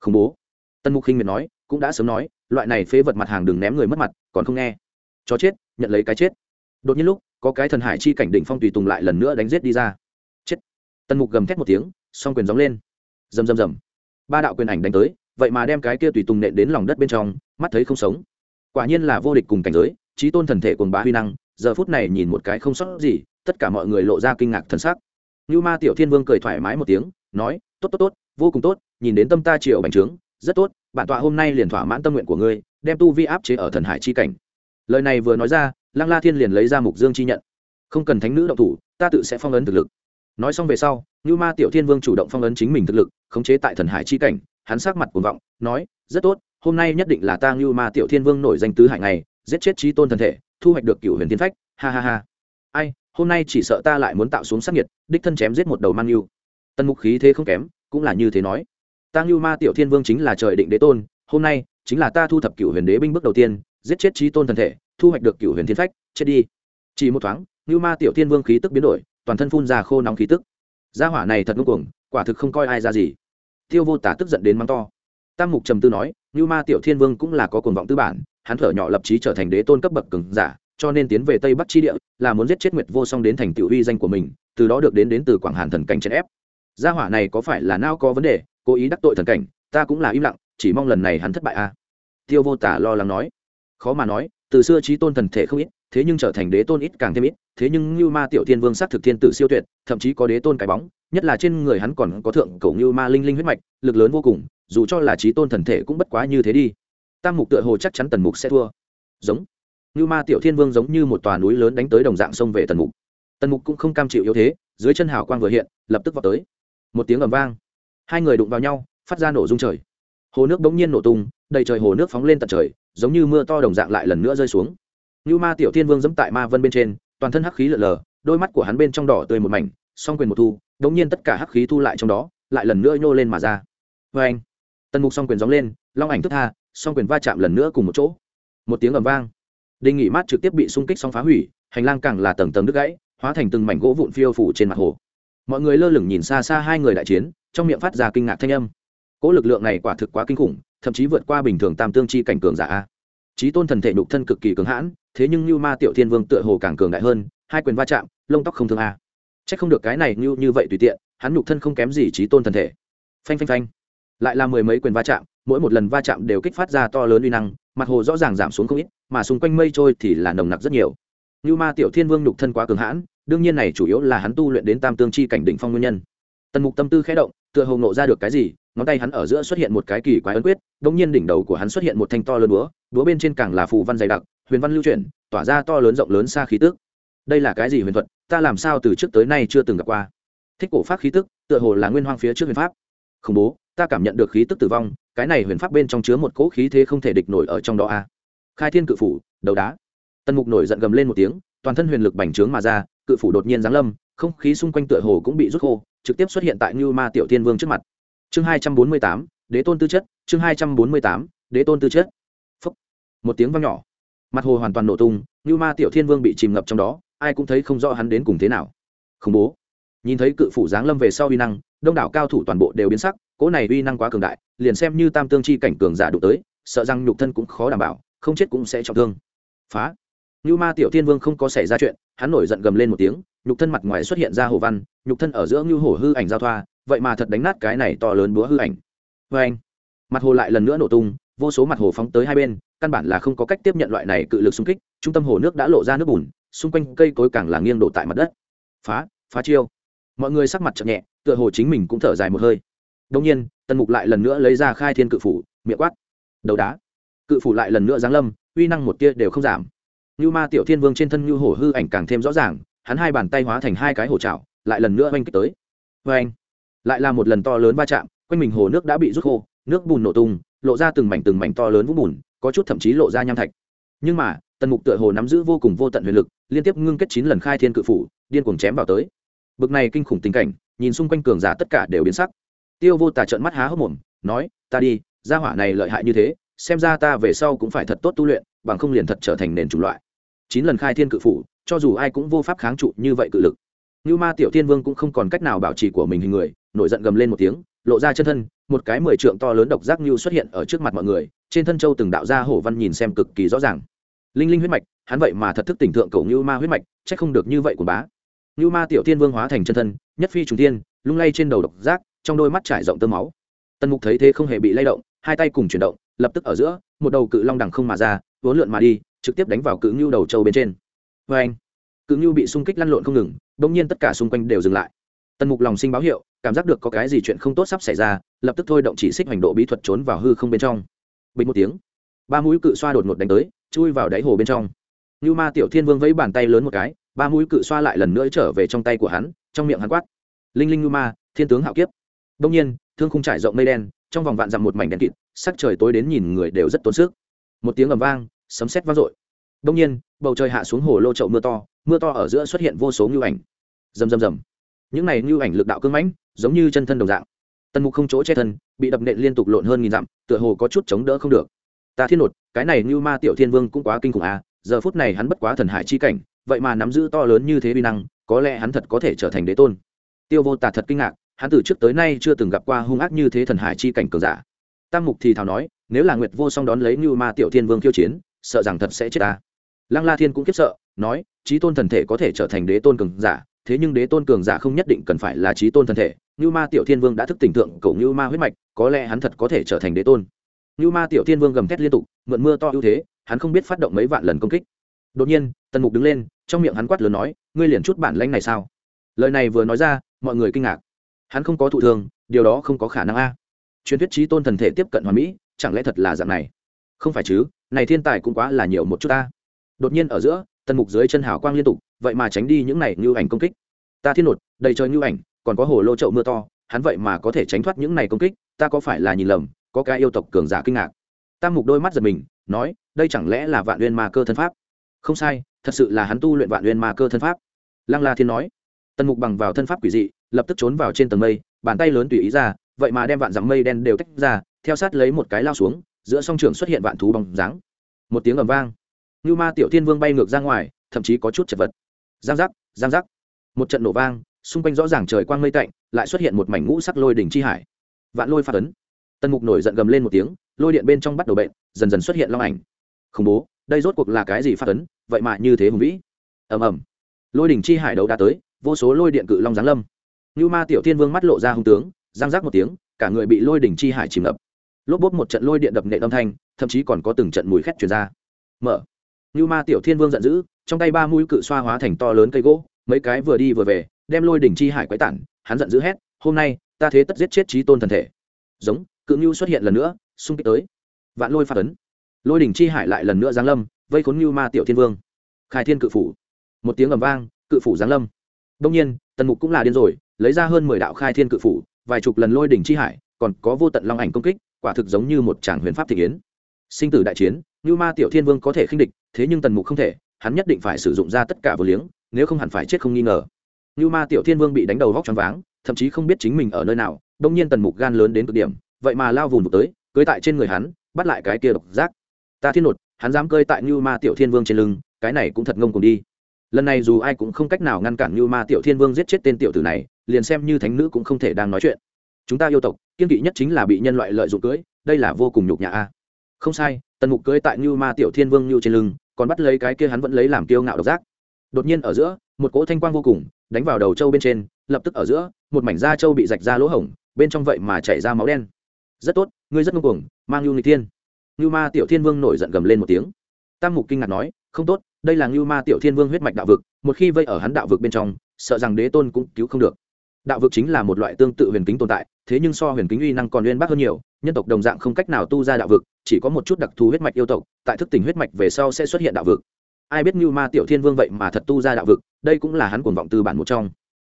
[SPEAKER 1] Khủng bố. Tân mục khinh miệt nói, cũng đã sớm nói, loại này phế vật mặt hàng đừng ném người mất mặt, còn không nghe. Chó chết, nhận lấy cái chết. Đột nhiên lúc, có cái thần hải chi cảnh đỉnh phong tùy tùng lại lần nữa đánh giết đi ra. Chết. Tân mục gầm thét một tiếng, song quyền gióng lên. Rầm rầm rầm. Ba đạo quyền ảnh đánh tới, vậy mà đem cái kia tùy tùng nện đến lòng đất bên trong, mắt thấy không sống. Quả nhiên là vô địch cùng cảnh giới trí tôn thần thể cùng bá huy năng giờ phút này nhìn một cái không sót gì, tất cả mọi người lộ ra kinh ngạc thần sắc. Như ma tiểu thiên vương cười thoải mái một tiếng, nói, tốt tốt tốt, vô cùng tốt, nhìn đến tâm ta triệu bành trướng, rất tốt, bản tọa hôm nay liền thỏa mãn tâm nguyện của ngươi, đem tu vi áp chế ở thần hải chi cảnh. Lời này vừa nói ra, lăng la thiên liền lấy ra mục dương chi nhận. Không cần thánh nữ động thủ, ta tự sẽ phong ấn thực lực. Nói xong về sau, như ma tiểu thiên vương chủ động phong ấn chính mình thực lực, khống chế tại thần hải chi cảnh, hắn sát mặt cuồng vọng, nói, rất tốt, hôm nay nhất định là ta như ma tiểu thiên vương nổi danh tứ hải này giết chết trí tôn thần thể thu hoạch được cựu huyền tiên phách, ha ha ha. Ai, hôm nay chỉ sợ ta lại muốn tạo xuống sắc nhiệt đích thân chém giết một đầu mang yêu. Tân mục khí thế không kém, cũng là như thế nói. Ta yêu ma tiểu thiên vương chính là trời định đế tôn, hôm nay chính là ta thu thập cựu huyền đế binh bước đầu tiên, giết chết trí tôn thần thể, thu hoạch được cựu huyền thiên phách, chết đi. Chỉ một thoáng, ngưu ma tiểu thiên vương khí tức biến đổi, toàn thân phun ra khô nóng khí tức. Gia hỏa này thật ngưng cuồng, quả thực không coi ai ra gì. Tiêu vô tả tức giận đến mắng to. Tam mục trầm tư nói, ngưu ma tiểu thiên vương cũng là có cuồng vọng tư bản hắn thở nhỏ lập trí trở thành đế tôn cấp bậc cường giả, cho nên tiến về tây bắc chi địa, là muốn giết chết nguyệt vô song đến thành tựu uy danh của mình, từ đó được đến đến từ quảng hàn thần cảnh chèn ép. Gia hỏa này có phải là nao có vấn đề, cố ý đắc tội thần cảnh, ta cũng là im lặng, chỉ mong lần này hắn thất bại a à? tiêu vô tả lo lắng nói. Khó mà nói, từ xưa trí tôn thần thể không ít, thế nhưng trở thành đế tôn ít càng thêm ít, thế nhưng như ma tiểu thiên vương s á t thực thiên tử siêu tuyệt, thậm chí có đế tôn cái bóng, nhất là trên người hắn còn có thượng cầu như ma linh linh huyết mạch, lực lớn vô cùng, dù cho là trí tôn thần thể cũng bất quá như thế đi tam mục tựa hồ chắc chắn tần mục sẽ thua. Giống. Như ma tiểu thiên vương giống như một tòa núi lớn đánh tới đồng dạng sông về tần mục. Tần mục cũng không cam chịu yếu thế, dưới chân hào quang vừa hiện, lập tức vào tới. Một tiếng ầm vang. Hai người đụng vào nhau, phát ra nổ rung trời. Hồ nước bỗng nhiên nổ tung, đầy trời hồ nước phóng lên tận trời, giống như mưa to đồng dạng lại lần nữa rơi xuống. Như ma tiểu thiên vương dẫm tại ma vân bên trên, toàn thân hắc khí lở lờ, đôi mắt của hắn bên trong đỏ tươi một mảnh, song quyền một thu, đống nhiên tất cả hắc khí thu lại trong đó, lại lần nữa nhô lên mà ra. Vê anh tần mục song quyền gióng lên, long ảnh thức tha song quyền va chạm lần nữa cùng một chỗ. Một tiếng ầm vang. Đinh nghỉ mát trực tiếp bị xung kích xong phá hủy, hành lang càng là tầng tầng đứt gãy, hóa thành từng mảnh gỗ vụn phiêu phủ trên mặt hồ. Mọi người lơ lửng nhìn xa xa hai người đại chiến, trong miệng phát ra kinh ngạc thanh âm. Cỗ lực lượng này quả thực quá kinh khủng, thậm chí vượt qua bình thường tam tương chi cảnh cường giả a. Trí tôn thần thể nhục thân cực kỳ cường hãn, thế nhưng như ma tiểu thiên vương tựa hồ càng cường đại hơn, hai quyền va chạm, lông tóc không thương a. C h ắ c không được cái này như như vậy tùy tiện, hắn nhục thân không kém gì trí tôn thần thể. Phanh phanh phanh. Lại là mười mấy quyền va chạm mỗi một lần va chạm đều kích phát ra to lớn uy năng, mặt hồ rõ ràng giảm xuống không ít, mà xung quanh mây trôi thì là nồng nặc rất nhiều. Như ma tiểu thiên vương nhục thân quá cường hãn, đương nhiên này chủ yếu là hắn tu luyện đến tam tương chi cảnh đỉnh phong nguyên nhân. Tần mục tâm tư khẽ động, tựa hồ nộ ra được cái gì, ngón tay hắn ở giữa xuất hiện một cái kỳ quái ấn quyết đ ỗ n g nhiên đỉnh đầu của hắn xuất hiện một thanh to lớn búa búa bên trên càng là phù văn dày đặc, huyền văn lưu chuyển, tỏa ra to lớn rộng lớn xa khí tức. Đây là cái gì huyền thuật, ta làm sao từ trước tới nay chưa từng gặp qua? Thích cổ pháp khí tức, tựa hồ là nguyên hoang phía trước huyền pháp. Khủng bố ta cảm nhận được khí tức tử vong, cái này huyền pháp bên trong chứa một cỗ khí thế không thể địch nổi ở trong đó a. Khai thiên cự phủ, đầu đá. Tần mục nổi giận gầm lên một tiếng, toàn thân huyền lực bành trướng mà ra, cự phủ đột nhiên giáng lâm, không khí xung quanh tựa hồ cũng bị rút khô, trực tiếp xuất hiện tại như ma tiểu thiên vương trước mặt. Chương hai trăm bốn mươi tám, đế tôn tư chất, chương hai trăm bốn mươi tám, đế tôn tư chất. Phúc. một tiếng vang nhỏ. Mặt hồ hoàn toàn nổ tung như ma tiểu thiên vương bị chìm ngập trong đó, ai cũng thấy không rõ hắn đến cùng thế nào. Khủng bố nhìn thấy cự phủ giáng lâm về sau uy năng, đông đảo cao thủ toàn bộ đều biến sắc, cỗ này uy năng quá cường đại, liền xem như tam tương chi cảnh cường giả đụng tới, sợ rằng nhục thân cũng khó đảm bảo, không chết cũng sẽ trọng thương. Phá. Như ma tiểu thiên vương không có xảy ra chuyện, hắn nổi giận gầm lên một tiếng, nhục thân mặt ngoài xuất hiện ra hồ văn, nhục thân ở giữa như hồ hư ảnh giao thoa, vậy mà thật đánh nát cái này to lớn búa hư ảnh. Vê anh, mặt hồ lại lần nữa nổ tung, vô số mặt hồ phóng tới hai bên, căn bản là không có cách tiếp nhận loại này cự lực xung kích, trung tâm hồ nước đã lộ ra nước bùn, xung quanh cây cối càng là nghiêng đổ tại mặt đất. Phá phá chiêu mọi người sắc mặt chậm nhẹ, tựa hồ chính mình cũng thở dài một hơi. Đông nhiên, tần mục lại lần nữa lấy ra khai thiên cự phủ, miệng quát, đầu đá. Cự phủ lại lần nữa giáng lâm, uy năng một tia đều không giảm. Như ma tiểu thiên vương trên thân như hổ hư ảnh càng thêm rõ ràng, hắn hai bàn tay hóa thành hai cái hổ trào lại lần nữa oanh kích tới. Vê anh lại là một lần to lớn va chạm, quanh mình hồ nước đã bị rút khô, nước bùn nổ tung, lộ ra từng mảnh từng mảnh to lớn vũng bùn, có chút thậm chí lộ ra nham thạch. Nhưng mà, tần mục tựa hồ nắm giữ vô cùng vô tận huyền lực, liên tiếp ngưng kết chín lần khai thiên cự phủ, điên cuồng chém vào tới bực này kinh khủng tình cảnh, nhìn xung quanh cường giả tất cả đều biến sắc. Tiêu vô tà trợn mắt há hốc mồm, nói, ta đi, gia hỏa này lợi hại như thế, xem ra ta về sau cũng phải thật tốt tu luyện, bằng không liền thật trở thành nền chủng loại. Chín lần khai thiên cự phủ, cho dù ai cũng vô pháp kháng trụ như vậy cự lực. Như ma tiểu thiên vương cũng không còn cách nào bảo trì của mình hình người, nổi giận gầm lên một tiếng, lộ ra chân thân, một cái mười trượng to lớn độc giác như xuất hiện ở trước mặt mọi người, trên thân châu từng đạo ra hổ văn nhìn xem cực kỳ rõ ràng. Linh linh huyết mạch, hắn vậy mà thật thức tỉnh thượng cầu như ma huyết mạch c h ắ c không được như vậy của bá. Nưu ma tiểu thiên vương hóa thành chân thân, nhất phi trùng tiên lung lay trên đầu độc giác, trong đôi mắt trải rộng tơ máu. Tần mục thấy thế không hề bị lay động, hai tay cùng chuyển động, lập tức ở giữa, một đầu cự long đằng không mà ra, vốn lượn mà đi, trực tiếp đánh vào cự Nưu đầu châu bên trên. Vê anh, cự Nưu bị xung kích lăn lộn không ngừng đột nhiên tất cả xung quanh đều dừng lại. Tần mục lòng sinh báo hiệu, cảm giác được có cái gì chuyện không tốt sắp xảy ra, lập tức thôi động chỉ xích hành độ bí thuật trốn vào hư không bên trong. Bình một tiếng, ba mũi cự xoa đột ngột đánh tới, chui vào đáy hồ bên trong. Nưu ma tiểu thiên vương vẫy bàn tay lớn một cái ba mũi cự xoa lại lần nữa trở về trong tay của hắn, trong miệng hắn quát. Linh linh ngưu ma, thiên tướng hạo kiếp. Đông nhiên, thương khung trải rộng mây đen, trong vòng vạn dặm một mảnh đen kịt, sắc trời tối đến nhìn người đều rất tốn sức. Một tiếng ầm vang, sấm sét vang dội. Đông nhiên, bầu trời hạ xuống hồ lô chậu mưa to mưa to ở giữa xuất hiện vô số ngưu ảnh. Rầm rầm rầm. Những này ngưu ảnh lực đạo cưng mãnh, giống như chân thân đồng dạng. Tần mục không chỗ che thân, bị đập nện liên tục lộn hơn nghìn dặm, tựa hồ có chút chống đỡ không được. Ta thiên nột, cái này như ma tiểu thiên vương cũng quá kinh khủng à giờ phút này hắn bất quá thần hải chi cảnh vậy mà nắm giữ to lớn như thế vi năng, có lẽ hắn thật có thể trở thành đế tôn. Tiêu vô tà thật kinh ngạc, hắn từ trước tới nay chưa từng gặp qua hung ác như thế thần hải chi cảnh cường giả. Tam mục thì thào nói, nếu là nguyệt vô song đón lấy như ma tiểu thiên vương khiêu chiến, sợ rằng thật sẽ chết ta. Lăng la thiên cũng kiếp sợ, nói trí tôn thần thể có thể trở thành đế tôn cường giả, thế nhưng đế tôn cường giả không nhất định cần phải là trí tôn thần thể. Như ma tiểu thiên vương đã thức tỉnh tượng cầu như ma huyết mạch, có lẽ hắn thật có thể trở thành đế tôn. Như ma tiểu thiên vương gầm thét liên tục, mượn mưa to ưu thế, hắn không biết phát động mấy vạn lần công kích. Đột nhiên tần mục đứng lên, trong miệng hắn quát lớn nói, ngươi liền chút bản lanh này sao? Lời này vừa nói ra, mọi người kinh ngạc. Hắn không có thụ thường điều đó không có khả năng a. Truyền thuyết trí tôn thần thể tiếp cận hoàn mỹ, chẳng lẽ thật là dạng này? Không phải chứ, này thiên tài cũng quá là nhiều một chút ta. Đột nhiên ở giữa, tần mục dưới chân hào quang liên tục, vậy mà tránh đi những này như ảnh công kích. Ta thiên nột, đầy trời như ảnh, còn có hồ lô trậu mưa to, hắn vậy mà có thể tránh thoát những này công kích, ta có phải là nhìn lầm, có cái yêu tộc cường giả kinh ngạc. Tam mục đôi mắt giật mình, nói, đây chẳng lẽ là vạn uyên ma cơ thân pháp? Không sai thật sự là hắn tu luyện vạn uyên ma cơ thân pháp. Lăng la thiên nói. Tần mục bằng vào thân pháp quỷ dị, lập tức trốn vào trên tầng mây, bàn tay lớn tùy ý ra, vậy mà đem vạn dặm mây đen đều tách ra, theo sát lấy một cái lao xuống, giữa song trường xuất hiện vạn thú bóng dáng. Một tiếng ầm vang. Như ma tiểu thiên vương bay ngược ra ngoài, thậm chí có chút chật vật. Giang giác giang giác. Một trận nổ vang, xung quanh rõ ràng trời quang mây tạnh, lại xuất hiện một mảnh ngũ sắc lôi đỉnh chi hải. Vạn lôi phát ấn. Tần mục nổi giận gầm lên một tiếng, lôi điện bên trong bắt đầu bệnh, dần dần xuất hiện long ảnh. Khủng bố đây rốt cuộc là cái gì phát ấn? Vậy mà như thế hùng vĩ. Ầm ầm. Lôi đỉnh chi hải đấu đã tới, vô số lôi điện cự long giáng lâm. Như ma tiểu thiên vương mắt lộ ra hung tướng giang giác một tiếng, cả người bị lôi đỉnh chi hải chìm ngập. Lốp bốp một trận lôi điện đập nệ âm thanh, thậm chí còn có từng trận mùi khét chuyển ra. Mở. Như ma tiểu thiên vương giận dữ, trong tay ba mũi cự xoa hóa thành to lớn cây gỗ, mấy cái vừa đi vừa về, đem lôi đỉnh chi hải quái tản, hắn giận dữ hét, hôm nay, ta thế tất giết chết trí tôn thần thể. Giống, cự ngưu xuất hiện lần nữa, xung kích tới. Vạn lôi phát ấn lôi đỉnh chi hải lại lần nữa giáng lâm, vây khốn như ma tiểu thiên vương. Khai thiên cự phủ. Một tiếng ầm vang, cự phủ giáng lâm. Đông nhiên, tần mục cũng là điên rồi, lấy ra hơn mười đạo khai thiên cự phủ, vài chục lần lôi đỉnh chi hải, còn có vô tận long ảnh công kích, quả thực giống như một tràng huyền pháp thị kiến sinh tử đại chiến như ma tiểu thiên vương có thể khinh địch, thế nhưng tần mục không thể, hắn nhất định phải sử dụng ra tất cả vừa liếng, nếu không hẳn phải chết không nghi ngờ. Như ma tiểu thiên vương bị đánh đầu vóc choáng váng, thậm chí không biết chính mình ở nơi nào đông nhiên tần mục gan lớn đến cực điểm, vậy mà lao vùng vụt tới, cưới tại trên người hắn, bắt lại cái kia độc giác ta thiên nột, hắn dám cơi tại như ma tiểu thiên vương trên lưng, cái này cũng thật ngông cùng đi. Lần này dù ai cũng không cách nào ngăn cản như ma tiểu thiên vương giết chết tên tiểu tử này, liền xem như thánh nữ cũng không thể đang nói chuyện. Chúng ta yêu tộc, kiên kỵ nhất chính là bị nhân loại lợi dụng cưới, đây là vô cùng nhục nhã a. Không sai, tần mục cưới tại như ma tiểu thiên vương như trên lưng, còn bắt lấy cái kia hắn vẫn lấy làm kiêu ngạo độc giác. Đột nhiên ở giữa, một cỗ thanh quang vô cùng, đánh vào đầu châu bên trên, lập tức ở giữa, một mảnh da châu bị rạch ra lỗ hổng, bên trong vậy mà chảy ra máu đen. Rất tốt, ngươi rất ngông cuồng, mang lưu nghịch thiên ngưu ma tiểu thiên vương nổi giận gầm lên một tiếng. Tam mục kinh ngạc nói, không tốt, đây là ngưu ma tiểu thiên vương huyết mạch đạo vực, một khi vây ở hắn đạo vực bên trong, sợ rằng đế tôn cũng cứu không được. Đạo vực chính là một loại tương tự huyền kính tồn tại, thế nhưng so huyền kính uy năng còn uyên bác hơn nhiều, nhân tộc đồng dạng không cách nào tu ra đạo vực, chỉ có một chút đặc thù huyết mạch yêu tộc, tại thức tỉnh huyết mạch về sau sẽ xuất hiện đạo vực. Ai biết ngưu ma tiểu thiên vương vậy mà thật tu ra đạo vực, đây cũng là hắn cuồng vọng tư bản một trong.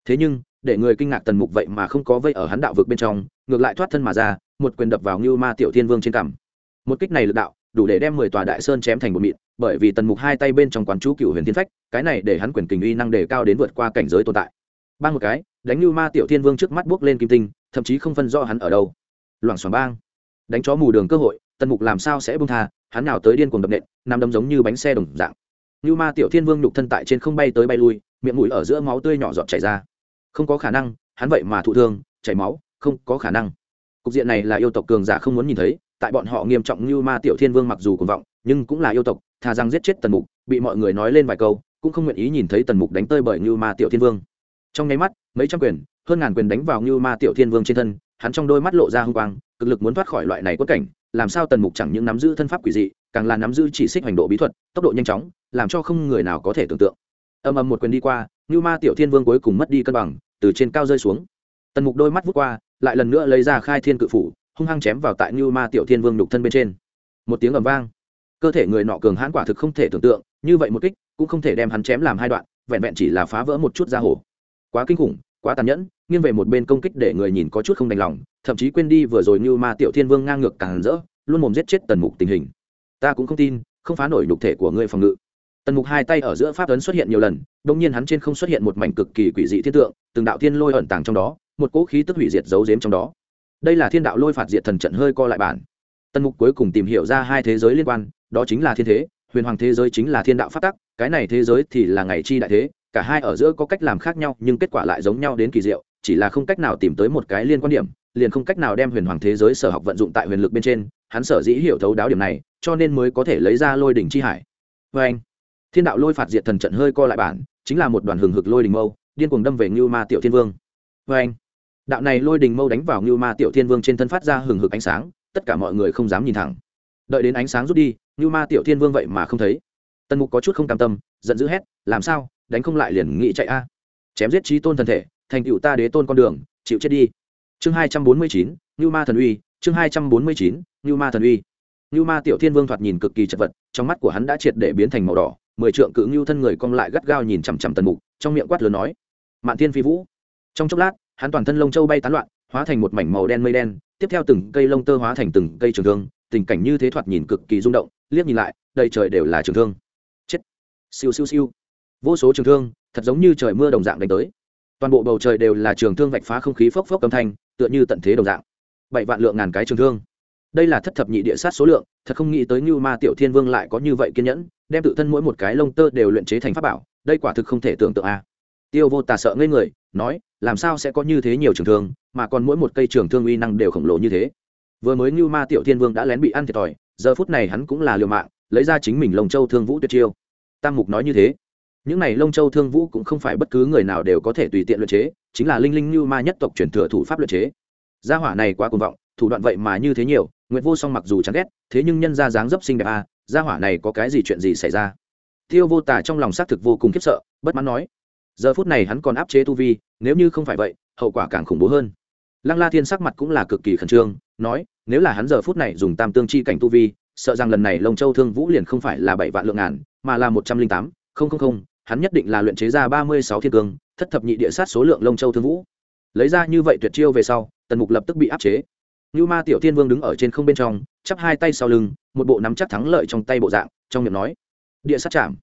[SPEAKER 1] Thế nhưng, để người kinh ngạc tần mục vậy mà không có vây ở hắn đạo vực bên trong, ngược lại thoát thân mà ra, một quyền đập vào ngưu ma tiểu thiên vương trên cằm một kích này lực đạo, đủ để đem mười tòa đại sơn chém thành một mịn, bởi vì tần mục hai tay bên trong quán chú cựu huyền thiên phách, cái này để hắn quyền kình uy năng đề cao đến vượt qua cảnh giới tồn tại. Bang một cái, đánh như ma tiểu thiên vương trước mắt buốc lên kim tinh, thậm chí không phân rõ hắn ở đâu. Loảng xoảng bang. Đánh chó mù đường cơ hội, tần mục làm sao sẽ bung tha, hắn nào tới điên cuồng đập nện nằm đấm giống như bánh xe đồng dạng. Như ma tiểu thiên vương nhục thân tại trên không bay tới bay lui, miệng mũi ở giữa máu tươi nhỏ giọt chảy ra. Không có khả năng, hắn vậy mà thụ thương, chảy máu, không có khả năng. Cục diện này là yêu tộc cường giả không muốn nhìn thấy tại bọn họ nghiêm trọng như ma tiểu thiên vương mặc dù cuồng vọng, nhưng cũng là yêu tộc, thà rằng giết chết tần mục, bị mọi người nói lên vài câu, cũng không nguyện ý nhìn thấy tần mục đánh tơi bởi như ma tiểu thiên vương. Trong nháy mắt, mấy trăm quyền, hơn ngàn quyền đánh vào như ma tiểu thiên vương trên thân, hắn trong đôi mắt lộ ra h ư n g quang, cực lực muốn thoát khỏi loại này quất cảnh, làm sao tần mục chẳng những nắm giữ thân pháp quỷ dị, càng là nắm giữ chỉ xích hành độ bí thuật, tốc độ nhanh chóng, làm cho không người nào có thể tưởng tượng. Âm âm một quyền đi qua, như ma tiểu thiên vương cuối cùng mất đi cân bằng, từ trên cao rơi xuống. Tần mục đôi mắt vút qua, lại lần nữa lấy ra khai thiên cự phủ hung hăng chém vào tại như ma tiểu thiên vương nhục thân bên trên. Một tiếng ầm vang. Cơ thể người nọ cường hãn quả thực không thể tưởng tượng, như vậy một kích cũng không thể đem hắn chém làm hai đoạn, vẹn vẹn chỉ là phá vỡ một chút da hổ. Quá kinh khủng, quá tàn nhẫn, nghiêng về một bên công kích để người nhìn có chút không đành lòng, thậm chí quên đi vừa rồi như ma tiểu thiên vương ngang ngược càng rỡ, luôn mồm giết chết tần mục tình hình. Ta cũng không tin, không phá nổi nhục thể của ngươi phòng ngự. Tần mục hai tay ở giữa pháp ấn xuất hiện nhiều lần đông nhiên hắn trên không xuất hiện một mảnh cực kỳ quỷ dị thiên tượng, từng đạo thiên lôi ẩn tàng trong đó, một cỗ khí tức hủy diệt giấu giếm trong đó đây là thiên đạo lôi phạt diệt thần trận hơi co lại bản. Tần mục cuối cùng tìm hiểu ra hai thế giới liên quan, đó chính là thiên thế, huyền hoàng thế giới chính là thiên đạo phát tắc, cái này thế giới thì là ngày chi đại thế, cả hai ở giữa có cách làm khác nhau, nhưng kết quả lại giống nhau đến kỳ diệu, chỉ là không cách nào tìm tới một cái liên quan điểm, liền không cách nào đem huyền hoàng thế giới sở học vận dụng tại huyền lực bên trên, hắn sở dĩ hiểu thấu đáo điểm này, cho nên mới có thể lấy ra lôi đỉnh chi hải. Vê anh, thiên đạo lôi phạt diệt thần trận hơi co lại bản, chính là một đoàn hừng hực lôi đình mâu, điên cuồng đâm về ngưu ma tiểu thiên vương. Vê anh đạo này lôi đình mâu đánh vào ngưu ma tiểu thiên vương trên thân phát ra hừng hực ánh sáng, tất cả mọi người không dám nhìn thẳng. Đợi đến ánh sáng rút đi, ngưu ma tiểu thiên vương vậy mà không thấy. Tần mục có chút không cam tâm, giận dữ hét, làm sao? Đánh không lại liền nghĩ chạy a. Chém giết trí tôn thần thể, thành cựu ta đế tôn con đường, chịu chết đi. Chương hai trăm bốn mươi chín, ngưu ma thần uy, chương hai trăm bốn mươi chín, ngưu ma thần uy. Ngưu ma tiểu thiên vương thoạt nhìn cực kỳ chật vật, trong mắt của hắn đã triệt để biến thành màu đỏ, mười trượng cự ngưu thân người cong lại gắt gao nhìn chằm chằm tần mục, trong miệng quát lớn nói, mạn thiên phi vũ. Trong chốc lát hắn toàn thân lông châu bay tán loạn, hóa thành một mảnh màu đen mây đen, tiếp theo từng cây lông tơ hóa thành từng cây trường thương, tình cảnh như thế thoạt nhìn cực kỳ rung động, liếc nhìn lại, đầy trời đều là trường thương. Chết. Siêu siêu siêu. Vô số trường thương, thật giống như trời mưa đồng dạng đánh tới. Toàn bộ bầu trời đều là trường thương vạch phá không khí phốc phốc âm thanh, tựa như tận thế đồng dạng. Bảy vạn lượng ngàn cái trường thương. Đây là thất thập nhị địa sát số lượng, thật không nghĩ tới như ma tiểu thiên vương lại có như vậy kiên nhẫn, đem tự thân mỗi một cái lông tơ đều luyện chế thành pháp bảo, đây quả thực không thể tưởng tượng a. Tiêu vô tà sợ ngây người, nói làm sao sẽ có như thế nhiều trường thương mà còn mỗi một cây trường thương uy năng đều khổng lồ như thế. Vừa mới như ma tiểu thiên vương đã lén bị ăn thiệt thòi giờ phút này hắn cũng là liều mạng lấy ra chính mình lồng châu thương vũ tuyệt chiêu. Tam mục nói như thế. Những này lông châu thương vũ cũng không phải bất cứ người nào đều có thể tùy tiện luyện chế chính là linh linh như ma nhất tộc truyền thừa thủ pháp luyện chế. Gia hỏa này quá cuồng vọng thủ đoạn vậy mà như thế nhiều nguyệt vô song mặc dù chán ghét thế nhưng nhân ra dáng dấp xinh đẹp a à, gia hỏa này có cái gì chuyện gì xảy ra? Tiêu vô tả trong lòng xác thực vô cùng khiếp sợ bất mãn nói giờ phút này hắn còn áp chế tu vi, nếu như không phải vậy, hậu quả càng khủng bố hơn. Lăng la thiên sắc mặt cũng là cực kỳ khẩn trương, nói, nếu là hắn giờ phút này dùng tam tương chi cảnh tu vi, sợ rằng lần này lồng châu thương vũ liền không phải là bảy vạn lượng ngàn, mà là một trăm linh tám, không không không, hắn nhất định là luyện chế ra ba mươi sáu thiên cương, thất thập nhị địa sát số lượng lông châu thương vũ. Lấy ra như vậy tuyệt chiêu về sau, tần mục lập tức bị áp chế. Như ma tiểu thiên vương đứng ở trên không bên trong, chắp hai tay sau lưng, một bộ nắm chắc thắng lợi trong tay bộ dạng, trong miệng nói, địa sát chạm.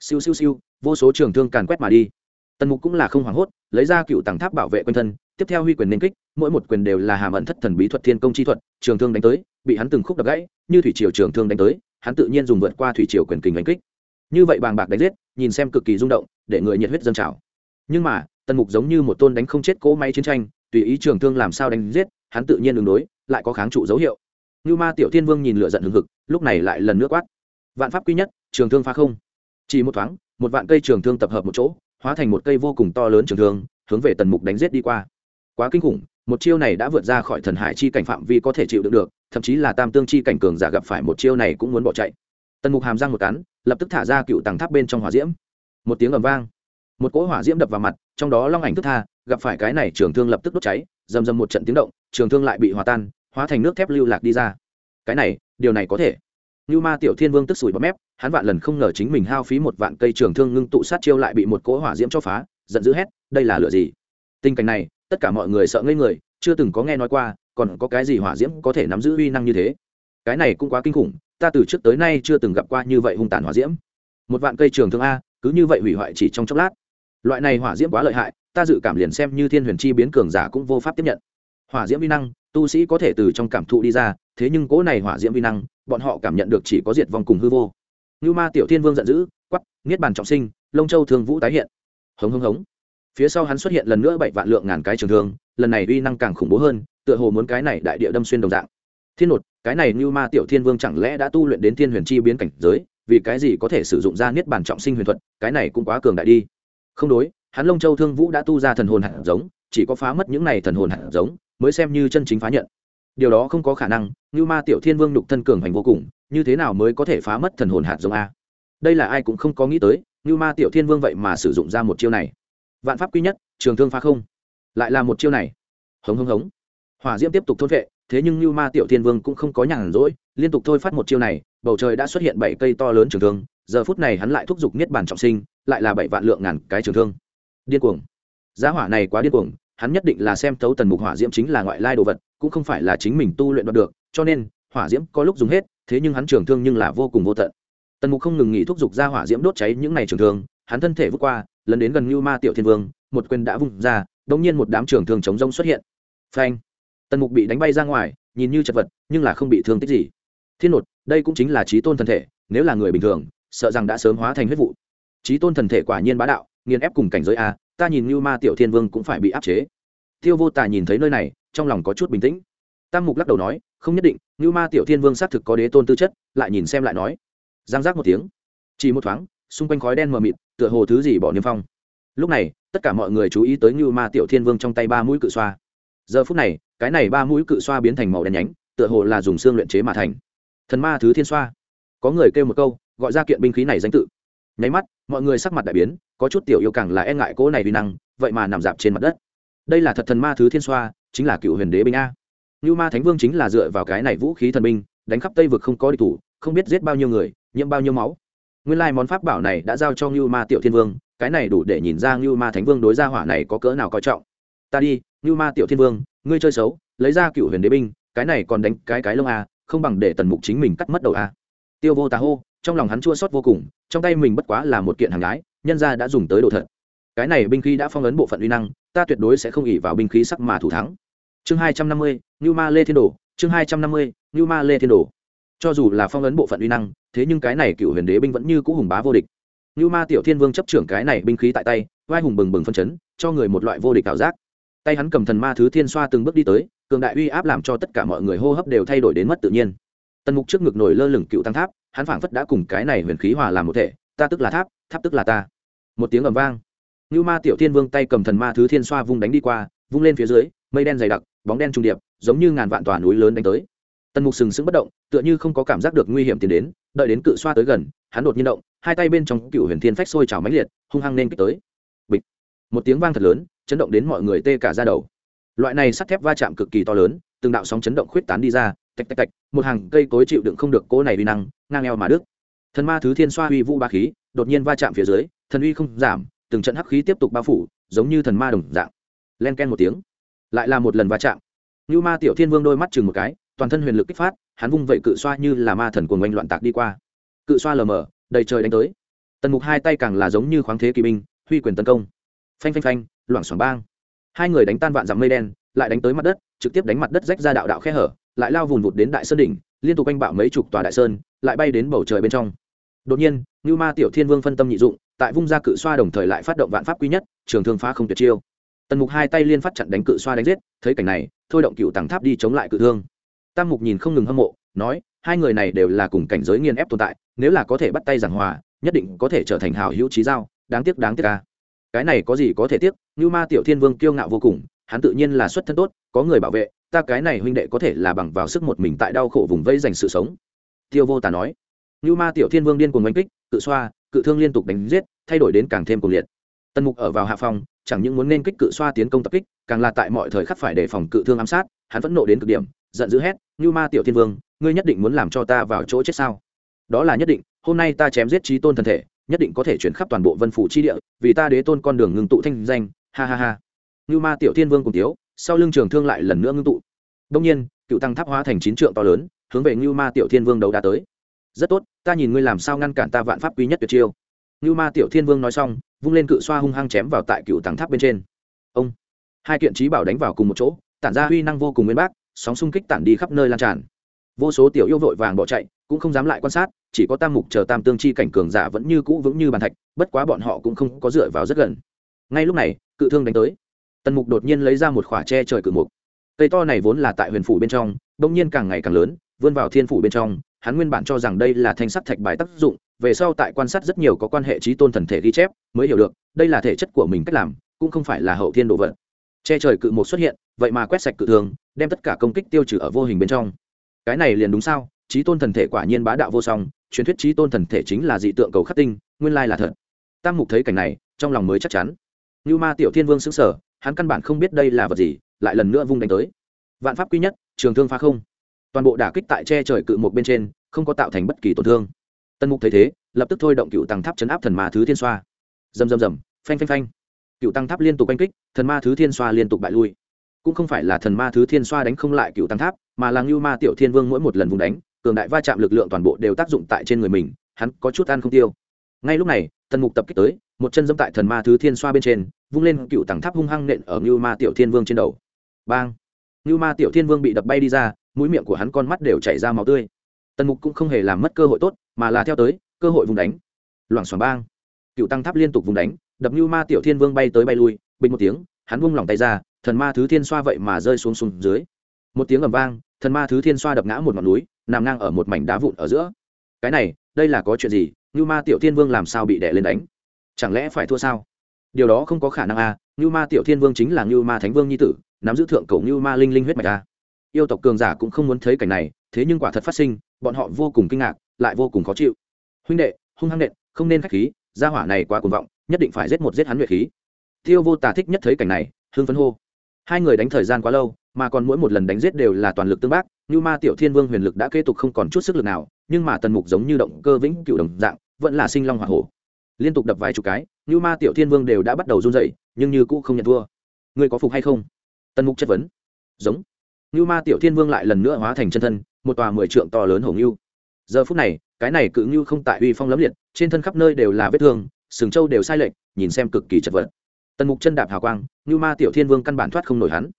[SPEAKER 1] Siêu siêu siêu, vô số trường thương càn quét mà đi tần mục cũng là không hoảng hốt, lấy ra cựu tàng tháp bảo vệ quanh thân, tiếp theo huy quyền nên kích, mỗi một quyền đều là hàm ẩn thất thần bí thuật thiên công chi thuật, trường thương đánh tới, bị hắn từng khúc đập gãy, như thủy triều trường thương đánh tới, hắn tự nhiên dùng vượt qua thủy triều quyền kình đánh kích. Như vậy bàng bạc đánh giết, nhìn xem cực kỳ rung động, để người nhiệt huyết dâng trào. Nhưng mà, tần mục giống như một tôn đánh không chết cỗ máy chiến tranh, tùy ý trường thương làm sao đánh giết, hắn tự nhiên đường đối, lại có kháng trụ dấu hiệu. Như ma tiểu thiên vương nhìn lửa giận hừng hực, lúc này lại lần nữa quát. Vạn pháp quy nhất, trường thương phá không. Chỉ một thoáng, một vạn cây trường thương tập hợp một chỗ hóa thành một cây vô cùng to lớn trường thương, hướng về tần mục đánh giết đi qua. Quá kinh khủng, một chiêu này đã vượt ra khỏi thần hải chi cảnh phạm vi có thể chịu đựng được, thậm chí là tam tương chi cảnh cường giả gặp phải một chiêu này cũng muốn bỏ chạy. Tần mục hàm răng một cắn, lập tức thả ra cựu tàng tháp bên trong hỏa diễm. Một tiếng ầm vang, một cỗ hỏa diễm đập vào mặt, trong đó long ảnh thức tha, gặp phải cái này trường thương lập tức đốt cháy, rầm rầm một trận tiếng động, trường thương lại bị hòa tan, hóa thành nước thép lưu lạc đi ra. Cái này, điều này có thể như ma tiểu thiên vương tức sủi bọt mép, hắn vạn lần không ngờ chính mình hao phí một vạn cây trường thương ngưng tụ sát chiêu lại bị một cỗ hỏa diễm cho phá, giận dữ hét, đây là lửa gì? Tình cảnh này, tất cả mọi người sợ ngây người, chưa từng có nghe nói qua, còn có cái gì hỏa diễm có thể nắm giữ uy năng như thế? Cái này cũng quá kinh khủng, ta từ trước tới nay chưa từng gặp qua như vậy hung tàn hỏa diễm. Một vạn cây trường thương a, cứ như vậy hủy hoại chỉ trong chốc lát. Loại này hỏa diễm quá lợi hại, ta dự cảm liền xem như thiên huyền chi biến cường giả cũng vô pháp tiếp nhận. Hỏa diễm uy năng tu sĩ có thể từ trong cảm thụ đi ra, thế nhưng cỗ này hỏa diễm vi năng, bọn họ cảm nhận được chỉ có diệt vong cùng hư vô. Như ma tiểu thiên vương giận dữ quắp niết bàn trọng sinh lông châu thường vũ tái hiện. Hống hống hống. Phía sau hắn xuất hiện lần nữa bảy vạn lượng ngàn cái trường thương, lần này uy năng càng khủng bố hơn, tựa hồ muốn cái này đại địa đâm xuyên đồng dạng. Thiên nột, cái này như ma tiểu thiên vương chẳng lẽ đã tu luyện đến thiên huyền chi biến cảnh giới, vì cái gì có thể sử dụng ra niết bàn trọng sinh huyền thuật, cái này cũng quá cường đại đi. Không đối, hắn lông châu thương vũ đã tu ra thần hồn hạt giống, chỉ có phá mất những này thần hồn hạt giống mới xem như chân chính phá nhận. Điều đó không có khả năng như ma tiểu thiên vương nhục thân cường hành vô cùng, như thế nào mới có thể phá mất thần hồn hạt giống a? Đây là ai cũng không có nghĩ tới như ma tiểu thiên vương vậy mà sử dụng ra một chiêu này. Vạn pháp quy nhất, trường thương phá không. Lại là một chiêu này. Hống hống hống. Hỏa diễm tiếp tục thôn vệ, thế nhưng như ma tiểu thiên vương cũng không có nhàn rỗi, liên tục thôi phát một chiêu này, bầu trời đã xuất hiện bảy cây to lớn trường thương, giờ phút này hắn lại thúc giục niết bàn trọng sinh, lại là bảy vạn lượng ngàn cái trường thương. Điên cuồng. Giá hỏa này quá điên cuồng hắn nhất định là xem thấu tần mục hỏa diễm chính là ngoại lai đồ vật, cũng không phải là chính mình tu luyện đoạt được, cho nên, hỏa diễm có lúc dùng hết, thế nhưng hắn trường thương nhưng là vô cùng vô tận. Tần mục không ngừng nghỉ thúc giục ra hỏa diễm đốt cháy những n à y trường thương, hắn thân thể vút qua lần đến gần như ma tiểu thiên vương, một quyền đã vung ra đ ỗ n g nhiên một đám trường thương chống rông xuất hiện. Phanh! Tần mục bị đánh bay ra ngoài, nhìn như chật vật, nhưng là không bị thương tích gì. Thiên nột, đây cũng chính là trí tôn thân thể, nếu là người bình thường, sợ rằng đã sớm hóa thành huyết vụ. Trí tôn thần thể quả nhiên bá đạo, nghiền ép cùng cảnh giới a ta nhìn như ma tiểu thiên vương cũng phải bị áp chế. Tiêu vô tà nhìn thấy nơi này, trong lòng có chút bình tĩnh. Tam mục lắc đầu nói, không nhất định như ma tiểu thiên vương xác thực có đế tôn tư chất, lại nhìn xem lại nói. Giang giác một tiếng. Chỉ một thoáng, xung quanh khói đen mờ mịt, tựa hồ thứ gì bỏ niêm phong. Lúc này, tất cả mọi người chú ý tới như ma tiểu thiên vương trong tay ba mũi cự xoa. Giờ phút này, cái này ba mũi cự xoa biến thành màu đen nhánh, tựa hồ là dùng xương luyện chế mà thành. Thần ma thứ thiên xoa. Có người kêu một câu, gọi ra kiện binh khí này danh tự. Nháy mắt, mọi người sắc mặt đại biến có chút tiểu yêu càng là e ngại cỗ này vi năng, vậy mà nằm dạp trên mặt đất. Đây là thật thần ma thứ thiên xoa, chính là cựu huyền đế binh a. Như ma thánh vương chính là dựa vào cái này vũ khí thần binh, đánh khắp tây vực không có địch thủ, không biết giết bao nhiêu người, nhiễm bao nhiêu máu. Nguyên lai món pháp bảo này đã giao cho như ma tiểu thiên vương, cái này đủ để nhìn ra như ma thánh vương đối gia hỏa này có cỡ nào coi trọng. Ta đi, như ma tiểu thiên vương, ngươi chơi xấu, lấy ra cựu huyền đế binh, cái này còn đánh cái cái lông a, không bằng để tần mục chính mình cắt mất đầu a. Tiêu vô tà hô, trong lòng hắn chua sót vô cùng, trong tay mình bất quá là một kiện hàng gái nhân ra đã dùng tới đồ thật. Cái này binh khí đã phong ấn bộ phận uy năng, ta tuyệt đối sẽ không ỉ vào binh khí sắc mà thủ thắng. Chương hai trăm năm mươi như ma lê thiên đồ, chương hai trăm năm mươi như ma lê thiên đồ. Cho dù là phong ấn bộ phận uy năng, thế nhưng cái này cựu huyền đế binh vẫn như cũ hùng bá vô địch. Như ma tiểu thiên vương chấp trưởng cái này binh khí tại tay, vai hùng bừng bừng phân chấn, cho người một loại vô địch ảo giác. Tay hắn cầm thần ma thứ thiên xoa từng bước đi tới, cường đại uy áp làm cho tất cả mọi người hô hấp đều thay đổi đến mất tự nhiên. Tần mục trước ngực nổi lơ lửng cựu tăng tháp, hắn phảng phất đã cùng cái này huyền khí hòa làm một thể ta tức là tháp tháp tức là ta. Một tiếng ầm vang. Như ma tiểu thiên vương tay cầm thần ma thứ thiên xoa vung đánh đi qua, vung lên phía dưới, mây đen dày đặc, bóng đen trung điệp, giống như ngàn vạn tòa núi lớn đánh tới. Tần mục sừng sững bất động, tựa như không có cảm giác được nguy hiểm tiến đến, đợi đến cự xoa tới gần, hắn đột nhiên động, hai tay bên trong cựu huyền thiên phách sôi trào mãnh liệt, hung hăng nên kích tới. Bịch. Một tiếng vang thật lớn, chấn động đến mọi người tê cả ra đầu. Loại này sắt thép va chạm cực kỳ to lớn, từng đạo sóng chấn động khuyết tán đi ra, tạch tạch tạch, một hàng cây cối chịu đựng không được cỗ này uy năng, ngang eo mà đức thần ma thứ thiên xoa uy vũ ba khí, đột nhiên va chạm phía dưới, thần uy không giảm, từng trận hắc khí tiếp tục bao phủ, giống như thần ma đồng dạng. Len ken một tiếng, lại là một lần va chạm. Như ma tiểu thiên vương đôi mắt chừng một cái, toàn thân huyền lực kích phát, hắn vung vậy cự xoa như là ma thần cuồng oanh loạn tạc đi qua. Cự xoa lờ mờ, đầy trời đánh tới. Tần mục hai tay càng là giống như khoáng thế kỳ binh, huy quyền tấn công. Phanh phanh phanh, loảng xoảng bang. Hai người đánh tan vạn dặm mây đen, lại đánh tới mặt đất, trực tiếp đánh mặt đất rách ra đạo đạo khe hở, lại lao vùn vụt đến đại sơn đỉnh, liên tục anh bạo mấy chục tòa đại sơn, lại bay đến bầu trời bên trong đột nhiên như ma tiểu thiên vương phân tâm nhị dụng, tại vung ra cự xoa đồng thời lại phát động vạn pháp quý nhất, trường thương phá không tuyệt chiêu. Tần mục hai tay liên phát chặn đánh cự xoa đánh giết, thấy cảnh này, thôi động cựu tàng tháp đi chống lại cự thương. Tam mục nhìn không ngừng hâm mộ, nói, hai người này đều là cùng cảnh giới nghiên ép tồn tại, nếu là có thể bắt tay giảng hòa, nhất định có thể trở thành hảo hữu trí giao, đáng tiếc đáng tiếc ca cái này có gì có thể tiếc như ma tiểu thiên vương kiêu ngạo vô cùng, hắn tự nhiên là xuất thân tốt, có người bảo vệ, ta cái này huynh đệ có thể là bằng vào sức một mình tại đau khổ vùng vây dành sự sống. Tiêu vô tà nói như ma tiểu thiên vương điên cuồng oanh kích, cự xoa, cự thương liên tục đánh giết, thay đổi đến càng thêm cuồng liệt. Tần mục ở vào hạ phòng, chẳng những muốn nên kích cự xoa tiến công tập kích, càng là tại mọi thời khắc phải đề phòng cự thương ám sát, hắn vẫn nộ đến cực điểm, giận dữ hét, như ma tiểu thiên vương, ngươi nhất định muốn làm cho ta vào chỗ chết sao? Đó là nhất định, hôm nay ta chém giết trí tôn thần thể, nhất định có thể chuyển khắp toàn bộ vân phủ chi địa, vì ta đế tôn con đường ngưng tụ thanh danh, ha ha ha. Như ma tiểu thiên vương cùng tiếu, sau lưng trường thương lại lần nữa ngưng tụ. Đông nhiên, cựu tăng tháp hóa thành chín trượng to lớn, hướng về như ma tiểu thiên vương đấu đá tới rất tốt, ta nhìn ngươi làm sao ngăn cản ta vạn pháp quý nhất tuyệt chiêu. Như ma tiểu thiên vương nói xong, vung lên cự xoa hung hăng chém vào tại cựu tăng tháp bên trên. Ông, hai kiện trí bảo đánh vào cùng một chỗ, tản ra huy năng vô cùng nguyên bác, sóng xung kích tản đi khắp nơi lan tràn. Vô số tiểu yêu vội vàng bỏ chạy, cũng không dám lại quan sát, chỉ có tam mục chờ tam tương chi cảnh cường giả vẫn như cũ vững như bàn thạch, bất quá bọn họ cũng không có dựa vào rất gần. Ngay lúc này, cự thương đánh tới. Tần mục đột nhiên lấy ra một khỏa tre trời cự mục. Cây to này vốn là tại huyền phủ bên trong đông nhiên càng ngày càng lớn, vươn vào thiên phủ bên trong hắn nguyên bản cho rằng đây là thanh sắt thạch bài tác dụng, về sau tại quan sát rất nhiều có quan hệ trí tôn thần thể ghi chép, mới hiểu được, đây là thể chất của mình cách làm, cũng không phải là hậu thiên độ vật. Che trời cự một xuất hiện, vậy mà quét sạch cự thường, đem tất cả công kích tiêu trừ ở vô hình bên trong. Cái này liền đúng sao? Trí tôn thần thể quả nhiên bá đạo vô song, truyền thuyết trí tôn thần thể chính là dị tượng cầu khắc tinh, nguyên lai là thật. Tam mục thấy cảnh này, trong lòng mới chắc chắn. Như ma tiểu thiên vương xứng sở hắn căn bản không biết đây là vật gì, lại lần nữa vung đánh tới. Vạn pháp quy nhất, trường thương phá không toàn bộ đả kích tại che trời cự một bên trên, không có tạo thành bất kỳ tổn thương. Tân mục thấy thế, lập tức thôi động cựu tăng tháp chấn áp thần ma thứ thiên xoa. Rầm rầm rầm, phanh phanh phanh. Cựu tăng tháp liên tục oanh kích, thần ma thứ thiên xoa liên tục bại lui. Cũng không phải là thần ma thứ thiên xoa đánh không lại cựu tăng tháp, mà là ngưu ma tiểu thiên vương mỗi một lần vùng đánh, cường đại va chạm lực lượng toàn bộ đều tác dụng tại trên người mình, hắn có chút ăn không tiêu. Ngay lúc này, tần mục tập kích tới, một chân dẫm tại thần ma thứ thiên xoa bên trên, vung lên cựu tăng tháp hung hăng nện ở ngưu ma tiểu thiên vương trên đầu. Bang! Ngưu ma tiểu thiên vương bị đập bay đi ra mũi miệng của hắn con mắt đều chảy ra máu tươi. Tần mục cũng không hề làm mất cơ hội tốt, mà là theo tới, cơ hội vùng đánh. Loảng xoảng bang. Cựu tăng tháp liên tục vùng đánh, đập như ma tiểu thiên vương bay tới bay lui, bình một tiếng, hắn vung lỏng tay ra, thần ma thứ thiên xoa vậy mà rơi xuống xuống dưới. Một tiếng ầm vang, thần ma thứ thiên xoa đập ngã một ngọn núi, nằm ngang ở một mảnh đá vụn ở giữa. Cái này, đây là có chuyện gì? Như ma tiểu thiên vương làm sao bị đẻ lên đánh? Chẳng lẽ phải thua sao? Điều đó không có khả năng à như ma tiểu thiên vương chính là như ma thánh vương nhi tử, nắm giữ thượng cổ như ma linh linh huyết mạch à yêu tộc cường giả cũng không muốn thấy cảnh này, thế nhưng quả thật phát sinh, bọn họ vô cùng kinh ngạc, lại vô cùng khó chịu. Huynh đệ, hung hăng nện, không nên khách khí, gia hỏa này quá cuồng vọng, nhất định phải giết một giết hắn luyện khí. Tiêu vô tà thích nhất thấy cảnh này hương phấn hô. Hai người đánh thời gian quá lâu, mà còn mỗi một lần đánh giết đều là toàn lực tương bác, như ma tiểu thiên vương huyền lực đã kế tục không còn chút sức lực nào, nhưng mà tần mục giống như động cơ vĩnh cựu đồng dạng, vẫn là sinh long h o hổ. Liên tục đập vài chục cái, như ma tiểu thiên vương đều đã bắt đầu run dậy nhưng như cũ không nhận thua. Ngươi có phục hay không? Tần mục chất vấn. Giống. Nưu ma tiểu thiên vương lại lần nữa hóa thành chân thân, một tòa mười trượng to lớn hổ ngưu. Giờ phút này, cái này cự ngưu không tại uy phong lấm liệt, trên thân khắp nơi đều là vết thương, sừng châu đều sai lệch, nhìn xem cực kỳ chật vật. Tần mục chân đạp hào quang Nưu ma tiểu thiên vương căn bản thoát không nổi hắn.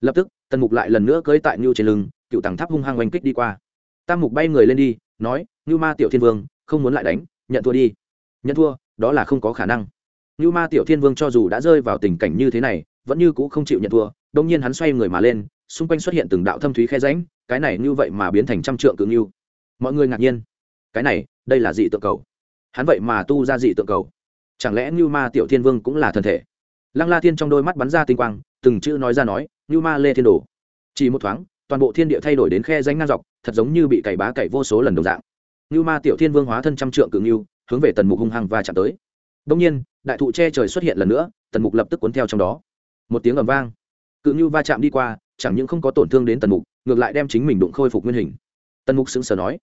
[SPEAKER 1] Lập tức, tần mục lại lần nữa cưỡi tại nưu trên lưng, cựu tầng tháp hung hăng oanh kích đi qua. Tam mục bay người lên đi, nói "Nưu ma tiểu thiên vương, không muốn lại đánh, nhận thua đi. Nhận thua, đó là không có khả năng. Nưu ma tiểu thiên vương cho dù đã rơi vào tình cảnh như thế này, vẫn như cũ không chịu nhận thua đông nhiên hắn xoay người mà lên xung quanh xuất hiện từng đạo thâm thúy khe ránh cái này như vậy mà biến thành trăm trượng cự như mọi người ngạc nhiên. Cái này, đây là dị tượng cầu. Hắn vậy mà tu ra dị tượng cầu. Chẳng lẽ như ma tiểu thiên vương cũng là thân thể? Lăng la thiên trong đôi mắt bắn ra tinh quang, từng chữ nói ra nói như ma lê thiên đồ. Chỉ một thoáng, toàn bộ thiên địa thay đổi đến khe danh ngang dọc, thật giống như bị cày bá cày vô số lần đồng dạng. Như ma tiểu thiên vương hóa thân trăm trượng cự như hướng về tần mục hung hăng và chạm tới. Đông nhiên, đại thụ che trời xuất hiện lần nữa, tần mục lập tức cuốn theo trong đó. Một tiếng ầm vang cự như va chạm đi qua, chẳng những không có tổn thương đến tần mục, ngược lại đem chính mình đụng khôi phục nguyên hình. Tần mục sững sờ nói,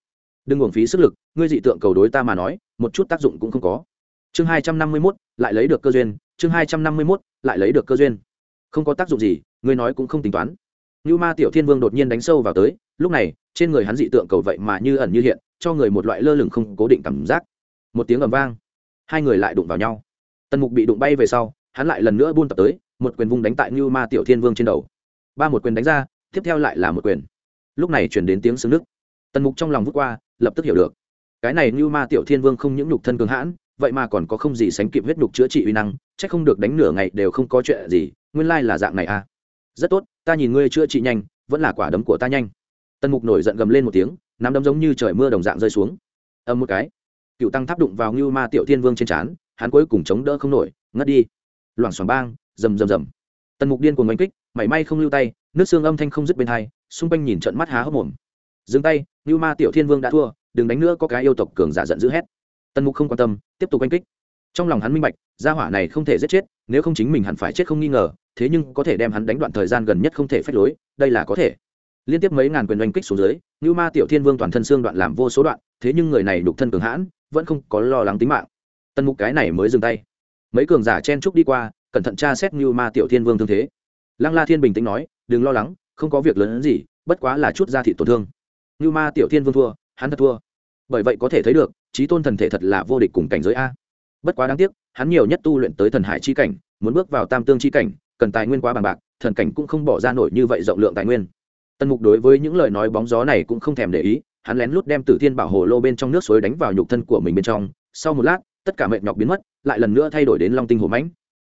[SPEAKER 1] đừng uổng phí sức lực, ngươi dị tượng cầu đối ta mà nói, một chút tác dụng cũng không có. Chương hai trăm năm mươi mốt, lại lấy được cơ duyên, chương hai trăm năm mươi mốt, lại lấy được cơ duyên. Không có tác dụng gì, ngươi nói cũng không tính toán. Như ma tiểu thiên vương đột nhiên đánh sâu vào tới, lúc này, trên người hắn dị tượng cầu vậy mà như ẩn như hiện, cho người một loại lơ lửng không cố định cảm giác. Một tiếng ầm vang, hai người lại đụng vào nhau. Tần mục bị đụng bay về sau hắn lại lần nữa buôn tập tới, một quyền vung đánh tại như ma tiểu thiên vương trên đầu. Ba một quyền đánh ra, tiếp theo lại là một quyền. Lúc này chuyển đến tiếng xương nước tần mục trong lòng vút qua, lập tức hiểu được. Cái này như ma tiểu thiên vương không những nhục thân cường hãn, vậy mà còn có không gì sánh kịp huyết nhục chữa trị uy năng c h ắ c không được đánh nửa ngày đều không có chuyện gì, nguyên lai là dạng này à. Rất tốt, ta nhìn ngươi chữa trị nhanh, vẫn là quả đấm của ta nhanh. Tần mục nổi giận gầm lên một tiếng, nắm đấm giống như trời mưa đồng dạng rơi xuống. Âm một cái. Cựu tăng tháp đụng vào như ma tiểu thiên vương trên trán, hắn cuối cùng chống đỡ không nổi, ngất đi loảng xoảng bang, rầm rầm rầm. Tần mục điên cuồng oanh kích, mảy may không lưu tay, nước xương âm thanh không dứt bên hai, xung quanh nhìn trận mắt há hốc mồm. Dừng tay như ma tiểu thiên vương đã thua, đừng đánh nữa, có cái yêu tộc cường giả giận dữ hét. Tần mục không quan tâm, tiếp tục oanh kích. Trong lòng hắn minh bạch, gia hỏa này không thể giết chết, nếu không chính mình hẳn phải chết không nghi ngờ, thế nhưng có thể đem hắn đánh đoạn thời gian gần nhất không thể phép lối, đây là có thể. Liên tiếp mấy ngàn quyền oanh kích xuống dưới như ma tiểu thiên vương toàn thân xương đoạn làm vô số đoạn, thế nhưng người này đục thân cường hãn, vẫn không có lo lắng tính mạng. Tần mục cái này mới dừng tay mấy cường giả chen trúc đi qua, cẩn thận tra xét như ma tiểu thiên vương thương thế. Lăng la thiên bình tĩnh nói, đừng lo lắng, không có việc lớn hơn gì, bất quá là chút da thị tổn thương. Như ma tiểu thiên vương thua, hắn thật thua. Bởi vậy có thể thấy được, trí tôn thần thể thật là vô địch cùng cảnh giới a. Bất quá đáng tiếc, hắn nhiều nhất tu luyện tới thần hải chi cảnh, muốn bước vào tam tương chi cảnh, cần tài nguyên quá bằng bạc, thần cảnh cũng không bỏ ra nổi như vậy rộng lượng tài nguyên. Tần mục đối với những lời nói bóng gió này cũng không thèm để ý, hắn lén lút đem tử thiên bảo hồ lô bên trong nước suối đánh vào nhục thân của mình bên trong. Sau một lát tất cả mệt nhọc biến mất, lại lần nữa thay đổi đến long tinh hồ mãnh.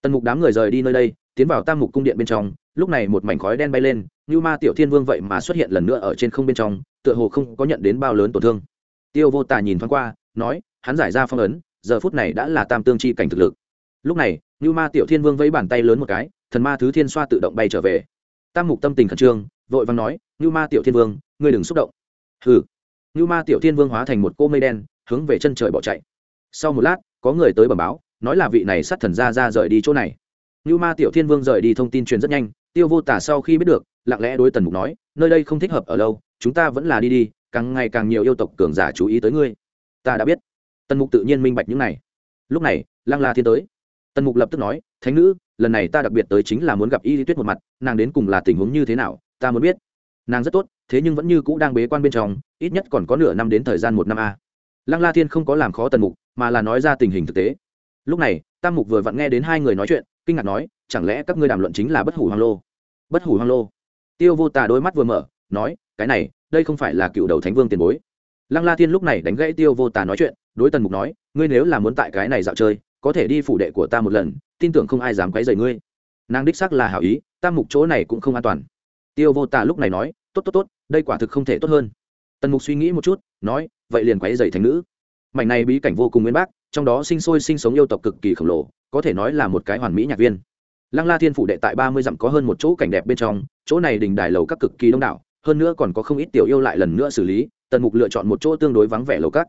[SPEAKER 1] Tần mục đám người rời đi nơi đây, tiến vào tam mục cung điện bên trong, lúc này một mảnh khói đen bay lên, như ma tiểu thiên vương vậy mà xuất hiện lần nữa ở trên không bên trong, tựa hồ không có nhận đến bao lớn tổn thương. Tiêu vô tà nhìn thoáng qua, nói, hắn giải ra phong ấn, giờ phút này đã là tam tương chi cảnh thực lực. Lúc này, như ma tiểu thiên vương vẫy bàn tay lớn một cái, thần ma thứ thiên xoa tự động bay trở về. Tam mục tâm tình khẩn trương, vội vàng nói, như ma tiểu thiên vương, ngươi đừng xúc động. Hừ. Như ma tiểu thiên vương hóa thành một cô mây đen, hướng về chân trời bỏ chạy sau một lát, có người tới bẩm báo, nói là vị này sát thần ra ra rời đi chỗ này. Như ma tiểu thiên vương rời đi thông tin truyền rất nhanh, tiêu vô tả sau khi biết được, lặng lẽ đối tần mục nói, nơi đây không thích hợp ở lâu, chúng ta vẫn là đi đi, càng ngày càng nhiều yêu tộc cường giả chú ý tới ngươi. Ta đã biết. Tần mục tự nhiên minh bạch những này. Lúc này, lăng la thiên tới. Tần mục lập tức nói, thánh nữ, lần này ta đặc biệt tới chính là muốn gặp y lý tuyết một mặt, nàng đến cùng là tình huống như thế nào, ta muốn biết. Nàng rất tốt, thế nhưng vẫn như cũ đang bế quan bên trong, ít nhất còn có nửa năm đến thời gian một năm a. Lăng la thiên không có làm khó tần mục mà là nói ra tình hình thực tế. Lúc này, tam mục vừa vặn nghe đến hai người nói chuyện, kinh ngạc nói, chẳng lẽ các ngươi đàm luận chính là bất hủ hoang lô? Bất hủ hoang lô? Tiêu vô tà đôi mắt vừa mở, nói, cái này, đây không phải là cựu đầu thánh vương tiền bối. Lăng la thiên lúc này đánh gãy tiêu vô tà nói chuyện, đối tần mục nói, ngươi nếu là muốn tại cái này dạo chơi, có thể đi phủ đệ của ta một lần, tin tưởng không ai dám quấy rầy ngươi. Nàng đích xác là hảo ý, tam mục chỗ này cũng không an toàn. Tiêu vô tà lúc này nói, tốt tốt tốt, đây quả thực không thể tốt hơn. Tần mục suy nghĩ một chút, nói, vậy liền quấy rầy thành nữ mảnh này bí cảnh vô cùng nguyên bác, trong đó sinh sôi sinh sống yêu tộc cực kỳ khổng lồ, có thể nói là một cái hoàn mỹ nhạc viên. Lăng la thiên phủ đệ tại ba mươi dặm có hơn một chỗ cảnh đẹp bên trong, chỗ này đình đài lầu các cực kỳ đông đảo, hơn nữa còn có không ít tiểu yêu lại lần nữa xử lý, tần mục lựa chọn một chỗ tương đối vắng vẻ lầu các.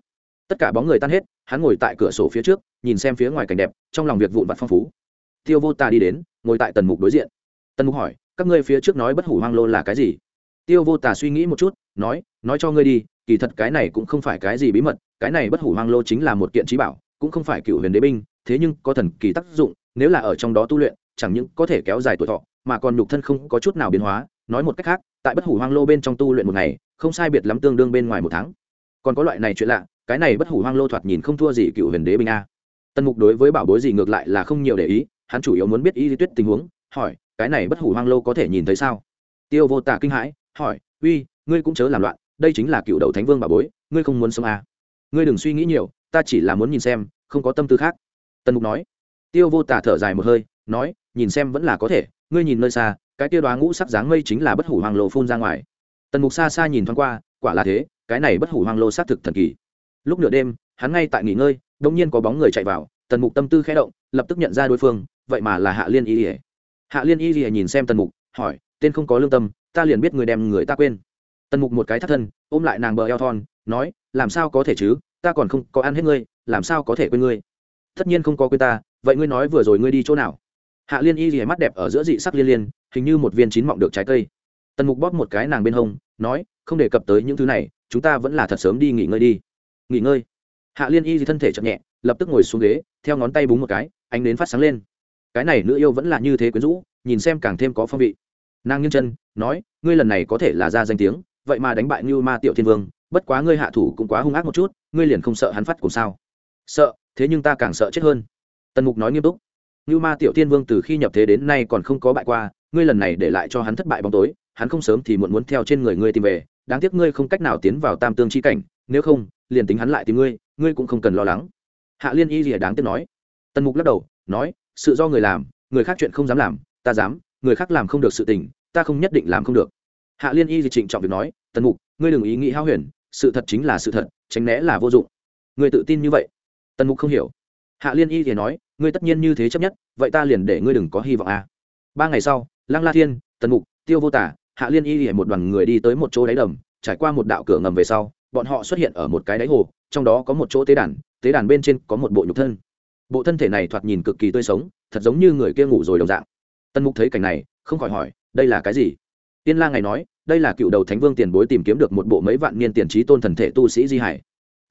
[SPEAKER 1] Tất cả bóng người tan hết, hắn ngồi tại cửa sổ phía trước, nhìn xem phía ngoài cảnh đẹp, trong lòng việc vụn vặt phong phú. Tiêu vô tà đi đến, ngồi tại tần mục đối diện. Tần mục hỏi, các ngươi phía trước nói bất hủ hoang lô là cái gì? Tiêu vô tà suy nghĩ một chút, nói nói cho ngươi đi kỳ thật cái này cũng không phải cái gì bí mật, cái này bất hủ hoang lô chính là một kiện trí bảo, cũng không phải cựu huyền đế binh, thế nhưng có thần kỳ tác dụng, nếu là ở trong đó tu luyện, chẳng những có thể kéo dài tuổi thọ, mà còn nhục thân không có chút nào biến hóa. Nói một cách khác, tại bất hủ hoang lô bên trong tu luyện một ngày, không sai biệt lắm tương đương bên ngoài một tháng. Còn có loại này chuyện lạ, cái này bất hủ hoang lô thoạt nhìn không thua gì cựu huyền đế binh a. Tân mục đối với bảo bối gì ngược lại là không nhiều để ý, hắn chủ yếu muốn biết y lý tuyết tình huống, hỏi, cái này bất hủ hoang lô có thể nhìn thấy sao? Tiêu vô tả kinh hãi, hỏi, uy, ngươi cũng chớ làm loạn đây chính là cựu đầu thánh vương bà bối, ngươi không muốn sống à. ngươi đừng suy nghĩ nhiều, ta chỉ là muốn nhìn xem, không có tâm tư khác. Tần mục nói. Tiêu vô tả thở dài một hơi, nói, nhìn xem vẫn là có thể, ngươi nhìn nơi xa, cái tiêu đoá ngũ sắc dáng mây chính là bất hủ hoàng lô phun ra ngoài. Tần mục xa xa nhìn thoáng qua, quả là thế, cái này bất hủ hoàng lô xác thực thần kỳ. Lúc nửa đêm, hắn ngay tại nghỉ ngơi đông nhiên có bóng người chạy vào, tần mục tâm tư khẽ động, lập tức nhận ra đối phương, vậy mà là hạ liên y ỉa hạ liên y ỉa nhìn xem tần mục, hỏi, tên không có lương tâm, ta liền biết người đem người ta quên tần mục một cái thắt thân, ôm lại nàng bờ eo thon, nói, làm sao có thể chứ? Ta còn không có ăn hết ngươi, làm sao có thể quên ngươi? Tất nhiên không có quên ta, vậy ngươi nói vừa rồi ngươi đi chỗ nào? Hạ liên y ỉa mắt đẹp ở giữa dị sắc liên liên, hình như một viên chín mọng được trái cây. Tần mục bóp một cái nàng bên hông, nói, không đề cập tới những thứ này, chúng ta vẫn là thật sớm đi nghỉ ngơi đi. Nghỉ ngơi? Hạ liên y thân thể chậm nhẹ, lập tức ngồi xuống ghế, theo ngón tay búng một cái, ánh đến phát sáng lên. Cái này nữ yêu vẫn là như thế quyến rũ, nhìn xem càng thêm có phong vị. Nàng nghiêng chân, nói, ngươi lần này có thể là ra danh tiếng vậy mà đánh bại như ma tiểu thiên vương, bất quá ngươi hạ thủ cũng quá hung ác một chút, ngươi liền không sợ hắn phát cùng sao? Sợ, thế nhưng ta càng sợ chết hơn. Tần mục nói nghiêm túc. Như ma tiểu thiên vương từ khi nhập thế đến nay còn không có bại qua, ngươi lần này để lại cho hắn thất bại bóng tối, hắn không sớm thì muộn muốn theo trên người ngươi tìm về, đáng tiếc ngươi không cách nào tiến vào tam tương chi cảnh, nếu không, liền tính hắn lại tìm ngươi ngươi cũng không cần lo lắng. Hạ liên y gì đáng tiếc nói. Tần mục lắc đầu, nói, sự do người làm, người khác chuyện không dám làm, ta dám, người khác làm không được sự tình, ta không nhất định làm không được hạ liên y thì trịnh trọng việc nói, tần mục, ngươi đừng ý nghĩ hao huyền, sự thật chính là sự thật, tránh né là vô dụng. Ngươi tự tin như vậy. Tần mục không hiểu. Hạ liên y thì nói, ngươi tất nhiên như thế chấp nhất, vậy ta liền để ngươi đừng có hy vọng à. ba ngày sau, lăng la thiên, tần mục, tiêu vô tả, hạ liên y thì một đoàn người đi tới một chỗ đáy đầm. Trải qua một đạo cửa ngầm về sau, bọn họ xuất hiện ở một cái đáy hồ, trong đó có một chỗ tế đàn tế đàn bên trên có một bộ nhục thân. Bộ thân thể này thoạt nhìn cực kỳ tươi sống, thật giống như người kia ngủ rồi đồng dạng. Tân mục thấy cảnh này, không khỏi hỏi, đây là cái gì? Tiên la ngày nói, đây là cựu đầu thánh vương tiền bối tìm kiếm được một bộ mấy vạn niên tiền trí tôn thần thể tu sĩ di hải.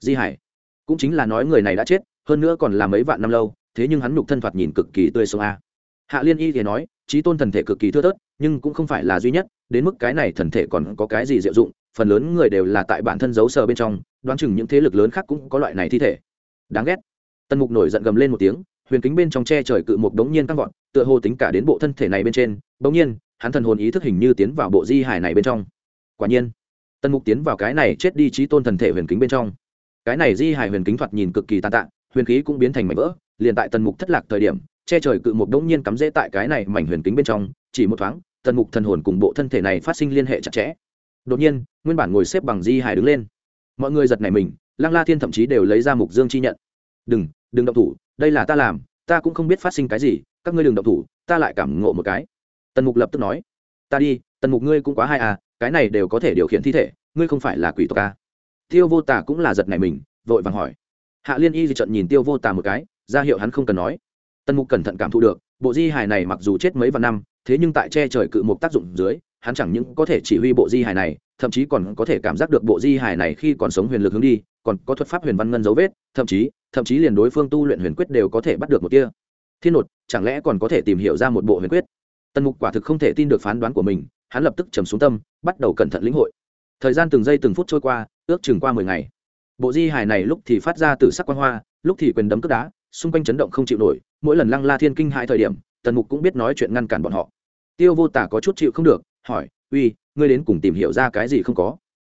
[SPEAKER 1] Di hải? Cũng chính là nói người này đã chết, hơn nữa còn là mấy vạn năm lâu, thế nhưng hắn nhục thân thoạt nhìn cực kỳ tươi sống a. Hạ liên y thì nói, trí tôn thần thể cực kỳ thưa thớt, nhưng cũng không phải là duy nhất, đến mức cái này thần thể còn có cái gì diệu dụng, phần lớn người đều là tại bản thân giấu sờ bên trong, đoán chừng những thế lực lớn khác cũng có loại này thi thể. Đáng ghét. Tần mục nổi giận gầm lên một tiếng, huyền kính bên trong che trời cự một đống nhiên tăng vọt, tựa hồ tính cả đến bộ thân thể này bên trên bỗng nhiên hắn thần hồn ý thức hình như tiến vào bộ di hải này bên trong. Quả nhiên, tần mục tiến vào cái này chết đi trí tôn thần thể huyền kính bên trong. Cái này di hải huyền kính thoạt nhìn cực kỳ tàn tạ, huyền khí cũng biến thành mảnh vỡ, liền tại tần mục thất lạc thời điểm, che trời cự một đống nhiên cắm rễ tại cái này mảnh huyền kính bên trong, chỉ một thoáng, tần mục thần hồn cùng bộ thân thể này phát sinh liên hệ chặt chẽ. Đột nhiên, nguyên bản ngồi xếp bằng di hải đứng lên. Mọi người giật này mình, lăng la thiên thậm chí đều lấy ra mục dương chi nhận. Đừng đừng động thủ, đây là ta làm, ta cũng không biết phát sinh cái gì, các ngươi đừng động thủ, ta lại cảm ngộ một cái tần mục lập tức nói, ta đi, tần mục ngươi cũng quá hai à cái này đều có thể điều khiển thi thể, ngươi không phải là quỷ tộc à. tiêu vô tả cũng là giật này mình, vội vàng hỏi. Hạ liên y di trận nhìn tiêu vô tả một cái, ra hiệu hắn không cần nói. Tần mục cẩn thận cảm thụ được, bộ di hài này mặc dù chết mấy vạn năm, thế nhưng tại che trời cự mục tác dụng dưới, hắn chẳng những có thể chỉ huy bộ di hài này, thậm chí còn có thể cảm giác được bộ di hài này khi còn sống huyền lực hướng đi, còn có thuật pháp huyền văn ngân dấu vết, thậm chí thậm chí liền đối phương tu luyện huyền quyết đều có thể bắt được một kia thiên nột, chẳng lẽ còn có thể tìm hiểu ra một bộ huyền quyết? Tần mục quả thực không thể tin được phán đoán của mình, hắn lập tức trầm xuống tâm, bắt đầu cẩn thận lĩnh hội. Thời gian từng giây từng phút trôi qua, ước chừng qua mười ngày. Bộ di hài này lúc thì phát ra từ sắc quan hoa, lúc thì quyền đấm cướp đá, xung quanh chấn động không chịu nổi, mỗi lần lăng la thiên kinh hai thời điểm, tần mục cũng biết nói chuyện ngăn cản bọn họ. Tiêu vô tả có chút chịu không được, hỏi, uy, ngươi đến cùng tìm hiểu ra cái gì không có?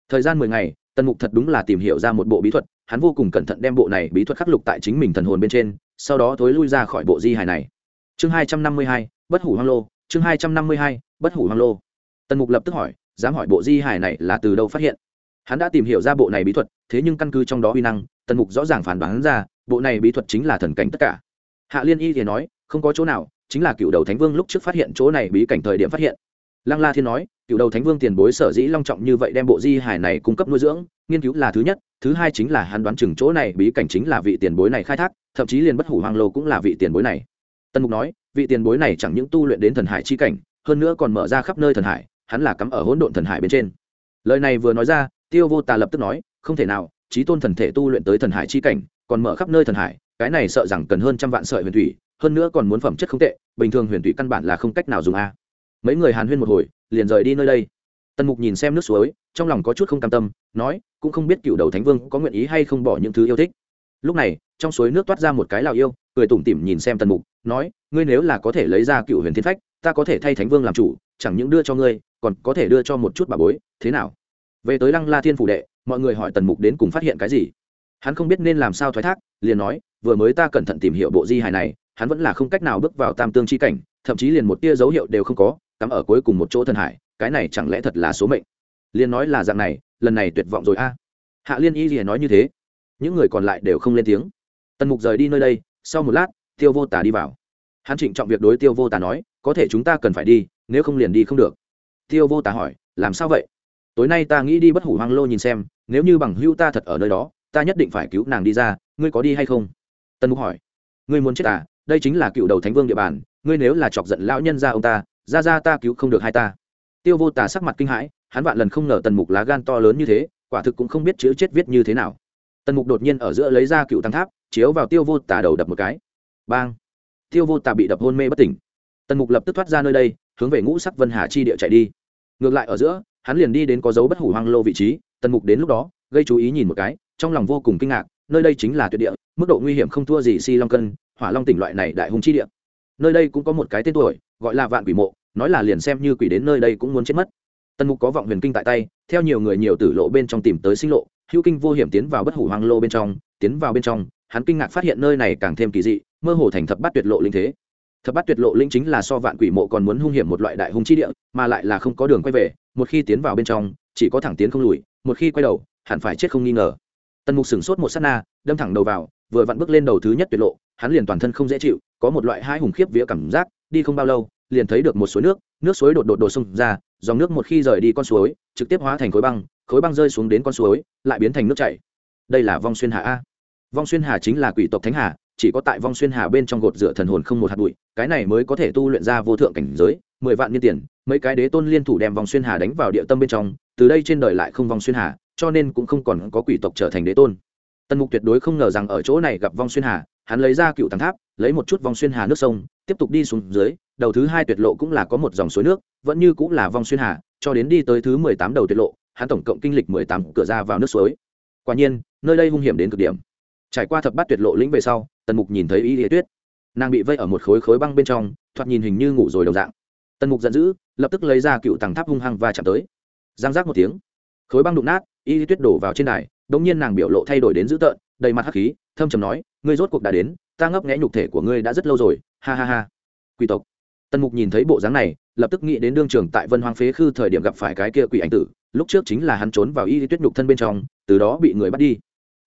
[SPEAKER 1] Thời gian mười ngày, tần mục thật đúng là tìm hiểu ra một bộ bí thuật, hắn vô cùng cẩn thận đem bộ này bí thuật khắc lục tại chính mình thần hồn bên trên, sau đó thối lui ra khỏi bộ di hài này. Chương hai trăm năm mươi hai, bất hủ hoang lô chương hai trăm năm mươi hai, bất hủ hoang lô. Tần mục lập tức hỏi, dám hỏi bộ di hài này là từ đâu phát hiện? Hắn đã tìm hiểu ra bộ này bí thuật, thế nhưng căn cứ trong đó uy năng, tần mục rõ ràng phản đoán ra, bộ này bí thuật chính là thần cảnh tất cả. Hạ liên y thì nói, không có chỗ nào, chính là cựu đầu thánh vương lúc trước phát hiện chỗ này bí cảnh thời điểm phát hiện. Lăng la thiên nói, cựu đầu thánh vương tiền bối sở dĩ long trọng như vậy đem bộ di hải này cung cấp nuôi dưỡng, nghiên cứu là thứ nhất, thứ hai chính là hắn đoán chừng chỗ này bí cảnh chính là vị tiền bối này khai thác, thậm chí liền bất hủ hoang lô cũng là vị tiền bối này. Tân mục nói vị tiền bối này chẳng những tu luyện đến thần hải chi cảnh, hơn nữa còn mở ra khắp nơi thần hải, hắn là cắm ở hỗn độn thần hải bên trên. Lời này vừa nói ra, tiêu vô tà lập tức nói, không thể nào trí tôn thần thể tu luyện tới thần hải chi cảnh, còn mở khắp nơi thần hải, cái này sợ rằng cần hơn trăm vạn sợi huyền thủy, hơn nữa còn muốn phẩm chất không tệ, bình thường huyền thủy căn bản là không cách nào dùng a. Mấy người hàn huyên một hồi, liền rời đi nơi đây. Tần mục nhìn xem nước suối, trong lòng có chút không cam tâm, nói, cũng không biết cựu đầu thánh vương có nguyện ý hay không bỏ những thứ yêu thích. Lúc này, trong suối nước toát ra một cái lào yêu cười tủm tỉm nhìn xem tần mục, nói, ngươi nếu là có thể lấy ra cựu huyền thiên phách, ta có thể thay thánh vương làm chủ, chẳng những đưa cho ngươi, còn có thể đưa cho một chút bà bối, thế nào? Về tới lăng la thiên phủ đệ, mọi người hỏi tần mục đến cùng phát hiện cái gì. Hắn không biết nên làm sao thoái thác, liền nói, vừa mới ta cẩn thận tìm hiểu bộ di hài này, hắn vẫn là không cách nào bước vào tam tương c h i cảnh, thậm chí liền một tia dấu hiệu đều không có, cắm ở cuối cùng một chỗ thần hải, cái này chẳng lẽ thật là số mệnh? Liền nói là dạng này, lần này tuyệt vọng rồi a. Hạ liên y gì nói như thế, những người còn lại đều không lên tiếng. Tần mục rời đi nơi đây sau một lát, tiêu vô tả đi vào. Hắn trịnh trọng việc đối tiêu vô tả nói, có thể chúng ta cần phải đi, nếu không liền đi không được. Tiêu vô tả hỏi, làm sao vậy? Tối nay ta nghĩ đi bất hủ hoang lô nhìn xem, nếu như bằng hữu ta thật ở nơi đó, ta nhất định phải cứu nàng đi ra, ngươi có đi hay không? Tần mục hỏi, ngươi muốn chết à? Đây chính là cựu đầu thánh vương địa bàn, ngươi nếu là chọc giận lão nhân ra ông ta, ra ra ta cứu không được hai ta. Tiêu vô tả sắc mặt kinh hãi, hắn vạn lần không ngờ tần mục lá gan to lớn như thế, quả thực cũng không biết chữ chết viết như thế nào. Tần mục đột nhiên ở giữa lấy ra cựu tăng tháp chiếu vào tiêu vô tả đầu đập một cái. Bang! Tiêu vô tả bị đập hôn mê bất tỉnh. Tần mục lập tức thoát ra nơi đây, hướng về ngũ sắc vân hà chi địa chạy đi. Ngược lại ở giữa, hắn liền đi đến có dấu bất hủ hoang lô vị trí, tần mục đến lúc đó, gây chú ý nhìn một cái, trong lòng vô cùng kinh ngạc, nơi đây chính là tuyệt địa, mức độ nguy hiểm không thua gì si long cân, hỏa long tỉnh loại này đại hùng chi địa. Nơi đây cũng có một cái tên tuổi, gọi là vạn quỷ mộ, nói là liền xem như quỷ đến nơi đây cũng muốn chết mất. Tần mục có vọng huyền kinh tại tay, theo nhiều người nhiều tử lộ bên trong tìm tới sinh lộ, hữu kinh vô hiểm tiến vào bất hủ hoang lô bên trong, tiến vào bên trong hắn kinh ngạc phát hiện nơi này càng thêm kỳ dị, mơ hồ thành thập bát tuyệt lộ linh thế. Thập bát tuyệt lộ linh chính là so vạn quỷ mộ còn muốn hung hiểm một loại đại hung chi địa, mà lại là không có đường quay về, một khi tiến vào bên trong, chỉ có thẳng tiến không lùi, một khi quay đầu, hẳn phải chết không nghi ngờ. Tần mục sửng sốt một s á t na, đâm thẳng đầu vào, vừa vặn bước lên đầu thứ nhất tuyệt lộ, hắn liền toàn thân không dễ chịu, có một loại hai hùng khiếp vía cảm giác, đi không bao lâu, liền thấy được một suối nước nước suối đột đột đột xông ra, dòng nước một khi rời đi con suối, trực tiếp hóa thành khối băng khối băng rơi xuống đến con suối, lại biến thành nước chảy. Đây là vong xuyên hạ a vong xuyên hà chính là quỷ tộc thánh hà, chỉ có tại vong xuyên hà bên trong gột rửa thần hồn không một hạt bụi, cái này mới có thể tu luyện ra vô thượng cảnh giới, mười vạn niên tiền, mấy cái đế tôn liên thủ đem vong xuyên hà đánh vào địa tâm bên trong, từ đây trên đời lại không vong xuyên hà, cho nên cũng không còn có quỷ tộc trở thành đế tôn. Tần mục tuyệt đối không ngờ rằng ở chỗ này gặp vong xuyên hà, hắn lấy ra cựu thắng tháp, lấy một chút vong xuyên hà nước sông, tiếp tục đi xuống dưới, đầu thứ hai tuyệt lộ cũng là có một dòng suối nước, vẫn như cũng là vong xuyên hà, cho đến đi tới thứ mười tám đầu tuyệt lộ, hắn tổng cộng kinh lịch mười tám cửa ra vào nước suối. Quả nhiên, nơi đây hung hiểm đến cực điểm trải qua thập bát tuyệt lộ lĩnh về sau, tần mục nhìn thấy y lý tuyết. Nàng bị vây ở một khối khối băng bên trong, thoạt nhìn hình như ngủ rồi đồng dạng. Tần mục giận dữ, lập tức lấy ra cựu tàng tháp hung hăng và chạm tới. Giang giác một tiếng, khối băng đụng nát, y lý tuyết đổ vào trên đài đ ỗ n g nhiên nàng biểu lộ thay đổi đến dữ tợn, đầy mặt hắc khí, thâm trầm nói, ngươi rốt cuộc đã đến, ta ngấp nghẽ nhục thể của ngươi đã rất lâu rồi, ha ha ha. Quỷ tộc. Tần mục nhìn thấy bộ dáng này, lập tức nghĩ đến đương trường tại vân hoang phế khư thời điểm gặp phải cái kia quỷ ảnh tử, lúc trước chính là hắn trốn vào y tuyết nhục thân bên trong, từ đó bị người bắt đi.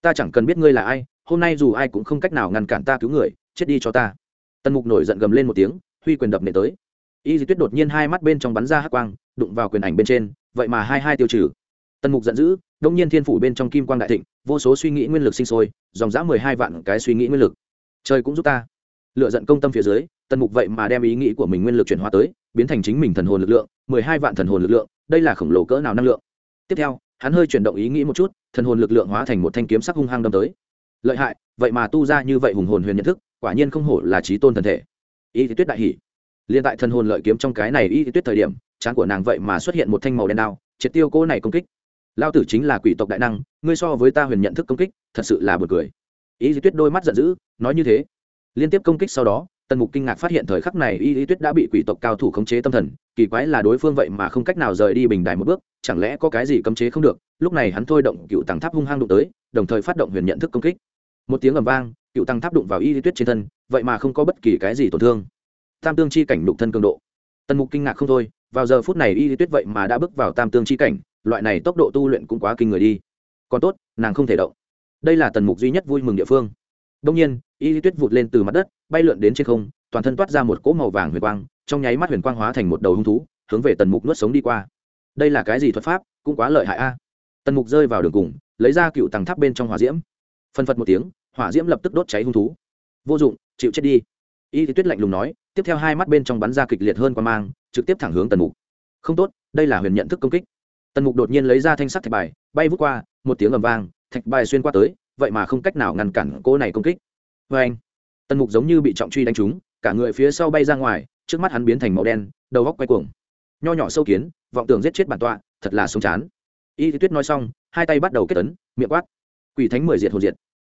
[SPEAKER 1] Ta chẳng cần biết ngươi là ai hôm nay dù ai cũng không cách nào ngăn cản ta cứu người, chết đi cho ta. Tần mục nổi giận gầm lên một tiếng, huy quyền đập nệ tới. Y di tuyết đột nhiên hai mắt bên trong bắn ra hắc quang, đụng vào quyền ảnh bên trên, vậy mà hai hai tiêu trừ. Tần mục giận dữ, đông nhiên thiên phủ bên trong kim quang đại thịnh, vô số suy nghĩ nguyên lực sinh sôi, dòng dã mười hai vạn cái suy nghĩ nguyên lực. Trời cũng giúp ta. Lựa giận công tâm phía dưới, tần mục vậy mà đem ý nghĩ của mình nguyên lực chuyển hóa tới, biến thành chính mình thần hồn lực lượng, mười hai vạn thần hồn lực lượng, đây là khổng lồ cỡ nào năng lượng. Tiếp theo, hắn hơi chuyển động ý nghĩ một chút, thần hồn lực lượng hóa thành một thanh kiếm sắc hung hăng đâm tới lợi hại, vậy mà tu ra như vậy hùng hồn huyền nhận thức, quả nhiên không hổ là trí tôn thần thể. Y thì tuyết đại hỉ. Liên tại thần hồn lợi kiếm trong cái này y thì tuyết thời điểm, trán của nàng vậy mà xuất hiện một thanh màu đen đao, triệt tiêu cô này công kích. Lao tử chính là quỷ tộc đại năng, ngươi so với ta huyền nhận thức công kích, thật sự là bực cười. Y thì tuyết đôi mắt giận dữ, nói như thế. Liên tiếp công kích sau đó, tần mục kinh ngạc phát hiện thời khắc này y lý tuyết đã bị quỷ tộc cao thủ khống chế tâm thần, kỳ quái là đối phương vậy mà không cách nào rời đi bình đài một bước, chẳng lẽ có cái gì cấm chế không được, lúc này hắn thôi động cựu tàng tháp hung hăng đụng tới, đồng thời phát động huyền nhận thức công kích một tiếng ầm vang, cựu tăng tháp đụng vào y lý tuyết trên thân, vậy mà không có bất kỳ cái gì tổn thương. Tam tương chi cảnh đục thân cường độ. Tần mục kinh ngạc không thôi, vào giờ phút này y lý tuyết vậy mà đã bước vào tam tương chi cảnh, loại này tốc độ tu luyện cũng quá kinh người đi. Còn tốt, nàng không thể động. Đây là tần mục duy nhất vui mừng địa phương. Đông nhiên, y lý tuyết vụt lên từ mặt đất, bay lượn đến trên không, toàn thân toát ra một cỗ màu vàng huyền quang, trong nháy mắt huyền quang hóa thành một đầu hung thú, hướng về tần mục nuốt sống đi qua. Đây là cái gì thuật pháp, cũng quá lợi hại a. Tần mục rơi vào đường cùng, lấy ra cựu tàng tháp bên trong hòa diễm phân phật một tiếng, hỏa diễm lập tức đốt cháy hung thú. Vô dụng, chịu chết đi. Y thì tuyết lạnh lùng nói, tiếp theo hai mắt bên trong bắn ra kịch liệt hơn qua mang, trực tiếp thẳng hướng tần mục. Không tốt, đây là huyền nhận thức công kích. Tần mục đột nhiên lấy ra thanh sắt thạch bài, bay vút qua, một tiếng ầm vang, thạch bài xuyên qua tới, vậy mà không cách nào ngăn cản cô này công kích. Vê anh tần mục giống như bị trọng truy đánh trúng, cả người phía sau bay ra ngoài, trước mắt hắn biến thành màu đen, đầu góc quay cuồng. Nho nhỏ sâu kiến, vọng tưởng giết chết bản tọa, thật là sống chán. Y thì tuyết nói xong, hai tay bắt đầu kết tấn miệng quát quỷ thánh mười diệt hồn diệt.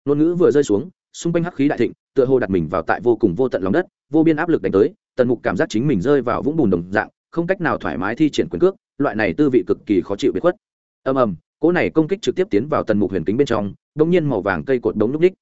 [SPEAKER 1] Ngôn ngữ vừa rơi xuống, xung quanh hắc khí đại thịnh, tựa hồ đặt mình vào tại vô cùng vô tận lòng đất, vô biên áp lực đánh tới, tần mục cảm giác chính mình rơi vào vũng bùn đồng dạng, không cách nào thoải mái thi triển quyền cước, loại này tư vị cực kỳ khó chịu biệt khuất. Ầm ầm, cỗ này công kích trực tiếp tiến vào tần mục huyền kính bên trong đông nhiên màu vàng cây cột đống núc ních.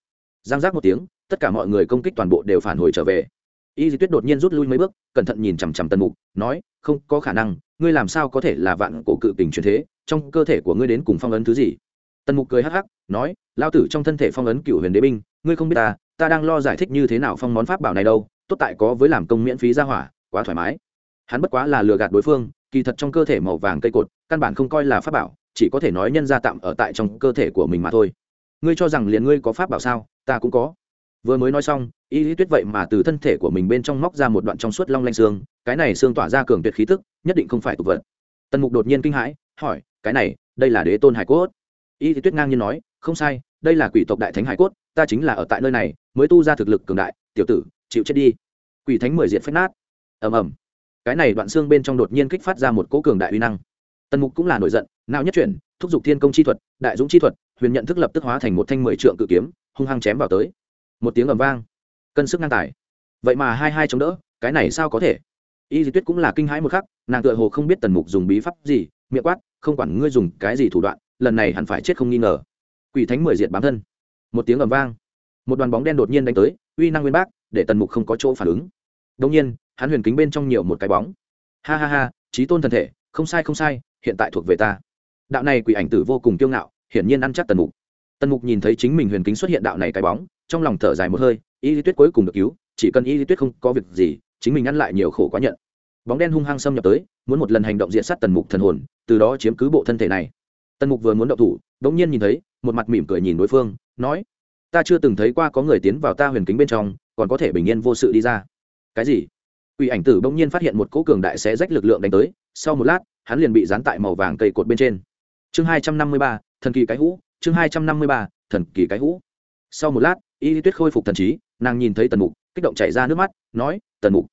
[SPEAKER 1] Giang giác một tiếng, tất cả mọi người công kích toàn bộ đều phản hồi trở về. Y di tuyết đột nhiên rút lui mấy bước, cẩn thận nhìn chằm chằm tần mục, nói, không có khả năng, ngươi làm sao có thể là vạn cổ cự kình truyền thế, trong cơ thể của ngươi đến cùng phong ấn thứ gì? Tần mục cười hắc hắc, nói lao tử trong thân thể phong ấn cựu huyền đế binh, ngươi không biết ta ta đang lo giải thích như thế nào phong món pháp bảo này đâu, tốt tại có với làm công miễn phí ra hỏa, quá thoải mái. Hắn bất quá là lừa gạt đối phương, kỳ thật trong cơ thể màu vàng cây cột, căn bản không coi là pháp bảo, chỉ có thể nói nhân ra tạm ở tại trong cơ thể của mình mà thôi. Ngươi cho rằng liền ngươi có pháp bảo sao? Ta cũng có. Vừa mới nói xong, y lý tuyết vậy mà từ thân thể của mình bên trong móc ra một đoạn trong suốt long lanh xương, cái này xương tỏa ra cường tuyệt khí tức, nhất định không phải tục vật. Tần mục đột nhiên kinh hãi, hỏi, cái này, đây là đế tôn hải cốt? Y thì tuyết ngang nhiên nói, không sai, đây là quỷ tộc đại thánh hải cốt, ta chính là ở tại nơi này, mới tu ra thực lực cường đại, tiểu tử, chịu chết đi. Quỷ thánh mười diện phách nát. Ầm ầm. Cái này đoạn xương bên trong đột nhiên kích phát ra một cỗ cường đại uy năng. Tần mục cũng là nổi giận nào nhất chuyển, thúc giục thiên công chi thuật, đại dũng chi thuật, huyền nhận thức lập tức hóa thành một thanh mười trượng cự kiếm, hung hăng chém vào tới. Một tiếng ầm vang. Cân sức ngang tài vậy mà hai hai chống đỡ, cái này sao có thể? Y di tuyết cũng là kinh hãi một khắc, nàng tựa hồ không biết tần mục dùng bí pháp gì, miệng quát, không quản ngươi dùng cái gì thủ đoạn lần này hẳn phải chết không nghi ngờ. Quỷ thánh mười diệt bám thân. Một tiếng ầm vang. Một đoàn bóng đen đột nhiên đánh tới, uy năng nguyên bác, để tần mục không có chỗ phản ứng. Đông nhiên, hắn huyền kính bên trong nhiều một cái bóng. Ha ha ha trí tôn thần thể, không sai không sai, hiện tại thuộc về ta. Đạo này quỷ ảnh tử vô cùng kiêu ngạo, hiển nhiên ăn chắc tần mục. Tần mục nhìn thấy chính mình huyền kính xuất hiện đạo này cái bóng, trong lòng thở dài một hơi, y lý tuyết cuối cùng được cứu, chỉ cần y lý tuyết không có việc gì, chính mình ăn lại nhiều khổ quá nhận. Bóng đen hung hăng xâm nhập tới, muốn một lần hành động diện sát tần mục thần hồn, từ đó chiếm cứ bộ thân thể này tần mục vừa muốn động thủ đ ỗ n g nhiên nhìn thấy, một mặt mỉm cười nhìn đối phương, nói, ta chưa từng thấy qua có người tiến vào ta huyền kính bên trong, còn có thể bình yên vô sự đi ra. Cái gì? Quỷ ảnh tử bỗng nhiên phát hiện một cỗ cường đại sẽ rách lực lượng đánh tới, sau một lát, hắn liền bị dán tại màu vàng cây cột bên trên. Chương hai trăm năm mươi ba, thần kỳ cái hũ, chương hai trăm năm mươi ba, thần kỳ cái hũ. Sau một lát, y tuyết khôi phục thần trí, nàng nhìn thấy tần mục, kích động chảy ra nước mắt, nói, tần mục.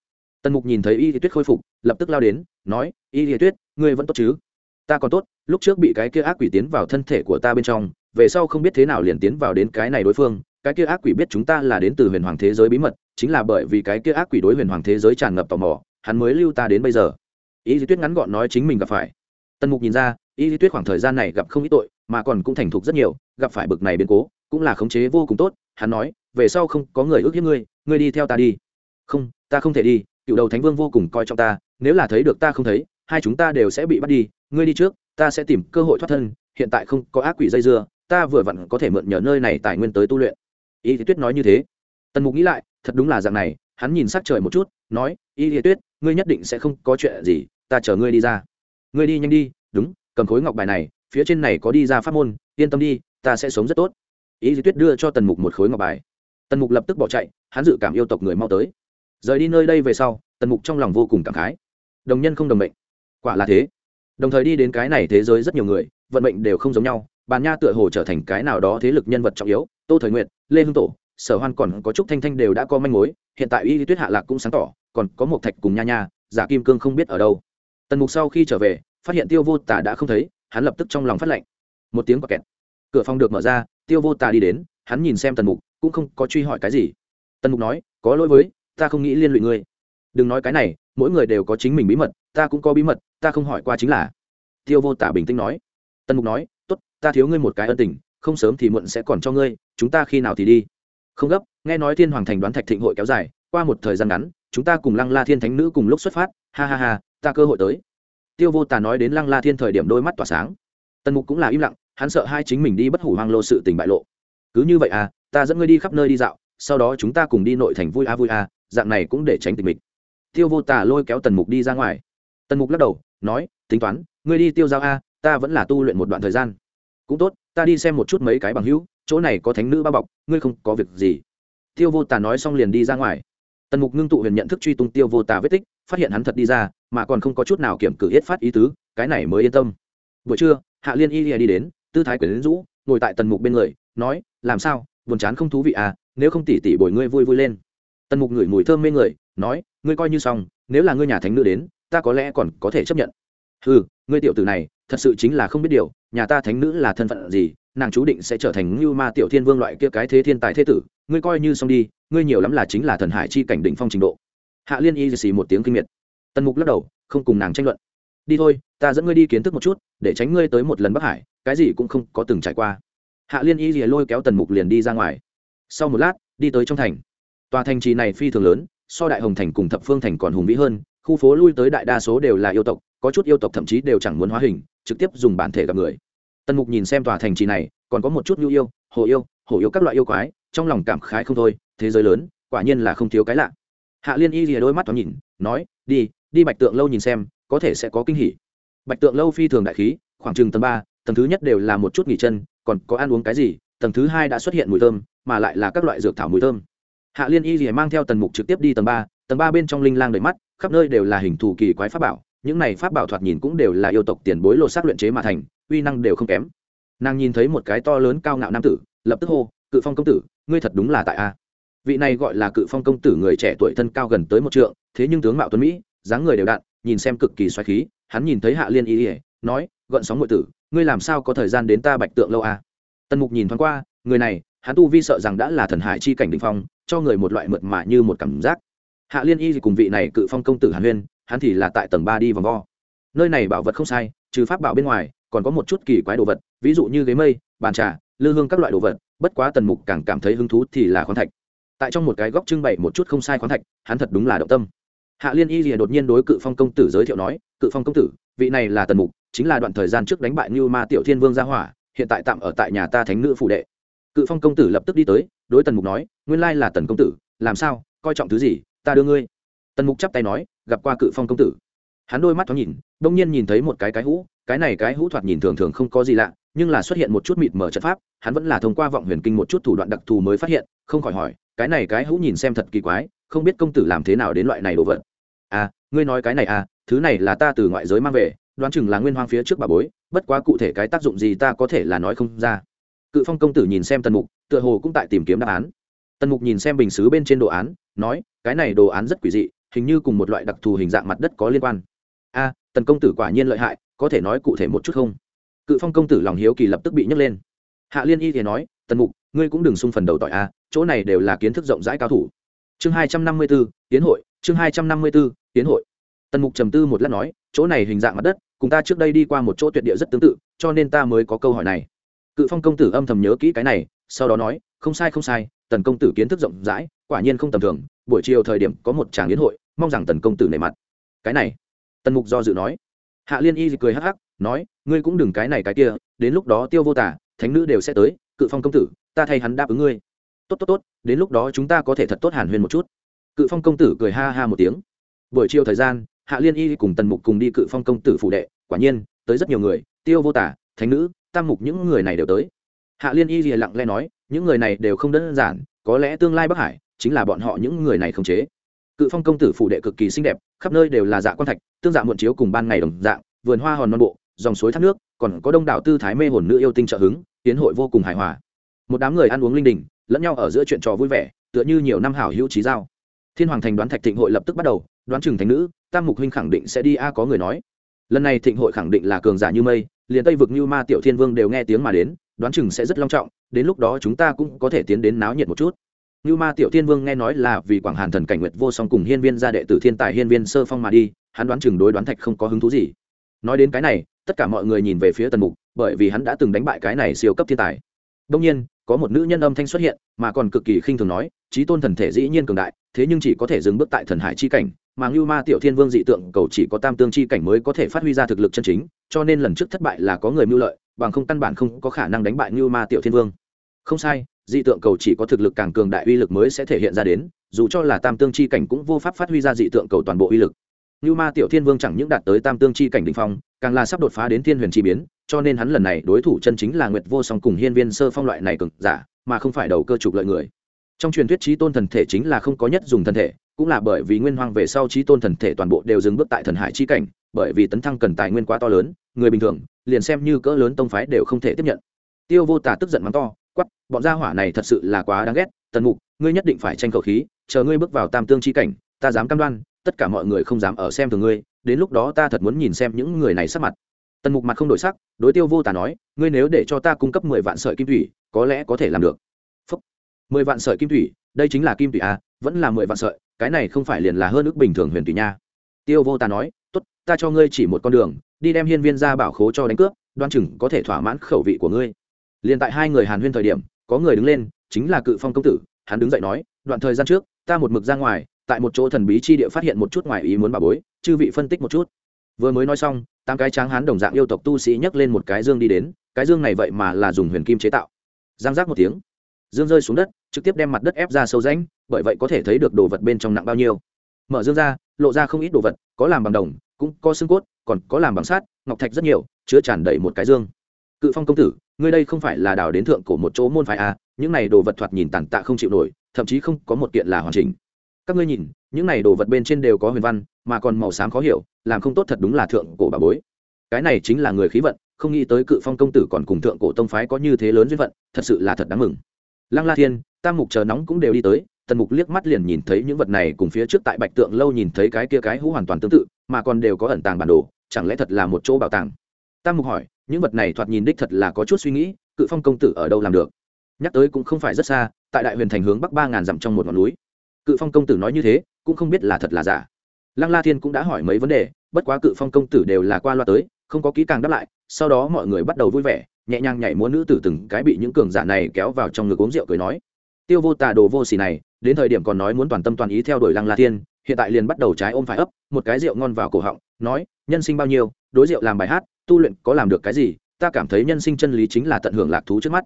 [SPEAKER 1] Tần mục nhìn thấy y tuyết khôi phục, lập tức lao đến, nói, y tuyết, ngươi vẫn tốt chứ? Ta còn tốt, lúc trước bị cái kia ác quỷ tiến vào thân thể của ta bên trong, về sau không biết thế nào liền tiến vào đến cái này đối phương, cái kia ác quỷ biết chúng ta là đến từ huyền hoàng thế giới bí mật, chính là bởi vì cái kia ác quỷ đối huyền hoàng thế giới tràn ngập tò mò, hắn mới lưu ta đến bây giờ. Y Di tuyết ngắn gọn nói chính mình gặp phải. Tần mục nhìn ra y Di tuyết khoảng thời gian này gặp không ít tội, mà còn cũng thành thục rất nhiều, gặp phải bực này biến cố, cũng là khống chế vô cùng tốt, hắn nói, về sau không có người ước hiếp ngươi ngươi đi theo ta đi. Không, ta không thể đi, cựu đầu thánh vương vô cùng coi trọng ta, nếu là thấy được ta không thấy, hai chúng ta đều sẽ bị bắt đi ngươi đi trước, ta sẽ tìm cơ hội thoát thân, hiện tại không có ác quỷ dây dưa, ta vừa vặn có thể mượn nhờ nơi này tài nguyên tới tu luyện. Y thì tuyết nói như thế. Tần mục nghĩ lại, thật đúng là dạng này, hắn nhìn sắc trời một chút, nói, y thì tuyết, ngươi nhất định sẽ không có chuyện gì, ta chờ ngươi đi ra. Ngươi đi nhanh đi, đúng, cầm khối ngọc bài này, phía trên này có đi ra pháp môn, yên tâm đi, ta sẽ sống rất tốt. Ý di tuyết đưa cho tần mục một khối ngọc bài. Tần mục lập tức bỏ chạy, hắn dự cảm yêu tộc người mau tới. Rời đi nơi đây về sau, tần mục trong lòng vô cùng cảm khái. Đồng nhân không đồng mệnh quả là thế đồng thời đi đến cái này thế giới rất nhiều người, vận mệnh đều không giống nhau bàn nha tựa hồ trở thành cái nào đó thế lực nhân vật trọng yếu, tô thời nguyện lê hưng tổ, sở hoan còn có trúc thanh thanh đều đã có manh mối, hiện tại y tuyết hạ lạc cũng sáng tỏ, còn có một thạch cùng nha nha, giả kim cương không biết ở đâu. Tần mục sau khi trở về, phát hiện tiêu vô tả đã không thấy, hắn lập tức trong lòng phát lệnh. Một tiếng quả kẹt. Cửa phòng được mở ra, tiêu vô tả đi đến, hắn nhìn xem tần mục, cũng không có truy hỏi cái gì. Tần mục nói, có lỗi với, ta không nghĩ liên lụy ngươi. Đừng nói cái này mỗi người đều có chính mình bí mật, ta cũng có bí mật, ta không hỏi qua chính là. Tiêu vô tả bình tĩnh nói. Tần mục nói t ố t ta thiếu ngươi một cái ân tình, không sớm thì muộn sẽ còn cho ngươi, chúng ta khi nào thì đi? Không gấp. Nghe nói thiên hoàng thành đoán thạch thịnh hội kéo dài, qua một thời gian ngắn, chúng ta cùng lăng la thiên thánh nữ cùng lúc xuất phát, ha ha ha, ta cơ hội tới. Tiêu vô tả nói đến lăng la thiên thời điểm đôi mắt tỏa sáng. Tần mục cũng là im lặng, hắn sợ hai chính mình đi bất hủ hoang lô sự tình bại lộ. Cứ như vậy à ta dẫn ngươi đi khắp nơi đi dạo, sau đó chúng ta cùng đi nội thành vui a vui a, dạng này cũng để tránh tình mình tiêu vô tà lôi kéo tần mục đi ra ngoài. Tần mục lắc đầu, nói, tính toán, ngươi đi tiêu giao a, ta vẫn là tu luyện một đoạn thời gian. Cũng tốt, ta đi xem một chút mấy cái bằng hữu, chỗ này có thánh nữ bao bọc, ngươi không có việc gì. Tiêu vô tà nói xong liền đi ra ngoài. Tần mục ngưng tụ huyền nhận thức truy tung tiêu vô tà vết tích, phát hiện hắn thật đi ra, mà còn không có chút nào kiểm cử hết phát ý tứ, cái này mới yên tâm. Buổi trưa, hạ liên y đi đến, tư thái quyển rũ, ngồi tại tần mục bên người, nói, làm sao, buồn chán không thú vị à nếu không tỉ tỉ bồi ngươi vui vui lên. Tần mục ngửi mùi thơm mê người, nói ngươi coi như xong, nếu là ngươi nhà thánh nữ đến, ta có lẽ còn có thể chấp nhận. Ừ ngươi tiểu tử này, thật sự chính là không biết điều, nhà ta thánh nữ là thân phận gì, nàng chú định sẽ trở thành như ma tiểu thiên vương loại kia cái thế thiên tài thế tử, ngươi coi như xong đi, ngươi nhiều lắm là chính là thần hải chi cảnh đỉnh phong trình độ. Hạ liên y xì một tiếng kinh miệt. Tần mục lắc đầu, không cùng nàng tranh luận. Đi thôi, ta dẫn ngươi đi kiến thức một chút, để tránh ngươi tới một lần bắc hải, cái gì cũng không có từng trải qua. Hạ liên y lìa lôi kéo tần mục liền đi ra ngoài. Sau một lát, đi tới trong thành. Tòa thành trì này phi thường lớn so đại hồng thành cùng thập phương thành còn hùng vĩ hơn, khu phố lui tới đại đa số đều là yêu tộc, có chút yêu tộc thậm chí đều chẳng muốn hóa hình, trực tiếp dùng bản thể gặp người. Tần mục nhìn xem tòa thành trì này, còn có một chút nhu yêu, hồ yêu hồ yêu các loại yêu quái, trong lòng cảm khái không thôi, thế giới lớn, quả nhiên là không thiếu cái lạ. Hạ liên y lìa đôi mắt thoáng nhìn, nói, đi đi bạch tượng lâu nhìn xem, có thể sẽ có kinh hỉ. Bạch tượng lâu phi thường đại khí, khoảng chừng tầng ba, tầng thứ nhất đều là một chút nghỉ chân, còn có ăn uống cái gì, tầng thứ hai đã xuất hiện mùi thơm, mà lại là các loại dược thảo mùi thơm hạ liên y rìa mang theo tần mục trực tiếp đi tầng ba tầng ba bên trong linh lang đầy mắt, khắp nơi đều là hình thù kỳ quái pháp bảo, những này pháp bảo thoạt nhìn cũng đều là yêu tộc tiền bối lột xác luyện chế mà thành, uy năng đều không kém. Nàng nhìn thấy một cái to lớn cao ngạo nam tử, lập tức hô, cự phong công tử, ngươi thật đúng là tại a. Vị này gọi là cự phong công tử người trẻ tuổi thân cao gần tới một trượng, thế nhưng tướng mạo tuấn mỹ, dáng người đều đặn, nhìn xem cực kỳ xoáy khí, hắn nhìn thấy hạ liên y ỉa nói gợn sóng ngụy tử, ngươi làm sao có thời gian đến ta bạch tượng lâu a? Tần mục nhìn thoáng qua, người này, hắn tu vi sợ rằng đã là thần hải chi cảnh đình phong cho người một loại mượt mà như một cảm giác. Hạ liên y thì cùng vị này cự phong công tử hàn huyên, hắn thì là tại tầng ba đi vòng vo. Nơi này bảo vật không sai, trừ pháp bảo bên ngoài, còn có một chút kỳ quái đồ vật, ví dụ như ghế mây, bàn trà, lư hương các loại đồ vật, bất quá tần mục càng cảm thấy hứng thú thì là khoáng thạch. Tại trong một cái góc trưng bày một chút không sai khoáng thạch, hắn thật đúng là động tâm. Hạ liên y thì đột nhiên đối cự phong công tử giới thiệu nói, cự phong công tử, vị này là tần mục, chính là đoạn thời gian trước đánh bại như ma tiểu thiên vương gia hỏa, hiện tại tạm ở tại nhà ta thánh nữ phủ đệ. Cự phong công tử lập tức đi tới đối tần mục nói, nguyên lai là tần công tử, làm sao? Coi trọng thứ gì, ta đưa ngươi. Tần mục chắp tay nói, gặp qua cự phong công tử. Hắn đôi mắt thoáng nhìn, đông nhiên nhìn thấy một cái cái hũ, cái này cái hũ thoạt nhìn thường thường không có gì lạ, nhưng là xuất hiện một chút mịt mở trận pháp, hắn vẫn là thông qua vọng huyền kinh một chút thủ đoạn đặc thù mới phát hiện, không khỏi hỏi, cái này cái hũ nhìn xem thật kỳ quái, không biết công tử làm thế nào đến loại này đồ vật? À ngươi nói cái này à thứ này là ta từ ngoại giới mang về, đoán chừng là nguyên hoang phía trước bà bối, bất quá cụ thể cái tác dụng gì ta có thể là nói không ra. Cự phong công tử nhìn xem tần mục tựa hồ cũng tại tìm kiếm đáp án. Tần mục nhìn xem bình xứ bên trên đồ án, nói, cái này đồ án rất quỷ dị, hình như cùng một loại đặc thù hình dạng mặt đất có liên quan. A, tần công tử quả nhiên lợi hại, có thể nói cụ thể một chút không? Cự phong công tử lòng hiếu kỳ lập tức bị nhấc lên. Hạ liên y thì nói, tần mục, ngươi cũng đừng sung phần đầu tỏi a, chỗ này đều là kiến thức rộng rãi cao thủ. Chương hai trăm năm mươi b ố tiến hội, chương hai trăm năm mươi b ố tiến hội. Tần mục trầm tư một lát nói, chỗ này hình dạng mặt đất, cùng ta trước đây đi qua một chỗ tuyệt địa rất tương tự, cho nên ta mới có câu hỏi này. Cự phong công tử âm thầm nhớ kỹ cái này sau đó nói, không sai không sai, tần công tử kiến thức rộng rãi, quả nhiên không tầm thường, buổi chiều thời điểm có một tràng yến hội, mong rằng tần công tử nề mặt. Cái này, tần mục do dự nói. Hạ liên y cười hắc hắc, nói, ngươi cũng đừng cái này cái kia, đến lúc đó tiêu vô tả, thánh nữ đều sẽ tới, cự phong công tử, ta thay hắn đáp ứng ngươi. Tốt tốt tốt, đến lúc đó chúng ta có thể thật tốt hàn huyên một chút. Cự phong công tử cười ha ha một tiếng. Buổi chiều thời gian, hạ liên y cùng tần mục cùng đi cự phong công tử phủ đệ, quả nhiên, tới rất nhiều người, tiêu vô tả, thánh nữ, tam mục những người này đều tới hạ liên y lặng lẽ nói, những người này đều không đơn giản, có lẽ tương lai bắc hải chính là bọn họ những người này không chế. Cự phong công tử phủ đệ cực kỳ xinh đẹp, khắp nơi đều là dạ quan thạch, tương dạ muộn chiếu cùng ban ngày đồng dạng, vườn hoa hòn non bộ, dòng suối thác nước, còn có đông đảo tư thái mê hồn nữ yêu tinh trợ hứng, tiến hội vô cùng hài hòa. Một đám người ăn uống linh đình, lẫn nhau ở giữa chuyện trò vui vẻ, tựa như nhiều năm hảo hữu trí giao. Thiên hoàng thành đoán thạch thịnh hội lập tức bắt đầu, đoán chừng thành nữ, tam mục huynh khẳng định sẽ đi a, có người nói. Lần này thịnh hội khẳng định là cường giả như mây, liền tây vực như ma tiểu thiên vương đều nghe tiếng mà đến đoán chừng sẽ rất long trọng, đến lúc đó chúng ta cũng có thể tiến đến náo nhiệt một chút. Như ma tiểu thiên vương nghe nói là vì quảng hàn thần cảnh nguyệt vô song cùng hiên viên gia đệ tử thiên tài hiên viên sơ phong mà đi, hắn đoán chừng đối đoán thạch không có hứng thú gì. Nói đến cái này, tất cả mọi người nhìn về phía tần mục, bởi vì hắn đã từng đánh bại cái này siêu cấp thiên tài. Đông nhiên, có một nữ nhân âm thanh xuất hiện, mà còn cực kỳ khinh thường nói trí tôn thần thể dĩ nhiên cường đại, thế nhưng chỉ có thể dừng bước tại thần hải chi cảnh, mà ngưu ma tiểu thiên vương dị tượng, cầu chỉ có tam tương chi cảnh mới có thể phát huy ra thực lực chân chính, cho nên lần trước thất bại là có người mưu lợi bằng không căn bản không có khả năng đánh bại như ma tiểu thiên vương. Không sai, dị tượng cầu chỉ có thực lực càng cường đại uy lực mới sẽ thể hiện ra đến, dù cho là tam tương chi cảnh cũng vô pháp phát huy ra dị tượng cầu toàn bộ uy lực. Như ma tiểu thiên vương chẳng những đạt tới tam tương chi cảnh đ ỉ n h phong, càng là sắp đột phá đến thiên huyền chi biến, cho nên hắn lần này đối thủ chân chính là nguyệt vô song cùng hiên viên sơ phong loại này cực giả, mà không phải đầu cơ trục lợi người. Trong truyền thuyết trí tôn thần thể chính là không có nhất dùng thần thể, cũng là bởi vì nguyên hoang về sau trí tôn thần thể toàn bộ đều dừng bước tại thần hải chi cảnh, bởi vì tấn thăng cần tài nguyên quá to lớn, người bình thường liền xem như cỡ lớn tông phái đều không thể tiếp nhận. Tiêu vô tả tức giận mắng to quắp bọn gia hỏa này thật sự là quá đáng ghét, tần mục, ngươi nhất định phải tranh cầu khí, chờ ngươi bước vào tam tương chi cảnh, ta dám cam đoan, tất cả mọi người không dám ở xem thường ngươi, đến lúc đó ta thật muốn nhìn xem những người này sắc mặt. Tần mục mặt không đổi sắc, đối tiêu vô tả nói, ngươi nếu để cho ta cung cấp mười vạn sợi kim thủy, có lẽ có thể làm được. Phúc. mười vạn sợi kim thủy, đây chính là kim thủy à vẫn là mười vạn sợi, cái này không phải liền là hơn ước bình thường huyền thủy nha. Tiêu vô tà nói, tốt, ta cho ngươi chỉ một con đường đi đem hiên viên ra bảo khố cho đánh cướp, đoan chừng có thể thỏa mãn khẩu vị của ngươi. Liền tại hai người hàn huyên thời điểm, có người đứng lên, chính là cự phong công tử, hắn đứng dậy nói, đoạn thời gian trước, ta một mực ra ngoài, tại một chỗ thần bí chi địa phát hiện một chút ngoài ý muốn bà bối, chư vị phân tích một chút. Vừa mới nói xong, tám cái tráng hán đồng dạng yêu tộc tu sĩ nhấc lên một cái dương đi đến, cái dương này vậy mà là dùng huyền kim chế tạo. Giang giác một tiếng, dương rơi xuống đất, trực tiếp đem mặt đất ép ra sâu rãnh, bởi vậy có thể thấy được đồ vật bên trong nặng bao nhiêu. Mở dương ra, lộ ra không ít đồ vật, có làm bằng đồng cũng có xương cốt còn có làm bằng sắt ngọc thạch rất nhiều chứa tràn đầy một cái dương. Cự phong công tử ngươi đây không phải là đào đến thượng của một chỗ môn phái à, những này đồ vật thoạt nhìn tàn tạ không chịu nổi thậm chí không có một kiện là hoàn chỉnh. Các ngươi nhìn những này đồ vật bên trên đều có huyền văn mà còn màu xám khó hiểu làm không tốt thật đúng là thượng cổ bà bối. Cái này chính là người khí vận không nghĩ tới cự phong công tử còn cùng thượng cổ tông phái có như thế lớn duyên vận thật sự là thật đáng mừng. Lăng la thiên tam mục chờ nóng cũng đều đi tới tần mục liếc mắt liền nhìn thấy những vật này cùng phía trước tại bạch tượng lâu nhìn thấy cái kia cái hũ hoàn toàn tương tự mà còn đều có ẩn tàng bản đồ, chẳng lẽ thật là một chỗ bảo tàng? Tam mục hỏi, những vật này thoạt nhìn đích thật là có chút suy nghĩ, cự phong công tử ở đâu làm được? Nhắc tới cũng không phải rất xa, tại đại huyền thành hướng bắc ba ngàn dặm trong một ngọn núi. Cự phong công tử nói như thế, cũng không biết là thật là giả. Lăng la thiên cũng đã hỏi mấy vấn đề, bất quá cự phong công tử đều là qua loa tới, không có kỹ càng đáp lại, sau đó mọi người bắt đầu vui vẻ, nhẹ nhàng nhảy múa nữ tử từng cái bị những cường giả này kéo vào trong ngực uống rượu cười nói. Tiêu vô tà đồ vô xì này, đến thời điểm còn nói muốn toàn tâm toàn ý theo đuổi lăng la thiên hiện tại liền bắt đầu trái ôm phải ấp, một cái rượu ngon vào cổ họng, nói, nhân sinh bao nhiêu, đối rượu làm bài hát, tu luyện có làm được cái gì, ta cảm thấy nhân sinh chân lý chính là tận hưởng lạc thú trước mắt.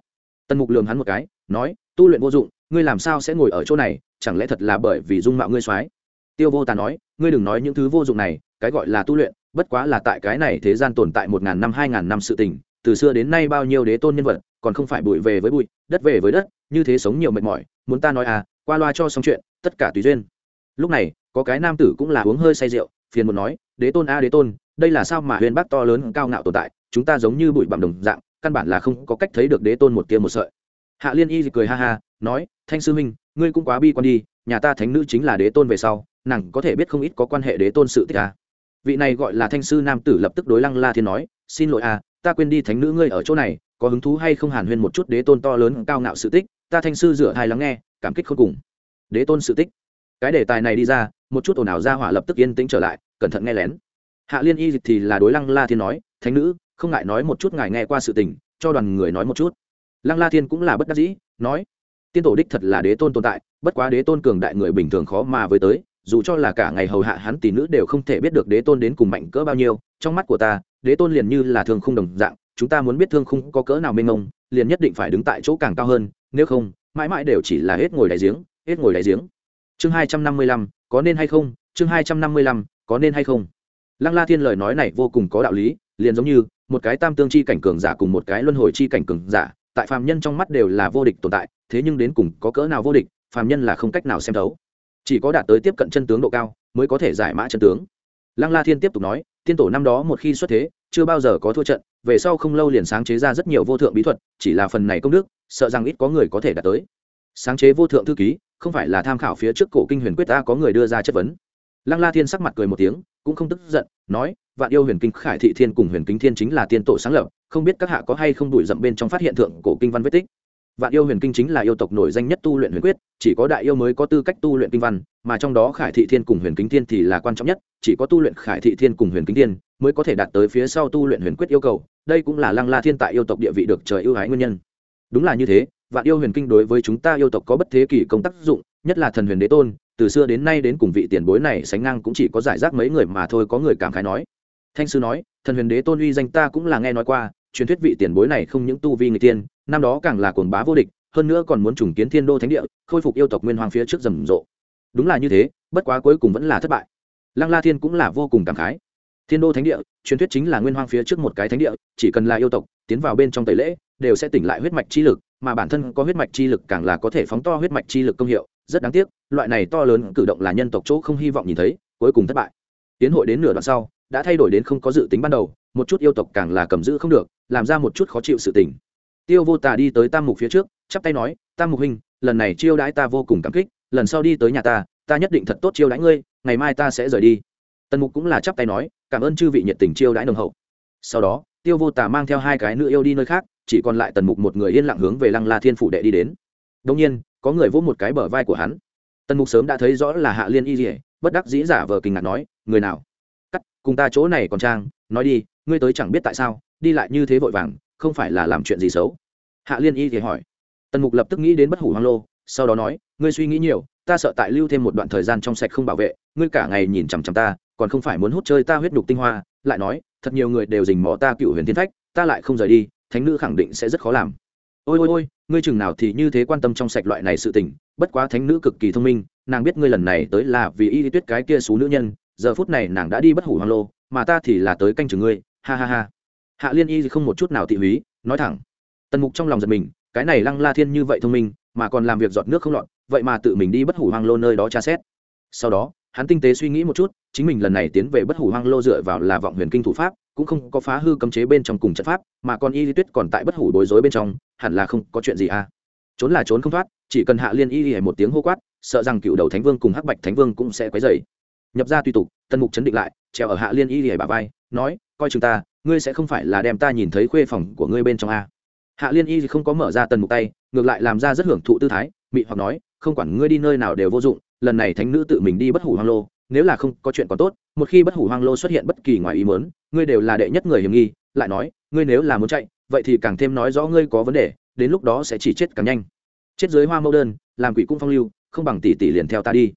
[SPEAKER 1] Tần mục lường hắn một cái, nói, tu luyện vô dụng, ngươi làm sao sẽ ngồi ở chỗ này, chẳng lẽ thật là bởi vì dung mạo ngươi soái tiêu vô tà nói, ngươi đừng nói những thứ vô dụng này, cái gọi là tu luyện, bất quá là tại cái này thế gian tồn tại một ngàn năm, hai ngàn năm sự tình, từ xưa đến nay bao nhiêu đế tôn nhân vật, còn không phải bụi về với bụi, đất về với đất, như thế sống nhiều mệt mỏi, muốn ta nói à qua loa cho xong chuyện, tất cả tùy duyên lúc này, có cái nam tử cũng là uống hơi say rượu, phiền một nói, đế tôn a, đế tôn, đây là sao mà huyền bác to lớn cao ngạo tồn tại, chúng ta giống như bụi bặm đồng dạng, căn bản là không có cách thấy được đế tôn một tia một sợi. Hạ liên y cười ha ha, nói, thanh sư minh ngươi cũng quá bi quan đi, nhà ta thánh nữ chính là đế tôn về sau, nàng có thể biết không ít có quan hệ đế tôn sự tích à. vị này gọi là thanh sư nam tử lập tức đối lăng la thiên nói, xin lỗi à ta quên đi thánh nữ ngươi ở chỗ này, có hứng thú hay không hàn huyên một chút đế tôn to lớn cao ngạo sự tích, ta thanh sư rửa hai lắng nghe, cảm kích không cùng. Đế tôn sự tích cái đề tài này đi ra, một chút ồn ào ra hỏa lập tức yên tĩnh trở lại, cẩn thận nghe lén. Hạ liên y dịch thì là đối lăng la thiên nói, thánh nữ, không ngại nói một chút ngài nghe qua sự tình, cho đoàn người nói một chút. Lăng la thiên cũng là bất đắc dĩ, nói, tiên tổ đích thật là đế tôn tồn tại, bất quá đế tôn cường đại người bình thường khó mà với tới, dù cho là cả ngày hầu hạ hắn tỷ nữ đều không thể biết được đế tôn đến cùng mạnh cỡ bao nhiêu, trong mắt của ta, đế tôn liền như là thương khung đồng dạng, chúng ta muốn biết thương khung có cỡ nào mênh mông, liền nhất định phải đứng tại chỗ càng cao hơn, nếu không, mãi mãi đều chỉ là hết ngồi đáy giếng, hết ngồi đáy giếng chương hai trăm năm mươi lăm, có nên hay không? Chương hai trăm năm mươi lăm, có nên hay không? Lăng la thiên lời nói này vô cùng có đạo lý, liền giống như một cái tam tương chi cảnh cường giả cùng một cái luân hồi chi cảnh cường giả, tại phàm nhân trong mắt đều là vô địch tồn tại, thế nhưng đến cùng có cỡ nào vô địch, phàm nhân là không cách nào xem thấu. Chỉ có đạt tới tiếp cận chân tướng độ cao, mới có thể giải mã chân tướng. Lăng la thiên tiếp tục nói, tiên tổ năm đó một khi xuất thế, chưa bao giờ có thua trận, về sau không lâu liền sáng chế ra rất nhiều vô thượng bí thuật, chỉ là phần này công đức, sợ rằng ít có người có thể đạt tới sáng chế vô thượng thư ký, không phải là tham khảo phía trước cổ kinh huyền quyết ta có người đưa ra chất vấn. Lăng la thiên sắc mặt cười một tiếng, cũng không tức giận, nói, vạn yêu huyền kinh khải thị thiên cùng huyền kính thiên chính là tiên tổ sáng lập, không biết các hạ có hay không đuổi dậm bên trong phát hiện thượng cổ kinh văn vết tích. Vạn yêu huyền kinh chính là yêu tộc nổi danh nhất tu luyện huyền quyết, chỉ có đại yêu mới có tư cách tu luyện kinh văn, mà trong đó khải thị thiên cùng huyền kính thiên thì là quan trọng nhất, chỉ có tu luyện khải thị thiên cùng huyền kính thiên mới có thể đạt tới phía sau tu luyện huyền quyết yêu cầu, đây cũng là lăng la thiên tại yêu tộc địa vị được trời ưu ái nguyên nhân. Đúng là như thế vạn yêu huyền kinh đối với chúng ta yêu tộc có bất thế kỷ công tác dụng, nhất là thần huyền đế tôn, từ xưa đến nay đến cùng vị tiền bối này sánh ngang cũng chỉ có giải rác mấy người mà thôi, có người cảm khái nói. Thanh sư nói, thần huyền đế tôn uy danh ta cũng là nghe nói qua, truyền thuyết vị tiền bối này không những tu vi người tiên năm đó càng là cuồng bá vô địch, hơn nữa còn muốn trùng kiến thiên đô thánh địa, khôi phục yêu tộc nguyên hoàng phía trước rầm rộ. Đúng là như thế, bất quá cuối cùng vẫn là thất bại. Lăng la thiên cũng là vô cùng cảm khái. Thiên đô thánh địa, truyền thuyết chính là nguyên hoàng phía trước một cái thánh địa, chỉ cần là yêu tộc, tiến vào bên trong tẩy lễ, đều sẽ tỉnh lại huyết mạch chi lực mà bản thân có huyết mạch chi lực càng là có thể phóng to huyết mạch chi lực công hiệu, rất đáng tiếc, loại này to lớn cử động là nhân tộc chỗ không hy vọng nhìn thấy, cuối cùng thất bại. Tiến hội đến nửa đoạn sau, đã thay đổi đến không có dự tính ban đầu, một chút yêu tộc càng là cầm giữ không được, làm ra một chút khó chịu sự tình. Tiêu vô tà đi tới tam mục phía trước, chắp tay nói, tam mục huynh, lần này chiêu đãi ta vô cùng cảm kích, lần sau đi tới nhà ta ta nhất định thật tốt chiêu đãi ngươi, ngày mai ta sẽ rời đi. Tần mục cũng là chắp tay nói, cảm ơn chư vị nhiệt tình chiêu đãi nồng hậu. Sau đó, tiêu vô tà mang theo hai cái nữ yêu đi nơi khác chỉ còn lại tần mục một người yên lặng hướng về lăng la thiên phủ đệ đi đến. Đông nhiên, có người vỗ một cái bờ vai của hắn. Tần mục sớm đã thấy rõ là hạ liên y dỉa bất đắc dĩ giả vờ kinh ngạc nói, người nào? Cắt, cùng ta chỗ này còn trang, nói đi, ngươi tới chẳng biết tại sao, đi lại như thế vội vàng, không phải là làm chuyện gì xấu? Hạ liên y thì hỏi. Tần mục lập tức nghĩ đến bất hủ hoang lô, sau đó nói, ngươi suy nghĩ nhiều, ta sợ tại lưu thêm một đoạn thời gian trong sạch không bảo vệ, ngươi cả ngày nhìn chằm chằm ta, còn không phải muốn hút chơi ta huyết đục tinh hoa. Lại nói, thật nhiều người đều dình mò ta cựu huyền thiên phách, ta lại không rời đi thánh nữ khẳng định sẽ rất khó làm. Ôi ôi ôi, ngươi chừng nào thì như thế quan tâm trong sạch loại này sự tình, bất quá thánh nữ cực kỳ thông minh, nàng biết ngươi lần này tới là vì y tuyết cái kia xú nữ nhân, giờ phút này nàng đã đi bất hủ hoang lô, mà ta thì là tới canh chừng ngươi, ha ha ha. Hạ liên y không một chút nào thị húy, nói thẳng. Tần mục trong lòng giật mình, cái này lăng la thiên như vậy thông minh, mà còn làm việc giọt nước không lọt, vậy mà tự mình đi bất hủ hoang lô nơi đó tra xét. Sau đó, hắn tinh tế suy nghĩ một chút, chính mình lần này tiến về bất hủ hoang lô dựa vào là vọng huyền kinh thủ pháp cũng không có phá hư cấm chế bên trong cùng trận pháp, mà còn y lý tuyết còn tại bất hủ bối rối bên trong, hẳn là không có chuyện gì à. Trốn là trốn không thoát, chỉ cần hạ liên y y một tiếng hô quát, sợ rằng cựu đầu thánh vương cùng hắc bạch thánh vương cũng sẽ quấy dày nhập ra tùy tục tân mục chấn định lại, treo ở hạ liên y y bà vai, nói, coi chừng ta, ngươi sẽ không phải là đem ta nhìn thấy khuê phòng của ngươi bên trong a hạ liên y không có mở ra tần mục tay, ngược lại làm ra rất hưởng thụ tư thái, mị hoặc nói, không quản ngươi đi nơi nào đều vô dụng, lần này thánh nữ tự mình đi bất hủ hoang lô nếu là không có chuyện còn tốt, một khi bất hủ hoang lô xuất hiện bất kỳ ngoài ý muốn, ngươi đều là đệ nhất người hiểm nghi, lại nói, ngươi nếu là muốn chạy, vậy thì càng thêm nói rõ ngươi có vấn đề, đến lúc đó sẽ chỉ chết càng nhanh. Chết dưới hoa mẫu đơn, làm quỷ cung phong lưu, không bằng tỷ tỷ liền theo ta đi.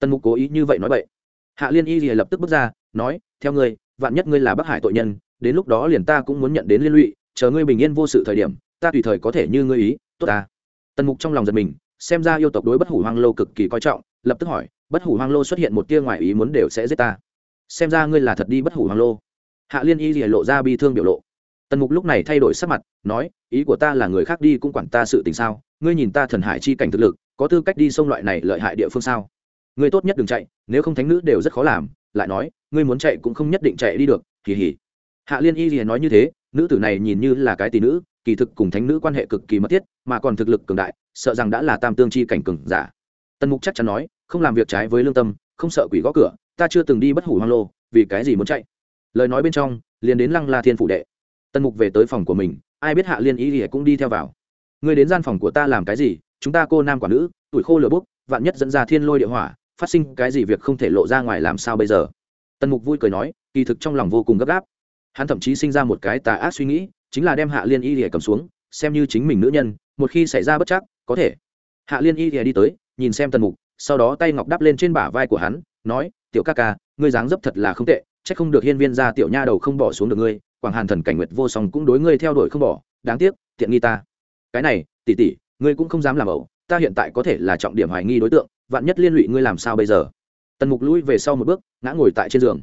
[SPEAKER 1] Tần mục cố ý như vậy nói vậy hạ liên y lập tức bước ra, nói, theo ngươi, vạn nhất ngươi là bắc hải tội nhân, đến lúc đó liền ta cũng muốn nhận đến liên lụy, chờ ngươi bình yên vô sự thời điểm, ta tùy thời có thể như ngươi ý, tốt ta. Tần mục trong lòng giật mình, xem ra yêu tộc đối bất hủ hoang lô cực kỳ coi trọng, lập tức hỏi bất hủ hoang lô xuất hiện một tia ngoài ý muốn đều sẽ giết ta. Xem ra ngươi là thật đi bất hủ hoang lô. Hạ liên y lìa lộ ra bi thương biểu lộ. Tần mục lúc này thay đổi sắc mặt, nói, ý của ta là người khác đi cũng quản ta sự tình sao? Ngươi nhìn ta thần hải chi cảnh thực lực, có tư cách đi sông loại này lợi hại địa phương sao? Ngươi tốt nhất đừng chạy, nếu không thánh nữ đều rất khó làm, lại nói, ngươi muốn chạy cũng không nhất định chạy đi được, kỳ hỉ. Hạ liên y lìa nói như thế, nữ tử này nhìn như là cái tỷ nữ, kỳ thực cùng thánh nữ quan hệ cực kỳ mật thiết, mà còn thực lực cường đại, sợ rằng đã là tam tương chi cảnh cường giả. Tần mục chắc chắn nói không làm việc trái với lương tâm, không sợ quỷ gõ cửa, ta chưa từng đi bất hủ hoang lô, vì cái gì muốn chạy? Lời nói bên trong, liền đến lăng la thiên phủ đệ. Tân mục về tới phòng của mình, ai biết hạ liên y lìa cũng đi theo vào. Người đến gian phòng của ta làm cái gì? Chúng ta cô nam quả nữ, tuổi khô lửa bốc, vạn nhất dẫn ra thiên lôi địa hỏa, phát sinh cái gì việc không thể lộ ra ngoài làm sao bây giờ? Tân mục vui cười nói, kỳ thực trong lòng vô cùng gấp gáp. Hắn thậm chí sinh ra một cái tà ác suy nghĩ, chính là đem hạ liên y lìa cầm xuống, xem như chính mình nữ nhân, một khi xảy ra bất chắc, có thể. Hạ liên y lìa đi tới, nhìn xem tần mục sau đó tay ngọc đắp lên trên bả vai của hắn, nói, tiểu ca ca, ngươi dáng dấp thật là không tệ c h ắ c không được hiên viên ra tiểu nha đầu không bỏ xuống được ngươi, quảng hàn thần cảnh nguyệt vô song cũng đối ngươi theo đuổi không bỏ, đáng tiếc, tiện nghi ta. Cái này tỉ tỉ ngươi cũng không dám làm ẩu, ta hiện tại có thể là trọng điểm hoài nghi đối tượng, vạn nhất liên lụy ngươi làm sao bây giờ? Tần mục lui về sau một bước, ngã ngồi tại trên giường.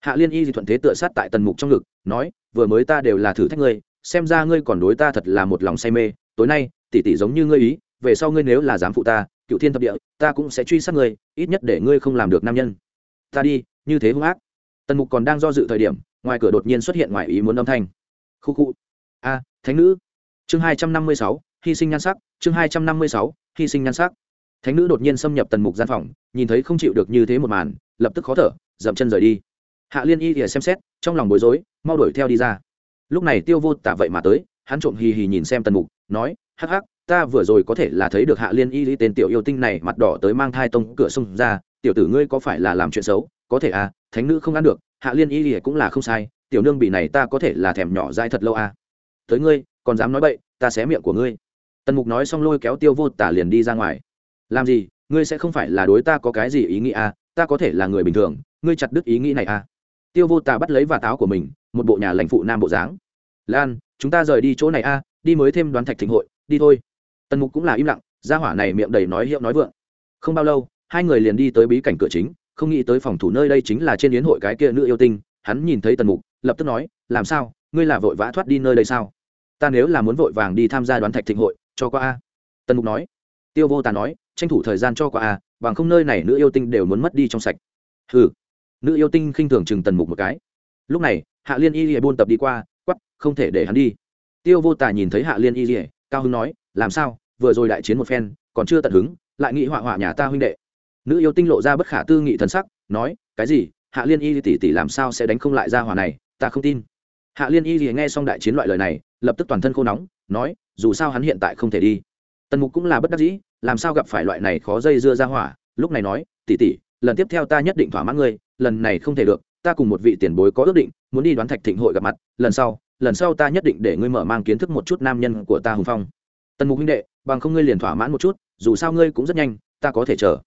[SPEAKER 1] Hạ liên y thì thuận thế tựa sát tại tần mục trong ngực, nói, vừa mới ta đều là thử thách ngươi, xem ra ngươi còn đối ta thật là một lòng say mê, tối nay tỉ tỉ giống như ngươi ý, về sau ngươi nếu là dám phụ ta cựu thiên thập địa, ta cũng sẽ truy sát ngươi, ít nhất để ngươi không làm được nam nhân. Ta đi, như thế hung ác. Tần mục còn đang do dự thời điểm, ngoài cửa đột nhiên xuất hiện ngoài ý muốn âm thanh. Khu khu. A, thánh nữ. Chương hai trăm năm mươi sáu, hy sinh nhan sắc. Chương hai trăm năm mươi sáu, hy sinh nhan sắc. Thánh nữ đột nhiên xâm nhập tần mục gian phòng, nhìn thấy không chịu được như thế một màn, lập tức khó thở, dậm chân rời đi. Hạ liên y thì xem xét, trong lòng bối rối, mau đuổi theo đi ra. Lúc này tiêu vô tả vậy mà tới, hắn trộm hì hì nhìn xem tần mục, nói, hắc hắc ta vừa rồi có thể là thấy được hạ liên y lý tên tiểu yêu tinh này mặt đỏ tới mang thai tông cửa sông ra, tiểu tử ngươi có phải là làm chuyện xấu? Có thể à thánh nữ không ăn được, hạ liên y lý cũng là không sai, tiểu nương bị này ta có thể là thèm nhỏ dai thật lâu à. Tới ngươi, còn dám nói bậy, ta xé miệng của ngươi. Tần mục nói xong lôi kéo tiêu vô tả liền đi ra ngoài. Làm gì, ngươi sẽ không phải là đối ta có cái gì ý nghĩ à ta có thể là người bình thường, ngươi chặt đứt ý nghĩ này à. Tiêu vô tả bắt lấy và táo của mình, một bộ nhà lãnh phụ nam bộ dáng. Lan, chúng ta rời đi chỗ này a đi mới thêm đoán thạch thịnh hội, đi thôi tần mục cũng là im lặng, gia hỏa này miệng đầy nói hiệu nói vượng. Không bao lâu, hai người liền đi tới bí cảnh cửa chính, không nghĩ tới phòng thủ nơi đây chính là trên yến hội cái kia nữ yêu tinh, hắn nhìn thấy tần mục, lập tức nói, làm sao? Ngươi là vội vã thoát đi nơi đây sao? Ta nếu là muốn vội vàng đi tham gia đoán thạch thịnh hội, cho qua a. Tần mục nói. Tiêu vô tà nói, tranh thủ thời gian cho qua a, bằng không nơi này nữ yêu tinh đều muốn mất đi trong sạch. Hừ. Nữ yêu tinh khinh thường chừng tần mục một cái. Lúc này, hạ liên y lìa buôn tập đi qua quắp không thể để hắn đi. Tiêu vô tà nhìn thấy hạ liên y lìa cao hưng nói làm sao, vừa rồi đại chiến một phen, còn chưa tận hứng, lại nghĩ họa họa nhà ta huynh đệ. Nữ yêu tinh lộ ra bất khả tư nghị thần sắc, nói, cái gì, hạ liên y tỷ tỷ làm sao sẽ đánh không lại ra hỏa này, ta không tin. Hạ liên y thì nghe xong đại chiến loại lời này, lập tức toàn thân khô nóng, nói, dù sao hắn hiện tại không thể đi. Tần mục cũng là bất đắc dĩ, làm sao gặp phải loại này khó dây dưa ra hỏa, lúc này nói, tỷ tỷ, lần tiếp theo ta nhất định thỏa mãn ngươi, lần này không thể được, ta cùng một vị tiền bối có ước định, muốn đi đoán thạch thịnh hội gặp mặt, lần sau lần sau ta nhất định để ngươi mở mang kiến thức một chút nam nhân của ta hùng phong tần mục huynh đệ, bằng không ngươi liền thỏa mãn một chút, dù sao ngươi cũng rất nhanh, ta có thể chờ.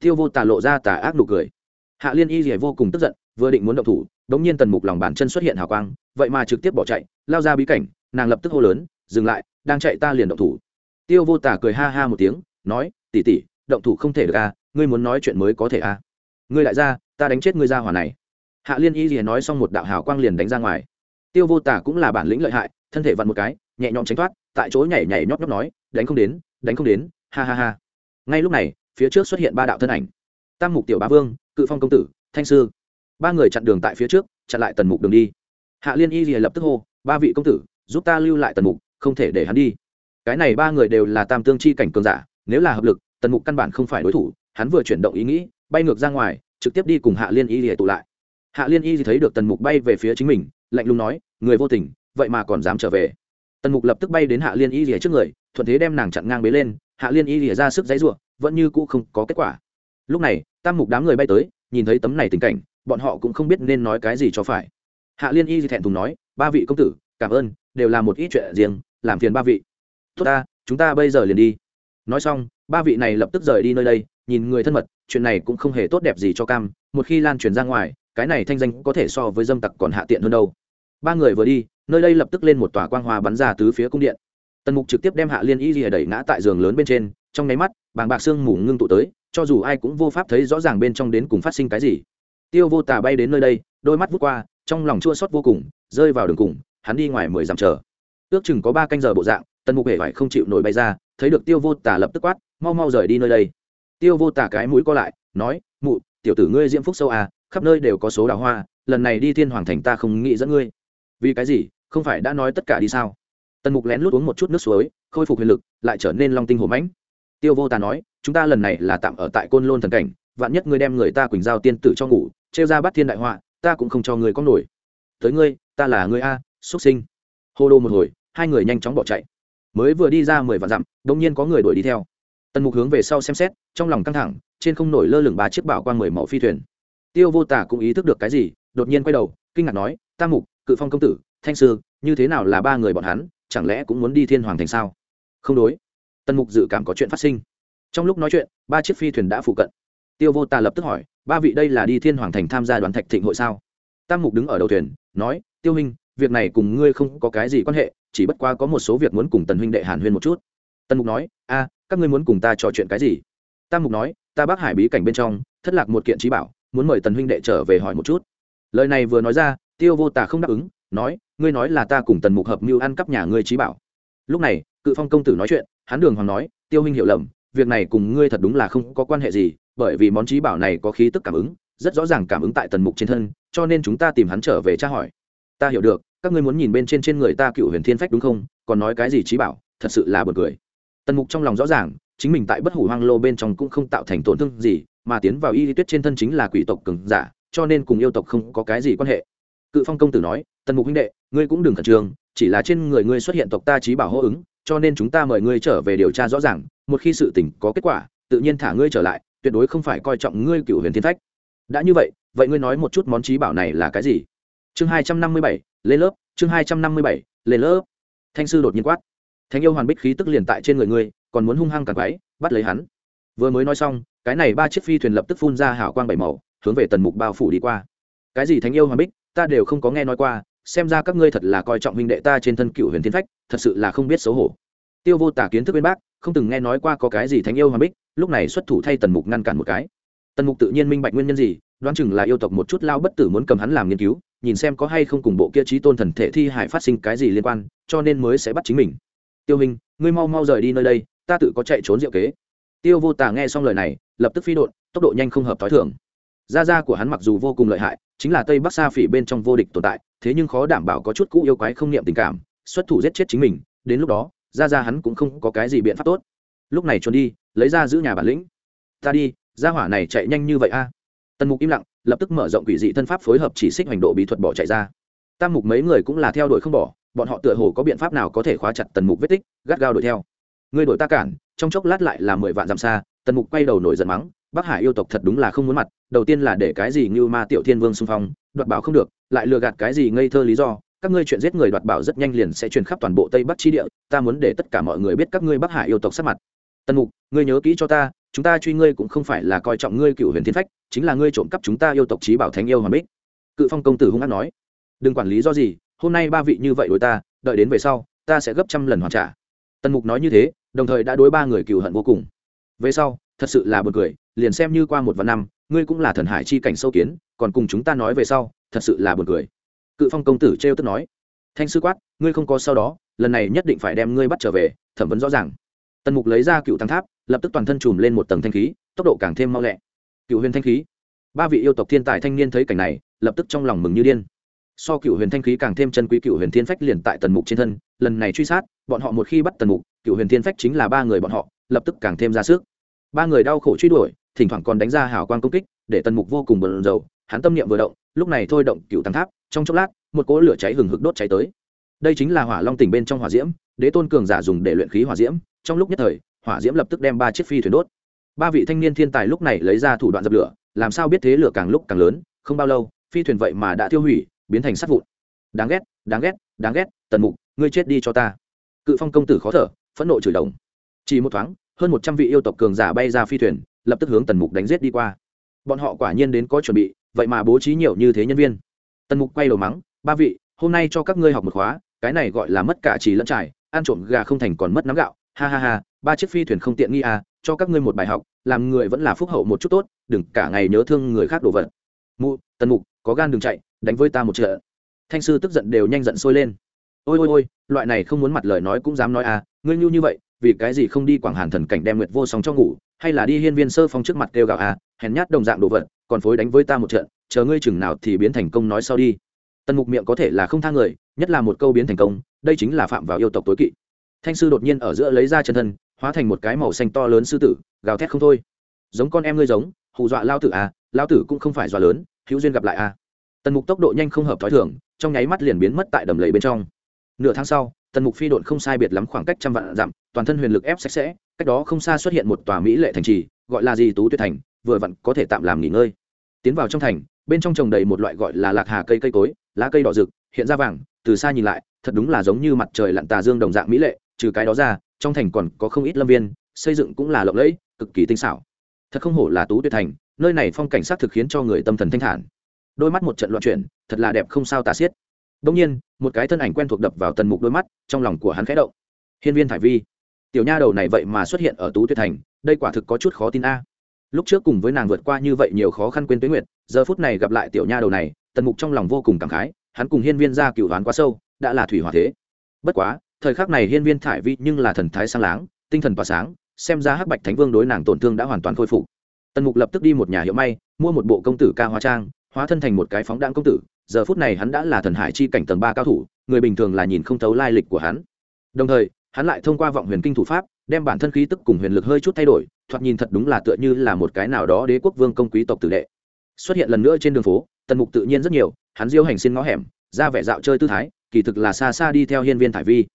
[SPEAKER 1] Tiêu vô tà lộ ra tà ác nụ cười. Hạ liên y rỉa vô cùng tức giận, vừa định muốn động thủ, đống nhiên tần mục lòng bàn chân xuất hiện hào quang, vậy mà trực tiếp bỏ chạy, lao ra bí cảnh, nàng lập tức hô lớn, dừng lại, đang chạy ta liền động thủ. Tiêu vô tả cười ha ha một tiếng, nói tỉ tỉ động thủ không thể được à ngươi muốn nói chuyện mới có thể à. Ngươi lại ra, ta đánh chết ngươi ra hỏa này. Hạ liên y liền nói xong một đạo hào quang liền đánh ra ngoài. Tiêu vô tả cũng là bản lĩnh lợi hại, thân thể vặn một cái, nhẹ nhõm tránh thoát tại chỗ nhảy nhảy nhót nhót nói, đánh không đến, đánh không đến, ha ha ha. Ngay lúc này, phía trước xuất hiện ba đạo thân ảnh. Tam mục tiểu bá vương, cự phong công tử, thanh sư. Ba người chặn đường tại phía trước, chặn lại tần mục đường đi. Hạ liên y lập tức hô, ba vị công tử, giúp ta lưu lại tần mục, không thể để hắn đi. Cái này ba người đều là tam tương chi cảnh cường giả, nếu là hợp lực, tần mục căn bản không phải đối thủ, hắn vừa chuyển động ý nghĩ, bay ngược ra ngoài, trực tiếp đi cùng hạ liên y thì tụ lại. Hạ liên y thấy được tần mục bay về phía chính mình, lạnh lùng nói, người vô tình, vậy mà còn dám trở về tần mục lập tức bay đến hạ liên y Rìa trước người, thuận thế đem nàng chặn ngang bế lên, hạ liên y Rìa ra sức dãy r u ộ vẫn như cũ không có kết quả. Lúc này, tam mục đám người bay tới, nhìn thấy tấm này tình cảnh, bọn họ cũng không biết nên nói cái gì cho phải. Hạ liên y thẹn thùng nói, ba vị công tử, cảm ơn, đều là một ít chuyện riêng, làm phiền ba vị. Tốt ta, chúng ta bây giờ liền đi. Nói xong, ba vị này lập tức rời đi nơi đây, nhìn người thân mật, chuyện này cũng không hề tốt đẹp gì cho cam, một khi lan truyền ra ngoài, cái này thanh danh có thể so với dâm tặc còn hạ tiện hơn đâu ba người vừa đi, nơi đây lập tức lên một tòa quang hoa bắn ra tứ phía cung điện. Tần mục trực tiếp đem hạ liên y rìa đẩy ngã tại giường lớn bên trên, trong nháy mắt, bàng bạc sương mù ngưng tụ tới, cho dù ai cũng vô pháp thấy rõ ràng bên trong đến cùng phát sinh cái gì. Tiêu vô tà bay đến nơi đây, đôi mắt vút qua, trong lòng chua xót vô cùng, rơi vào đường cùng, hắn đi ngoài mười dặm chờ. Ước chừng có ba canh giờ bộ dạng, tần mục hề phải không chịu nổi bay ra, thấy được tiêu vô tà lập tức quát, mau mau rời đi nơi đây. Tiêu vô tà cái mũi co lại, nói, mụ, tiểu tử ngươi diễm phúc sâu à khắp nơi đều có số đào hoa, lần này đi thiên hoàng thành ta không nghĩ dẫn ngươi vì cái gì? Không phải đã nói tất cả đi sao? Tần mục lén lút uống một chút nước suối, khôi phục huyền lực, lại trở nên long tinh hổ mãnh. Tiêu vô tà nói, chúng ta lần này là tạm ở tại côn lôn thần cảnh, vạn nhất ngươi đem người ta quỳnh giao tiên tử cho ngủ, trêu ra bắt thiên đại họa, ta cũng không cho người có nổi. Tới ngươi, ta là ngươi a, xuất sinh. Hô đô một hồi, hai người nhanh chóng bỏ chạy. Mới vừa đi ra mười vạn dặm đông nhiên có người đuổi đi theo. Tần mục hướng về sau xem xét, trong lòng căng thẳng, trên không nổi lơ lửng ba chiếc bảo quang mười mẫu phi thuyền. Tiêu vô tả cũng ý thức được cái gì, đột nhiên quay đầu, kinh ngạc nói tam mục cự phong công tử, thanh sư, như thế nào là ba người bọn hắn, chẳng lẽ cũng muốn đi thiên hoàng thành sao? Không đối. Tần mục dự cảm có chuyện phát sinh. Trong lúc nói chuyện, ba chiếc phi thuyền đã phụ cận. Tiêu vô tà lập tức hỏi, ba vị đây là đi thiên hoàng thành tham gia đoàn thạch thịnh hội sao? Tam mục đứng ở đầu thuyền, nói, tiêu hình việc này cùng ngươi không có cái gì quan hệ, chỉ bất qua có một số việc muốn cùng tần huynh đệ hàn huyên một chút. Tần mục nói, a, các ngươi muốn cùng ta trò chuyện cái gì? Tam mục nói, ta bác hải bí cảnh bên trong, thất lạc một kiện trí bảo, muốn mời tần huynh đệ trở về hỏi một chút. Lời này vừa nói ra tiêu vô tà không đáp ứng, nói, ngươi nói là ta cùng tần mục hợp mưu ăn cắp nhà ngươi trí bảo. Lúc này, cự phong công tử nói chuyện, hắn đường hoàng nói, tiêu huynh hiểu lầm, việc này cùng ngươi thật đúng là không có quan hệ gì, bởi vì món trí bảo này có khí tức cảm ứng, rất rõ ràng cảm ứng tại tần mục trên thân, cho nên chúng ta tìm hắn trở về tra hỏi. Ta hiểu được, các ngươi muốn nhìn bên trên trên người ta cựu huyền thiên phách đúng không? Còn nói cái gì trí bảo, thật sự là b u ồ n cười. Tần mục trong lòng rõ ràng, chính mình tại bất hủ hoang lô bên trong cũng không tạo thành tổn thương gì, mà tiến vào y lý tuyết trên thân chính là quỷ tộc cường giả, cho nên cùng yêu tộc không có cái gì quan hệ cự phong công tử nói, tần mục huynh đệ, ngươi cũng đừng khẩn trương, chỉ là trên người ngươi xuất hiện tộc ta trí bảo hô ứng, cho nên chúng ta mời ngươi trở về điều tra rõ ràng, một khi sự tỉnh có kết quả, tự nhiên thả ngươi trở lại, tuyệt đối không phải coi trọng ngươi cựu huyền thiên phách. Đã như vậy vậy ngươi nói một chút món trí bảo này là cái gì? Chương hai trăm năm mươi bảy, lên lớp, chương hai trăm năm mươi bảy, lên lớp. Thanh sư đột nhiên quát. Thanh yêu hoàn bích khí tức liền tại trên người ngươi, còn muốn hung hăng càng váy bắt lấy hắn. Vừa mới nói xong, cái này ba chiếc phi thuyền lập tức phun ra hảo quang bảy màu, hướng về tần mục bao phủ đi qua. Cái gì thánh yêu hoàn bích? Ta đều không có nghe nói qua, xem ra các ngươi thật là coi trọng huynh đệ ta trên thân cựu huyền thiên phách, thật sự là không biết xấu hổ. Tiêu vô tả kiến thức bên bác, không từng nghe nói qua có cái gì thánh yêu hoàn bích, lúc này xuất thủ thay tần mục ngăn cản một cái. Tần mục tự nhiên minh bạch nguyên nhân gì, đoán chừng là yêu tộc một chút lao bất tử muốn cầm hắn làm nghiên cứu, nhìn xem có hay không cùng bộ kia trí tôn thần thể thi hải phát sinh cái gì liên quan, cho nên mới sẽ bắt chính mình. Tiêu hình ngươi mau mau rời đi nơi đây, ta tự có chạy trốn diệu kế. Tiêu vô tả nghe xong lời này, lập tức phi đột tốc độ nhanh không hợp t h ó i thường gia gia của hắn mặc dù vô cùng lợi hại, chính là tây bắc sa phỉ bên trong vô địch tồn tại, thế nhưng khó đảm bảo có chút cũ yêu quái không niệm tình cảm, xuất thủ giết chết chính mình, đến lúc đó, gia gia hắn cũng không có cái gì biện pháp tốt. Lúc này trốn đi, lấy ra giữ nhà bản lĩnh. Ta đi, gia hỏa này chạy nhanh như vậy a. Tần mục im lặng, lập tức mở rộng quỷ dị thân pháp phối hợp chỉ xích hành độ bí thuật bỏ chạy ra. Tam mục mấy người cũng là theo đuổi không bỏ, bọn họ tựa hồ có biện pháp nào có thể khóa chặt tần mục vết tích, gắt gao đuổi theo. Người đuổi ta cản, trong chốc lát lại là mười vạn dặm xa tần mục quay đầu nổi giận mắng, bắc hải yêu tộc thật đúng là không muốn mặt, đầu tiên là để cái gì như ma tiểu thiên vương xung phong, đoạt bảo không được, lại lừa gạt cái gì ngây thơ lý do, các ngươi chuyện giết người đoạt bảo rất nhanh liền sẽ truyền khắp toàn bộ tây bắc chi địa, ta muốn để tất cả mọi người biết các ngươi bắc hải yêu tộc sát mặt. Tần mục, ngươi nhớ kỹ cho ta, chúng ta truy ngươi cũng không phải là coi trọng ngươi cựu huyền thiên phách, chính là ngươi trộm cắp chúng ta yêu tộc trí bảo thánh yêu hoàn bích. Cự phong công tử hung hát nói, đừng quản lý do gì, hôm nay ba vị như vậy đối ta, đợi đến về sau, ta sẽ gấp trăm lần hoàn trả. Tần mục nói như thế, đồng thời đã đối ba người cựu hận vô cùng về sau, thật sự là b u ồ n cười, liền xem như qua một vạn năm, ngươi cũng là thần hải chi cảnh sâu kiến, còn cùng chúng ta nói về sau, thật sự là b u ồ n cười. Cự phong công tử trêu tức nói. Thanh sư quát, ngươi không có sau đó, lần này nhất định phải đem ngươi bắt trở về, thẩm vấn rõ ràng. Tần mục lấy ra cựu tăng tháp, lập tức toàn thân chùm lên một tầng thanh khí, tốc độ càng thêm mau lẹ. Cựu huyền thanh khí. Ba vị yêu tộc thiên tài thanh niên thấy cảnh này, lập tức trong lòng mừng như điên. So cựu huyền thanh khí càng thêm chân quý cựu huyền thiên phách liền tại tần mục trên thân, lần này truy sát, bọn họ một khi bắt tần mục, cựu huyền thiên phách chính là ba người bọn họ, lập tức càng thêm ra sức ba người đau khổ truy đuổi, thỉnh thoảng còn đánh ra hào quang công kích, để tần mục vô cùng bận rộn hắn tâm niệm vừa động, lúc này thôi động cựu tăng tháp, trong chốc lát, một cỗ lửa cháy hừng hực đốt cháy tới. Đây chính là hỏa long tỉnh bên trong hỏa diễm, đế tôn cường giả dùng để luyện khí hỏa diễm, trong lúc nhất thời, hỏa diễm lập tức đem ba chiếc phi thuyền đốt. Ba vị thanh niên thiên tài lúc này lấy ra thủ đoạn dập lửa, làm sao biết thế lửa càng lúc càng lớn, không bao lâu, phi thuyền vậy mà đã tiêu hủy, biến thành sắt vụn. Đáng ghét đáng ghét đáng ghét, tần mục, ngươi chết đi cho ta. Cự phong công tử khó thở, phẫn nộ chửi đồng. Chỉ một thoáng hơn một trăm vị yêu tộc cường giả bay ra phi thuyền, lập tức hướng tần mục đánh giết đi qua. Bọn họ quả nhiên đến có chuẩn bị, vậy mà bố trí nhiều như thế nhân viên. Tần mục quay đầu mắng, ba vị, hôm nay cho các ngươi học một khóa, cái này gọi là mất cả chỉ lẫn trải, ăn trộm gà không thành còn mất nắm gạo. Ha ha ha, ba chiếc phi thuyền không tiện nghi à cho các ngươi một bài học, làm người vẫn là phúc hậu một chút tốt, đừng cả ngày nhớ thương người khác đồ vật. Mụ, tần mục, có gan đừng chạy, đánh với ta một trận. Thanh sư tức giận đều nhanh giận sôi lên. Ôi ôi ôi, loại này không muốn mặt lời nói cũng dám nói à ngươi nhu như vậy vì cái gì không đi quảng hàn thần cảnh đem nguyệt vô song cho ngủ, hay là đi hiên viên sơ phong trước mặt kêu gạo à hèn nhát đồng dạng đồ vật, còn phối đánh với ta một trận, chờ ngươi chừng nào thì biến thành công nói sau đi. Tần mục miệng có thể là không tha người, nhất là một câu biến thành công, đây chính là phạm vào yêu tộc tối kỵ. Thanh sư đột nhiên ở giữa lấy ra chân thân, hóa thành một cái màu xanh to lớn sư tử, gào thét không thôi. Giống con em ngươi giống, hù dọa lao tử à lao tử cũng không phải dọa lớn, hữu duyên gặp lại à. Tần mục tốc độ nhanh không hợp t h ó i thường, trong nháy mắt liền biến mất tại đầm lầy bên trong. Nửa tháng sau, tần mục phi độn không sai biệt lắm khoảng cách trăm vạn dặm toàn thân huyền lực ép sạch sẽ, cách đó không xa xuất hiện một tòa mỹ lệ thành trì, gọi là gì tú tuyệt thành, vừa vặn có thể tạm làm nghỉ ngơi. Tiến vào trong thành, bên trong trồng đầy một loại gọi là lạc hà cây cây cối, lá cây đỏ rực, hiện ra vàng, từ xa nhìn lại, thật đúng là giống như mặt trời lặn tà dương đồng dạng mỹ lệ, trừ cái đó ra, trong thành còn có không ít lâm viên, xây dựng cũng là lộng lẫy, cực kỳ tinh xảo. Thật không hổ là tú tuyệt thành, nơi này phong cảnh sát thực khiến cho người tâm thần thanh thản. Đôi mắt một trận loạn chuyển, thật là đẹp không sao tà xiết. Đông nhiên, một cái thân ảnh quen thuộc đập vào tần mục đôi mắt, trong lòng của hắn khẽ động. Hiên viên thải vi tiểu nha đầu này vậy mà xuất hiện ở tú tuyệt thành, đây quả thực có chút khó tin a. Lúc trước cùng với nàng vượt qua như vậy nhiều khó khăn quên tuyến nguyệt, giờ phút này gặp lại tiểu nha đầu này, tần mục trong lòng vô cùng cảm khái, hắn cùng hiên viên ra cựu đoán quá sâu, đã là thủy hòa thế. Bất quá, thời khắc này hiên viên thải vi nhưng là thần thái sang láng, tinh thần tỏa sáng, xem ra hắc bạch thánh vương đối nàng tổn thương đã hoàn toàn khôi phục. Tần mục lập tức đi một nhà hiệu may, mua một bộ công tử ca hóa trang, hóa thân thành một cái phóng đạn công tử, giờ phút này hắn đã là thần hải chi cảnh tầng ba cao thủ, người bình thường là nhìn không thấu lai lịch của hắn. Đồng thời hắn lại thông qua vọng huyền kinh thủ pháp, đem bản thân khí tức cùng huyền lực hơi chút thay đổi, thoạt nhìn thật đúng là tựa như là một cái nào đó đế quốc vương công quý tộc tử đệ. Xuất hiện lần nữa trên đường phố, tần mục tự nhiên rất nhiều, hắn diêu hành xin ngõ hẻm, ra vẻ dạo chơi tư thái, kỳ thực là xa xa đi theo hiên viên thải vi.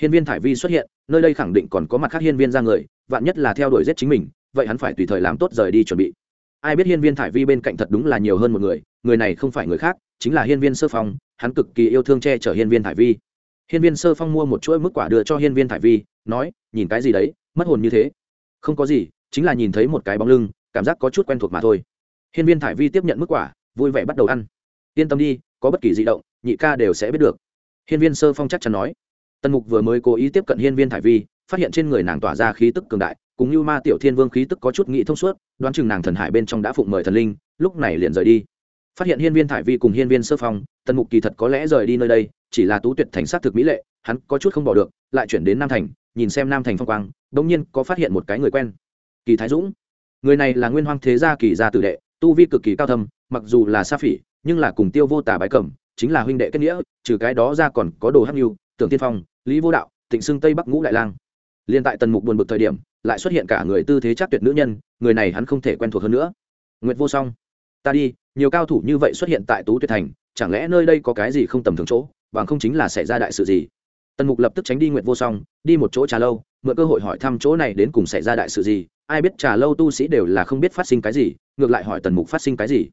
[SPEAKER 1] Hiên viên thải vi xuất hiện, nơi đây khẳng định còn có mặt khác hiên viên ra người, vạn nhất là theo đuổi giết chính mình, vậy hắn phải tùy thời làm tốt rời đi chuẩn bị. Ai biết hiên viên thải vi bên cạnh thật đúng là nhiều hơn một người người này không phải người khác, chính là hiên viên sơ phong, hắn cực kỳ yêu thương che chở hiên viên thải vi hiên viên sơ phong mua một chuỗi mức quả đưa cho hiên viên thải vi, nói, nhìn cái gì đấy, mất hồn như thế. Không có gì, chính là nhìn thấy một cái bóng lưng, cảm giác có chút quen thuộc mà thôi. Hiên viên thải vi tiếp nhận mức quả, vui vẻ bắt đầu ăn. Yên tâm đi, có bất kỳ di động, nhị ca đều sẽ biết được. Hiên viên sơ phong chắc chắn nói. Tần mục vừa mới cố ý tiếp cận hiên viên thải vi, phát hiện trên người nàng tỏa ra khí tức cường đại, cùng như ma tiểu thiên vương khí tức có chút nghị thông suốt, đoán chừng nàng thần hải bên trong đã phụng mời thần linh, lúc này liền rời đi. Phát hiện hiên viên thải vi cùng hiên viên sơ phong, tần mục kỳ thật có lẽ rời đi nơi đây chỉ là tú tuyệt thành sát thực mỹ lệ, hắn có chút không bỏ được, lại chuyển đến nam thành, nhìn xem nam thành phong quang đ ỗ n g nhiên có phát hiện một cái người quen. Kỳ thái dũng. Người này là nguyên hoang thế gia kỳ gia tử đệ, tu vi cực kỳ cao thâm, mặc dù là sa phỉ, nhưng là cùng tiêu vô tả bái cẩm, chính là huynh đệ kết nghĩa, trừ cái đó ra còn có đồ hắc nhu tưởng tiên phong, lý vô đạo, tịnh xưng tây bắc ngũ đại lang. Liên tại tần mục buồn bực thời điểm, lại xuất hiện cả người tư thế chắc tuyệt nữ nhân, người này hắn không thể quen thuộc hơn nữa. Nguyệt vô song. Ta đi, nhiều cao thủ như vậy xuất hiện tại tú tuyệt thành, chẳng lẽ nơi đây có cái gì không tầm thường chỗ? Bằng không chính là xảy ra đại sự gì. Tần mục lập tức tránh đi nguyện vô song, đi một chỗ trà lâu, mượn cơ hội hỏi thăm chỗ này đến cùng xảy ra đại sự gì. Ai biết trà lâu tu sĩ đều là không biết phát sinh cái gì, ngược lại hỏi tần mục phát sinh cái gì.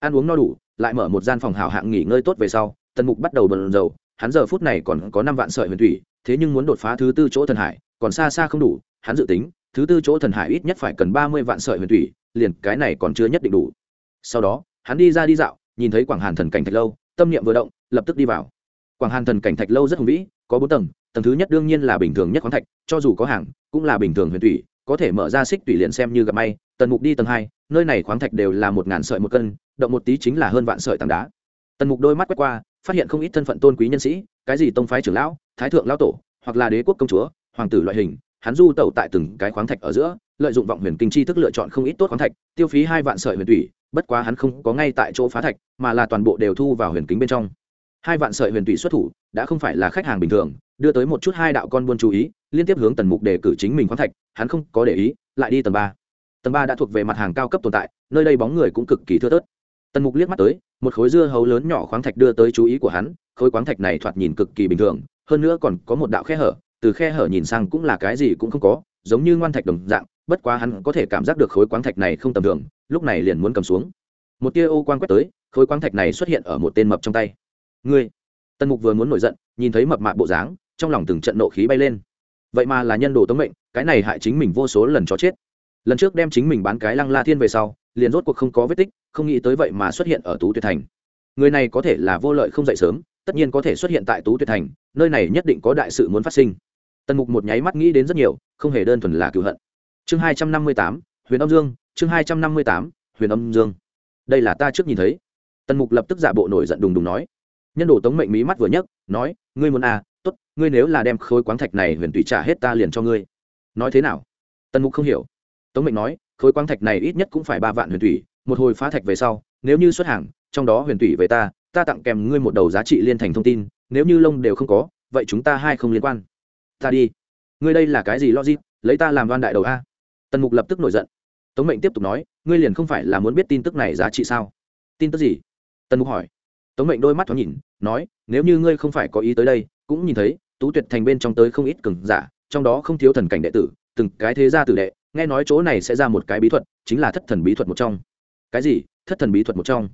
[SPEAKER 1] Ăn uống no đủ, lại mở một gian phòng hào hạng nghỉ ngơi tốt về sau, tần mục bắt đầu bần dầu hắn giờ phút này còn có năm vạn sợi huyền thủy, thế nhưng muốn đột phá thứ tư chỗ thần hải, còn xa xa không đủ, hắn dự tính, thứ tư chỗ thần hải ít nhất phải cần ba mươi vạn sợi huyền thủy, liền cái này còn chưa nhất định đủ. Sau đó, hắn đi ra đi dạo, nhìn thấy quảng hàn thần cảnh thạch lâu, tâm niệm vừa động, lập tức đi vào quảng hàn thần cảnh thạch lâu rất hùng vĩ, có bốn tầng tầng thứ nhất đương nhiên là bình thường nhất khoáng thạch, cho dù có hàng, cũng là bình thường huyền thủy, có thể mở ra xích tùy liền xem như gặp may, tần mục đi tầng hai, nơi này khoáng thạch đều là một ngàn sợi một cân, động một tí chính là hơn vạn sợi tảng đá. Tần mục đôi mắt quét qua, phát hiện không ít thân phận tôn quý nhân sĩ, cái gì tông phái trưởng lão, thái thượng lão tổ, hoặc là đế quốc công chúa, hoàng tử loại hình, hắn du tẩu tại từng cái khoáng thạch ở giữa, lợi dụng vọng huyền kinh chi thức lựa chọn không ít tốt khoáng thạch, tiêu phí hai vạn sợi huyền thủy, bất quá hắn không có ngay tại chỗ phá thạch, mà là toàn bộ đều thu vào huyền kính bên trong hai vạn sợi huyền tụy xuất thủ, đã không phải là khách hàng bình thường, đưa tới một chút hai đạo con buôn chú ý, liên tiếp hướng tần mục để cử chính mình khoáng thạch, hắn không có để ý, lại đi tầng ba. Tầng ba đã thuộc về mặt hàng cao cấp tồn tại, nơi đây bóng người cũng cực kỳ thưa tớt tần mục liếc mắt tới, một khối dưa hấu lớn nhỏ khoáng thạch đưa tới chú ý của hắn, khối khoáng thạch này thoạt nhìn cực kỳ bình thường, hơn nữa còn có một đạo khe hở, từ khe hở nhìn sang cũng là cái gì cũng không có, giống như ngoan thạch đồng dạng, bất quá hắn có thể cảm giác được khối khoáng thạch này không tầm thường, lúc này liền muốn cầm xuống. Một tia ô quang quét tới, khối khoáng thạch này xuất hiện ở một tên mập trong tay ngươi. Tần mục vừa muốn nổi giận, nhìn thấy mập mạp bộ dáng, trong lòng từng trận nộ khí bay lên. Vậy mà là nhân đồ tống mệnh, cái này hại chính mình vô số lần cho chết. Lần trước đem chính mình bán cái lăng la thiên về sau, liền rốt cuộc không có vết tích, không nghĩ tới vậy mà xuất hiện ở tú tuyệt thành. Người này có thể là vô lợi không dậy sớm, tất nhiên có thể xuất hiện tại tú tuyệt thành, nơi này nhất định có đại sự muốn phát sinh. Tần mục một nháy mắt nghĩ đến rất nhiều, không hề đơn thuần là cựu hận. Chương hai trăm năm mươi tám, huyền âm dương, chương hai trăm năm mươi tám, huyền âm dương. Đây là ta trước nhìn thấy. Tần mục lập tức giả bộ nổi giận đùng đùng nói nhân đồ tống mệnh mí mắt vừa nhấc, nói, ngươi muốn à t ố t ngươi nếu là đem khối quáng thạch này huyền tùy trả hết ta liền cho ngươi. Nói thế nào? Tần mục không hiểu. Tống mệnh nói, khối quáng thạch này ít nhất cũng phải ba vạn huyền tùy một hồi phá thạch về sau, nếu như xuất hàng, trong đó huyền tùy về ta ta tặng kèm ngươi một đầu giá trị liên thành thông tin, nếu như lông đều không có, vậy chúng ta hai không liên quan. Ta đi. Ngươi đây là cái gì logic? Lấy ta làm đoan đại đầu a. Tần mục lập tức nổi giận. Tống mệnh tiếp tục nói, ngươi liền không phải là muốn biết tin tức này giá trị sao? Tin tức gì? Tần mục hỏi tống mệnh đôi mắt thoáng nhìn, nói, nếu như ngươi không phải có ý tới đây, cũng nhìn thấy, tú tuyệt thành bên trong tới không ít cường giả, trong đó không thiếu thần cảnh đệ tử, từng cái thế gia tử đệ, nghe nói chỗ này sẽ ra một cái bí thuật, chính là thất thần bí thuật một trong. Cái gì? Thất thần bí thuật một trong?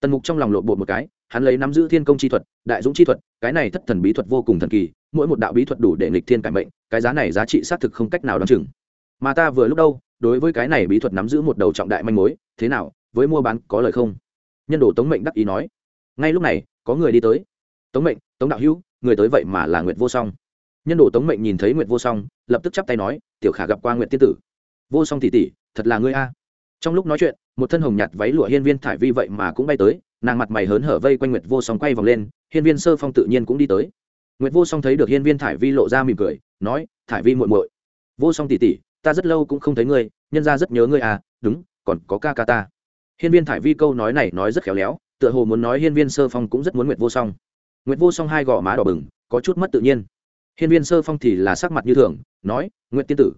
[SPEAKER 1] Tần mục trong lòng lộn bột một cái, hắn lấy nắm giữ thiên công chi thuật, đại dũng chi thuật, cái này thất thần bí thuật vô cùng thần kỳ, mỗi một đạo bí thuật đủ để nghịch thiên cải mệnh, cái giá này giá trị xác thực không cách nào đ o chừng. Mà ta vừa lúc đâu, đối với cái này bí thuật nắm giữ một đầu trọng đại manh mối, thế nào, với mua bán có lời không? Nhân đồ tống mệnh đắc ý nói ngay lúc này, có người đi tới. Tống mệnh, tống đạo hữu, người tới vậy mà là nguyệt vô song. Nhân đồ tống mệnh nhìn thấy nguyệt vô song, lập tức chắp tay nói, tiểu khả gặp qua nguyệt tiên tử. Vô song tỷ tỷ, thật là ngươi a. Trong lúc nói chuyện, một thân hồng nhạt váy lụa hiên viên thải vi vậy mà cũng bay tới, nàng mặt mày hớn hở vây quanh nguyệt vô song quay vòng lên, hiên viên sơ phong tự nhiên cũng đi tới. Nguyệt vô song thấy được hiên viên thải vi lộ ra mỉm cười, nói, thải vi muội muội, vô song tỷ tỷ, ta rất lâu cũng không thấy ngươi, nhân ra rất nhớ ngươi à đúng, còn có ca ca ta. Hiên viên thải vi câu nói này nói rất khéo léo tựa hồ muốn nói hiên viên sơ phong cũng rất muốn nguyệt vô song. Nguyệt vô song hai gò má đỏ bừng có chút mất tự nhiên. Hiên viên sơ phong thì là sắc mặt như thường nói nguyệt tiên tử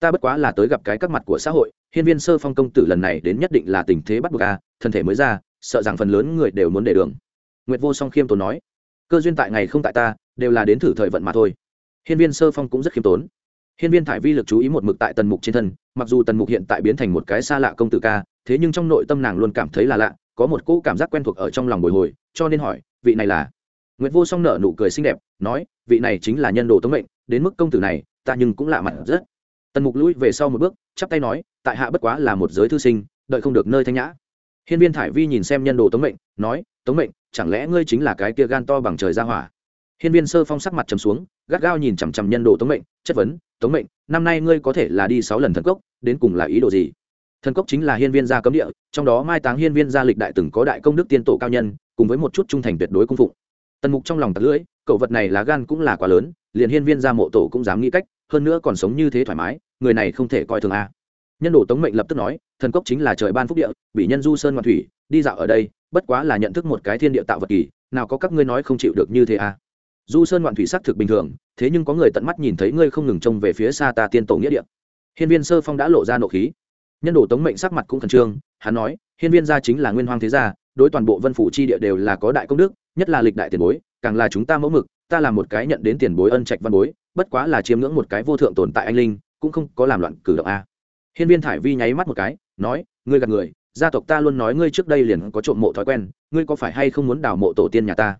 [SPEAKER 1] ta bất quá là tới gặp cái các mặt của xã hội hiên viên sơ phong công tử lần này đến nhất định là tình thế bắt buộc a à, thân thể mới ra sợ rằng phần lớn người đều muốn để đường. Nguyệt vô song khiêm tốn nói cơ duyên tại ngày không tại ta đều là đến thử thời vận mà thôi. Hiên viên sơ phong cũng rất khiêm tốn. Hiên viên thải vi lực chú ý một mực tại tần mục trên thân mặc dù tần mục hiện tại biến thành một cái xa lạ công tử ca thế nhưng trong nội tâm nàng luôn cảm thấy là lạ có một cỗ cảm giác quen thuộc ở trong lòng bồi hồi, cho nên hỏi, vị này là? Nguyệt vô song nở nụ cười xinh đẹp, nói, vị này chính là nhân đồ tống mệnh, đến mức công tử này, ta nhưng cũng lạ mặt rất. Tần mục lũi về sau một bước, chắp tay nói, tại hạ bất quá là một giới thư sinh, đợi không được nơi thanh nhã. Hiên viên thải vi nhìn xem nhân đồ tống mệnh, nói, tống mệnh, chẳng lẽ ngươi chính là cái kia gan to bằng trời ra hỏa? Hiên viên sơ phong sắc mặt trầm xuống, gắt gao nhìn chằm chằm nhân đồ tống mệnh, chất vấn, tống mệnh, năm nay ngươi có thể là đi sáu lần thần cốc, đến cùng là ý đồ gì? Thần cốc chính là hiên viên gia cấm địa, trong đó mai táng hiên viên gia lịch đại từng có đại công đức tiên tổ cao nhân, cùng với một chút trung thành tuyệt đối cung phụng. Tần mục trong lòng tạc lưỡi, cậu vật này lá gan cũng là quá lớn, liền hiên viên gia mộ tổ cũng dám nghĩ cách, hơn nữa còn sống như thế thoải mái, người này không thể coi thường a. Nhân đồ tống mệnh lập tức nói, thần cốc chính là trời ban phúc địa, bị nhân du sơn ngoạn thủy, đi dạo ở đây, bất quá là nhận thức một cái thiên địa tạo vật kỳ, nào có các ngươi nói không chịu được như thế a. Du sơn ngoạn thủy sắc thực bình thường, thế nhưng có người tận mắt nhìn thấy ngươi không ngừng trông về phía xa ta tiên tổ nghĩa địa. Hiên viên sơ phong đã lộ ra nộ khí nhân đồ tống mệnh sắc mặt cũng khẩn trương, hắn nói, hiên viên gia chính là nguyên hoang thế gia, đối toàn bộ vân phủ chi địa đều là có đại công đức, nhất là lịch đại tiền bối, càng là chúng ta mẫu mực, ta là một cái nhận đến tiền bối ân trạch văn bối, bất quá là chiếm ngưỡng một cái vô thượng tồn tại anh linh, cũng không có làm loạn cử động a. Hiên viên thải vi nháy mắt một cái, nói, ngươi gạt người, gia tộc ta luôn nói ngươi trước đây liền có trộm mộ thói quen, ngươi có phải hay không muốn đào mộ tổ tiên nhà ta?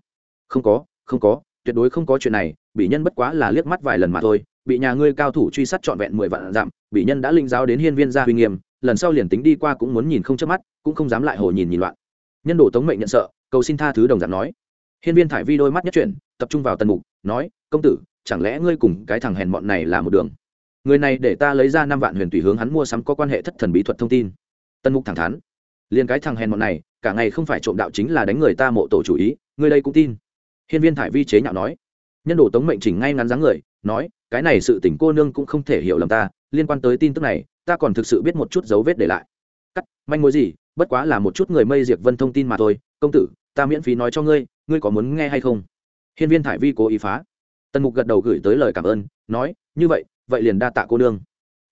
[SPEAKER 1] Không có không có, tuyệt đối không có chuyện này bị nhân bất quá là liếc mắt vài lần mà thôi, bị nhà ngươi cao thủ truy sát trọn vẹn mười vạn dặm bị nhân đã linh giáo đến hiên viên gia huy nghiêm lần sau liền tính đi qua cũng muốn nhìn không chớp mắt, cũng không dám lại hồ nhìn nhìn loạn. Nhân đồ tống mệnh nhận sợ, cầu xin tha thứ đồng dạng nói. Hiên viên thải vi đôi mắt nhất chuyển, tập trung vào tần mục, nói, công tử, chẳng lẽ ngươi cùng cái thằng hèn mọn này là một đường? Người này để ta lấy ra năm vạn huyền tùy hướng hắn mua sắm có quan hệ thất thần bí thuật thông tin. Tần mục thẳng thắn, liền cái thằng hèn mọn này, cả ngày không phải trộm đạo chính là đánh người ta mộ tổ chủ ý, ngươi đây cũng tin. Hiên viên thải vi chế nhạo nói. Nhân đồ tống mệnh chỉnh ngay ngắn dáng người, nói, cái này sự tình cô nương cũng không thể hiểu lầm ta liên quan tới tin tức này, ta còn thực sự biết một chút dấu vết để lại. Cắt, manh mối gì? Bất quá là một chút người mây diệt vân thông tin mà thôi. Công tử, ta miễn phí nói cho ngươi ngươi có muốn nghe hay không? Hiên viên thải vi cố ý phá. Tần mục gật đầu gửi tới lời cảm ơn, nói, như vậy vậy liền đa tạ cô nương.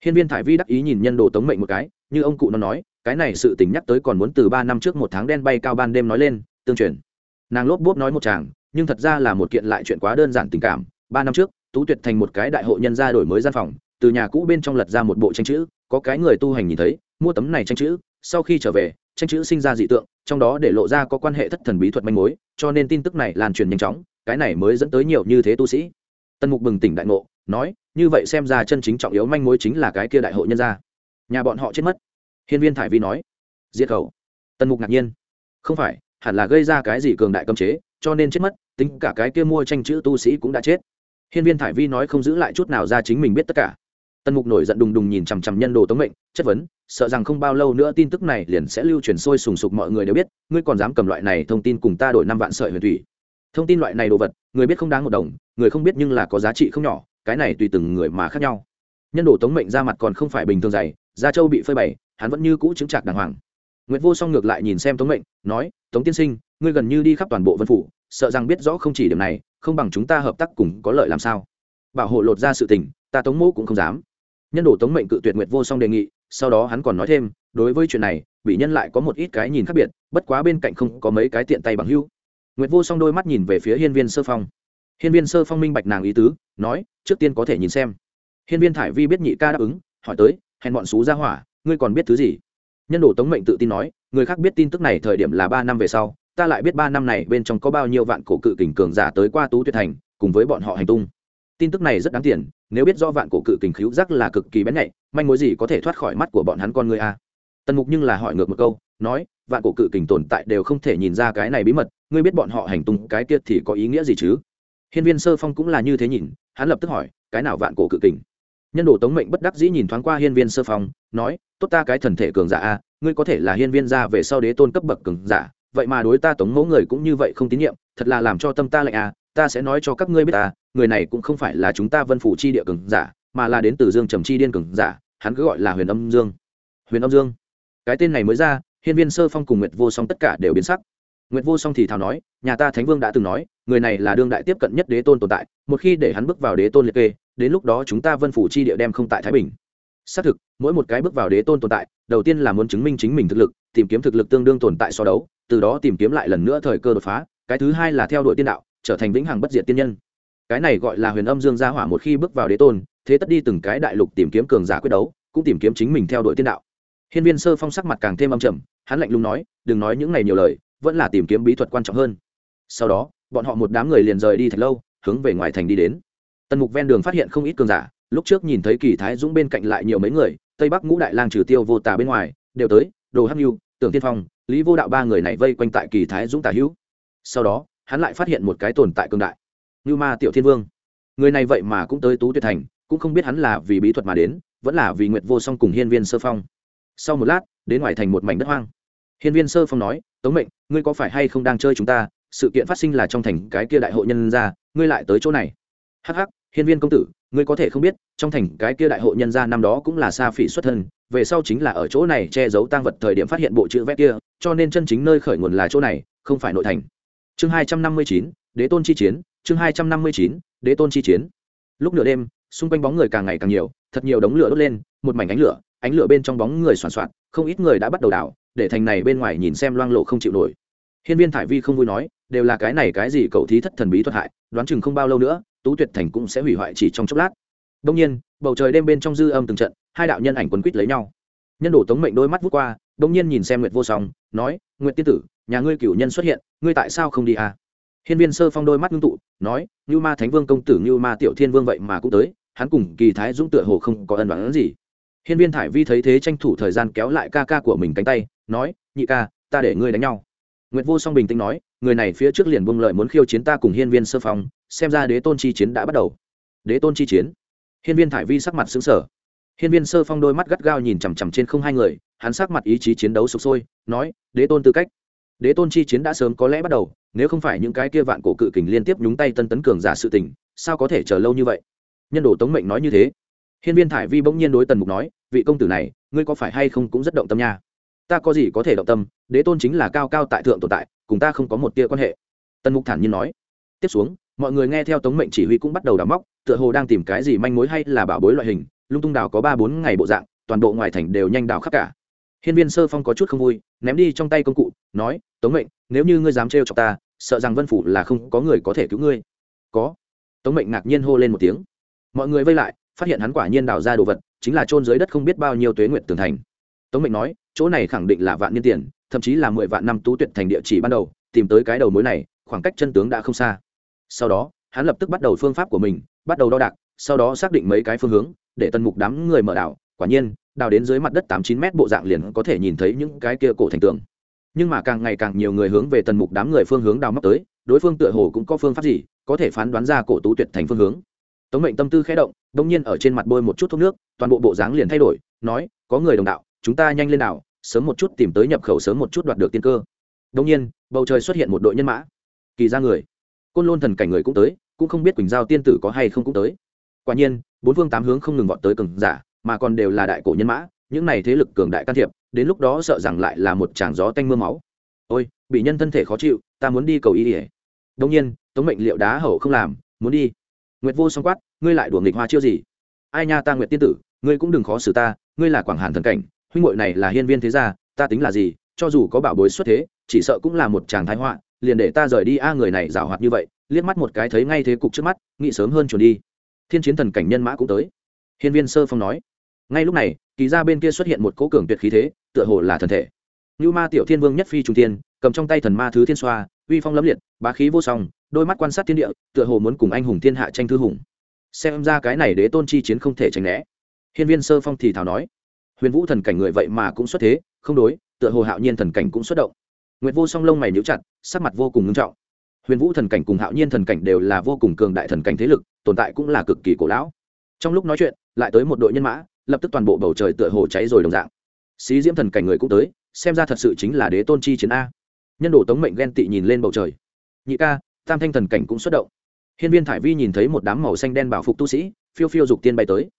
[SPEAKER 1] Hiên viên thải vi đắc ý nhìn nhân đồ tống mệnh một cái, như ông cụ nó nói, cái này sự tình nhắc tới còn muốn từ ba năm trước một tháng đen bay cao ban đêm nói lên, tương truyền. Nàng lốp bốp nói một chàng, nhưng thật ra là một kiện lại chuyện quá đơn giản tình cảm. Ba năm trước, tú tuyệt thành một cái đại hội nhân gia đổi mới gian phòng từ nhà cũ bên trong lật ra một bộ tranh chữ, có cái người tu hành nhìn thấy, mua tấm này tranh chữ, sau khi trở về, tranh chữ sinh ra dị tượng, trong đó để lộ ra có quan hệ thất thần bí thuật manh mối, cho nên tin tức này lan truyền nhanh chóng, cái này mới dẫn tới nhiều như thế tu sĩ. Tân mục bừng tỉnh đại ngộ, nói, như vậy xem ra chân chính trọng yếu manh mối chính là cái kia đại hội nhân gia. Nhà bọn họ chết mất. Hiên viên thải vi nói diệt khẩu. Tân mục ngạc nhiên, không phải, hẳn là gây ra cái gì cường đại cấm chế, cho nên chết mất, tính cả cái kia mua tranh chữ tu sĩ cũng đã chết. Hiên viên thải vi nói không giữ lại chút nào ra chính mình biết tất cả tân mục nổi giận đùng đùng nhìn chằm chằm nhân đồ tống mệnh chất vấn sợ rằng không bao lâu nữa tin tức này liền sẽ lưu truyền sôi sùng sục mọi người đều biết ngươi còn dám cầm loại này thông tin cùng ta đổi năm vạn sợi huyền thủy thông tin loại này đồ vật người biết không đáng một đồng người không biết nhưng là có giá trị không nhỏ cái này tùy từng người mà khác nhau nhân đồ tống mệnh ra mặt còn không phải bình thường dày da châu bị phơi bày hắn vẫn như cũ chứng trạc đàng hoàng Nguyệt Vô Song ngược lại nhìn xem Tống Mệnh, nói: "Tống tiên sinh, ngươi gần như đi khắp toàn bộ Vân phủ, sợ rằng biết rõ không chỉ điểm này, không bằng chúng ta hợp tác cùng có lợi làm sao?" Bảo hộ lột ra sự tình, ta Tống Mỗ cũng không dám. Nhân đồ Tống Mệnh cự tuyệt Nguyệt Vô Song đề nghị, sau đó hắn còn nói thêm, đối với chuyện này, bị nhân lại có một ít cái nhìn khác biệt, bất quá bên cạnh không có mấy cái tiện tay bằng hữu. Nguyệt Vô Song đôi mắt nhìn về phía Hiên Viên Sơ Phong. Hiên Viên Sơ Phong minh bạch nàng ý tứ, nói: "Trước tiên có thể nhìn xem." Hiên Viên Thải Vi biết nhị ca đáp ứng, hỏi tới: hẹn bọn xú ra hỏa, ngươi còn biết thứ gì?" nhân đồ tống mệnh tự tin nói người khác biết tin tức này thời điểm là ba năm về sau ta lại biết ba năm này bên trong có bao nhiêu vạn cổ cự kình cường giả tới qua tú tuyệt thành cùng với bọn họ hành tung tin tức này rất đáng tiền, nếu biết do vạn cổ cự kình khíu giác là cực kỳ bén nhạy, manh mối gì có thể thoát khỏi mắt của bọn hắn con người a? Tần mục nhưng là hỏi ngược một câu, nói, vạn cổ cự kình tồn tại đều không thể nhìn ra cái này bí mật, ngươi biết bọn họ hành tung cái kia thì có ý nghĩa gì chứ? Hiên viên sơ phong cũng là như thế nhìn, hắn lập tức hỏi, cái nào vạn cổ cự kình? Nhân đồ tống mệnh bất đắc dĩ nhìn thoáng qua hiên viên sơ phong, nói, tốt ta cái thần thể cường giả a, ngươi có thể là hiên viên gia về sau đế tôn cấp bậc cường giả, vậy mà đối ta tống mẫu người cũng như vậy không tín nhiệm, thật là làm cho tâm ta lạnh a ta sẽ nói cho các ngươi biết ta, người này cũng không phải là chúng ta vân phủ chi địa cường giả, mà là đến từ dương trầm chi điên cường giả, hắn cứ gọi là huyền âm dương. Huyền âm dương. Cái tên này mới ra, hiên viên sơ phong cùng nguyệt vô song tất cả đều biến sắc. Nguyệt vô song thì thào nói, nhà ta thánh vương đã từng nói, người này là đương đại tiếp cận nhất đế tôn tồn tại, một khi để hắn bước vào đế tôn liệt kê, đến lúc đó chúng ta vân phủ chi địa đem không tại thái bình. Xác thực, mỗi một cái bước vào đế tôn tồn tại, đầu tiên là muốn chứng minh chính mình thực lực, tìm kiếm thực lực tương đương tồn tại so đấu, từ đó tìm kiếm lại lần nữa thời cơ đột phá, cái thứ hai là theo đuổi tiên đạo trở thành vĩnh hằng bất diệt tiên nhân. Cái này gọi là huyền âm dương gia hỏa một khi bước vào đế tôn, thế tất đi từng cái đại lục tìm kiếm cường giả quyết đấu, cũng tìm kiếm chính mình theo đuổi tiên đạo. Hiên viên sơ phong sắc mặt càng thêm âm trầm, hắn lạnh lùng nói, đừng nói những ngày nhiều lời, vẫn là tìm kiếm bí thuật quan trọng hơn. Sau đó, bọn họ một đám người liền rời đi thật lâu, hướng về ngoài thành đi đến. Tần mục ven đường phát hiện không ít cường giả, lúc trước nhìn thấy kỳ thái dũng bên cạnh lại nhiều mấy người, tây bắc ngũ đại lang trừ tiêu vô tà bên ngoài, đều tới, đồ hắc nhu tưởng tiên phong, lý vô đạo ba người này vây quanh tại kỳ thái dũng tả hữu. Sau đó hắn lại phát hiện một cái tồn tại cương đại. Như ma tiểu thiên vương. Người này vậy mà cũng tới tú tuyệt thành, cũng không biết hắn là vì bí thuật mà đến, vẫn là vì nguyệt vô song cùng hiên viên sơ phong. Sau một lát, đến ngoài thành một mảnh đất hoang. Hiên viên sơ phong nói, tống mệnh, ngươi có phải hay không đang chơi chúng ta? Sự kiện phát sinh là trong thành cái kia đại hội nhân ra ngươi lại tới chỗ này. Hắc hắc, hiên viên công tử, ngươi có thể không biết, trong thành cái kia đại hội nhân gia năm đó cũng là sa phỉ xuất thân, về sau chính là ở chỗ này che giấu tang vật thời điểm phát hiện bộ chữ vét kia, cho nên chân chính nơi khởi nguồn là chỗ này, không phải nội thành chương hai trăm năm mươi chín, đế tôn chi chiến, chương hai trăm năm mươi chín, đế tôn chi chiến. Lúc nửa đêm, xung quanh bóng người càng ngày càng nhiều, thật nhiều đống lửa đốt lên, một mảnh ánh lửa ánh lửa bên trong bóng người soàn soạn không ít người đã bắt đầu đảo để thành này bên ngoài nhìn xem loang lộ không chịu nổi. Hiên viên thải vi không vui nói, đều là cái này cái gì cậu thí thất thần bí thuật hại, đoán chừng không bao lâu nữa, tú tuyệt thành cũng sẽ hủy hoại chỉ trong chốc lát. Đông nhiên, bầu trời đêm bên trong dư âm từng trận, hai đạo nhân ảnh quấn quýt lấy nhau. Nhân đổ tống mệnh đôi mắt vút qua đông nhiên nhìn xem nguyệt vô song, nói, nguyệt tiên tử, nhà ngươi cửu nhân xuất hiện, ngươi tại sao không đi à? Hiên viên sơ phong đôi mắt ngưng tụ, nói, như ma thánh vương công tử, như ma tiểu thiên vương vậy mà cũng tới, hắn cùng kỳ thái dũng tựa hồ không có ân đoán gì. Hiên viên thải vi thấy thế tranh thủ thời gian kéo lại ca ca của mình cánh tay, nói, nhị ca, ta để ngươi đánh nhau. Nguyệt vô song bình tĩnh nói, người này phía trước liền buông lợi muốn khiêu chiến ta cùng hiên viên sơ phong, xem ra đế tôn chi chiến đã bắt đầu. Đế tôn chi chiến? Hiên viên thải vi sắc mặt xứng sở hiên viên sơ phong đôi mắt gắt gao nhìn chằm chằm trên không hai người, hắn sắc mặt ý chí chiến đấu sục sôi, nói, đế tôn tư cách. Đế tôn chi chiến đã sớm có lẽ bắt đầu, nếu không phải những cái kia vạn cổ cự kình liên tiếp nhúng tay tân tấn cường giả sự tình, sao có thể chờ lâu như vậy? Nhân đồ tống mệnh nói như thế. Hiên viên thải vi bỗng nhiên đối tần mục nói, vị công tử này, ngươi có phải hay không cũng rất động tâm nha? Ta có gì có thể động tâm, đế tôn chính là cao cao tại thượng tồn tại, cùng ta không có một tia quan hệ. Tần mục thản nhiên nói. Tiếp xuống, mọi người nghe theo tống mệnh chỉ huy cũng bắt đầu đào móc, tựa hồ đang tìm cái gì manh mối hay là bảo bối loại hình lung tung đào có ba bốn ngày bộ dạng, toàn bộ ngoài thành đều nhanh đào khắp cả. Hiên viên sơ phong có chút không vui, ném đi trong tay công cụ, nói, tống mệnh, nếu như ngươi dám trêu chọc ta, sợ rằng vân phủ là không có người có thể cứu ngươi. Có. Tống mệnh ngạc nhiên hô lên một tiếng. Mọi người vây lại, phát hiện hắn quả nhiên đào ra đồ vật, chính là trôn dưới đất không biết bao nhiêu tuế nguyện tường thành. Tống mệnh nói, chỗ này khẳng định là vạn niên tiền, thậm chí là mười vạn năm tú tuyệt thành địa chỉ ban đầu, tìm tới cái đầu mối này, khoảng cách chân tướng đã không xa. Sau đó, hắn lập tức bắt đầu phương pháp của mình, bắt đầu đo đạc, sau đó xác định mấy cái phương hướng để tần mục đám người mở đảo, quả nhiên đào đến dưới mặt đất tám chín mét bộ dạng liền có thể nhìn thấy những cái kia cổ thành tường. Nhưng mà càng ngày càng nhiều người hướng về tần mục đám người phương hướng đào móc tới, đối phương tựa hồ cũng có phương pháp gì, có thể phán đoán ra cổ tú tuyệt thành phương hướng. Tống mệnh tâm tư khẽ động, đông nhiên ở trên mặt bôi một chút thuốc nước, toàn bộ bộ dáng liền thay đổi, nói, có người đồng đạo, chúng ta nhanh lên đảo, sớm một chút tìm tới nhập khẩu sớm một chút đoạt được tiên cơ. Đông nhiên, bầu trời xuất hiện một đội nhân mã. Kỳ ra người. Côn lôn thần cảnh người cũng tới, cũng không biết quỳnh giao tiên tử có hay không cũng tới quả nhiên, bốn phương tám hướng không ngừng vọt tới cường giả, mà còn đều là đại cổ nhân mã, những này thế lực cường đại can thiệp, đến lúc đó sợ rằng lại là một tràng gió tanh mưa máu. Ôi, bị nhân thân thể khó chịu, ta muốn đi cầu y ỉa đông nhiên, tống mệnh liệu đá hậu không làm, muốn đi. Nguyệt vô song quát, ngươi lại đùa nghịch hoa chiêu gì? Ai nha ta nguyệt tiên tử, ngươi cũng đừng khó xử ta, ngươi là quảng hàn thần cảnh, huynh hội này là hiên viên thế gia, ta tính là gì? Cho dù có bảo bối xuất thế, chỉ sợ cũng là một chàng thái họa, liền để ta rời đi a, người này rào hoạt như vậy, liếc mắt một cái thấy ngay thế cục trước mắt, nghĩ sớm hơn chuồn đi thiên chiến thần cảnh nhân mã cũng tới. Hiên viên sơ phong nói. Ngay lúc này, kỳ ra bên kia xuất hiện một cố cường tuyệt khí thế, tựa hồ là thần thể. Như ma tiểu thiên vương nhất phi trung tiên cầm trong tay thần ma thứ thiên xoa, uy phong lẫm liệt, bá khí vô song, đôi mắt quan sát thiên địa, tựa hồ muốn cùng anh hùng thiên hạ tranh thư hùng. Xem ra cái này đế tôn chi chiến không thể tránh né. Hiên viên sơ phong thì thảo nói. Huyền vũ thần cảnh người vậy mà cũng xuất thế, không đối, tựa hồ hạo nhiên thần cảnh cũng xuất động. Nguyệt vô song lông mày nhíu chặt, sắc mặt vô cùng ngưng trọng huyền vũ thần cảnh cùng hạo nhiên thần cảnh đều là vô cùng cường đại thần cảnh thế lực, tồn tại cũng là cực kỳ cổ lão. Trong lúc nói chuyện, lại tới một đội nhân mã, lập tức toàn bộ bầu trời tựa hồ cháy rồi đồng dạng. Xí diễm thần cảnh người cũng tới, xem ra thật sự chính là đế tôn chi chiến a. Nhân đồ tống mệnh ghen tị nhìn lên bầu trời. Nhị ca, tam thanh thần cảnh cũng xuất động. Hiên viên thải vi nhìn thấy một đám màu xanh đen bảo phục tu sĩ, phiêu phiêu dục tiên bay tới.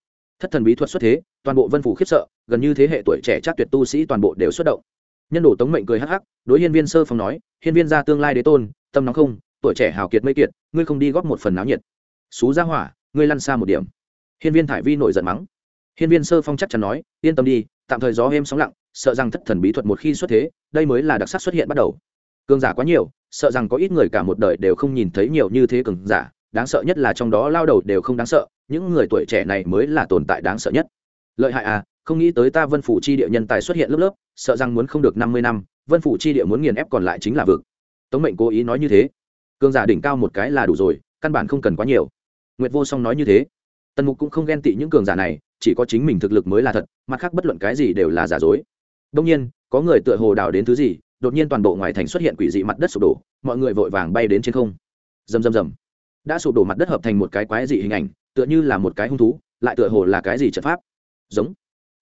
[SPEAKER 1] Thất thần bí thuật xuất thế, toàn bộ vân phủ khiếp sợ, gần như thế hệ tuổi trẻ chắc tuyệt tu sĩ toàn bộ đều xuất động. Nhân đồ tống mệnh cười hắc hắc, đối hiên viên sơ phong nói, hiên viên ra tương lai đế tôn tâm nóng không, tuổi trẻ hào kiệt mây kiệt, ngươi không đi góp một phần náo nhiệt. Xú ra hỏa, ngươi lăn xa một điểm. Hiên viên thải vi nổi giận mắng. Hiên viên sơ phong chắc chắn nói, yên tâm đi, tạm thời gió êm sóng lặng, sợ rằng thất thần bí thuật một khi xuất thế, đây mới là đặc sắc xuất hiện bắt đầu. Cường giả quá nhiều, sợ rằng có ít người cả một đời đều không nhìn thấy nhiều như thế cường giả, đáng sợ nhất là trong đó lao đầu đều không đáng sợ, những người tuổi trẻ này mới là tồn tại đáng sợ nhất. Lợi hại à không nghĩ tới ta vân phủ chi địa nhân tài xuất hiện lớp lớp, sợ rằng muốn không được năm mươi năm, vân phủ chi địa muốn nghiền ép còn lại chính là vực tống mệnh cố ý nói như thế. Cường giả đỉnh cao một cái là đủ rồi, căn bản không cần quá nhiều. Nguyệt vô song nói như thế. Tần mục cũng không ghen tị những cường giả này, chỉ có chính mình thực lực mới là thật, mặt khác bất luận cái gì đều là giả dối. Đông nhiên, có người tựa hồ đào đến thứ gì, đột nhiên toàn bộ ngoài thành xuất hiện quỷ dị mặt đất sụp đổ, mọi người vội vàng bay đến trên không. Rầm rầm rầm. Đã sụp đổ mặt đất hợp thành một cái quái dị hình ảnh, tựa như là một cái hung thú, lại tựa hồ là cái gì trận pháp. Giống.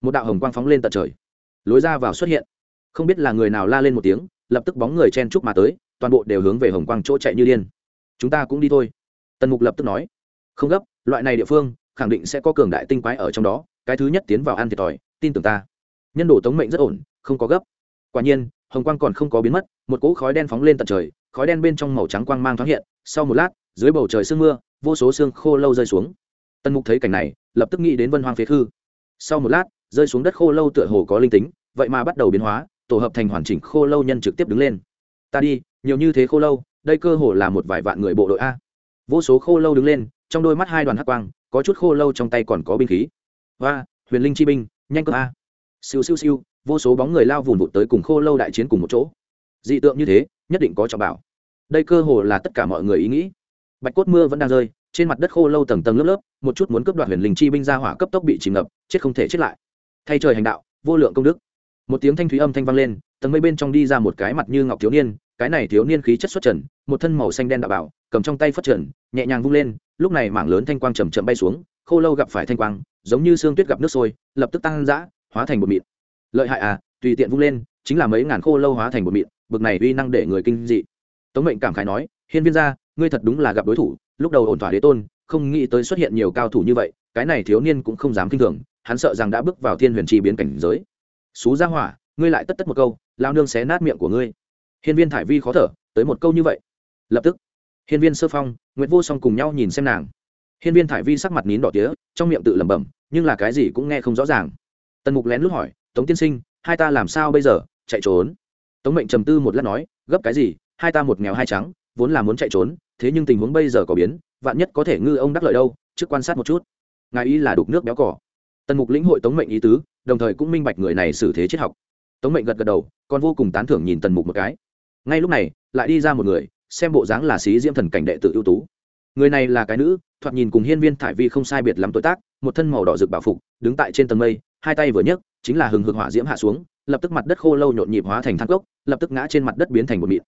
[SPEAKER 1] Một đạo hồng quang phóng lên tận trời. Lối ra vào xuất hiện. Không biết là người nào la lên một tiếng, lập tức bóng người chen chúc mà tới toàn bộ đều hướng về hồng quang chỗ chạy như điên. Chúng ta cũng đi thôi. Tần mục lập tức nói. Không gấp, loại này địa phương, khẳng định sẽ có cường đại tinh quái ở trong đó. Cái thứ nhất tiến vào ăn thiệt thòi, tin tưởng ta. Nhân đồ tống mệnh rất ổn, không có gấp. Quả nhiên, hồng quang còn không có biến mất, một cỗ khói đen phóng lên tận trời, khói đen bên trong màu trắng quang mang thoáng hiện, sau một lát, dưới bầu trời sương mưa, vô số xương khô lâu rơi xuống. Tần mục thấy cảnh này, lập tức nghĩ đến vân hoang phế khư sau một lát, rơi xuống đất khô lâu tựa hồ có linh tính, vậy mà bắt đầu biến hóa, tổ hợp thành hoàn chỉnh khô lâu nhân trực tiếp đứng lên. Ta đi nhiều như thế khô lâu, đây cơ hồ là một vài vạn người bộ đội a. Vô số khô lâu đứng lên, trong đôi mắt hai đoàn hắc quang, có chút khô lâu trong tay còn có binh khí. Và huyền linh chi binh, nhanh cơ a. Siêu siêu siêu, vô số bóng người lao vùn vụt tới cùng khô lâu đại chiến cùng một chỗ. Dị tượng như thế, nhất định có trọng bảo. Đây cơ hồ là tất cả mọi người ý nghĩ. Bạch cốt mưa vẫn đang rơi, trên mặt đất khô lâu tầng tầng lớp lớp, một chút muốn cướp đoạt huyền linh chi binh ra hỏa cấp tốc bị chìm ngập, chết không thể chết lại. Thay trời hành đạo, vô lượng công đức. Một tiếng thanh thúy âm thanh vang lên, tầng mây bên trong đi ra một cái mặt như ngọc thiếu niên cái này thiếu niên khí chất xuất trần, một thân màu xanh đen đạo bảo, cầm trong tay phất trần, nhẹ nhàng vung lên, lúc này mảng lớn thanh quang chầm chậm bay xuống, khô lâu gặp phải thanh quang, giống như xương tuyết gặp nước sôi, lập tức tăng dã, hóa thành bột mịn. Lợi hại à tùy tiện vung lên, chính là mấy ngàn khô lâu hóa thành bột mịn, bực này uy năng để người kinh dị. Tống mệnh cảm khái nói, hiên viên gia, ngươi thật đúng là gặp đối thủ, lúc đầu ổn thỏa đế tôn, không nghĩ tới xuất hiện nhiều cao thủ như vậy, cái này thiếu niên cũng không dám kinh thường, hắn sợ rằng đã bước vào thiên huyền chi biến cảnh giới. Xú ra hỏa, ngươi lại tất tất một câu lao nương xé nát miệng của ngươi hiên viên thải vi khó thở, tới một câu như vậy. Lập tức, hiên viên sơ phong nguyễn vô song cùng nhau nhìn xem nàng. Hiên viên thải vi sắc mặt nín đỏ tía, trong miệng tự lẩm bẩm, nhưng là cái gì cũng nghe không rõ ràng. Tần mục lén lút hỏi, tống tiên sinh, hai ta làm sao bây giờ? Chạy trốn? Tống mệnh trầm tư một lát nói, gấp cái gì? Hai ta một nghèo hai trắng, vốn là muốn chạy trốn, thế nhưng tình huống bây giờ có biến, vạn nhất có thể ngư ông đắc lợi đâu, trước quan sát một chút. Ngài ý là đục nước béo cỏ. Tần mục lĩnh hội tống mệnh ý tứ, đồng thời cũng minh bạch người này xử thế triết học. Tống mệnh gật gật đầu, còn vô cùng tán thưởng nhìn tần mục một cái ngay lúc này, lại đi ra một người, xem bộ dáng là xí diễm thần cảnh đệ tử ưu tú. Người này là cái nữ, thoạt nhìn cùng hiên viên thải vi không sai biệt lắm tuổi tác, một thân màu đỏ rực bảo phục, đứng tại trên tầng mây, hai tay vừa nhấc, chính là hừng hực hỏa diễm hạ xuống, lập tức mặt đất khô lâu nhộn nhịp hóa thành thang cốc, lập tức ngã trên mặt đất biến thành một mịn.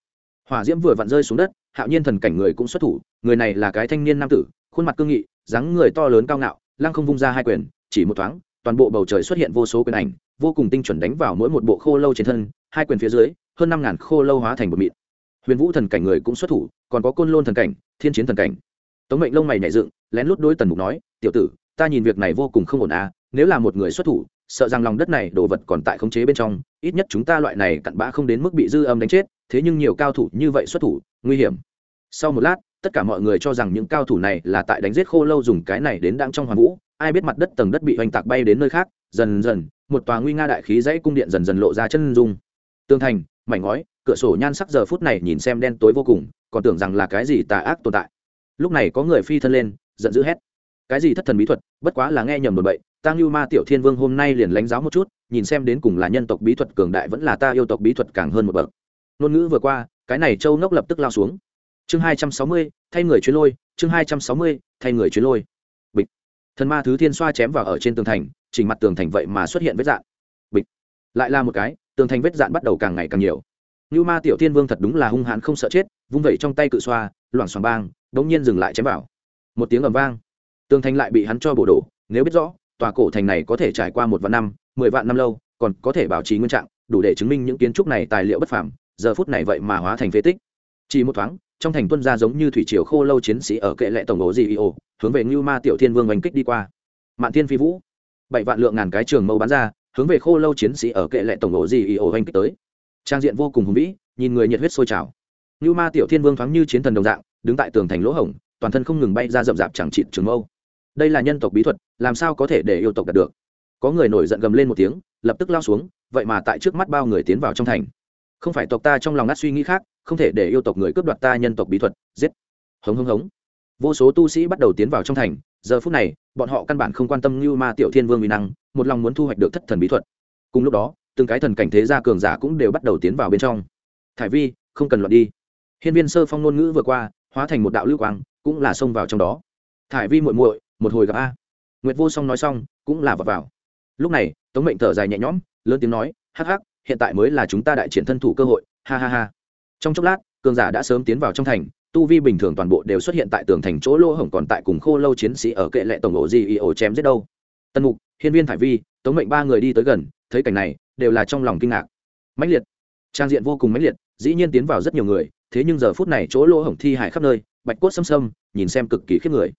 [SPEAKER 1] Hỏa diễm vừa vặn rơi xuống đất, hạo nhiên thần cảnh người cũng xuất thủ, người này là cái thanh niên nam tử, khuôn mặt cương nghị, dáng người to lớn cao ngạo, lăng không vung ra hai quyền, chỉ một thoáng, toàn bộ bầu trời xuất hiện vô số quyền ảnh vô cùng tinh chuẩn đánh vào mỗi một bộ khô lâu trên thân, hai quyền phía dưới, hơn năm ngàn khô lâu hóa thành một mịn. Huyền vũ thần cảnh người cũng xuất thủ, còn có côn lôn thần cảnh, thiên chiến thần cảnh. Tống mệnh lông mày nhảy dựng, lén lút đối tần mục nói, tiểu tử, ta nhìn việc này vô cùng không ổn à nếu là một người xuất thủ, sợ rằng lòng đất này đồ vật còn tại khống chế bên trong, ít nhất chúng ta loại này cặn bã không đến mức bị dư âm đánh chết, thế nhưng nhiều cao thủ như vậy xuất thủ, nguy hiểm. Sau một lát, tất cả mọi người cho rằng những cao thủ này là tại đánh giết khô lâu dùng cái này đến đang trong hoàng vũ, ai biết mặt đất tầng đất bị oanh tạc bay đến nơi khác, dần dần một tòa nguy nga đại khí dãy cung điện dần dần lộ ra chân dung. Tương thành, mảnh ngói, cửa sổ nhan sắc giờ phút này nhìn xem đen tối vô cùng, còn tưởng rằng là cái gì tà ác tồn tại. Lúc này có người phi thân lên, giận dữ hét. Cái gì thất thần bí thuật, bất quá là nghe nhầm đồn bậy, ta ngưu ma tiểu thiên vương hôm nay liền lánh giáo một chút, nhìn xem đến cùng là nhân tộc bí thuật cường đại vẫn là ta yêu tộc bí thuật càng hơn một bậc. Ngôn ngữ vừa qua, cái này châu ngốc lập tức lao xuống. Chương hai trăm sáu mươi, thay người chuyến lôi, chương hai trăm sáu mươi, thay người chuyến lôi. Bịch. Thần ma thứ thiên xoa chém vào ở trên tường thành chỉnh mặt tường thành vậy mà xuất hiện vết dạn. Bịch. Lại là một cái, tường thành vết dạn bắt đầu càng ngày càng nhiều. Như ma tiểu thiên vương thật đúng là hung hãn không sợ chết, vung vẩy trong tay cự xoa, loảng xoảng bang đ ỗ n g nhiên dừng lại chém vào. Một tiếng ầm vang. Tường thành lại bị hắn cho bổ đổ, nếu biết rõ, tòa cổ thành này có thể trải qua một vạn năm, mười vạn năm lâu, còn có thể bảo trì nguyên trạng, đủ để chứng minh những kiến trúc này tài liệu bất phàm, giờ phút này vậy mà hóa thành phế tích. Chỉ một thoáng, trong thành tuân ra giống như thủy triều khô lâu chiến sĩ ở kệ lệ tổng ổ gì ồ hướng về ngưu ma tiểu thiên vương oanh kích đi qua. Mạn thiên phi vũ bảy vạn lượng ngàn cái trường mâu bắn ra, hướng về khô lâu chiến sĩ ở kệ lệ tổng ổ gì ổ oanh kích tới. Trang diện vô cùng hùng vĩ, nhìn người nhiệt huyết sôi trào. Như ma tiểu thiên vương thoáng như chiến thần đồng dạng, đứng tại tường thành lỗ hổng, toàn thân không ngừng bay ra rậm rạp chẳng chịt trường mâu. Đây là nhân tộc bí thuật, làm sao có thể để yêu tộc đạt được? Có người nổi giận gầm lên một tiếng, lập tức lao xuống, vậy mà tại trước mắt bao người tiến vào trong thành. Không phải tộc ta trong lòng ngắt suy nghĩ khác, không thể để yêu tộc người cướp đoạt ta nhân tộc bí thuật, giết. Hống hống hống. Vô số tu sĩ bắt đầu tiến vào trong thành, giờ phút này bọn họ căn bản không quan tâm như ma tiểu thiên vương uy năng, một lòng muốn thu hoạch được thất thần bí thuật. Cùng lúc đó, từng cái thần cảnh thế gia cường giả cũng đều bắt đầu tiến vào bên trong. Thải vi, không cần loạn đi. Hiên viên sơ phong ngôn ngữ vừa qua, hóa thành một đạo lưu quang, cũng là xông vào trong đó. Thải vi muội muội, một hồi gặp a. Nguyệt vô song nói xong, cũng là vào vào. Lúc này, tống mệnh thở dài nhẹ nhõm, lớn tiếng nói, hắc hắc, hiện tại mới là chúng ta đại triển thân thủ cơ hội, ha ha ha. Trong chốc lát, cường giả đã sớm tiến vào trong thành tu vi bình thường toàn bộ đều xuất hiện tại tường thành chỗ lỗ hổng còn tại cùng khô lâu chiến sĩ ở kệ lệ tổng ổ gì y ổ chém giết đâu. Tân mục, hiên viên thải vi, tống mệnh ba người đi tới gần, thấy cảnh này, đều là trong lòng kinh ngạc. Mãnh liệt. Trang diện vô cùng mãnh liệt, dĩ nhiên tiến vào rất nhiều người, thế nhưng giờ phút này chỗ lỗ hổng thi hải khắp nơi, bạch cốt xâm xâm, nhìn xem cực kỳ khiếp người.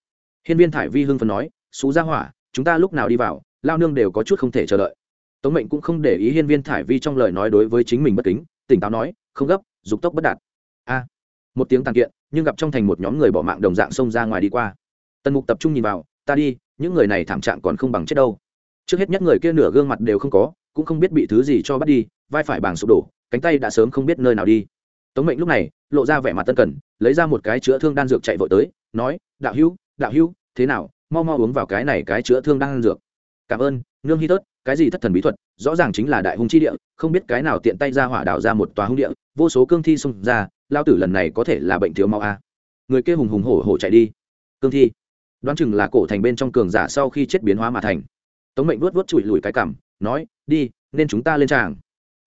[SPEAKER 1] Hiên viên thải vi hưng phấn nói, xú ra hỏa, chúng ta lúc nào đi vào, lao nương đều có chút không thể chờ đợi. Tống mệnh cũng không để ý hiên viên thải vi trong lời nói đối với chính mình bất kính, tỉnh táo nói, không gấp, dục tốc bất đạt. A. Một tiếng tàn kiện nhưng gặp trong thành một nhóm người bỏ mạng đồng dạng xông ra ngoài đi qua. Tần mục tập trung nhìn vào, ta đi, những người này thảm trạng còn không bằng chết đâu. Trước hết nhất người kia nửa gương mặt đều không có, cũng không biết bị thứ gì cho bắt đi, vai phải bàng sụp đổ, cánh tay đã sớm không biết nơi nào đi. Tống mệnh lúc này, lộ ra vẻ mặt tân cần, lấy ra một cái chữa thương đan dược chạy vội tới, nói, đạo hữu đạo hữu, thế nào? Mau mau uống vào cái này cái chữa thương đan dược. Cảm ơn, nương hy tớt cái gì thất thần bí thuật, rõ ràng chính là đại hung chi địa, không biết cái nào tiện tay ra hỏa đảo ra một tòa hung địa, vô số cương thi xông ra lao tử lần này có thể là bệnh thiếu máu a. Người kia hùng hùng hổ hổ chạy đi. Cương thi. Đoán chừng là cổ thành bên trong cường giả sau khi chết biến hóa mà thành. Tống mệnh vuốt vuốt chùi lùi cái cảm nói, đi, nên chúng ta lên tràng.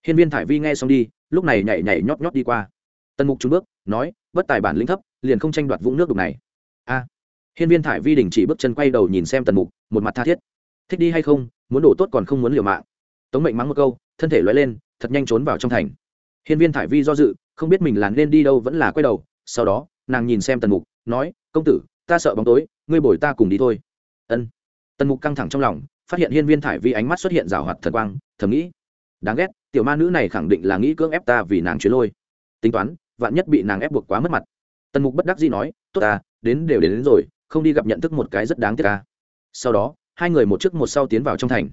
[SPEAKER 1] Hiên viên thải vi nghe xong đi, lúc này nhảy nhảy nhót nhót đi qua. Tần mục trúng bước, nói, bất tài bản lĩnh thấp, liền không tranh đoạt vũng nước đục này. A. Hiên viên thải vi đình chỉ bước chân quay đầu nhìn xem tần mục, một mặt tha thiết. Thích đi hay không, muốn đổ tốt còn không muốn liều mạng. Tống mệnh mắng một câu, thân thể loay lên, thật nhanh trốn vào trong thành. Hiên viên thải vi do dự không biết mình là nên đi đâu vẫn là quay đầu. Sau đó nàng nhìn xem tần mục nói công tử ta sợ bóng tối ngươi bồi ta cùng đi thôi. Ân. Tần mục căng thẳng trong lòng phát hiện hiên viên thải vi ánh mắt xuất hiện rào hoạt thần quang thầm nghĩ đáng ghét tiểu ma nữ này khẳng định là nghĩ cưỡng ép ta vì nàng chuyến lôi. Tính toán vạn nhất bị nàng ép buộc quá mất mặt. Tần mục bất đắc dĩ nói tốt ta đến đều đến, đến rồi không đi gặp nhận thức một cái rất đáng tiếc ta. Sau đó hai người một trước một sau tiến vào trong thành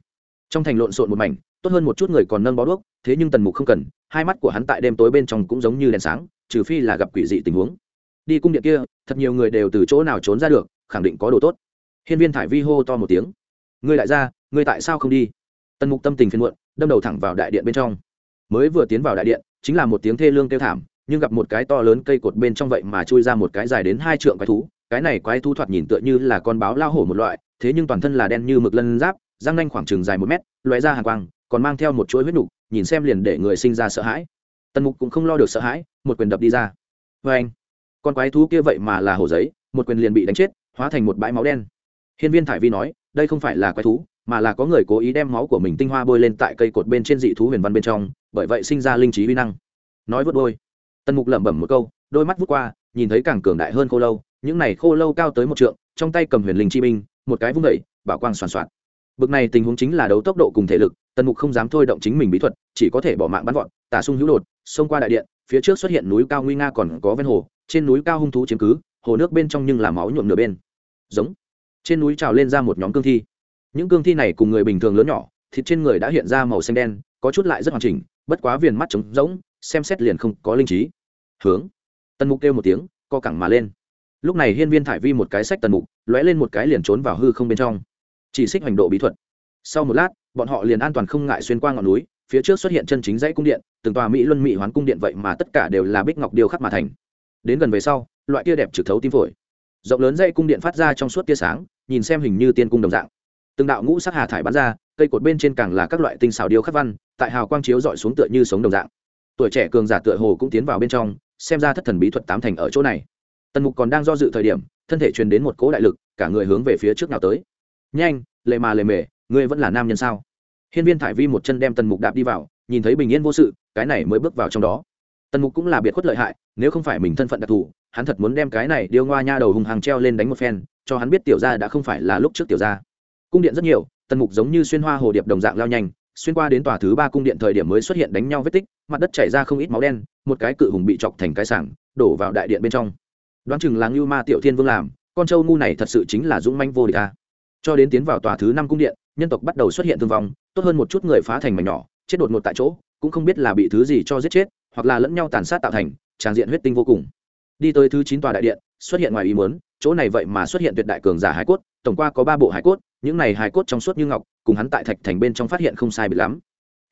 [SPEAKER 1] trong thành lộn xộn một mảnh, tốt hơn một chút người còn nâng bó đuốc, thế nhưng tần mục không cần, hai mắt của hắn tại đêm tối bên trong cũng giống như đèn sáng, trừ phi là gặp quỷ dị tình huống. Đi cung điện kia, thật nhiều người đều từ chỗ nào trốn ra được, khẳng định có đồ tốt. Hiên viên thải vi hô to một tiếng. Ngươi đại gia, ngươi tại sao không đi? Tần mục tâm tình phiền muộn, đâm đầu thẳng vào đại điện bên trong. Mới vừa tiến vào đại điện, chính là một tiếng thê lương kêu thảm, nhưng gặp một cái to lớn cây cột bên trong vậy mà chui ra một cái dài đến hai trượng quái thú. Cái này quái thú thoạt nhìn tựa như là con báo lao hổ một loại, thế nhưng toàn thân là đen như mực lân giáp răng nanh khoảng chừng dài một mét loé ra hàng quang, còn mang theo một chuỗi huyết nục, nhìn xem liền để người sinh ra sợ hãi. Tần mục cũng không lo được sợ hãi, một quyền đập đi ra. Vê anh, con quái thú kia vậy mà là hồ giấy, một quyền liền bị đánh chết, hóa thành một bãi máu đen. Hiên viên thải vi nói, đây không phải là quái thú, mà là có người cố ý đem máu của mình tinh hoa bôi lên tại cây cột bên trên dị thú huyền văn bên trong, bởi vậy sinh ra linh trí vi năng. Nói vớt bôi. Tần mục lẩm bẩm một câu, đôi mắt vút qua, nhìn thấy càng cường đại hơn khô lâu, những này khô lâu cao tới một trượng, trong tay cầm huyền linh chi binh, một cái vung đẩy bảo quang soàn soạt bực này tình huống chính là đấu tốc độ cùng thể lực, tần mục không dám thôi động chính mình bí thuật, chỉ có thể bỏ mạng bắn vọt, tả sung hữu đột, xông qua đại điện, phía trước xuất hiện núi cao nguy nga còn có ven hồ, trên núi cao hung thú chiếm cứ, hồ nước bên trong nhưng là máu nhuộm nửa bên. Giống. Trên núi trào lên ra một nhóm cương thi. Những cương thi này cùng người bình thường lớn nhỏ, thịt trên người đã hiện ra màu xanh đen, có chút lại rất hoàn chỉnh, bất quá viền mắt trống rỗng, xem xét liền không có linh trí. Hướng. Tần mục kêu một tiếng, co cẳng mà lên. Lúc này hiên viên thải vi một cái sách tần mục, lóe lên một cái liền trốn vào hư không bên trong chỉ xích hành độ bí thuật. Sau một lát, bọn họ liền an toàn không ngại xuyên qua ngọn núi, phía trước xuất hiện chân chính dãy cung điện, từng tòa mỹ luân mỹ hoán cung điện vậy mà tất cả đều là bích ngọc điêu khắc mà thành. Đến gần về sau, loại kia đẹp trực thấu tim phổi. Rộng lớn dãy cung điện phát ra trong suốt tia sáng, nhìn xem hình như tiên cung đồng dạng. Từng đạo ngũ sắc hà thải bắn ra, cây cột bên trên càng là các loại tinh xảo điêu khắc văn, tại hào quang chiếu dọi xuống tựa như sống đồng dạng. Tuổi trẻ cường giả tựa hồ cũng tiến vào bên trong, xem ra thất thần bí thuật tám thành ở chỗ này. Tần mục còn đang do dự thời điểm, thân thể truyền đến một cỗ đại lực, cả người hướng về phía trước nào tới nhanh, lệ mà lệ mề, ngươi vẫn là nam nhân sao? Hiên viên thải vi một chân đem tần mục đạp đi vào, nhìn thấy bình yên vô sự, cái này mới bước vào trong đó. Tần mục cũng là biệt khuất lợi hại, nếu không phải mình thân phận đặc thù, hắn thật muốn đem cái này điêu ngoa nha đầu hùng hàng treo lên đánh một phen, cho hắn biết tiểu gia đã không phải là lúc trước tiểu gia. Cung điện rất nhiều, tần mục giống như xuyên hoa hồ điệp đồng dạng lao nhanh, xuyên qua đến tòa thứ ba cung điện thời điểm mới xuất hiện đánh nhau vết tích, mặt đất chảy ra không ít máu đen, một cái cự hùng bị chọc thành cái sảng, đổ vào đại điện bên trong. Đoán chừng là ngưu ma tiểu thiên vương làm, con trâu ngu này thật sự chính là dũng manh vô địch ta cho đến tiến vào tòa thứ năm cung điện, nhân tộc bắt đầu xuất hiện thương vong, tốt hơn một chút người phá thành mảnh nhỏ, chết đột ngột tại chỗ, cũng không biết là bị thứ gì cho giết chết, hoặc là lẫn nhau tàn sát tạo thành tràng diện huyết tinh vô cùng. Đi tới thứ chín tòa đại điện, xuất hiện ngoài ý muốn, chỗ này vậy mà xuất hiện tuyệt đại cường giả hải cốt, tổng qua có ba bộ hải cốt, những này hải cốt trong suốt như ngọc, cùng hắn tại thạch thành bên trong phát hiện không sai bị lắm.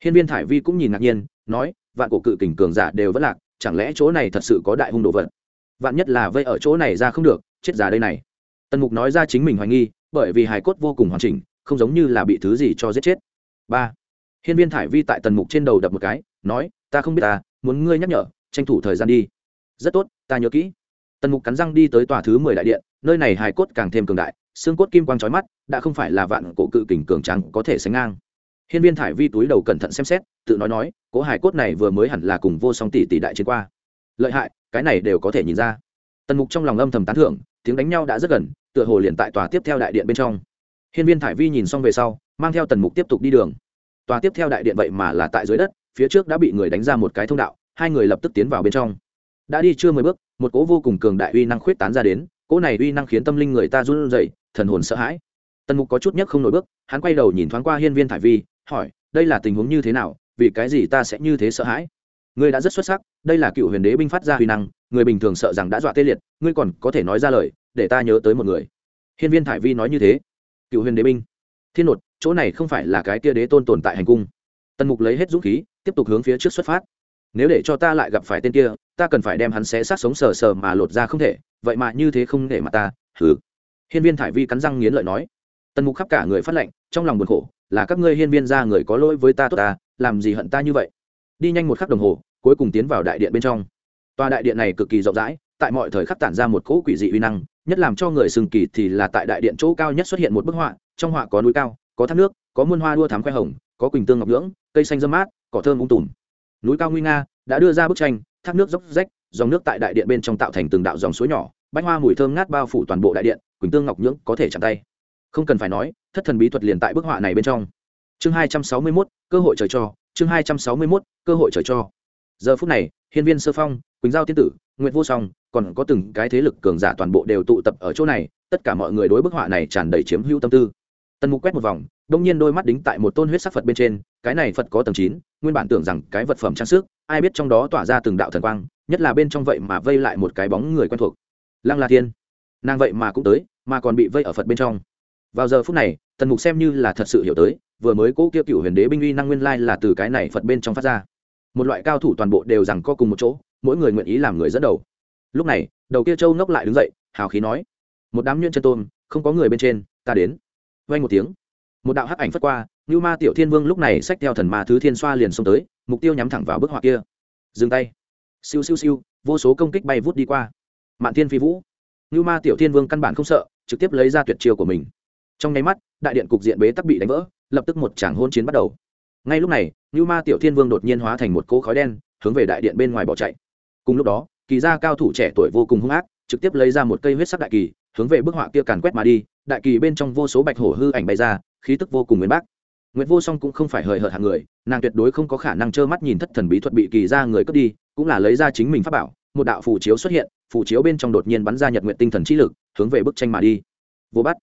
[SPEAKER 1] Hiên viên thải vi cũng nhìn ngạc nhiên, nói, vạn cổ cự kình cường giả đều vẫn lạc, chẳng lẽ chỗ này thật sự có đại hung đồ vật? Vạn nhất là vây ở chỗ này ra không được, chết giả đây này. Tần mục nói ra chính mình hoài nghi bởi vì hải cốt vô cùng hoàn chỉnh, không giống như là bị thứ gì cho giết chết. Ba, hiên viên thải vi tại tần mục trên đầu đập một cái, nói, ta không biết ta, muốn ngươi nhắc nhở, tranh thủ thời gian đi. Rất tốt, ta nhớ kỹ. Tần mục cắn răng đi tới tòa thứ mười đại điện, nơi này hài cốt càng thêm cường đại, xương cốt kim quang trói mắt, đã không phải là vạn cổ cự kình cường trắng có thể sánh ngang. Hiên viên thải vi túi đầu cẩn thận xem xét, tự nói nói, cố hài cốt này vừa mới hẳn là cùng vô song tỷ tỷ đại chiến qua. Lợi hại, cái này đều có thể nhìn ra tần mục trong lòng âm thầm tán thưởng, tiếng đánh nhau đã rất gần, tựa hồ liền tại tòa tiếp theo đại điện bên trong. Hiên viên thải vi nhìn xong về sau, mang theo tần mục tiếp tục đi đường. Tòa tiếp theo đại điện vậy mà là tại dưới đất, phía trước đã bị người đánh ra một cái thông đạo, hai người lập tức tiến vào bên trong. Đã đi chưa mười bước, một cỗ vô cùng cường đại uy năng khuyết tán ra đến, cỗ này uy năng khiến tâm linh người ta run rẩy, thần hồn sợ hãi. Tần mục có chút nhất không nổi bước, hắn quay đầu nhìn thoáng qua hiên viên thải vi, hỏi, đây là tình huống như thế nào? Vì cái gì ta sẽ như thế sợ hãi? Ngươi đã rất xuất sắc, đây là cựu huyền đế binh phát ra huy năng người bình thường sợ rằng đã dọa tê liệt, ngươi còn có thể nói ra lời, để ta nhớ tới một người. Hiên viên thải vi nói như thế. Cựu huyền đế binh. Thiên nột, chỗ này không phải là cái Tia đế tôn tồn tại hành cung. Tần mục lấy hết dũng khí, tiếp tục hướng phía trước xuất phát. Nếu để cho ta lại gặp phải tên kia, ta cần phải đem hắn xé sát sống sờ sờ mà lột ra không thể, vậy mà như thế không để mà ta thử hiên viên thải vi cắn răng nghiến lợi nói. Tần mục khắp cả người phát lệnh, trong lòng buồn khổ, là các ngươi hiên viên ra người có lỗi với ta tốt ta làm gì hận ta như vậy? Đi nhanh một khắc đồng hồ, cuối cùng tiến vào đại điện bên trong tòa đại điện này cực kỳ rộng rãi, tại mọi thời khắc tản ra một cỗ quỷ dị uy năng, nhất làm cho người sừng kỳ thì là tại đại điện chỗ cao nhất xuất hiện một bức họa, trong họa có núi cao, có thác nước, có muôn hoa đua thám khoe hồng, có quỳnh tương ngọc nhưỡng, cây xanh dâm mát, cỏ thơm ung tùm. Núi cao nguy nga, đã đưa ra bức tranh, thác nước dốc rách, dòng nước tại đại điện bên trong tạo thành từng đạo dòng suối nhỏ, bách hoa mùi thơm ngát bao phủ toàn bộ đại điện, quỳnh tương ngọc nhưỡng có thể chạm tay. Không cần phải nói, thất thần bí thuật liền tại bức họa này bên trong. Chương hai trăm sáu mươi mốt, cơ hội trời cho, chương hai trăm sáu mươi mốt, cơ hội trời cho. Giờ phút này hiên viên sơ phong, quỳnh giao tiên tử, nguyệt vô song, còn có từng cái thế lực cường giả toàn bộ đều tụ tập ở chỗ này, tất cả mọi người đối bức họa này tràn đầy chiếm hữu tâm tư. Tần mục quét một vòng, đông nhiên đôi mắt đính tại một tôn huyết sắc phật bên trên, cái này phật có tầng chín, nguyên bản tưởng rằng cái vật phẩm trang sức, ai biết trong đó tỏa ra từng đạo thần quang, nhất là bên trong vậy mà vây lại một cái bóng người quen thuộc. Lăng la thiên, nàng vậy mà cũng tới, mà còn bị vây ở phật bên trong. Vào giờ phút này, tần mục xem như là thật sự hiểu tới, vừa mới cố kia cựu huyền đế binh uy năng nguyên lai là từ cái này phật bên trong phát ra một loại cao thủ toàn bộ đều rằng co cùng một chỗ, mỗi người nguyện ý làm người dẫn đầu. Lúc này, đầu kia châu ngốc lại đứng dậy, hào khí nói, một đám nhuyễn chân tôn, không có người bên trên, ta đến. Vay một tiếng, một đạo hắc ảnh phất qua như ma tiểu thiên vương lúc này xách theo thần ma thứ thiên xoa liền xông tới, mục tiêu nhắm thẳng vào bức họa kia. Dừng tay. Siêu siêu siêu, vô số công kích bay vút đi qua. Mạn thiên phi vũ. Như ma tiểu thiên vương căn bản không sợ, trực tiếp lấy ra tuyệt chiêu của mình. Trong nháy mắt, đại điện cục diện bế tắc bị đánh vỡ, lập tức một tràng hôn chiến bắt đầu ngay lúc này như ma tiểu thiên vương đột nhiên hóa thành một cỗ khói đen hướng về đại điện bên ngoài bỏ chạy cùng lúc đó kỳ gia cao thủ trẻ tuổi vô cùng hung ác trực tiếp lấy ra một cây huyết sắc đại kỳ hướng về bức họa kia càn quét mà đi đại kỳ bên trong vô số bạch hổ hư ảnh bay ra khí tức vô cùng nguyên bác Nguyệt Vô Song cũng không phải hời hợt hạng người, nàng tuyệt đối không có khả năng trơ mắt nhìn thất thần bí thuật bị kỳ ra người cướp đi, cũng là lấy ra chính mình pháp bảo, một đạo phù chiếu xuất hiện, phù chiếu bên trong đột nhiên bắn ra Nhật Nguyệt tinh thần chi lực, hướng về bức tranh mà đi. Vô bắt.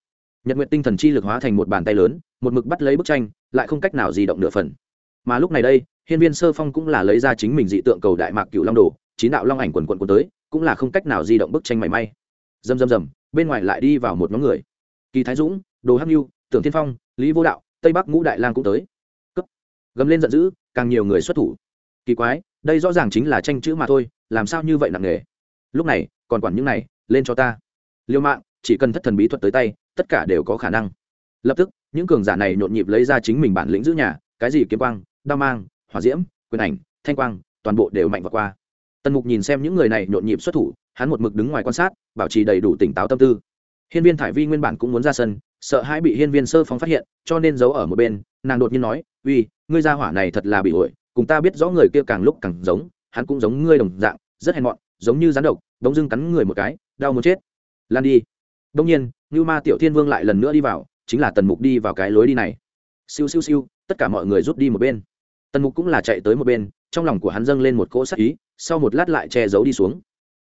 [SPEAKER 1] Nhật nguyện tinh thần chi lực hóa thành một bàn tay lớn, một mực bắt lấy bức tranh, lại không cách nào di động nửa phần. Mà lúc này đây, Hiên Viên Sơ Phong cũng là lấy ra chính mình dị tượng cầu đại mạc cửu long đồ, chín đạo long ảnh quần quần cuốn tới, cũng là không cách nào di động bức tranh mảy may. Rầm rầm rầm, bên ngoài lại đi vào một nhóm người. Kỳ Thái Dũng, Đồ Hắc U, Tưởng Thiên Phong, Lý Vô Đạo, Tây Bắc Ngũ Đại Lang cũng tới gầm lên giận dữ càng nhiều người xuất thủ kỳ quái đây rõ ràng chính là tranh chữ mà thôi làm sao như vậy nặng nề lúc này còn quản những này lên cho ta liêu mạng chỉ cần thất thần bí thuật tới tay, tất cả đều có khả năng. Lập tức, những cường giả này nhộn nhịp lấy ra chính mình bản lĩnh giữ nhà, cái gì kiếm quang, đao mang, hỏa diễm, quyền ảnh, thanh quang, toàn bộ đều mạnh và qua. Tần mục nhìn xem những người này nhộn nhịp xuất thủ, hắn một mực đứng ngoài quan sát, bảo trì đầy đủ tỉnh táo tâm tư. Hiên viên thải vi nguyên bản cũng muốn ra sân, sợ hãi bị hiên viên sơ phóng phát hiện, cho nên giấu ở một bên, nàng đột nhiên nói, uy, ngươi gia hỏa này thật là bị ổi cùng ta biết rõ người kia càng lúc càng giống, hắn cũng giống ngươi đồng dạng, rất hèn mọn, giống như rắn độc đống dưng cắn người một cái, đau muốn chết. Lan đi đông nhiên như ma tiểu thiên vương lại lần nữa đi vào, chính là tần mục đi vào cái lối đi này. Siêu siêu siêu, tất cả mọi người rút đi một bên. Tần mục cũng là chạy tới một bên, trong lòng của hắn dâng lên một cỗ sắc ý, sau một lát lại che giấu đi xuống.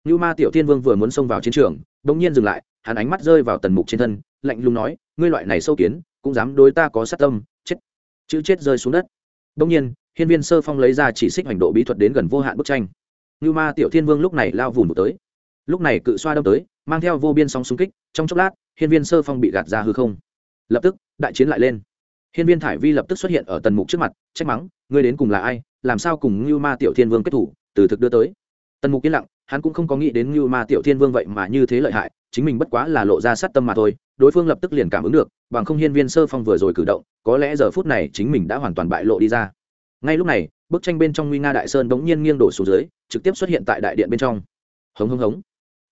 [SPEAKER 1] Như ma tiểu thiên vương vừa muốn xông vào chiến trường đông nhiên dừng lại, hắn ánh mắt rơi vào tần mục trên thân, lạnh lùng nói, ngươi loại này sâu kiến, cũng dám đối ta có sát tâm, chết. Chữ chết rơi xuống đất. Đông nhiên, hiên viên sơ phong lấy ra chỉ xích hành độ bí thuật đến gần vô hạn bức tranh. Như ma tiểu thiên vương lúc này lao vùng một tới. Lúc này cự xoa đâm tới mang theo vô biên sóng xung kích, trong chốc lát, hiên viên sơ phong bị gạt ra hư không. Lập tức, đại chiến lại lên. Hiên viên thải vi lập tức xuất hiện ở tần mục trước mặt, trách mắng, ngươi đến cùng là ai? Làm sao cùng như ma tiểu thiên vương kết thủ, từ thực đưa tới? Tần mục yên lặng, hắn cũng không có nghĩ đến như ma tiểu thiên vương vậy mà như thế lợi hại, chính mình bất quá là lộ ra sát tâm mà thôi, đối phương lập tức liền cảm ứng được, bằng không hiên viên sơ phong vừa rồi cử động, có lẽ giờ phút này chính mình đã hoàn toàn bại lộ đi ra. Ngay lúc này, bức tranh bên trong nguy nga đại sơn bỗng nhiên nghiêng đổ xuống dưới, trực tiếp xuất hiện tại đại điện bên trong. Hống hống hống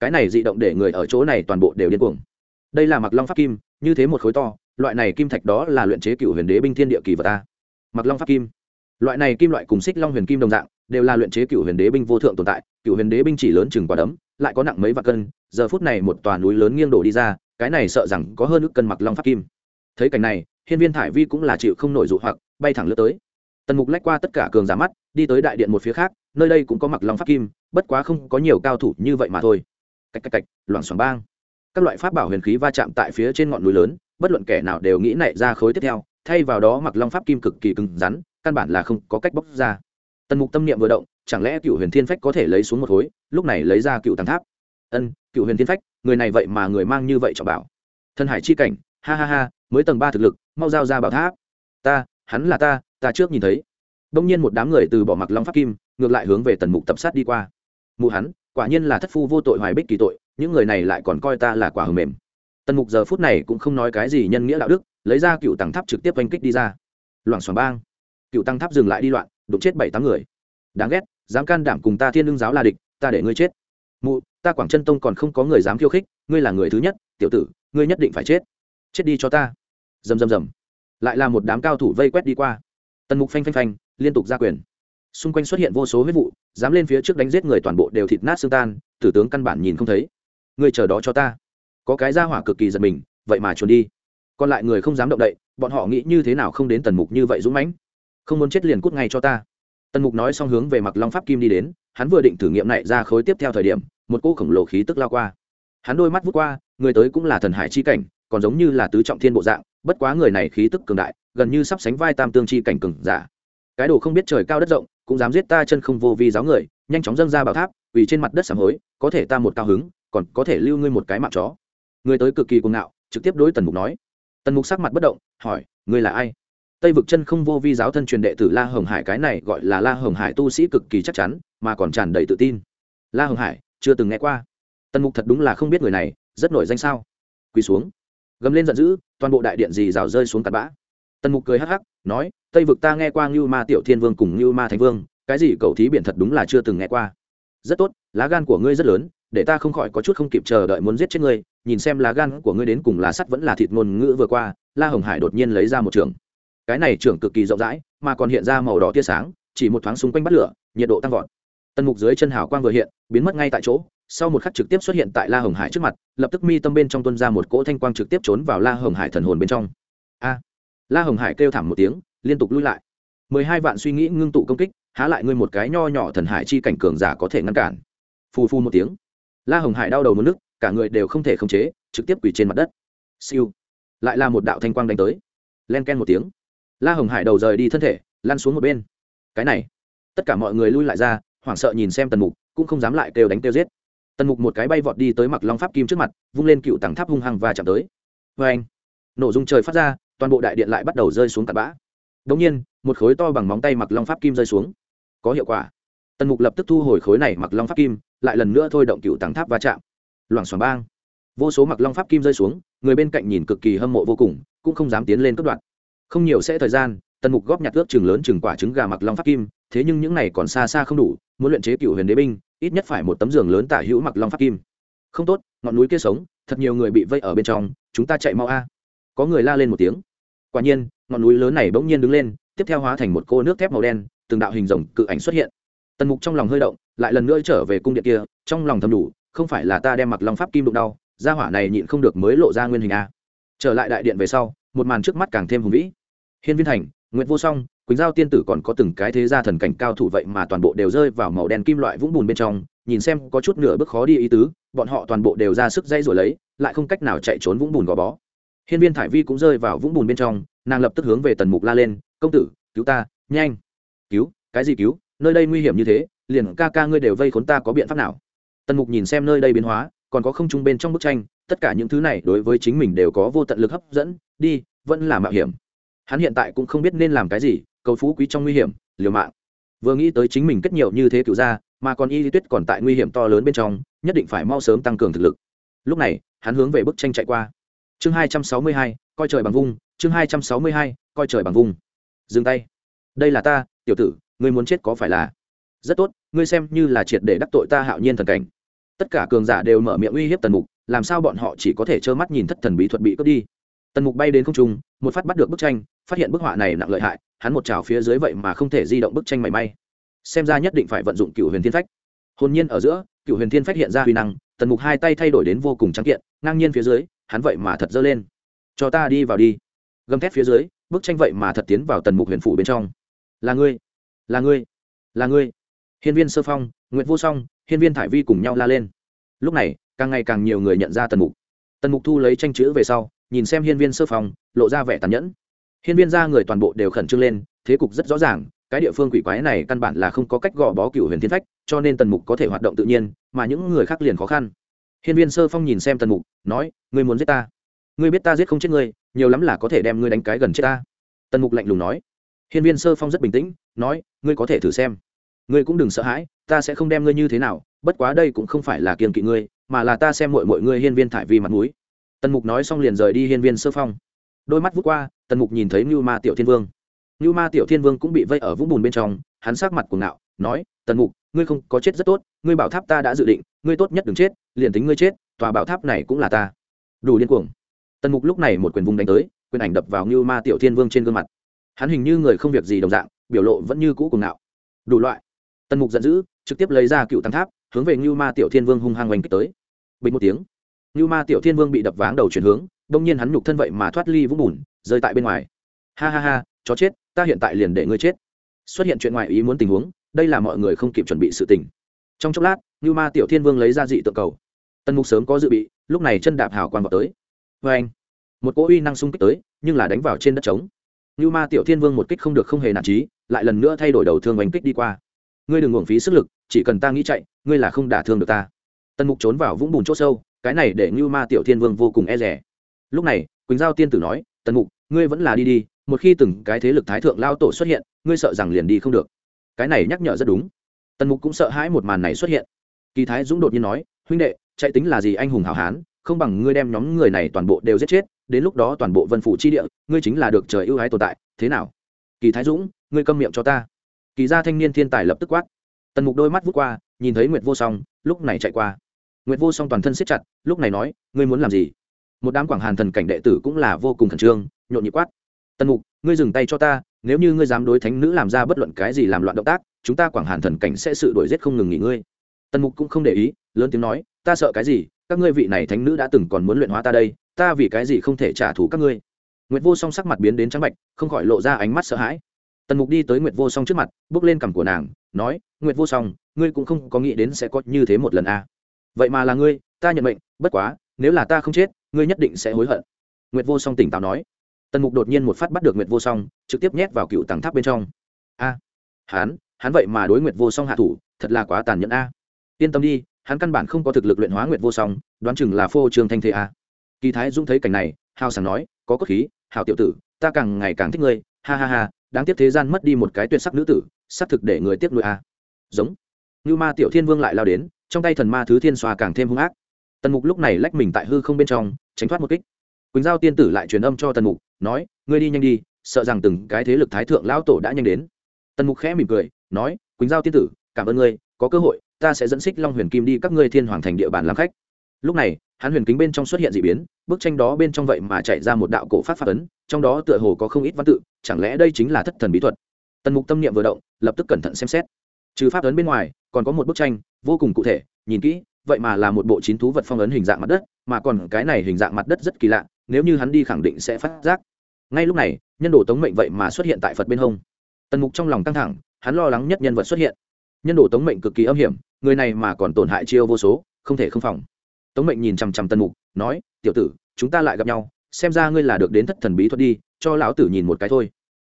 [SPEAKER 1] cái này dị động để người ở chỗ này toàn bộ đều điên cuồng. Đây là mặc long pháp kim, như thế một khối to, loại này kim thạch đó là luyện chế cựu huyền đế binh thiên địa kỳ vật ta mặc long pháp kim. Loại này kim loại cùng xích long huyền kim đồng dạng, đều là luyện chế cựu huyền đế binh vô thượng tồn tại, cựu huyền đế binh chỉ lớn chừng quả đấm, lại có nặng mấy vạn cân, giờ phút này một tòa núi lớn nghiêng đổ đi ra, cái này sợ rằng có hơn ước cân mặc long pháp kim. Thấy cảnh này, hiên viên thải vi cũng là chịu không nổi dụ hoặc, bay thẳng lướt tới. Tần mục lách qua tất cả cường giả mắt, đi tới đại điện một phía khác, nơi đây cũng có mặc long pháp kim, bất quá không có nhiều cao thủ như vậy mà thôi cạch cạch cạch, loảng xoảng bang. Các loại pháp bảo huyền khí va chạm tại phía trên ngọn núi lớn, bất luận kẻ nào đều nghĩ nảy ra khối tiếp theo, thay vào đó mặc long pháp kim cực kỳ cứng rắn, căn bản là không có cách bóc ra. Tần mục tâm niệm vừa động, chẳng lẽ cựu huyền thiên phách có thể lấy xuống một khối, lúc này lấy ra cựu tàng tháp? Ân, cựu huyền thiên phách, người này vậy mà người mang như vậy cho bảo. Thân hải chi cảnh, ha ha ha, mới tầng ba thực lực, mau giao ra bảo tháp. Ta, hắn là ta ta trước nhìn thấy. Đông nhiên một đám người từ bỏ mặc long pháp kim, ngược lại hướng về tần mục tập sát đi qua. Mụ hắn quả nhiên là thất phu vô tội hoài bích kỳ tội, những người này lại còn coi ta là quả hầm mềm. Tần mục giờ phút này cũng không nói cái gì nhân nghĩa đạo đức, lấy ra cựu tăng tháp trực tiếp oanh kích đi ra. Loảng xoảng bang. Cựu tăng tháp dừng lại đi loạn, đụng chết bảy tám người. Đáng ghét, dám can đảm cùng ta thiên lương giáo là địch, ta để ngươi chết. Mụ, ta quảng chân tông còn không có người dám khiêu khích, ngươi là người thứ nhất, tiểu tử, ngươi nhất định phải chết. Chết đi cho ta. Rầm rầm rầm. Lại là một đám cao thủ vây quét đi qua. Tần mục phanh phanh phanh, liên tục ra quyền xung quanh xuất hiện vô số huyết vụ, dám lên phía trước đánh giết người toàn bộ đều thịt nát xương tan, tử tướng căn bản nhìn không thấy. Người chờ đó cho ta. Có cái ra hỏa cực kỳ giật mình, vậy mà trốn đi. Còn lại người không dám động đậy, bọn họ nghĩ như thế nào không đến tần mục như vậy dũng mãnh. Không muốn chết liền cút ngay cho ta. Tần mục nói xong hướng về mặc long pháp kim đi đến, hắn vừa định thử nghiệm này ra khối tiếp theo thời điểm, một cô khổng lồ khí tức lao qua. Hắn đôi mắt vút qua, người tới cũng là thần hải chi cảnh, còn giống như là tứ trọng thiên bộ dạng, bất quá người này khí tức cường đại, gần như sắp sánh vai tam tương chi cảnh cường giả. Cái đồ không biết trời cao đất rộng cũng dám giết ta chân không vô vi giáo người, nhanh chóng dâng ra bảo tháp, vì trên mặt đất sám hối, có thể ta một cao hứng, còn có thể lưu ngươi một cái mạng chó. Người tới cực kỳ cuồng ngạo, trực tiếp đối tần mục nói. Tần mục sắc mặt bất động, hỏi, ngươi là ai? Tây vực chân không vô vi giáo thân truyền đệ tử la hồng hải, cái này gọi là la hồng hải tu sĩ cực kỳ chắc chắn, mà còn tràn đầy tự tin. La hồng hải, chưa từng nghe qua. Tần mục thật đúng là không biết người này, rất nổi danh sao? Quỳ xuống. Gầm lên giận dữ, toàn bộ đại điện dì rào rơi xuống tạt bã. Tần mục cười hắc hắc nói, tây vực ta nghe qua ngưu ma tiểu thiên vương cùng ngưu ma thánh vương, cái gì cầu thí biển thật đúng là chưa từng nghe qua. Rất tốt, lá gan của ngươi rất lớn, để ta không khỏi có chút không kịp chờ đợi muốn giết chết ngươi, nhìn xem lá gan của ngươi đến cùng lá sắt vẫn là thịt ngôn ngữ vừa qua. La hồng hải đột nhiên lấy ra một trường. Cái này trường cực kỳ rộng rãi, mà còn hiện ra màu đỏ tia sáng, chỉ một thoáng xung quanh bắt lửa, nhiệt độ tăng vọt. Tần mục dưới chân hào quang vừa hiện, biến mất ngay tại chỗ, sau một khắc trực tiếp xuất hiện tại la hồng hải trước mặt, lập tức mi tâm bên trong tuân ra một cỗ thanh quang trực tiếp trốn vào la hồng hải thần hồn bên trong. A! La hồng hải kêu thảm một tiếng, liên tục lui lại. Mười hai vạn suy nghĩ ngưng tụ công kích, há lại ngươi một cái nho nhỏ thần hải chi cảnh cường giả có thể ngăn cản. Phù phu một tiếng. La hồng hải đau đầu một nước, cả người đều không thể khống chế, trực tiếp quỳ trên mặt đất. Siêu. Lại là một đạo thanh quang đánh tới. Len ken một tiếng. La hồng hải đầu rời đi thân thể, lăn xuống một bên. Cái này. Tất cả mọi người lui lại ra, hoảng sợ nhìn xem tần mục, cũng không dám lại kêu đánh kêu giết. Tần mục một cái bay vọt đi tới mặc long pháp kim trước mặt, vung lên cựu tảng tháp hung hăng và chạm tới. Vê anh nổ dung trời phát ra toàn bộ đại điện lại bắt đầu rơi xuống tạt bã. Đ nhiên, một khối to bằng móng tay mặc long pháp kim rơi xuống. Có hiệu quả. Tần mục lập tức thu hồi khối này mặc long pháp kim, lại lần nữa thôi động cựu tàng tháp va chạm. Loảng xoảng bang. Vô số mặc long pháp kim rơi xuống, người bên cạnh nhìn cực kỳ hâm mộ vô cùng, cũng không dám tiến lên cất đoạn. Không nhiều sẽ thời gian, tần mục góp nhặt ước chừng lớn chừng quả trứng gà mặc long pháp kim, thế nhưng những này còn xa xa không đủ, muốn luyện chế cựu huyền đế binh, ít nhất phải một tấm giường lớn tả hữu mặc long pháp kim. Không tốt, ngọn núi kia sống, thật nhiều người bị vây ở bên trong, chúng ta chạy mau a có người la lên một tiếng. Quả nhiên, ngọn núi lớn này bỗng nhiên đứng lên, tiếp theo hóa thành một cô nước thép màu đen, từng đạo hình rồng cự ảnh xuất hiện. Tần mục trong lòng hơi động, lại lần nữa trở về cung điện kia, trong lòng thầm đủ, không phải là ta đem mặc long pháp kim đụng đau, gia hỏa này nhịn không được mới lộ ra nguyên hình a. Trở lại đại điện về sau, một màn trước mắt càng thêm hùng vĩ. Hiên viên thành nguyễn vô song, quỳnh giao tiên tử còn có từng cái thế gia thần cảnh cao thủ vậy mà toàn bộ đều rơi vào màu đen kim loại vũng bùn bên trong, nhìn xem có chút nửa bước khó đi ý tứ, bọn họ toàn bộ đều ra sức dây rồi lấy, lại không cách nào chạy trốn vũng bùn gò bó hiên viên thải vi cũng rơi vào vũng bùn bên trong, nàng lập tức hướng về tần mục la lên, công tử, cứu ta, nhanh. Cứu? Cái gì cứu? Nơi đây nguy hiểm như thế, liền ca ca ngươi đều vây khốn ta có biện pháp nào? Tần mục nhìn xem nơi đây biến hóa, còn có không trung bên trong bức tranh, tất cả những thứ này đối với chính mình đều có vô tận lực hấp dẫn, đi, vẫn là mạo hiểm. Hắn hiện tại cũng không biết nên làm cái gì, cầu phú quý trong nguy hiểm, liều mạng. Vừa nghĩ tới chính mình kết nhiều như thế cựu ra mà còn y lý tuyết còn tại nguy hiểm to lớn bên trong, nhất định phải mau sớm tăng cường thực lực. Lúc này, hắn hướng về bức tranh chạy qua chương hai trăm sáu mươi hai, coi trời bằng vung, chương hai trăm sáu mươi hai, coi trời bằng vung. Dừng tay. Đây là ta, tiểu tử, ngươi muốn chết có phải là? Rất tốt, ngươi xem như là triệt để đắc tội ta hạo nhiên thần cảnh. Tất cả cường giả đều mở miệng uy hiếp tần mục, làm sao bọn họ chỉ có thể trơ mắt nhìn thất thần bí thuật bị cướp đi? Tần mục bay đến không trung, một phát bắt được bức tranh, phát hiện bức họa này nặng lợi hại, hắn một trào phía dưới vậy mà không thể di động bức tranh mảy may. Xem ra nhất định phải vận dụng cựu huyền thiên phách. Hồn nhiên ở giữa, cựu huyền thiên phách hiện ra huy năng, tần mục hai tay thay đổi đến vô cùng trắng kiện, ngang nhiên phía dưới hắn vậy mà thật dơ lên. Cho ta đi vào đi. Gầm thét phía dưới, bức tranh vậy mà thật tiến vào tần mục huyền phủ bên trong. Là ngươi là ngươi là ngươi. Hiên viên sơ phong nguyễn vô song, hiên viên thải vi cùng nhau la lên. Lúc này, càng ngày càng nhiều người nhận ra tần mục. Tần mục thu lấy tranh chữ về sau, nhìn xem hiên viên sơ phong, lộ ra vẻ tàn nhẫn. Hiên viên ra người toàn bộ đều khẩn trương lên, thế cục rất rõ ràng, cái địa phương quỷ quái này căn bản là không có cách gò bó cựu huyền thiên phách, cho nên tần mục có thể hoạt động tự nhiên, mà những người khác liền khó khăn hiên viên sơ phong nhìn xem tần mục, nói, ngươi muốn giết ta? Ngươi biết ta giết không chết ngươi, nhiều lắm là có thể đem ngươi đánh cái gần chết ta. Tần mục lạnh lùng nói. Hiên viên sơ phong rất bình tĩnh, nói, ngươi có thể thử xem. Ngươi cũng đừng sợ hãi, ta sẽ không đem ngươi như thế nào, bất quá đây cũng không phải là kiềm kỵ ngươi, mà là ta xem mọi mọi ngươi hiên viên thải vi mặt mũi. Tần mục nói xong liền rời đi hiên viên sơ phong. Đôi mắt vút qua, tần mục nhìn thấy ngưu ma tiểu thiên vương. Ngưu ma tiểu thiên vương cũng bị vây ở vũng bùn bên trong, hắn sát mặt cuồng ngạo, nói, tần mục, ngươi không có chết rất tốt, ngươi bảo tháp ta đã dự định, ngươi tốt nhất đừng chết liền tính ngươi chết, tòa bảo tháp này cũng là ta. Đủ điên cuồng. Tần mục lúc này một quyền vùng đánh tới, quyền ảnh đập vào như ma tiểu thiên vương trên gương mặt. Hắn hình như người không việc gì đồng dạng, biểu lộ vẫn như cũ cuồng ngạo. Đủ loại. Tần mục giận dữ, trực tiếp lấy ra cựu tăng tháp, hướng về như ma tiểu thiên vương hung hăng oanh kích tới. Bình một tiếng như ma tiểu thiên vương bị đập váng đầu chuyển hướng, đông nhiên hắn nhục thân vậy mà thoát ly vũng bùn, rơi tại bên ngoài. Ha ha ha, chó chết, ta hiện tại liền để ngươi chết. Xuất hiện chuyện ngoài ý muốn tình huống, đây là mọi người không kịp chuẩn bị sự tình. Trong chốc lát như ma tiểu thiên vương lấy ra dị tượng cầu tần mục sớm có dự bị, lúc này chân đạp hào quang vào tới. Vê anh, một cỗ uy năng xung kích tới, nhưng là đánh vào trên đất trống. Như ma tiểu thiên vương một kích không được không hề nản trí, lại lần nữa thay đổi đầu thương oanh kích đi qua. Ngươi đừng uổng phí sức lực, chỉ cần ta nghĩ chạy, ngươi là không đả thương được ta. Tần mục trốn vào vũng bùn c h ỗ sâu, cái này để như ma tiểu thiên vương vô cùng e rẻ lúc này, quỳnh giao tiên tử nói, tần mục, ngươi vẫn là đi đi, một khi từng cái thế lực thái thượng lao tổ xuất hiện, ngươi sợ rằng liền đi không được. Cái này nhắc nhở rất đúng. Tần mục cũng sợ hãi một màn này xuất hiện. Kỳ thái dũng đột nhiên nói huynh đệ, chạy tính là gì anh hùng hảo hán, không bằng ngươi đem nhóm người này toàn bộ đều giết chết, đến lúc đó toàn bộ vân phủ chi địa, ngươi chính là được trời ưu ái tồn tại, thế nào? Kỳ thái dũng, ngươi câm miệng cho ta. Kỳ gia thanh niên thiên tài lập tức quát. Tần mục đôi mắt vút qua, nhìn thấy nguyệt vô song, lúc này chạy qua. Nguyệt vô song toàn thân siết chặt, lúc này nói, ngươi muốn làm gì? Một đám quảng hàn thần cảnh đệ tử cũng là vô cùng khẩn trương, nhộn nhị quát. Tần mục, ngươi dừng tay cho ta, nếu như ngươi dám đối thánh nữ làm ra bất luận cái gì làm loạn động tác, chúng ta quảng hàn thần cảnh sẽ sự đổi giết không ngừng nghỉ ngươi. Tần mục cũng không để ý lớn tiếng nói ta sợ cái gì? Các ngươi vị này thánh nữ đã từng còn muốn luyện hóa ta đây ta vì cái gì không thể trả thù các ngươi? Nguyệt vô song sắc mặt biến đến trắng bạch không khỏi lộ ra ánh mắt sợ hãi. Tần mục đi tới nguyệt vô song trước mặt bước lên cằm của nàng nói nguyệt vô song ngươi cũng không có nghĩ đến sẽ có như thế một lần a. À. vậy mà là ngươi ta nhận mệnh bất quá nếu là ta không chết ngươi nhất định sẽ hối hận. Nguyệt vô song tỉnh táo nói. Tần mục đột nhiên một phát bắt được nguyệt vô song trực tiếp nhét vào cựu tàng tháp bên trong. A à, hắn hắn vậy mà đối nguyệt vô song hạ thủ thật là quá tàn nhẫn a. Yên tâm đi hắn căn bản không có thực lực luyện hóa nguyệt vô song, đoán chừng là phô trương thanh thế a. Kỳ thái dũng thấy cảnh này, hào sảng nói, có cốt khí hào tiểu tử, ta càng ngày càng thích ngươi, ha ha ha, đáng tiếc thế gian mất đi một cái tuyệt sắc nữ tử xác thực để người tiếc nuôi a. Giống. Như ma tiểu thiên vương lại lao đến, trong tay thần ma thứ thiên xoa càng thêm hung ác. Tần mục lúc này lách mình tại hư không bên trong, tránh thoát một kích. Quỳnh giao tiên tử lại truyền âm cho tần mục, nói, ngươi đi nhanh đi, sợ rằng từng cái thế lực thái thượng lão tổ đã nhanh đến. Tần mục khẽ mỉm cười, nói, quỳnh giao tiên tử, cảm ơn ngươi, có cơ hội ta sẽ dẫn xích long huyền kim đi các ngươi thiên hoàng thành địa bàn làm khách. Lúc này, hắn huyền kính bên trong xuất hiện d ị biến, bức tranh đó bên trong vậy mà chạy ra một đạo cổ pháp phát ấn, trong đó tựa hồ có không ít văn tự, chẳng lẽ đây chính là thất thần bí thuật? Tần mục tâm niệm vừa động, lập tức cẩn thận xem xét. Trừ pháp ấn bên ngoài, còn có một bức tranh, vô cùng cụ thể, nhìn kỹ, vậy mà là một bộ chín thú vật phong ấn hình dạng mặt đất, mà còn cái này hình dạng mặt đất rất kỳ lạ, nếu như hắn đi khẳng định sẽ phát giác. Ngay lúc này, nhân đồ tống mệnh vậy mà xuất hiện tại phật bên hông. Tần mục trong lòng căng thẳng, hắn lo lắng nhất nhân vật xuất hiện nhân đồ tống mệnh cực kỳ âm hiểm, người này mà còn tổn hại chiêu vô số, không thể không phòng. Tống mệnh nhìn chằm chằm tân mục, nói, tiểu tử, chúng ta lại gặp nhau, xem ra ngươi là được đến thất thần bí thuật đi, cho lão tử nhìn một cái thôi.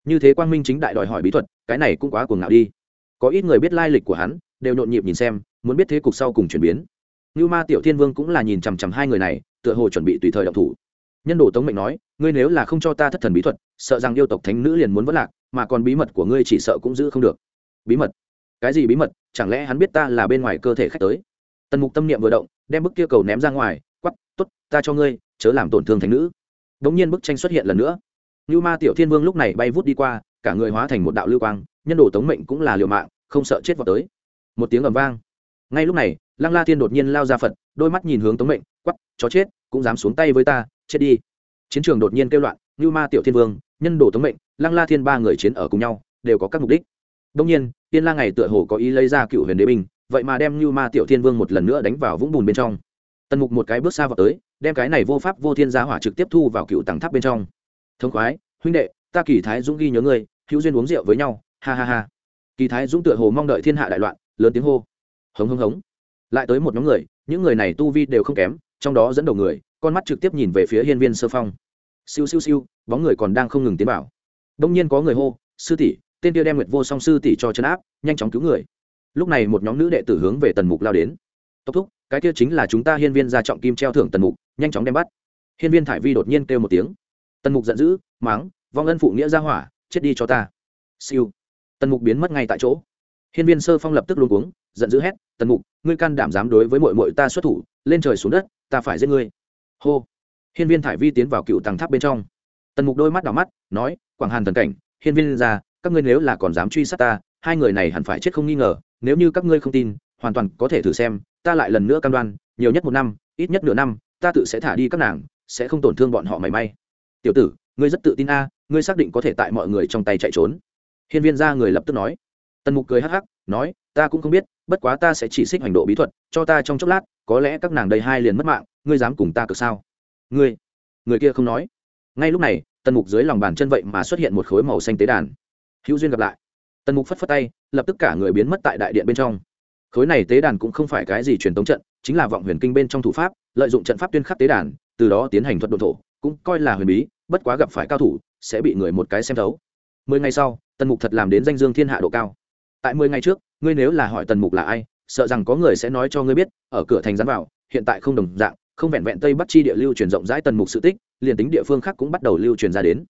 [SPEAKER 1] Như thế quang minh chính đại đòi hỏi bí thuật, cái này cũng quá cuồng ngạo đi. Có ít người biết lai lịch của hắn, đều nhộn nhịp nhìn xem, muốn biết thế cục sau cùng chuyển biến. Như ma tiểu thiên vương cũng là nhìn chằm chằm hai người này, tựa hồ chuẩn bị tùy thời động thủ. Nhân đồ tống mệnh nói, ngươi nếu là không cho ta thất thần bí thuật, sợ rằng yêu tộc thánh nữ liền muốn vất lạc, mà còn bí mật của ngươi chỉ sợ cũng giữ không được. Bí mật? Cái gì bí mật, chẳng lẽ hắn biết ta là bên ngoài cơ thể khách tới? Tần mục tâm niệm vừa động, đem bức kia cầu ném ra ngoài quắp t ố t ta cho ngươi, chớ làm tổn thương thánh nữ. Đ ỗ n g nhiên bức tranh xuất hiện lần nữa. Như ma tiểu thiên vương lúc này bay vút đi qua, cả người hóa thành một đạo lưu quang, nhân đồ tống mệnh cũng là liều mạng, không sợ chết vào tới. Một tiếng ầm vang. Ngay lúc này, lăng la thiên đột nhiên lao ra phật, đôi mắt nhìn hướng tống mệnh quắp chó chết, cũng dám xuống tay với ta, chết đi. Chiến trường đột nhiên kêu loạn, như ma tiểu thiên vương, nhân đồ tống mệnh, lăng la thiên ba người chiến ở cùng nhau, đều có các mục đích. Đông nhiên tiên la ngày tựa hồ có ý lấy ra cựu huyền đế binh, vậy mà đem như ma tiểu thiên vương một lần nữa đánh vào vũng bùn bên trong. Tần mục một cái bước xa vào tới, đem cái này vô pháp vô thiên giá hỏa trực tiếp thu vào cựu tầng tháp bên trong. Thông khoái, huynh đệ, ta kỳ thái dũng ghi nhớ ngươi, hữu duyên uống rượu với nhau, ha ha ha. Kỳ thái dũng tựa hồ mong đợi thiên hạ đại loạn, lớn tiếng hô. Hống hống hống. Lại tới một nhóm người, những người này tu vi đều không kém, trong đó dẫn đầu người, con mắt trực tiếp nhìn về phía hiên viên sơ phong. Siêu siêu siêu, bóng người còn đang không ngừng tiến bảo đông nhiên có người hô, sư tỷ tên kia đem nguyệt vô song sư tỷ cho chân áp, nhanh chóng cứu người. Lúc này một nhóm nữ đệ tử hướng về tần mục lao đến. Tốc thúc, cái kia chính là chúng ta hiên viên ra trọng kim treo thưởng tần mục, nhanh chóng đem bắt. Hiên viên thải vi đột nhiên kêu một tiếng. Tần mục giận dữ, máng, vong ân phụ nghĩa ra hỏa, chết đi cho ta. Siêu. Tần mục biến mất ngay tại chỗ. Hiên viên sơ phong lập tức luôn cuống, giận dữ hét, tần mục, ngươi can đảm dám đối với mội mội ta xuất thủ, lên trời xuống đất, ta phải giết ngươi. Hô. Hiên viên thải vi tiến vào cựu tàng tháp bên trong. Tần mục đôi mắt đỏ mắt, nói, quảng hàn thần cảnh, hiên viên ra các ngươi nếu là còn dám truy sát ta, hai người này hẳn phải chết không nghi ngờ, nếu như các ngươi không tin, hoàn toàn có thể thử xem, ta lại lần nữa cam đoan, nhiều nhất một năm, ít nhất nửa năm, ta tự sẽ thả đi các nàng, sẽ không tổn thương bọn họ mảy may. Tiểu tử, ngươi rất tự tin a, ngươi xác định có thể tại mọi người trong tay chạy trốn. Hiên viên ra người lập tức nói. Tần mục cười hắc hắc, nói, ta cũng không biết, bất quá ta sẽ chỉ xích hành độ bí thuật, cho ta trong chốc lát, có lẽ các nàng đây hai liền mất mạng, ngươi dám cùng ta cực sao? Ngươi, người kia không nói. Ngay lúc này, tần mục dưới lòng bàn chân vậy mà xuất hiện một khối màu xanh tế đàn hữu duyên gặp lại. Tần mục phất phất tay, lập tức cả người biến mất tại đại điện bên trong. Khối này tế đàn cũng không phải cái gì truyền tống trận, chính là vọng huyền kinh bên trong thủ pháp, lợi dụng trận pháp tuyên khắc tế đàn, từ đó tiến hành thuật độ thổ, cũng coi là huyền bí, bất quá gặp phải cao thủ, sẽ bị người một cái xem thấu. Mười ngày sau, tần mục thật làm đến danh dương thiên hạ độ cao. Tại mười ngày trước, ngươi nếu là hỏi tần mục là ai, sợ rằng có người sẽ nói cho ngươi biết, ở cửa thành gián vào, hiện tại không đồng dạng, không vẹn vẹn tây bắc chi địa lưu truyền rộng rãi tần mục sự tích, liền tính địa phương khác cũng bắt đầu lưu truyền ra đến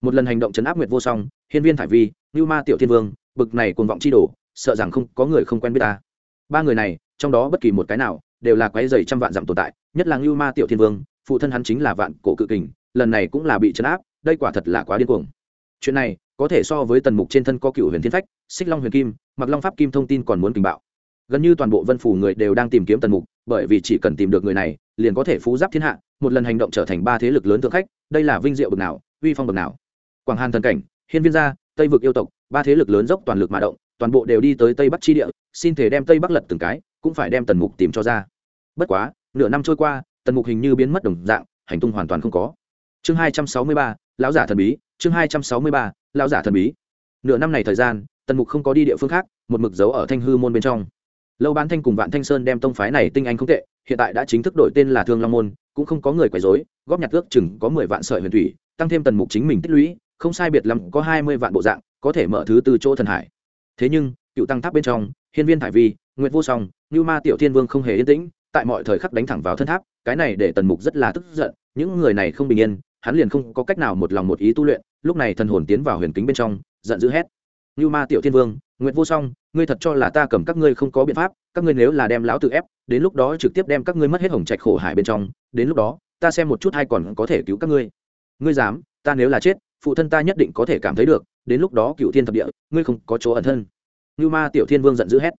[SPEAKER 1] một lần hành động chấn áp nguyệt vô song, hiên viên thải vi như ma tiểu thiên vương, bực này cuồng vọng chi đổ sợ rằng không có người không quen biết ta. Ba người này, trong đó bất kỳ một cái nào, đều là quái dày trăm vạn dặm tồn tại, nhất là như ma tiểu thiên vương, phụ thân hắn chính là vạn cổ cự kình, lần này cũng là bị chấn áp, đây quả thật là quá điên cuồng. Chuyện này, có thể so với tần mục trên thân có cựu huyền thiên phách, xích long huyền kim, mặc long pháp kim thông tin còn muốn tình bạo. Gần như toàn bộ vân phủ người đều đang tìm kiếm tần mục, bởi vì chỉ cần tìm được người này, liền có thể phú giáp thiên hạ, một lần hành động trở thành ba thế lực lớn thượng khách, đây là vinh diệu bực nào, uy phong bực nào quảng hàn thần cảnh, hiên viên gia, tây vực yêu tộc, ba thế lực lớn dốc toàn lực mà động, toàn bộ đều đi tới tây bắc chi địa, xin thể đem tây bắc lật từng cái, cũng phải đem tần mục tìm cho ra. Bất quá, nửa năm trôi qua, tần mục hình như biến mất đồng dạng, hành tung hoàn toàn không có. Chương hai trăm sáu mươi ba, lão giả thần bí, chương hai trăm sáu mươi ba, lão giả thần bí. Nửa năm này thời gian, tần mục không có đi địa phương khác, một mực dấu ở thanh hư môn bên trong. Lâu bán thanh cùng vạn thanh sơn đem tông phái này tinh anh không tệ, hiện tại đã chính thức đổi tên là thương long môn, cũng không có người quấy dối góp nhặt ước chừng có mười vạn sợi huyền thủy, tăng thêm tần mục chính mình tích lũy không sai biệt lắm có hai mươi vạn bộ dạng, có thể mở thứ từ chỗ thần hải. Thế nhưng, cựu tăng tháp bên trong, hiên viên thải vi, nguyệt vô song, như ma tiểu thiên vương không hề yên tĩnh, tại mọi thời khắc đánh thẳng vào thân tháp, cái này để tần mục rất là tức giận, những người này không bình yên, hắn liền không có cách nào một lòng một ý tu luyện, lúc này thần hồn tiến vào huyền kính bên trong, giận dữ hét. Như ma tiểu thiên vương, nguyệt vô song, ngươi thật cho là ta cầm các ngươi không có biện pháp, các ngươi nếu là đem lão tự ép, đến lúc đó trực tiếp đem các ngươi mất hết hồng trạch khổ hải bên trong, đến lúc đó, ta xem một chút hay còn có thể cứu các ngươi. Ngươi dám, ta nếu là chết phụ thân ta nhất định có thể cảm thấy được, đến lúc đó cựu thiên thập địa, ngươi không có chỗ ẩn thân. Như ma tiểu thiên vương giận dữ hét.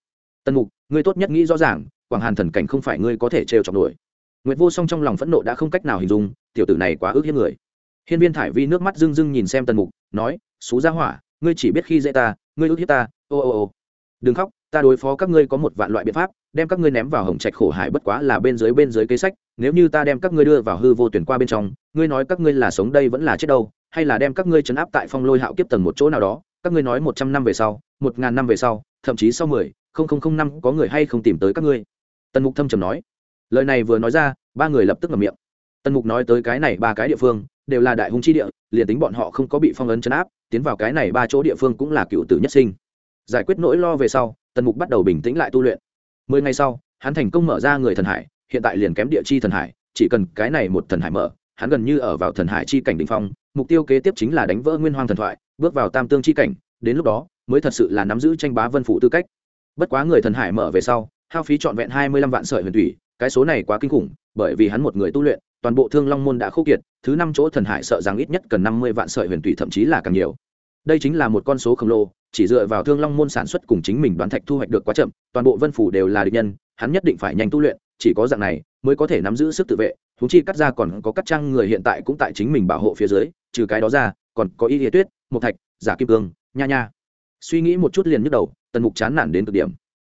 [SPEAKER 1] Tần mục, ngươi tốt nhất nghĩ rõ ràng, quảng hàn thần cảnh không phải ngươi có thể trêu chọc nổi. Nguyệt vô song trong lòng phẫn nộ đã không cách nào hình dung, tiểu tử này quá ước hiếp người. Hiên viên thải vi nước mắt rưng rưng nhìn xem tần mục, nói, xú ra hỏa, ngươi chỉ biết khi dễ ta, ngươi ước hiếp ta, ô ô ô. Đừng khóc, ta đối phó các ngươi có một vạn loại biện pháp, đem các ngươi ném vào hồng trạch khổ hải bất quá là bên dưới bên dưới kế sách, nếu như ta đem các ngươi đưa vào hư vô tuyển qua bên trong, ngươi nói các ngươi là sống đây vẫn là chết đâu hay là đem các ngươi chấn áp tại phong lôi hạo kiếp tầng một chỗ nào đó, các ngươi nói một trăm năm về sau, một ngàn năm về sau, thậm chí sau mười, không không không năm, có người hay không tìm tới các ngươi? Tần mục thâm trầm nói. Lời này vừa nói ra, ba người lập tức ngầm miệng. Tần mục nói tới cái này ba cái địa phương, đều là đại hung chi địa, liền tính bọn họ không có bị phong ấn chấn áp, tiến vào cái này ba chỗ địa phương cũng là cựu tử nhất sinh. Giải quyết nỗi lo về sau, tần mục bắt đầu bình tĩnh lại tu luyện. Mười ngày sau, hắn thành công mở ra người thần hải, hiện tại liền kém địa chi thần hải, chỉ cần cái này một thần hải mở, hắn gần như ở vào thần hải chi cảnh đ ỉ n h phong mục tiêu kế tiếp chính là đánh vỡ nguyên hoang thần thoại, bước vào tam tương chi cảnh, đến lúc đó, mới thật sự là nắm giữ tranh bá vân phủ tư cách. Bất quá người thần hải mở về sau, hao phí trọn vẹn hai mươi lăm vạn sợi huyền thủy, cái số này quá kinh khủng, bởi vì hắn một người tu luyện, toàn bộ thương long môn đã khô kiệt, thứ năm chỗ thần hải sợ rằng ít nhất cần năm mươi vạn sợi huyền thủy thậm chí là càng nhiều. Đây chính là một con số khổng lồ, chỉ dựa vào thương long môn sản xuất cùng chính mình đoán thạch thu hoạch được quá chậm, toàn bộ vân phủ đều là địch nhân, hắn nhất định phải nhanh tu luyện, chỉ có dạng này, mới có thể nắm giữ sức tự vệ thú chi cắt ra còn có cắt trang người hiện tại cũng tại chính mình bảo hộ phía dưới trừ cái đó ra, còn có y địa tuyết một thạch, giả kim cương, nha nha. Suy nghĩ một chút liền nhức đầu, tần mục chán nản đến cực điểm.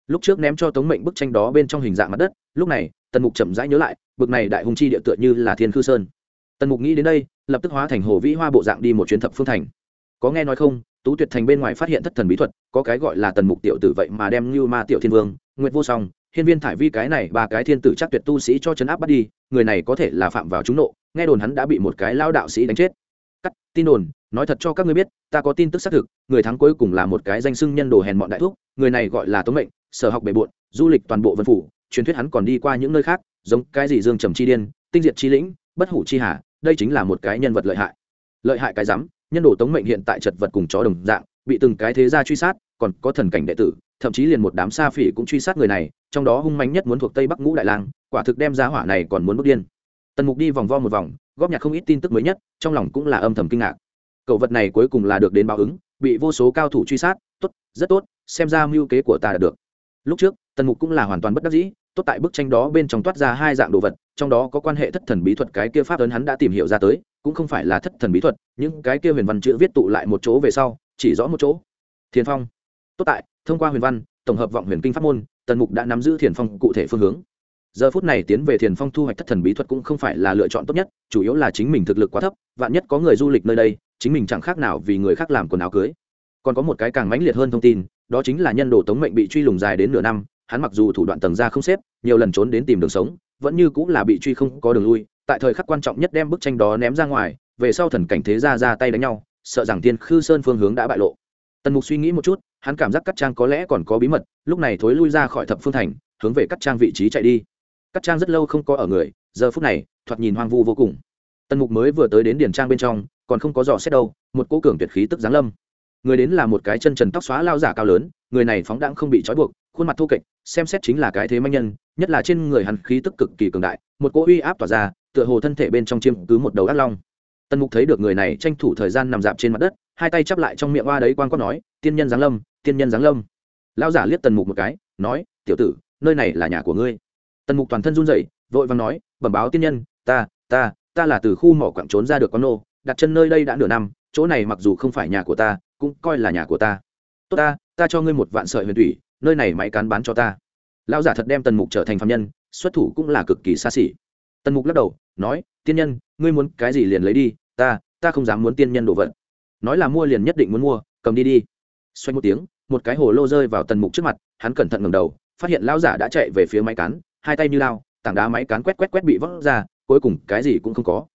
[SPEAKER 1] Lúc trước ném cho tống mệnh bức tranh đó bên trong hình dạng mặt đất, lúc này, tần mục chậm rãi nhớ lại, bực này đại hùng chi địa tựa như là thiên khư sơn. Tần mục nghĩ đến đây, lập tức hóa thành hồ vĩ hoa bộ dạng đi một chuyến thập phương thành. Có nghe nói không, tú tuyệt thành bên ngoài phát hiện thất thần bí thuật, có cái gọi là tần mục tiểu tử vậy mà đem như ma tiểu thiên vương, nguyệt vô song, hiên viên thải vi cái này ba cái thiên tử chắc tuyệt tu sĩ cho chấn áp bắt đi, người này có thể là phạm vào chúng nộ, nghe đồn hắn đã bị một cái lao đạo sĩ đánh chết cắt, tin đồn, nói thật cho các ngươi biết, ta có tin tức xác thực, người thắng cuối cùng là một cái danh sưng nhân đồ hèn bọn đại thuốc người này gọi là tống mệnh, sở học bề bộn, du lịch toàn bộ vân phủ, truyền thuyết hắn còn đi qua những nơi khác, giống cái gì dương trầm chi điên, tinh diệt chi lĩnh, bất hủ chi hà, đây chính là một cái nhân vật lợi hại. Lợi hại cái rắm, nhân đồ tống mệnh hiện tại chật vật cùng chó đồng dạng, bị từng cái thế gia truy sát, còn có thần cảnh đệ tử, thậm chí liền một đám sa phỉ cũng truy sát người này, trong đó hung mạnh nhất muốn thuộc tây bắc ngũ đại lang, quả thực đem giá hỏa này còn muốn bước điên tần mục đi vòng vo một vòng, góp nhặt không ít tin tức mới nhất, trong lòng cũng là âm thầm kinh ngạc. Cậu vật này cuối cùng là được đến báo ứng, bị vô số cao thủ truy sát, tốt, rất tốt, xem ra mưu kế của ta đã được. Lúc trước, tần mục cũng là hoàn toàn bất đắc dĩ, tốt tại bức tranh đó bên trong toát ra hai dạng đồ vật, trong đó có quan hệ thất thần bí thuật cái kia pháp ấn hắn đã tìm hiểu ra tới, cũng không phải là thất thần bí thuật, những cái kia huyền văn chữ viết tụ lại một chỗ về sau, chỉ rõ một chỗ. Thiền phong. Tốt tại, thông qua huyền văn, tổng hợp vọng huyền kinh pháp môn, tần mục đã nắm giữ thiền phong cụ thể phương hướng giờ phút này tiến về thiền phong thu hoạch thất thần bí thuật cũng không phải là lựa chọn tốt nhất, chủ yếu là chính mình thực lực quá thấp, vạn nhất có người du lịch nơi đây, chính mình chẳng khác nào vì người khác làm quần áo cưới. Còn có một cái càng mãnh liệt hơn thông tin, đó chính là nhân đồ tống mệnh bị truy lùng dài đến nửa năm, hắn mặc dù thủ đoạn tầng ra không xếp, nhiều lần trốn đến tìm đường sống, vẫn như cũng là bị truy không có đường lui, tại thời khắc quan trọng nhất đem bức tranh đó ném ra ngoài, về sau thần cảnh thế ra ra tay đánh nhau, sợ rằng tiên khư sơn phương hướng đã bại lộ. Tần mục suy nghĩ một chút, hắn cảm giác cắt trang có lẽ còn có bí mật, lúc này thối lui ra khỏi thập phương thành, hướng về cắt trang vị trí chạy đi cắt trang rất lâu không có ở người, giờ phút này, thoạt nhìn hoang vu vô cùng. Tần mục mới vừa tới đến điển trang bên trong, còn không có dò xét đâu, một cỗ cường tuyệt khí tức giáng lâm. Người đến là một cái chân trần tóc xóa lao giả cao lớn, người này phóng đãng không bị trói buộc, khuôn mặt thô kệch, xem xét chính là cái thế manh nhân, nhất là trên người hắn khí tức cực kỳ cường đại, một cỗ uy áp tỏa ra, tựa hồ thân thể bên trong chiêm cứ một đầu ác long. Tần mục thấy được người này tranh thủ thời gian nằm dạp trên mặt đất, hai tay chắp lại trong miệng hoa đấy quan quát nói, tiên nhân giáng lâm, tiên nhân giáng lâm. Lao giả liếc tần mục một cái, nói, tiểu tử, nơi này là nhà của ngươi tần mục toàn thân run rẩy, vội vàng nói, bẩm báo tiên nhân, ta ta ta là từ khu mỏ quặng trốn ra được con nô, đặt chân nơi đây đã nửa năm, chỗ này mặc dù không phải nhà của ta, cũng coi là nhà của ta. Tốt ta ta cho ngươi một vạn sợi huyền thủy, nơi này máy cán bán cho ta. Lão giả thật đem tần mục trở thành phạm nhân, xuất thủ cũng là cực kỳ xa xỉ. Tần mục lắc đầu, nói, tiên nhân, ngươi muốn cái gì liền lấy đi, ta ta không dám muốn tiên nhân đồ vật. Nói là mua liền nhất định muốn mua, cầm đi đi. Xoay một tiếng, một cái hồ lô rơi vào tần mục trước mặt, hắn cẩn thận ngầm đầu, phát hiện lão giả đã chạy về phía máy cán hai tay như lao, tảng đá máy cán quét quét quét bị vỡ ra, cuối cùng cái gì cũng không có.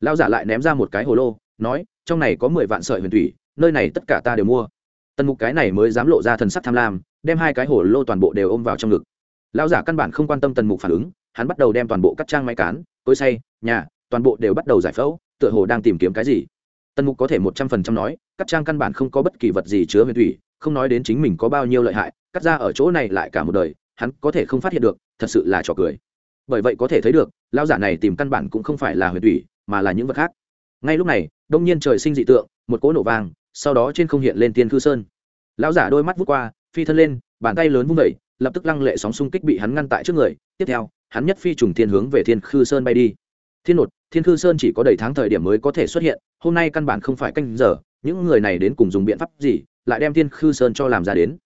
[SPEAKER 1] Lão giả lại ném ra một cái hồ lô, nói, trong này có mười vạn sợi huyền thủy, nơi này tất cả ta đều mua. Tần mục cái này mới dám lộ ra thần sắc tham lam, đem hai cái hồ lô toàn bộ đều ôm vào trong ngực. Lão giả căn bản không quan tâm tần mục phản ứng, hắn bắt đầu đem toàn bộ các trang máy cán, cối say nhà, toàn bộ đều bắt đầu giải phẫu, tựa hồ đang tìm kiếm cái gì. Tần mục có thể một trăm phần trăm nói, các trang căn bản không có bất kỳ vật gì chứa huyền thủy, không nói đến chính mình có bao nhiêu lợi hại, cắt ra ở chỗ này lại cả một đời hắn có thể không phát hiện được, thật sự là trò cười. Bởi vậy có thể thấy được, lão giả này tìm căn bản cũng không phải là huyền thủy, mà là những vật khác. Ngay lúc này, đông nhiên trời sinh dị tượng, một cỗ nổ vàng sau đó trên không hiện lên tiên khư sơn. Lão giả đôi mắt vút qua, phi thân lên, bàn tay lớn vung vẩy lập tức lăng lệ sóng xung kích bị hắn ngăn tại trước người. Tiếp theo, hắn nhất phi trùng thiên hướng về thiên khư sơn bay đi. Thiên nột thiên khư sơn chỉ có đầy tháng thời điểm mới có thể xuất hiện, hôm nay căn bản không phải canh giờ, những người này đến cùng dùng biện pháp gì, lại đem thiên khư sơn cho làm ra đến.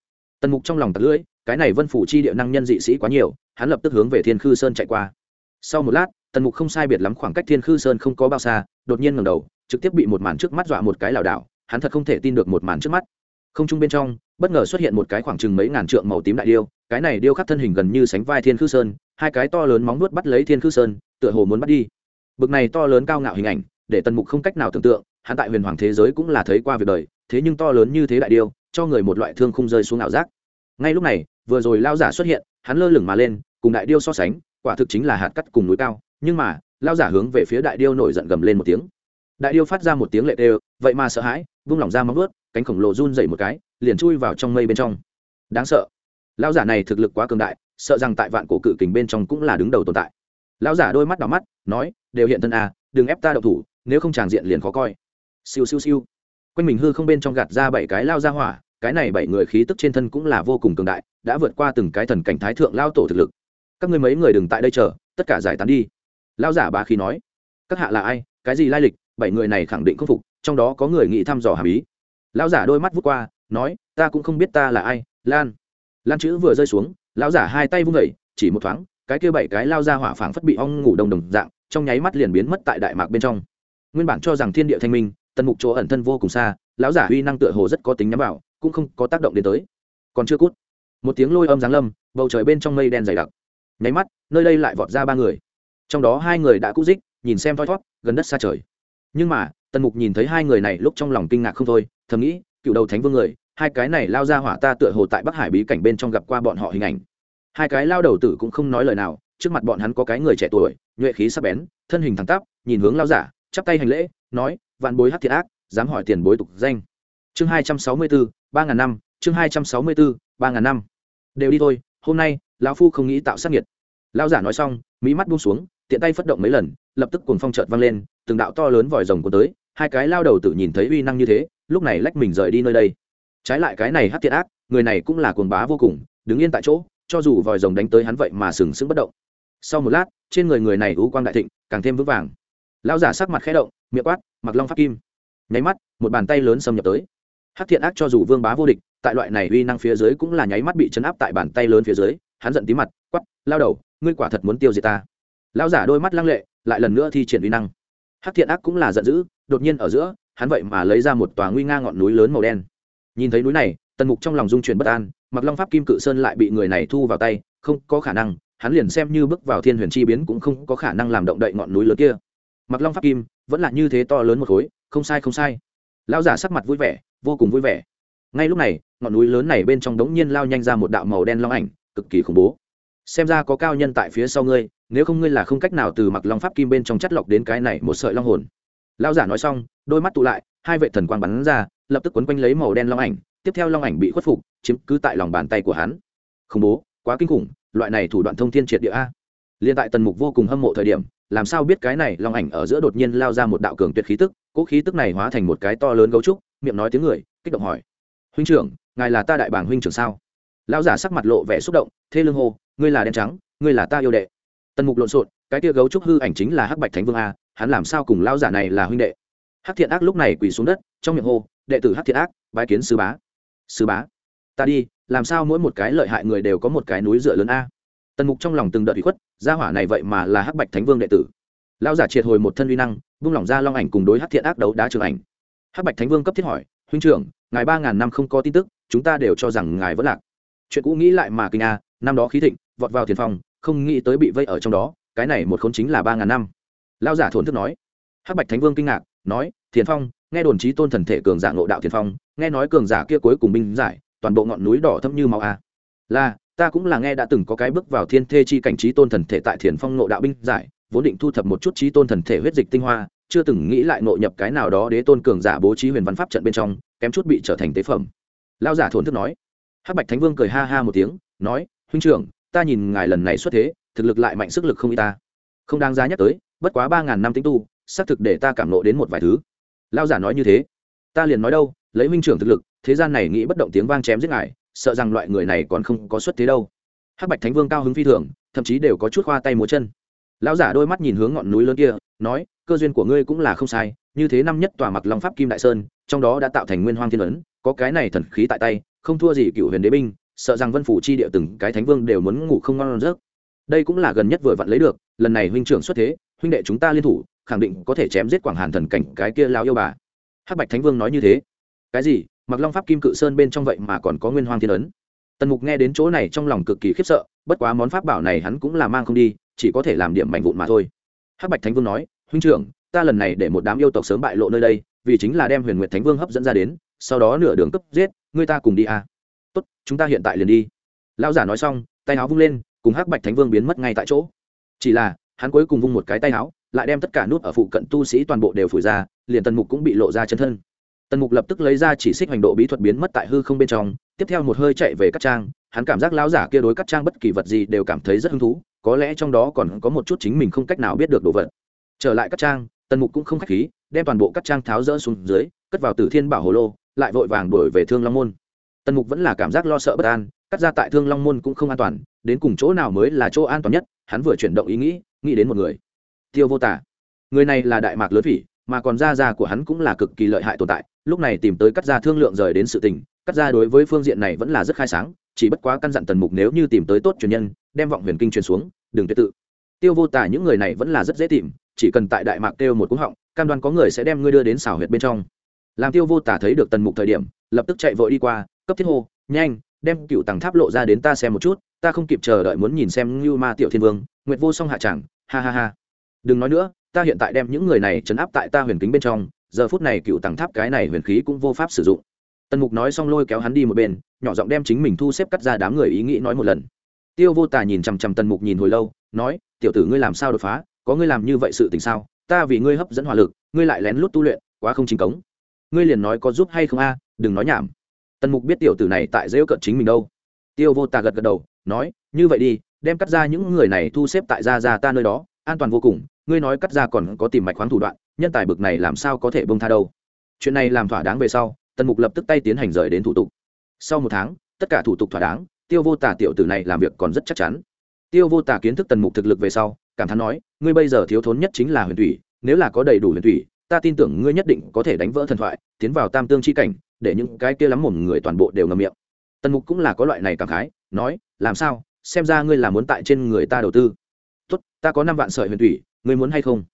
[SPEAKER 1] Tần mục trong lòng tặc lưỡi cái này vân phủ chi địa năng nhân dị sĩ quá nhiều, hắn lập tức hướng về thiên khư sơn chạy qua. Sau một lát, tần mục không sai biệt lắm khoảng cách thiên khư sơn không có bao xa, đột nhiên ngầm đầu, trực tiếp bị một màn trước mắt dọa một cái lảo đảo, hắn thật không thể tin được một màn trước mắt. Không trung bên trong, bất ngờ xuất hiện một cái khoảng chừng mấy ngàn trượng màu tím đại điêu, cái này điêu khắc thân hình gần như sánh vai thiên khư sơn, hai cái to lớn móng nuốt bắt lấy thiên khư sơn, tựa hồ muốn bắt đi. Bực này to lớn cao ngạo hình ảnh, để tần mục không cách nào tưởng tượng, hắn tại huyền hoàng thế giới cũng là thấy qua việc đời, thế nhưng to lớn như thế đại điêu, cho người một loại thương không rơi xuống ảo giác. Ngay lúc này vừa rồi lao giả xuất hiện, hắn lơ lửng mà lên, cùng đại điêu so sánh, quả thực chính là hạt cắt cùng núi cao, nhưng mà, lao giả hướng về phía đại điêu nổi giận gầm lên một tiếng. Đại điêu phát ra một tiếng lệ đều vậy mà sợ hãi, vung lỏng ra móng ướt cánh khổng lồ run dậy một cái, liền chui vào trong mây bên trong. Đáng sợ. Lao giả này thực lực quá cường đại, sợ rằng tại vạn cổ cự kình bên trong cũng là đứng đầu tồn tại. Lao giả đôi mắt đỏ mắt, nói, đều hiện thân à đừng ép ta đậu thủ, nếu không tràng diện liền khó coi. Siêu siêu siêu. Quanh mình hư không bên trong gạt ra bảy cái lao ra hỏa, cái này bảy người khí tức trên thân cũng là vô cùng cường đại đã vượt qua từng cái thần cảnh thái thượng lao tổ thực lực. Các ngươi mấy người đừng tại đây chờ, tất cả giải tán đi. Lao giả bá khí nói. Các hạ là ai? Cái gì lai lịch? Bảy người này khẳng định không phục, trong đó có người nghĩ thăm dò hàm ý. Lão giả đôi mắt vút qua, nói, ta cũng không biết ta là ai. Lan. Lan chữ vừa rơi xuống, lão giả hai tay vung vẩy chỉ một thoáng, cái kia bảy cái lao ra hỏa phảng phất bị ong ngủ đồng đồng dạng, trong nháy mắt liền biến mất tại đại mạc bên trong. Nguyên bản cho rằng thiên địa thanh minh, tần mục chỗ ẩn thân vô cùng xa, lão giả uy năng tựa hồ rất có tính nhắm vào, cũng không có tác động đến tới. Còn chưa cút một tiếng lôi âm giáng lâm, bầu trời bên trong mây đen dày đặc. Nháy mắt, nơi đây lại vọt ra ba người. Trong đó hai người đã cũ dích, nhìn xem thoi thót gần đất xa trời. Nhưng mà, tần mục nhìn thấy hai người này lúc trong lòng kinh ngạc không thôi, thầm nghĩ, cựu đầu thánh vương người, hai cái này lao ra hỏa ta tựa hồ tại bắc hải bí cảnh bên trong gặp qua bọn họ hình ảnh. Hai cái lao đầu tử cũng không nói lời nào, trước mặt bọn hắn có cái người trẻ tuổi, nhuệ khí sắp bén, thân hình thẳng tắp, nhìn hướng lao giả, chắp tay hành lễ, nói, vạn bối hát thiệt ác, dám hỏi tiền bối tục danh. Chương hai trăm sáu mươi bốn ba ngàn năm, chương hai trăm sáu mươi bốn ba ngàn năm đều đi thôi, hôm nay, lão phu không nghĩ tạo sát nhiệt Lão giả nói xong mỹ mắt buông xuống, tiện tay phất động mấy lần, lập tức cuồng phong chợt vang lên, từng đạo to lớn vòi rồng của tới, hai cái lao đầu tự nhìn thấy uy năng như thế, lúc này lách mình rời đi nơi đây. Trái lại cái này hát thiện ác, người này cũng là cuồng bá vô cùng, đứng yên tại chỗ, cho dù vòi rồng đánh tới hắn vậy mà sừng sững bất động. Sau một lát, trên người người này u quang đại thịnh, càng thêm vững vàng. Lão giả sắc mặt khẽ động, miệng quát, mặc long pháp kim. Nháy mắt, một bàn tay lớn xâm nhập tới. Hát thiện ác cho dù vương bá vô địch tại loại này uy năng phía dưới cũng là nháy mắt bị chấn áp tại bàn tay lớn phía dưới, hắn giận tí mặt quắp lao đầu, ngươi quả thật muốn tiêu diệt ta. Lao giả đôi mắt lăng lệ, lại lần nữa thi triển uy năng. Hắc thiện ác cũng là giận dữ, đột nhiên ở giữa, hắn vậy mà lấy ra một tòa nguy nga ngọn núi lớn màu đen. Nhìn thấy núi này, tần mục trong lòng dung chuyển bất an, mặc long pháp kim cự sơn lại bị người này thu vào tay, không có khả năng, hắn liền xem như bước vào thiên huyền chi biến cũng không có khả năng làm động đậy ngọn núi lớn kia. Mặc long pháp kim, vẫn là như thế to lớn một khối, không sai không sai. Lao giả sắc mặt vui vẻ, vô cùng vui vẻ. Ngay lúc này ngọn núi lớn này bên trong đống nhiên lao nhanh ra một đạo màu đen long ảnh, cực kỳ khủng bố. Xem ra có cao nhân tại phía sau ngươi, nếu không ngươi là không cách nào từ mặc long pháp kim bên trong chất lọc đến cái này một sợi long hồn. Lao giả nói xong, đôi mắt tụ lại, hai vệ thần quang bắn ra, lập tức quấn quanh lấy màu đen long ảnh, tiếp theo long ảnh bị khuất phục, chiếm cứ tại lòng bàn tay của hắn. Khủng bố, quá kinh khủng, loại này thủ đoạn thông thiên triệt địa a. Liên tại tần mục vô cùng hâm mộ thời điểm, làm sao biết cái này long ảnh ở giữa đột nhiên lao ra một đạo cường tuyệt khí tức, cỗ khí tức này hóa thành một cái to lớn gấu trúc, miệng nói tiếng người, kích động hỏi. Huynh trưởng ngài là ta đại bảng huynh trưởng sao? Lão giả sắc mặt lộ vẻ xúc động, thê lương hô, ngươi là đen trắng, ngươi là ta yêu đệ. Tần mục lộn xộn, cái kia gấu trúc hư ảnh chính là hắc bạch thánh vương a, hắn làm sao cùng lão giả này là huynh đệ? Hắc thiện ác lúc này quỳ xuống đất, trong miệng hô, đệ tử hắc thiện ác, bái kiến sư bá. Sư bá, ta đi, làm sao mỗi một cái lợi hại người đều có một cái núi dựa lớn a? Tần mục trong lòng từng đợt bị khuất, gia hỏa này vậy mà là hắc bạch thánh vương đệ tử. Lão giả triệt hồi một thân uy năng, vung lỏng ra long ảnh cùng đối hắc thiện ác đấu đá trường ảnh. Hắc bạch thánh vương cấp thiết hỏi, huynh trưởng, ngài ba ngàn năm không có tin tức chúng ta đều cho rằng ngài vẫn lạc. Chuyện cũ nghĩ lại mà kinh a, năm đó khí thịnh, vọt vào thiền phong, không nghĩ tới bị vây ở trong đó, cái này một khốn chính là ba ngàn năm. Lao giả thổn thức nói. Hắc bạch thánh vương kinh ngạc, nói thiền phong, nghe đồn trí tôn thần thể cường giả ngộ đạo thiền phong, nghe nói cường giả kia cuối cùng binh giải, toàn bộ ngọn núi đỏ thâm như màu a. Là, ta cũng là nghe đã từng có cái bước vào thiên thê chi cảnh trí tôn thần thể tại thiền phong ngộ đạo binh giải, vốn định thu thập một chút trí tôn thần thể huyết dịch tinh hoa, chưa từng nghĩ lại ngộ nhập cái nào đó đế tôn cường giả bố trí huyền văn pháp trận bên trong, kém chút bị trở thành tế phẩm lao giả thổn thức nói. Hắc bạch thánh vương cười ha ha một tiếng, nói, huynh trưởng, ta nhìn ngài lần này xuất thế, thực lực lại mạnh sức lực không y ta. Không đáng giá nhắc tới, bất quá ba ngàn năm tính tu, xác thực để ta cảm nộ đến một vài thứ. Lao giả nói như thế. Ta liền nói đâu, lấy huynh trưởng thực lực, thế gian này nghĩ bất động tiếng vang chém giết ngài, sợ rằng loại người này còn không có xuất thế đâu. Hắc bạch thánh vương cao hứng phi thường, thậm chí đều có chút khoa tay múa chân. Lão giả đôi mắt nhìn hướng ngọn núi lớn kia, nói, cơ duyên của ngươi cũng là không sai, như thế năm nhất tòa mặc long pháp kim đại sơn, trong đó đã tạo thành nguyên hoang thiên ấn có cái này thần khí tại tay, không thua gì cựu huyền đế binh, sợ rằng vân phủ chi địa từng cái thánh vương đều muốn ngủ không ngon giấc. Đây cũng là gần nhất vừa vặn lấy được, lần này huynh trưởng xuất thế, huynh đệ chúng ta liên thủ, khẳng định có thể chém giết quảng hàn thần cảnh cái kia lao yêu bà. Hắc bạch thánh vương nói như thế. Cái gì? Mặc long pháp kim cự sơn bên trong vậy mà còn có nguyên hoang thiên ấn? Tần mục nghe đến chỗ này trong lòng cực kỳ khiếp sợ, bất quá món pháp bảo này hắn cũng là mang không đi, chỉ có thể làm điểm mảnh vụn mà thôi. Hắc bạch thánh vương nói, huynh trưởng, ta lần này để một đám yêu tộc sớm bại lộ nơi đây, vì chính là đem huyền nguyệt thánh vương hấp dẫn ra đến sau đó nửa đường cấp giết, ngươi ta cùng đi à. tốt, chúng ta hiện tại liền đi. Lão giả nói xong, tay áo vung lên, cùng hắc bạch thánh vương biến mất ngay tại chỗ. Chỉ là, hắn cuối cùng vung một cái tay áo, lại đem tất cả nút ở phụ cận tu sĩ toàn bộ đều phủi ra, liền tần mục cũng bị lộ ra chân thân. Tần mục lập tức lấy ra chỉ xích hành độ bí thuật biến mất tại hư không bên trong, tiếp theo một hơi chạy về các trang, hắn cảm giác lão giả kia đối các trang bất kỳ vật gì đều cảm thấy rất hứng thú, có lẽ trong đó còn có một chút chính mình không cách nào biết được đồ vật. Trở lại các trang, tần mục cũng không k h á c h khí, đem toàn bộ các trang tháo rỡ xuống dưới, cất vào tử thiên bảo hồ lô lại vội vàng đuổi về thương long môn. Tần mục vẫn là cảm giác lo sợ bất an, cắt ra tại thương long môn cũng không an toàn, đến cùng chỗ nào mới là chỗ an toàn nhất, hắn vừa chuyển động ý nghĩ nghĩ đến một người. Tiêu vô tả. Người này là đại mạc lớn phỉ, mà còn gia gia của hắn cũng là cực kỳ lợi hại tồn tại, lúc này tìm tới cắt ra thương lượng rời đến sự tình, cắt ra đối với phương diện này vẫn là rất khai sáng, chỉ bất quá căn dặn tần mục nếu như tìm tới tốt truyền nhân, đem vọng huyền kinh truyền xuống, đừng tuyệt tự. Tiêu vô tả những người này vẫn là rất dễ tìm, chỉ cần tại đại mạc kêu một cú họng, cam đoan có người sẽ đem ngươi đưa đến xảo huyệt bên trong làm tiêu vô tả thấy được tần mục thời điểm, lập tức chạy vội đi qua, cấp thiết hô, nhanh, đem cựu tầng tháp lộ ra đến ta xem một chút, ta không kịp chờ đợi muốn nhìn xem như ma tiểu thiên vương, nguyệt vô song hạ chẳng, ha ha ha. Đừng nói nữa, ta hiện tại đem những người này chấn áp tại ta huyền kính bên trong, giờ phút này cựu tầng tháp cái này huyền khí cũng vô pháp sử dụng. Tần mục nói xong lôi kéo hắn đi một bên, nhỏ giọng đem chính mình thu xếp cắt ra đám người ý nghĩ nói một lần. Tiêu vô tả nhìn chằm chằm tần mục nhìn hồi lâu, nói, tiểu tử ngươi làm sao đột phá? Có ngươi làm như vậy sự tình sao? Ta vì ngươi hấp dẫn hỏa lực, ngươi lại lén lút tu luyện, quá không chính cống ngươi liền nói có giúp hay không a, đừng nói nhảm. Tần mục biết tiểu tử này tại dễu cận chính mình đâu. Tiêu vô tà gật gật đầu, nói, như vậy đi, đem cắt ra những người này thu xếp tại gia gia ta nơi đó, an toàn vô cùng, ngươi nói cắt ra còn có tìm mạch khoáng thủ đoạn, nhân tài bực này làm sao có thể bông tha đâu. Chuyện này làm thỏa đáng về sau, tần mục lập tức tay tiến hành rời đến thủ tục. Sau một tháng, tất cả thủ tục thỏa đáng, tiêu vô tả tiểu tử này làm việc còn rất chắc chắn. Tiêu vô tả kiến thức tần mục thực lực về sau, cảm thán nói, ngươi bây giờ thiếu thốn nhất chính là huyền thủy, nếu là có đầy đủ huyền thủy ta tin tưởng ngươi nhất định có thể đánh vỡ thần thoại, tiến vào tam tương c h i cảnh, để những cái kia lắm một người toàn bộ đều ngầm miệng. Tần mục cũng là có loại này cảm khái, nói, làm sao? Xem ra ngươi là muốn tại trên người ta đầu tư. Tốt, ta có năm vạn sợi huyền thủy, ngươi muốn hay không?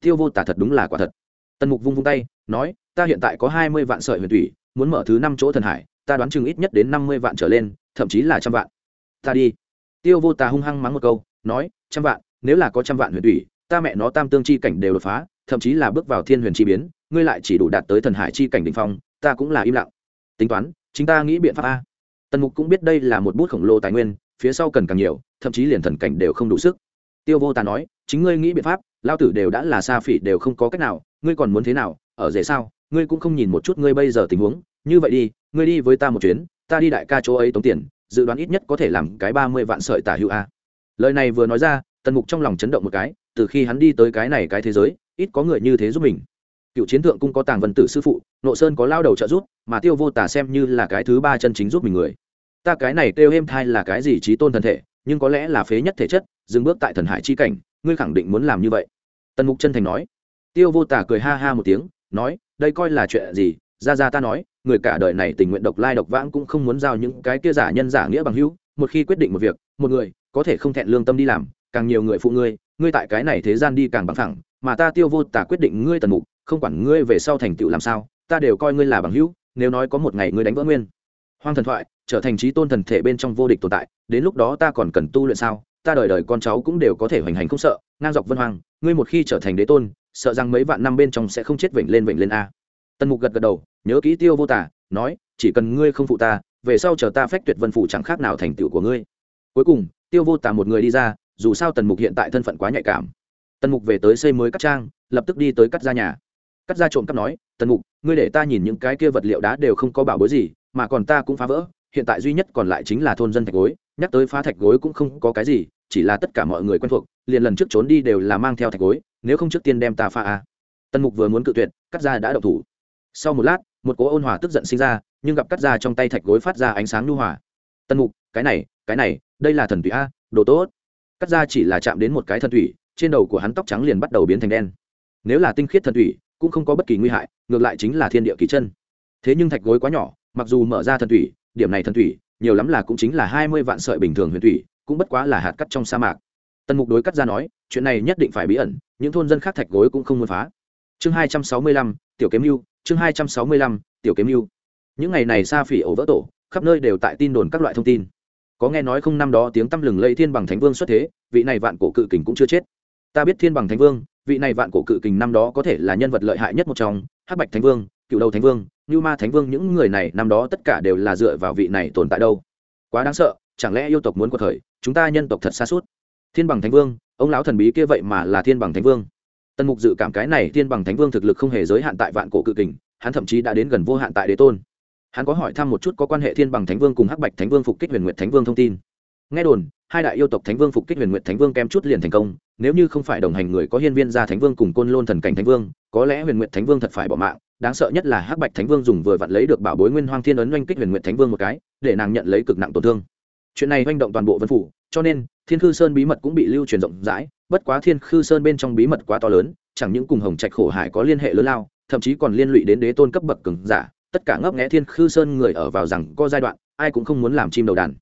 [SPEAKER 1] Tiêu vô tả thật đúng là quả thật. Tần mục vung vung tay, nói, ta hiện tại có hai mươi vạn sợi huyền thủy, muốn mở thứ năm chỗ thần hải, ta đoán chừng ít nhất đến năm mươi vạn trở lên, thậm chí là trăm vạn. Ta đi. Tiêu vô tà hung hăng mắng một câu, nói, trăm vạn, nếu là có trăm vạn huyền thủy, ta mẹ nó tam tương chi cảnh đều đột phá thậm chí là bước vào thiên huyền chi biến, ngươi lại chỉ đủ đạt tới thần hải chi cảnh đỉnh phong, ta cũng là im lặng. Tính toán, chính ta nghĩ biện pháp a. Tần mục cũng biết đây là một bút khổng lồ tài nguyên, phía sau cần càng nhiều, thậm chí liền thần cảnh đều không đủ sức. Tiêu vô tà nói, chính ngươi nghĩ biện pháp lao tử đều đã là xa phỉ đều không có cách nào, ngươi còn muốn thế nào, ở dễ sao, ngươi cũng không nhìn một chút ngươi bây giờ tình huống, như vậy đi, ngươi đi với ta một chuyến, ta đi đại ca chỗ ấy tống tiền, dự đoán ít nhất có thể làm cái ba mươi vạn sợi tả hữu a. Lời này vừa nói ra, tần mục trong lòng chấn động một cái, từ khi hắn đi tới cái này cái thế giới ít có người như thế giúp mình. Cựu chiến thượng cung có tàng vân tử sư phụ, nộ sơn có lao đầu trợ giúp, mà tiêu vô tả xem như là cái thứ ba chân chính giúp mình người. Ta cái này kêu êm thai là cái gì trí tôn thần thể, nhưng có lẽ là phế nhất thể chất, dừng bước tại thần hải chi cảnh, ngươi khẳng định muốn làm như vậy. Tần mục chân thành nói. Tiêu vô tả cười ha ha một tiếng, nói, đây coi là chuyện gì? Ra ra ta nói, người cả đời này tình nguyện độc lai độc vãng cũng không muốn giao những cái kia giả nhân giả nghĩa bằng hữu, một khi quyết định một việc, một người có thể không thẹn lương tâm đi làm, càng nhiều người phụ ngươi ngươi tại cái này thế gian đi càng bằng thẳng mà ta tiêu vô tả quyết định ngươi tần mục, không quản ngươi về sau thành tựu làm sao, ta đều coi ngươi là bằng hữu, nếu nói có một ngày ngươi đánh vỡ nguyên. Hoang thần thoại, trở thành trí tôn thần thể bên trong vô địch tồn tại, đến lúc đó ta còn cần tu luyện sao? Ta đời đời con cháu cũng đều có thể hoành hành không sợ, ngang dọc vân hoàng ngươi một khi trở thành đế tôn, sợ rằng mấy vạn năm bên trong sẽ không chết vểnh lên vểnh lên a. Tần mục gật gật đầu, nhớ kỹ tiêu vô tả, nói, chỉ cần ngươi không phụ ta, về sau chờ ta phách tuyệt vân phụ chẳng khác nào thành tựu của ngươi. Cuối cùng, tiêu vô tả một người đi ra, dù sao tần mục hiện tại thân phận quá nhạy cảm tần mục về tới xây mới cắt trang, lập tức đi tới cắt ra nhà. Cắt ra trộm cắp nói, tần mục, ngươi để ta nhìn những cái kia vật liệu đá đều không có bảo bối gì, mà còn ta cũng phá vỡ, hiện tại duy nhất còn lại chính là thôn dân thạch gối, nhắc tới phá thạch gối cũng không có cái gì, chỉ là tất cả mọi người quen thuộc, liền lần trước trốn đi đều là mang theo thạch gối, nếu không trước tiên đem ta pha a. À. tần mục vừa muốn cự tuyệt, cắt ra đã đậu thủ. Sau một lát, một cố ôn hòa tức giận sinh ra, nhưng gặp cắt ra trong tay thạch gối phát ra ánh sáng lưu hòa. Tần mục, cái này cái này, đây là thần thủy a, đồ tốt. Cắt ra chỉ là chạm đến một cái thần thủy trên đầu của hắn tóc trắng liền bắt đầu biến thành đen. Nếu là tinh khiết thần thủy, cũng không có bất kỳ nguy hại, ngược lại chính là thiên địa kỳ chân. Thế nhưng thạch gối quá nhỏ, mặc dù mở ra thần thủy, điểm này thần thủy, nhiều lắm là cũng chính là hai mươi vạn sợi bình thường huyền thủy, cũng bất quá là hạt cắt trong sa mạc. Tần mục đối cắt ra nói, chuyện này nhất định phải bí ẩn, những thôn dân khác thạch gối cũng không muốn phá. Chương hai trăm sáu mươi lăm, tiểu kiếm mưu, chương hai trăm sáu mươi lăm, tiểu kiếm mưu. Những ngày này sa phỉ ổ vỡ tổ, khắp nơi đều tại tin đồn các loại thông tin. Có nghe nói không năm đó tiếng tăm lừng lây thiên bằng thánh vương xuất thế, vị này vạn cổ cự kình cũng chưa chết ta biết thiên bằng thánh vương, vị này vạn cổ cự kình năm đó có thể là nhân vật lợi hại nhất một trong, hắc bạch thánh vương, cựu đầu thánh vương như ma thánh vương, những người này năm đó tất cả đều là dựa vào vị này tồn tại đâu. Quá đáng sợ, chẳng lẽ yêu tộc muốn cuộc thời chúng ta nhân tộc thật xa suốt. Thiên bằng thánh vương, ông lão thần bí kia vậy mà là thiên bằng thánh vương. Tần mục dự cảm cái này thiên bằng thánh vương thực lực không hề giới hạn tại vạn cổ cự kình, hắn thậm chí đã đến gần vô hạn tại đế tôn. Hắn có hỏi thăm một chút có quan hệ thiên bằng thánh vương cùng hắc bạch thánh vương phục kích huyền nguyệt thánh vương thông tin. Nghe đồn hai đại yêu tộc thánh vương phục kích huyền nguyệt thánh vương kém chút liền thành công, nếu như không phải đồng hành người có hiên viên gia thánh vương cùng côn lôn thần cảnh thánh vương, có lẽ huyền nguyệt thánh vương thật phải bỏ mạng, đáng sợ nhất là hắc bạch thánh vương dùng vừa vặn lấy được bảo bối nguyên hoang thiên ấn oanh kích huyền nguyệt thánh vương một cái, để nàng nhận lấy cực nặng tổn thương. Chuyện này oanh động toàn bộ vân phủ, cho nên, thiên khư sơn bí mật cũng bị lưu truyền rộng rãi, bất quá thiên khư sơn bên trong bí mật quá to lớn, chẳng những cùng hồng trạch khổ hải có liên hệ lớn lao, thậm chí còn liên lụy đến đế tôn cấp bậc cường giả, tất cả ngấp nghẽ thiên khư sơn người ở vào rằng có giai đoạn, ai cũng không muốn làm chim đầu đàn.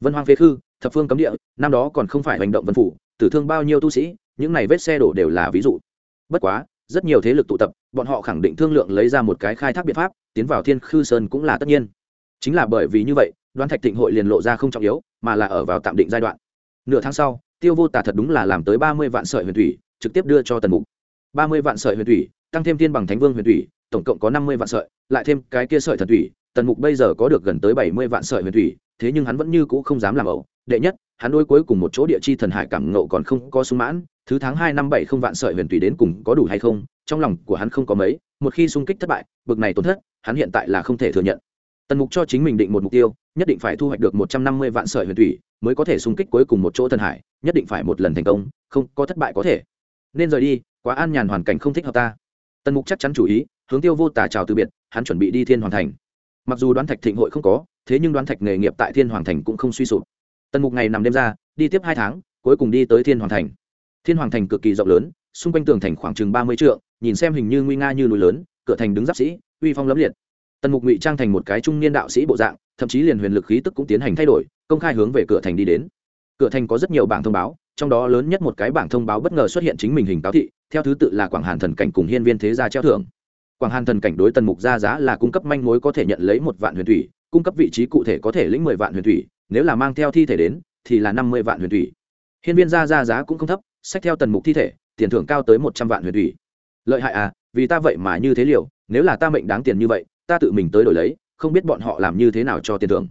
[SPEAKER 1] Vân hoang phế khư thập phương cấm địa, năm đó còn không phải hành động vân phủ, tử thương bao nhiêu tu sĩ, những này vết xe đổ đều là ví dụ. Bất quá, rất nhiều thế lực tụ tập, bọn họ khẳng định thương lượng lấy ra một cái khai thác biện pháp, tiến vào thiên khư sơn cũng là tất nhiên. Chính là bởi vì như vậy, đoán thạch thịnh hội liền lộ ra không trọng yếu, mà là ở vào tạm định giai đoạn. Nửa tháng sau, tiêu vô tả thật đúng là làm tới ba mươi vạn sợi huyền thủy, trực tiếp đưa cho tần mục. Ba mươi vạn sợi huyền thủy, tăng thêm thiên bằng thánh vương huyền thủy, tổng cộng có năm mươi vạn sợi, lại thêm cái kia sợi thần thủy, tần mục bây giờ có được gần tới bảy mươi vạn sợi huyền thủy, thế nhưng hắn vẫn như cũ không dám làm ẩu đệ nhất, hắn đôi cuối cùng một chỗ địa chi thần hải cảm ngộ còn không có sung mãn, thứ tháng hai năm bảy không vạn sợi huyền tùy đến cùng có đủ hay không, trong lòng của hắn không có mấy, một khi xung kích thất bại, bực này tổn thất, hắn hiện tại là không thể thừa nhận. Tần mục cho chính mình định một mục tiêu, nhất định phải thu hoạch được một trăm năm mươi vạn sợi huyền thủy mới có thể xung kích cuối cùng một chỗ thần hải, nhất định phải một lần thành công, không có thất bại có thể. Nên rời đi, quá an nhàn hoàn cảnh không thích hợp ta. Tần mục chắc chắn chủ ý, hướng tiêu vô tả chào từ biệt, hắn chuẩn bị đi thiên hoàng thành. Mặc dù đoán thạch thịnh hội không có, thế nhưng đoán thạch nghề nghiệp tại thiên hoàng thành cũng không suy sụp tần mục ngày nằm đêm ra, đi tiếp hai tháng, cuối cùng đi tới thiên hoàng thành. Thiên hoàng thành cực kỳ rộng lớn, xung quanh tường thành khoảng chừng ba mươi trượng, nhìn xem hình như nguy nga như núi lớn, cửa thành đứng giáp sĩ, uy phong lẫm liệt. Tần mục ngụy trang thành một cái trung niên đạo sĩ bộ dạng, thậm chí liền huyền lực khí tức cũng tiến hành thay đổi, công khai hướng về cửa thành đi đến. Cửa thành có rất nhiều bảng thông báo, trong đó lớn nhất một cái bảng thông báo bất ngờ xuất hiện chính mình hình cáo thị, theo thứ tự là quảng hàn thần cảnh cùng hiên viên thế gia treo thưởng. Quảng hàn thần cảnh đối tần mục ra giá là cung cấp manh mối có thể nhận lấy một vạn huyền thủy, cung cấp vị trí cụ thể có thể lĩnh mười vạn huyền thủy nếu là mang theo thi thể đến, thì là năm mươi vạn huyền thủy. Hiên viên ra ra giá cũng không thấp, sách theo tần mục thi thể, tiền thưởng cao tới một trăm vạn huyền thủy. Lợi hại à vì ta vậy mà như thế liệu nếu là ta mệnh đáng tiền như vậy, ta tự mình tới đổi lấy, không biết bọn họ làm như thế nào cho tiền thưởng.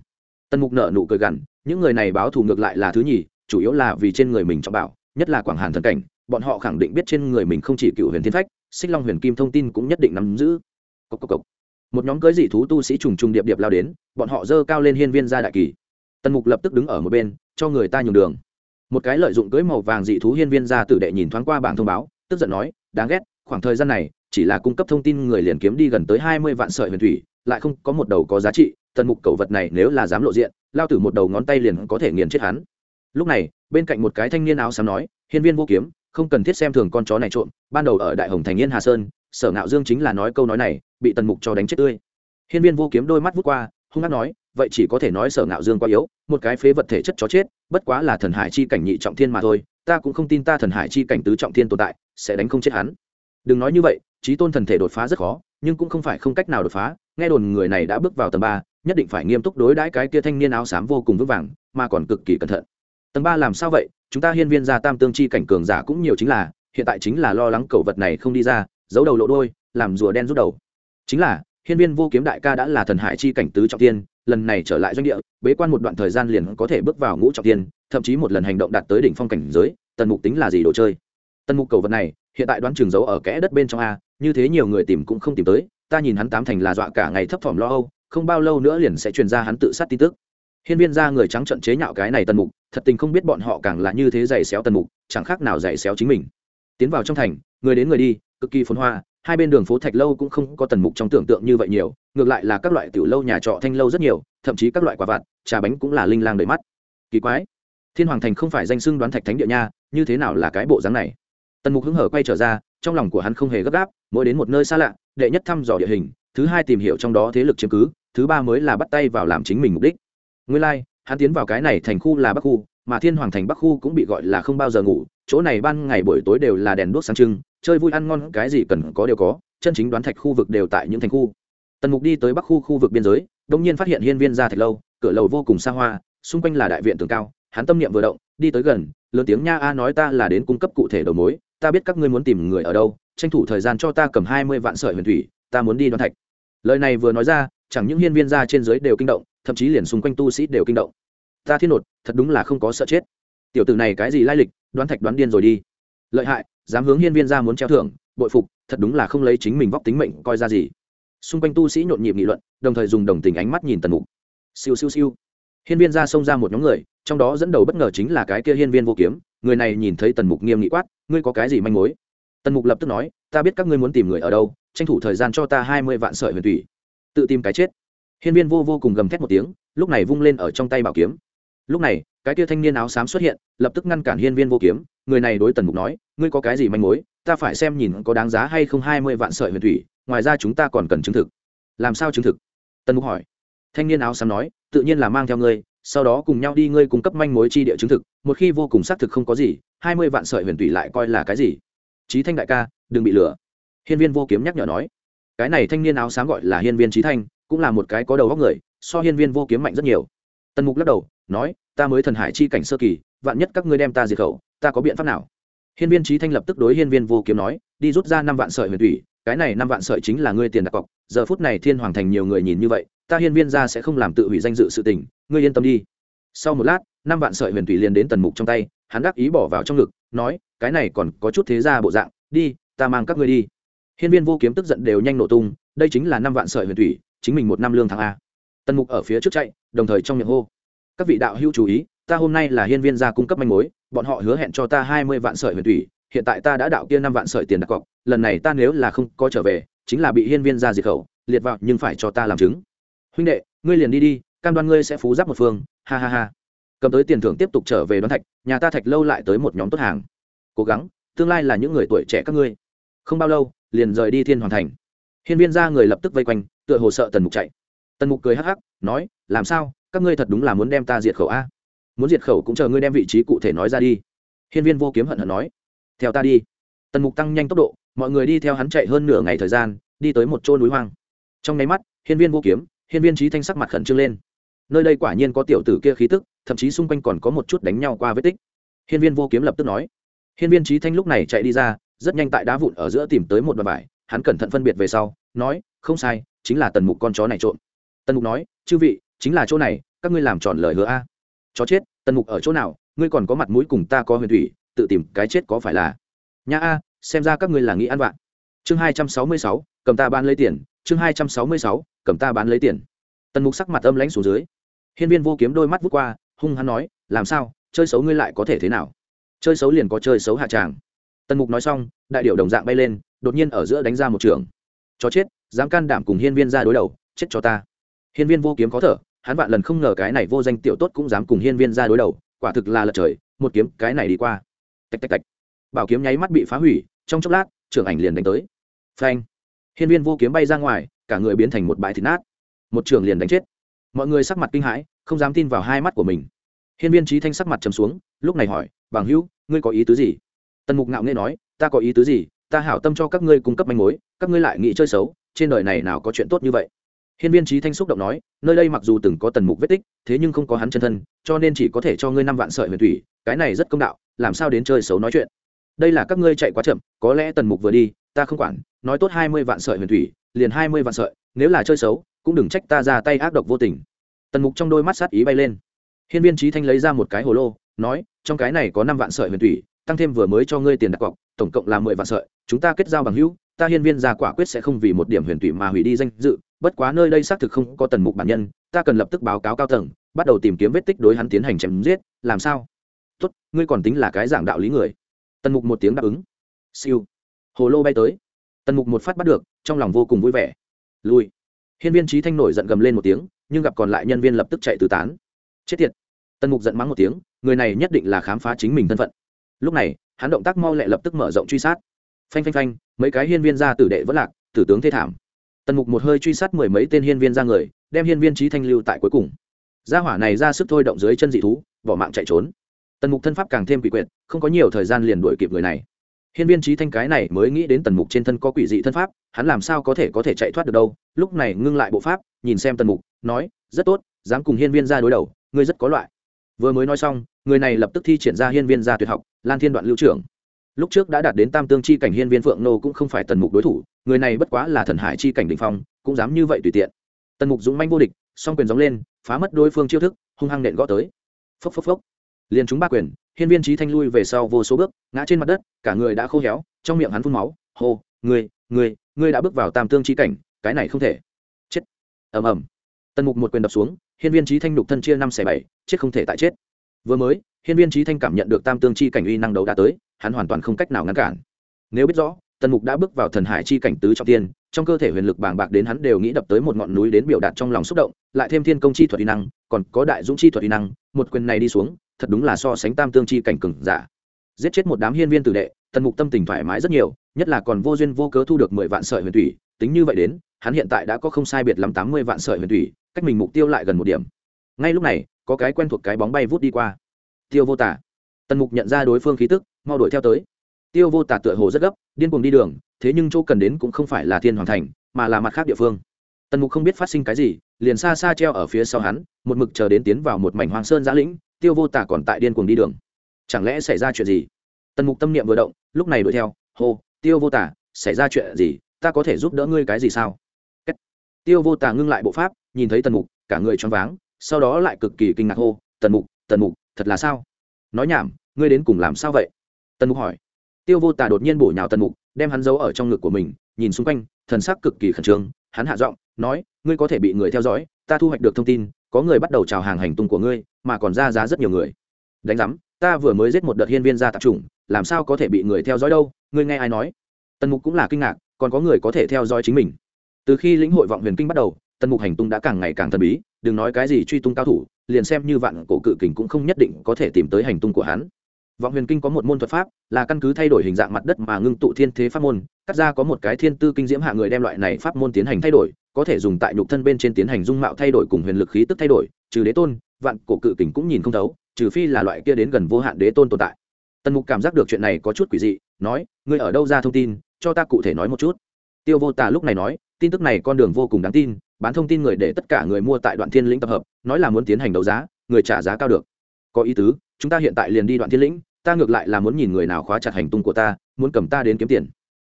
[SPEAKER 1] Tần mục nợ nụ cười gằn, những người này báo thù ngược lại là thứ nhì, chủ yếu là vì trên người mình trọng bảo, nhất là quảng hàn thần cảnh, bọn họ khẳng định biết trên người mình không chỉ cựu huyền thiên phách, xích long huyền kim thông tin cũng nhất định nắm giữ. Cốc cốc cốc. một nhóm cưới dị thú tu sĩ trùng trùng điệp điệp lao đến, bọn họ dơ cao lên hiên viên gia đại kỳ tần mục lập tức đứng ở một bên, cho người ta nhường đường. Một cái lợi dụng cưới màu vàng dị thú hiên viên ra tử đệ nhìn thoáng qua bảng thông báo, tức giận nói, đáng ghét, khoảng thời gian này, chỉ là cung cấp thông tin người liền kiếm đi gần tới hai mươi vạn sợi huyền thủy, lại không có một đầu có giá trị, tần mục cầu vật này nếu là dám lộ diện, lao tử một đầu ngón tay liền có thể nghiền chết hắn. Lúc này, bên cạnh một cái thanh niên áo xám nói, hiên viên vô kiếm, không cần thiết xem thường con chó này trộm, ban đầu ở đại hồng thành yên hà sơn, sở ngạo dương chính là nói câu nói này, bị tần mục cho đánh chết tươi. Hiên viên vô kiếm đôi mắt vút qua, hung hát nói vậy chỉ có thể nói sở ngạo dương quá yếu, một cái phế vật thể chất chó chết, bất quá là thần hải chi cảnh nhị trọng thiên mà thôi, ta cũng không tin ta thần hải chi cảnh tứ trọng thiên tồn tại, sẽ đánh không chết hắn. Đừng nói như vậy trí tôn thần thể đột phá rất khó, nhưng cũng không phải không cách nào đột phá, nghe đồn người này đã bước vào tầng ba, nhất định phải nghiêm túc đối đãi cái kia thanh niên áo xám vô cùng vững vàng, mà còn cực kỳ cẩn thận. Tầng ba làm sao vậy? Chúng ta hiên viên gia tam tương chi cảnh cường giả cũng nhiều chính là, hiện tại chính là lo lắng cầu vật này không đi ra, giấu đầu lộ đôi làm rùa đen rút đầu. Chính là, hiên viên vô kiếm đại ca đã là thần hải chi cảnh tứ trọng tiên lần này trở lại doanh địa, bế quan một đoạn thời gian liền có thể bước vào ngũ trọng tiên, thậm chí một lần hành động đạt tới đỉnh phong cảnh giới, tần mục tính là gì đồ chơi? Tần mục cầu vật này, hiện tại đoán trường giấu ở kẽ đất bên trong a, như thế nhiều người tìm cũng không tìm tới, ta nhìn hắn tám thành là dọa cả ngày thấp thỏm lo âu, không bao lâu nữa liền sẽ truyền ra hắn tự sát tin tức. Hiên viên ra người trắng trận chế nhạo cái này tần mục, thật tình không biết bọn họ càng là như thế giày xéo tần mục, chẳng khác nào giày xéo chính mình. Tiến vào trong thành, người đến người đi, cực kỳ phồn hoa hai bên đường phố thạch lâu cũng không có tần mục trong tưởng tượng như vậy nhiều ngược lại là các loại tiểu lâu nhà trọ thanh lâu rất nhiều thậm chí các loại quả vặt trà bánh cũng là linh lang đầy mắt. Kỳ quái thiên hoàng thành không phải danh xưng đoán thạch thánh địa nha như thế nào là cái bộ dáng này? Tần mục hứng hở quay trở ra trong lòng của hắn không hề gấp gáp mỗi đến một nơi xa lạ đệ nhất thăm dò địa hình thứ hai tìm hiểu trong đó thế lực chiếm cứ thứ ba mới là bắt tay vào làm chính mình mục đích. Nguyên lai、like, hắn tiến vào cái này thành khu là bắc khu mà thiên hoàng thành bắc khu cũng bị gọi là không bao giờ ngủ chỗ này ban ngày buổi tối đều là đèn đuốc sáng trưng, chơi vui ăn ngon cái gì cần có đều có, chân chính đoán thạch khu vực đều tại những thành khu. Tần mục đi tới bắc khu khu vực biên giới đông nhiên phát hiện hiên viên ra thạch lâu, cửa lầu vô cùng xa hoa, xung quanh là đại viện tường cao, hắn tâm niệm vừa động, đi tới gần, lớn tiếng nha a nói ta là đến cung cấp cụ thể đầu mối, ta biết các ngươi muốn tìm người ở đâu, tranh thủ thời gian cho ta cầm hai mươi vạn sợi huyền thủy, ta muốn đi đoán thạch. Lời này vừa nói ra, chẳng những hiên viên ra trên dưới đều kinh động, thậm chí liền xung quanh tu sĩ đều kinh động. Ta thiên nột, thật đúng là không có sợ chết tiểu tử này cái gì lai lịch, đoán thạch đoán điên rồi đi. Lợi hại, dám hướng hiên viên ra muốn treo thưởng, bội phục, thật đúng là không lấy chính mình vóc tính mệnh coi ra gì. Xung quanh tu sĩ nhộn nhịp nghị luận, đồng thời dùng đồng tình ánh mắt nhìn tần mục. Siêu siêu siêu. Hiên viên ra xông ra một nhóm người, trong đó dẫn đầu bất ngờ chính là cái kia hiên viên vô kiếm, người này nhìn thấy tần mục nghiêm nghị quát, ngươi có cái gì manh mối? Tần mục lập tức nói, ta biết các ngươi muốn tìm người ở đâu, tranh thủ thời gian cho ta hai mươi vạn sợi huyền thủy. Tự tìm cái chết. Hiên viên vô vô cùng gầm thét một tiếng, lúc này vung lên ở trong tay bảo kiếm. Lúc này cái kia thanh niên áo xám xuất hiện, lập tức ngăn cản hiên viên vô kiếm. Người này đối tần mục nói, ngươi có cái gì manh mối? Ta phải xem nhìn có đáng giá hay không hai mươi vạn sợi huyền thủy, ngoài ra chúng ta còn cần chứng thực. Làm sao chứng thực? Tần mục hỏi. Thanh niên áo xám nói, tự nhiên là mang theo ngươi, sau đó cùng nhau đi ngươi cung cấp manh mối chi địa chứng thực, một khi vô cùng xác thực không có gì, hai mươi vạn sợi huyền thủy lại coi là cái gì? Trí thanh đại ca, đừng bị lừa. Hiên viên vô kiếm nhắc nhở nói. Cái này thanh niên áo xám gọi là hiên viên trí thanh, cũng là một cái có đầu góc người, so hiên viên vô kiếm mạnh rất nhiều. Tần mục lắc đầu, nói ta mới thần hải chi cảnh sơ kỳ, vạn nhất các ngươi đem ta diệt khẩu, ta có biện pháp nào? Hiên viên trí thanh lập tức đối hiên viên vô kiếm nói, đi rút ra năm vạn sợi huyền thủy, cái này năm vạn sợi chính là ngươi tiền đặt cọc, giờ phút này thiên hoàng thành nhiều người nhìn như vậy, ta hiên viên ra sẽ không làm tự hủy danh dự sự tình, ngươi yên tâm đi. Sau một lát, năm vạn sợi huyền thủy liền đến tần mục trong tay, hắn đắc ý bỏ vào trong ngực, nói, cái này còn có chút thế ra bộ dạng, đi, ta mang các ngươi đi. Hiên viên vô kiếm tức giận đều nhanh nổ tung, đây chính là năm vạn sợi huyền thủy, chính mình một năm lương tháng a. Tần mục ở phía trước chạy, đồng thời trong miệng hô các vị đạo hữu chú ý, ta hôm nay là hiên viên gia cung cấp manh mối, bọn họ hứa hẹn cho ta hai mươi vạn sợi huyền thủy, hiện tại ta đã đạo kia năm vạn sợi tiền đặt cọc, lần này ta nếu là không có trở về, chính là bị hiên viên gia diệt khẩu, liệt vào, nhưng phải cho ta làm chứng. Huynh đệ, ngươi liền đi đi, cam đoan ngươi sẽ phú giáp một phương, ha ha ha. Cầm tới tiền thưởng tiếp tục trở về đoán thạch, nhà ta thạch lâu lại tới một nhóm tốt hàng. Cố gắng, tương lai là những người tuổi trẻ các ngươi. Không bao lâu, liền rời đi thiên hoàn thành. Hiên viên ra người lập tức vây quanh, tựa hồ sợ tần mục chạy. Tần mục cười hắc hắc, nói, làm sao? Các ngươi thật đúng là muốn đem ta diệt khẩu a? Muốn diệt khẩu cũng chờ ngươi đem vị trí cụ thể nói ra đi. Hiên viên vô kiếm hận hận nói. Theo ta đi. Tần mục tăng nhanh tốc độ, mọi người đi theo hắn chạy hơn nửa ngày thời gian, đi tới một chỗ núi hoang. Trong nháy mắt, hiên viên vô kiếm, hiên viên trí thanh sắc mặt khẩn trương lên. Nơi đây quả nhiên có tiểu tử kia khí tức, thậm chí xung quanh còn có một chút đánh nhau qua vết tích. Hiên viên vô kiếm lập tức nói. Hiên viên trí thanh lúc này chạy đi ra, rất nhanh tại đá vụn ở giữa tìm tới một đoạn vải, hắn cẩn thận phân biệt về sau, nói, không sai, chính là tần mục con chó này trộm. Tần mục nói, chư vị chính là chỗ này, các ngươi làm tròn lời hứa a. Chó chết, tần mục ở chỗ nào, ngươi còn có mặt mũi cùng ta có huyền thủy, tự tìm cái chết có phải là? Nhà a, xem ra các ngươi là nghĩ ăn vạn chương hai trăm sáu mươi sáu, cầm ta bán lấy tiền. Chương hai trăm sáu mươi sáu, cầm ta bán lấy tiền. Tần mục sắc mặt âm lãnh xuống dưới. Hiên viên vô kiếm đôi mắt vút qua, hung hắn nói, làm sao? Chơi xấu ngươi lại có thể thế nào? Chơi xấu liền có chơi xấu hạ tràng. Tần mục nói xong, đại điệu đồng dạng bay lên, đột nhiên ở giữa đánh ra một trường. Chó chết, dám can đảm cùng hiên viên ra đối đầu, chết cho ta. Hiên viên vô kiếm khó thở hắn vạn lần không ngờ cái này vô danh tiểu tốt cũng dám cùng hiên viên ra đối đầu, quả thực là lật trời, một kiếm cái này đi qua. Tạch tạch tạch. Bảo kiếm nháy mắt bị phá hủy, trong chốc lát, trưởng ảnh liền đánh tới. Phanh. Hiên viên vô kiếm bay ra ngoài, cả người biến thành một bãi thịt nát. Một trường liền đánh chết. Mọi người sắc mặt kinh hãi, không dám tin vào hai mắt của mình. Hiên viên trí thanh sắc mặt trầm xuống, lúc này hỏi, bằng hữu, ngươi có ý tứ gì? Tần mục ngạo nghe nói, ta có ý tứ gì? Ta hảo tâm cho các ngươi cung cấp manh mối, các ngươi lại nghĩ chơi xấu, trên đời này nào có chuyện tốt như vậy? Hiên viên Chí thanh xúc động nói, nơi đây mặc dù từng có tần mục vết tích, thế nhưng không có hắn chân thân, cho nên chỉ có thể cho ngươi năm vạn sợi huyền thủy, cái này rất công đạo, làm sao đến chơi xấu nói chuyện. Đây là các ngươi chạy quá chậm, có lẽ tần mục vừa đi, ta không quản, nói tốt hai mươi vạn sợi huyền thủy, liền hai mươi vạn sợi, nếu là chơi xấu, cũng đừng trách ta ra tay ác độc vô tình. Tần mục trong đôi mắt sát ý bay lên. Hiên viên Chí thanh lấy ra một cái hồ lô, nói, trong cái này có năm vạn sợi huyền thủy, tăng thêm vừa mới cho ngươi tiền đặt cọc, tổng cộng là mười vạn sợi, chúng ta kết giao bằng hữu, ta hiên viên gia quả quyết sẽ không vì một điểm huyền thủy mà hủy đi danh dự bất quá nơi đây xác thực không có tần mục bản nhân, ta cần lập tức báo cáo cao tầng, bắt đầu tìm kiếm vết tích đối hắn tiến hành chém giết, làm sao? Tốt, ngươi còn tính là cái giảng đạo lý người. Tần mục một tiếng đáp ứng. Siêu. Hồ lô bay tới. Tần mục một phát bắt được, trong lòng vô cùng vui vẻ. Lui hiên viên trí thanh nổi giận gầm lên một tiếng, nhưng gặp còn lại nhân viên lập tức chạy tứ tán. Chết tiệt. Tần mục giận mắng một tiếng, người này nhất định là khám phá chính mình thân phận. Lúc này, hắn động tác mau lẹ lập tức mở rộng truy sát. Phanh phanh phanh, mấy cái hiên viên ra tử đệ vẫn lạc, tử tướng thê thảm tần mục một hơi truy sát mười mấy tên hiên viên ra người, đem hiên viên trí thanh lưu tại cuối cùng. Gia hỏa này ra sức thôi động dưới chân dị thú, bỏ mạng chạy trốn. Tần mục thân pháp càng thêm quỷ quyệt, không có nhiều thời gian liền đuổi kịp người này. Hiên viên trí thanh cái này mới nghĩ đến tần mục trên thân có quỷ dị thân pháp, hắn làm sao có thể có thể chạy thoát được đâu, lúc này ngưng lại bộ pháp, nhìn xem tần mục, nói, rất tốt, dám cùng hiên viên ra đối đầu, ngươi rất có loại. Vừa mới nói xong, người này lập tức thi triển ra hiên viên ra tuyệt học, lan thiên đoạn lưu trưởng. Lúc trước đã đạt đến tam tương chi cảnh hiên viên phượng nô cũng không phải tần mục đối thủ người này bất quá là thần hải chi cảnh định phong, cũng dám như vậy tùy tiện. Tần mục dũng manh vô địch, song quyền gióng lên, phá mất đối phương chiêu thức, hung hăng nện gõ tới. Phốc phốc phốc. Liền chúng ba quyền, hiên viên trí thanh lui về sau vô số bước, ngã trên mặt đất, cả người đã khô héo, trong miệng hắn phun máu, hô người người người đã bước vào tam tương chi cảnh, cái này không thể. Chết. Ầm ầm. Tần mục một quyền đập xuống, hiên viên trí thanh đục thân chia năm xẻ bảy, chết không thể tại chết. Vừa mới, hiên viên trí thanh cảm nhận được tam tương chi cảnh uy năng đấu đã tới, hắn hoàn toàn không cách nào ngăn cản. Nếu biết rõ tần mục đã bước vào thần hải chi cảnh tứ trọng tiên, trong cơ thể huyền lực bàng bạc đến hắn đều nghĩ đập tới một ngọn núi đến biểu đạt trong lòng xúc động, lại thêm thiên công chi thuật y năng, còn có đại dũng chi thuật y năng, một quyền này đi xuống, thật đúng là so sánh tam tương chi cảnh cừng giả. Giết chết một đám hiên viên tử đệ, tần mục tâm tình thoải mái rất nhiều, nhất là còn vô duyên vô cớ thu được mười vạn sợi huyền thủy, tính như vậy đến, hắn hiện tại đã có không sai biệt lắm tám mươi vạn sợi huyền thủy, cách mình mục tiêu lại gần một điểm. Ngay lúc này, có cái quen thuộc cái bóng bay vút đi qua. Tiêu vô tả. Tần mục nhận ra đối phương khí tức, mau đuổi theo tới. Tiêu vô tả tựa hồ rất gấp điên cuồng đi đường, thế nhưng chỗ cần đến cũng không phải là thiên hoàng thành, mà là mặt khác địa phương. Tần mục không biết phát sinh cái gì, liền xa xa treo ở phía sau hắn, một mực chờ đến tiến vào một mảnh hoàng sơn giã lĩnh, tiêu vô tả còn tại điên cuồng đi đường. Chẳng lẽ xảy ra chuyện gì? Tần mục tâm niệm vừa động, lúc này đuổi theo, hô, tiêu vô tả, xảy ra chuyện gì? Ta có thể giúp đỡ ngươi cái gì sao? Tiêu vô tả ngưng lại bộ pháp, nhìn thấy tần mục, cả người choáng váng, sau đó lại cực kỳ kinh ngạc hô, tần mục tần mục, thật là sao? Nói nhảm, ngươi đến cùng làm sao vậy? Tần mục hỏi tiêu vô tà đột nhiên bổ nhào tần mục, đem hắn giấu ở trong ngực của mình, nhìn xung quanh, thần sắc cực kỳ khẩn trương, hắn hạ giọng, nói, ngươi có thể bị người theo dõi, ta thu hoạch được thông tin, có người bắt đầu trào hàng hành tung của ngươi, mà còn ra giá rất nhiều người. Đánh giám, ta vừa mới giết một đợt hiên viên gia tạp chủng, làm sao có thể bị người theo dõi đâu, ngươi nghe ai nói? Tần mục cũng là kinh ngạc, còn có người có thể theo dõi chính mình? Từ khi lĩnh hội vọng huyền kinh bắt đầu, tần mục hành tung đã càng ngày càng thần bí, đừng nói cái gì truy tung cao thủ, liền xem như vạn cổ cự kình cũng không nhất định có thể tìm tới hành tung của hắn vọng huyền kinh có một môn thuật pháp, là căn cứ thay đổi hình dạng mặt đất mà ngưng tụ thiên thế pháp môn. Cắt ra có một cái thiên tư kinh diễm hạ người đem loại này pháp môn tiến hành thay đổi, có thể dùng tại nhục thân bên trên tiến hành dung mạo thay đổi cùng huyền lực khí tức thay đổi, trừ đế tôn, vạn cổ cự kình cũng nhìn không thấu, trừ phi là loại kia đến gần vô hạn đế tôn tồn tại. Tần mục cảm giác được chuyện này có chút quỷ dị, nói, ngươi ở đâu ra thông tin, cho ta cụ thể nói một chút. Tiêu vô tà lúc này nói, tin tức này con đường vô cùng đáng tin, bán thông tin người để tất cả người mua tại đoạn thiên lĩnh tập hợp, nói là muốn tiến hành đấu giá, người trả giá cao được. Có ý tứ, chúng ta hiện tại liền đi đoạn thiên lĩnh ta ngược lại là muốn nhìn người nào khóa chặt hành tung của ta, muốn cầm ta đến kiếm tiền.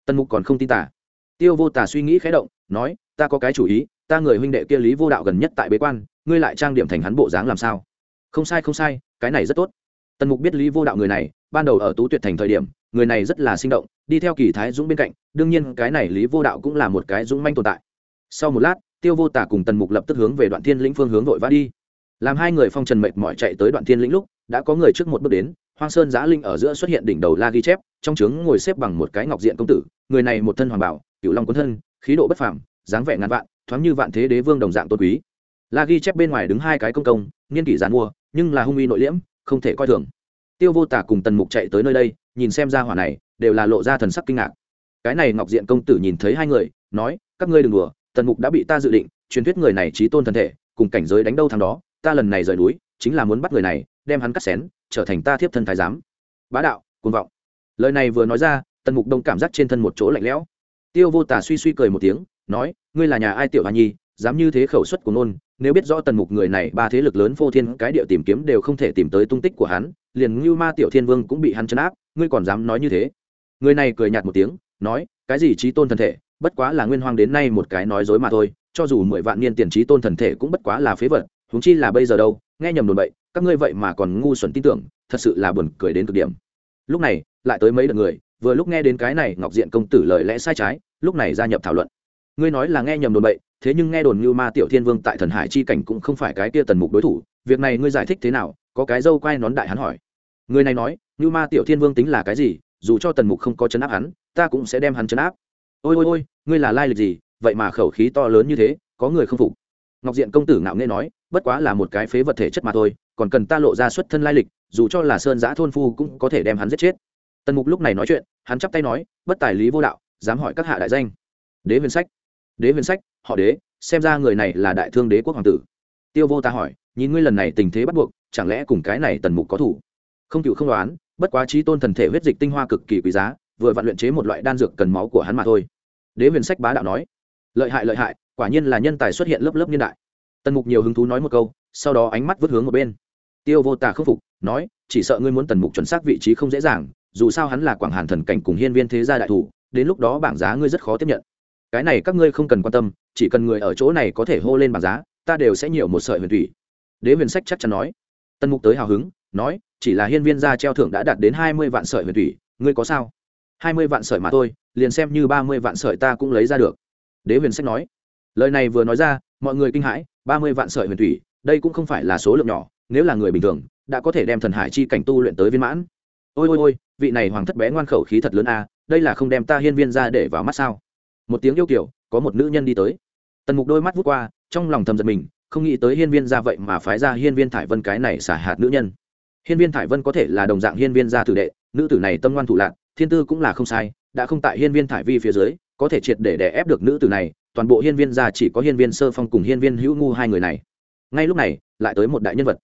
[SPEAKER 1] Tần mục còn không tin tả tiêu vô tà suy nghĩ khé động, nói, ta có cái chủ ý, ta người huynh đệ kia lý vô đạo gần nhất tại bế quan, ngươi lại trang điểm thành hắn bộ dáng làm sao? Không sai không sai, cái này rất tốt. Tần mục biết lý vô đạo người này, ban đầu ở tú tuyệt thành thời điểm, người này rất là sinh động, đi theo kỳ thái dũng bên cạnh, đương nhiên cái này lý vô đạo cũng là một cái dũng manh tồn tại. Sau một lát, tiêu vô tả cùng tần mục lập tức hướng về đoạn thiên lĩnh phương hướng vội vã đi. Làm hai người phong trần mệt mỏi chạy tới đoạn thiên lĩnh lúc đã có người trước một bước đến, hoang sơn giã linh ở giữa xuất hiện đỉnh đầu la ghi chép, trong trướng ngồi xếp bằng một cái ngọc diện công tử, người này một thân hoàng bảo cựu long quân thân, khí độ bất phàm, dáng vẻ ngàn vạn, thoáng như vạn thế đế vương đồng dạng tôn quý. La ghi chép bên ngoài đứng hai cái công công, niên kỷ giàn mua nhưng là hung uy nội liễm, không thể coi thường. Tiêu vô tả cùng tần mục chạy tới nơi đây, nhìn xem ra hỏa này, đều là lộ ra thần sắc kinh ngạc. Cái này ngọc diện công tử nhìn thấy hai người, nói, các ngươi đừng đùa, tần mục đã bị ta dự định, truyền thuyết người này trí tôn thân thể, cùng cảnh giới đánh đâu thằng đó, ta lần này rời núi chính là muốn bắt người này, đem hắn cắt xén, trở thành ta thiếp thân thái giám. Bá đạo, cuồng vọng. Lời này vừa nói ra, tần mục đông cảm giác trên thân một chỗ lạnh lẽo. Tiêu vô tả suy suy cười một tiếng, nói, ngươi là nhà ai tiểu hoa nhi, dám như thế khẩu suất của nôn nếu biết rõ tần mục người này ba thế lực lớn phô thiên cái địa tìm kiếm đều không thể tìm tới tung tích của hắn, liền ngưu ma tiểu thiên vương cũng bị hắn chấn áp, ngươi còn dám nói như thế? Người này cười nhạt một tiếng, nói, cái gì trí tôn thần thể, bất quá là nguyên hoang đến nay một cái nói dối mà thôi, cho dù mười vạn niên tiền trí tôn thần thể cũng bất quá là phế vật, huống chi là bây giờ đâu nghe nhầm đồn bậy, các ngươi vậy mà còn ngu xuẩn tin tưởng, thật sự là buồn cười đến cực điểm. Lúc này, lại tới mấy đợt người, vừa lúc nghe đến cái này ngọc diện công tử lời lẽ sai trái, lúc này gia nhập thảo luận. Ngươi nói là nghe nhầm đồn bậy, thế nhưng nghe đồn như ma tiểu thiên vương tại thần hải chi cảnh cũng không phải cái kia tần mục đối thủ, việc này ngươi giải thích thế nào, có cái dâu quay nón đại hắn hỏi. Người này nói, như ma tiểu thiên vương tính là cái gì, dù cho tần mục không có chấn áp hắn, ta cũng sẽ đem hắn chấn áp. Ôi ôi ôi, ngươi là lai lịch gì, vậy mà khẩu khí to lớn như thế, có người không phục ngọc diện công tử ngạo nghê nói, bất quá là một cái phế vật thể chất mà thôi, còn cần ta lộ ra xuất thân lai lịch, dù cho là sơn giã thôn phu cũng có thể đem hắn giết chết. Tần mục lúc này nói chuyện, hắn chắp tay nói, bất tài lý vô đạo, dám hỏi các hạ đại danh. Đế huyền sách. Đế huyền sách, họ đế, xem ra người này là đại thương đế quốc hoàng tử. Tiêu vô ta hỏi, nhìn ngươi lần này tình thế bắt buộc, chẳng lẽ cùng cái này tần mục có thủ? Không cựu không đoán, bất quá trí tôn thần thể huyết dịch tinh hoa cực kỳ quý giá, vừa vặn luyện chế một loại đan dược cần máu của hắn mà thôi. Đế huyền sách bá đạo nói, lợi hại lợi hại quả nhiên là nhân tài xuất hiện lớp lớp niên đại. Tần mục nhiều hứng thú nói một câu, sau đó ánh mắt vứt hướng một bên. Tiêu vô tà khâm phục, nói, chỉ sợ ngươi muốn tần mục chuẩn xác vị trí không dễ dàng, dù sao hắn là quảng hàn thần cảnh cùng hiên viên thế gia đại thủ, đến lúc đó bảng giá ngươi rất khó tiếp nhận. Cái này các ngươi không cần quan tâm, chỉ cần người ở chỗ này có thể hô lên bảng giá, ta đều sẽ nhiều một sợi huyền thủy. Đế huyền sách chắc chắn nói. Tần mục tới hào hứng, nói, chỉ là hiên viên gia treo thưởng đã đạt đến hai mươi vạn sợi huyền thủy, ngươi có sao? Hai mươi vạn sợi mà thôi, liền xem như ba mươi vạn sợi ta cũng lấy ra được. Đế huyền sách nói lời này vừa nói ra, mọi người kinh hãi, ba mươi vạn sợi huyền thủy, đây cũng không phải là số lượng nhỏ, nếu là người bình thường, đã có thể đem thần hải chi cảnh tu luyện tới viên mãn. Ôi ôi ôi, vị này hoàng thất bé ngoan khẩu khí thật lớn a, đây là không đem ta hiên viên ra để vào mắt sao? Một tiếng yêu kiểu, có một nữ nhân đi tới. Tần mục đôi mắt vút qua, trong lòng thầm giật mình, không nghĩ tới hiên viên ra vậy mà phái ra hiên viên thải vân cái này xả hạt nữ nhân. Hiên viên thải vân có thể là đồng dạng hiên viên gia tử đệ, nữ tử này tâm ngoan thủ lạc, thiên tư cũng là không sai, đã không tại hiên viên thải vi phía dưới, có thể triệt để đè ép được nữ tử này toàn bộ hiên viên gia chỉ có hiên viên sơ phong cùng hiên viên hữu ngu hai người này. Ngay lúc này, lại tới một đại nhân vật.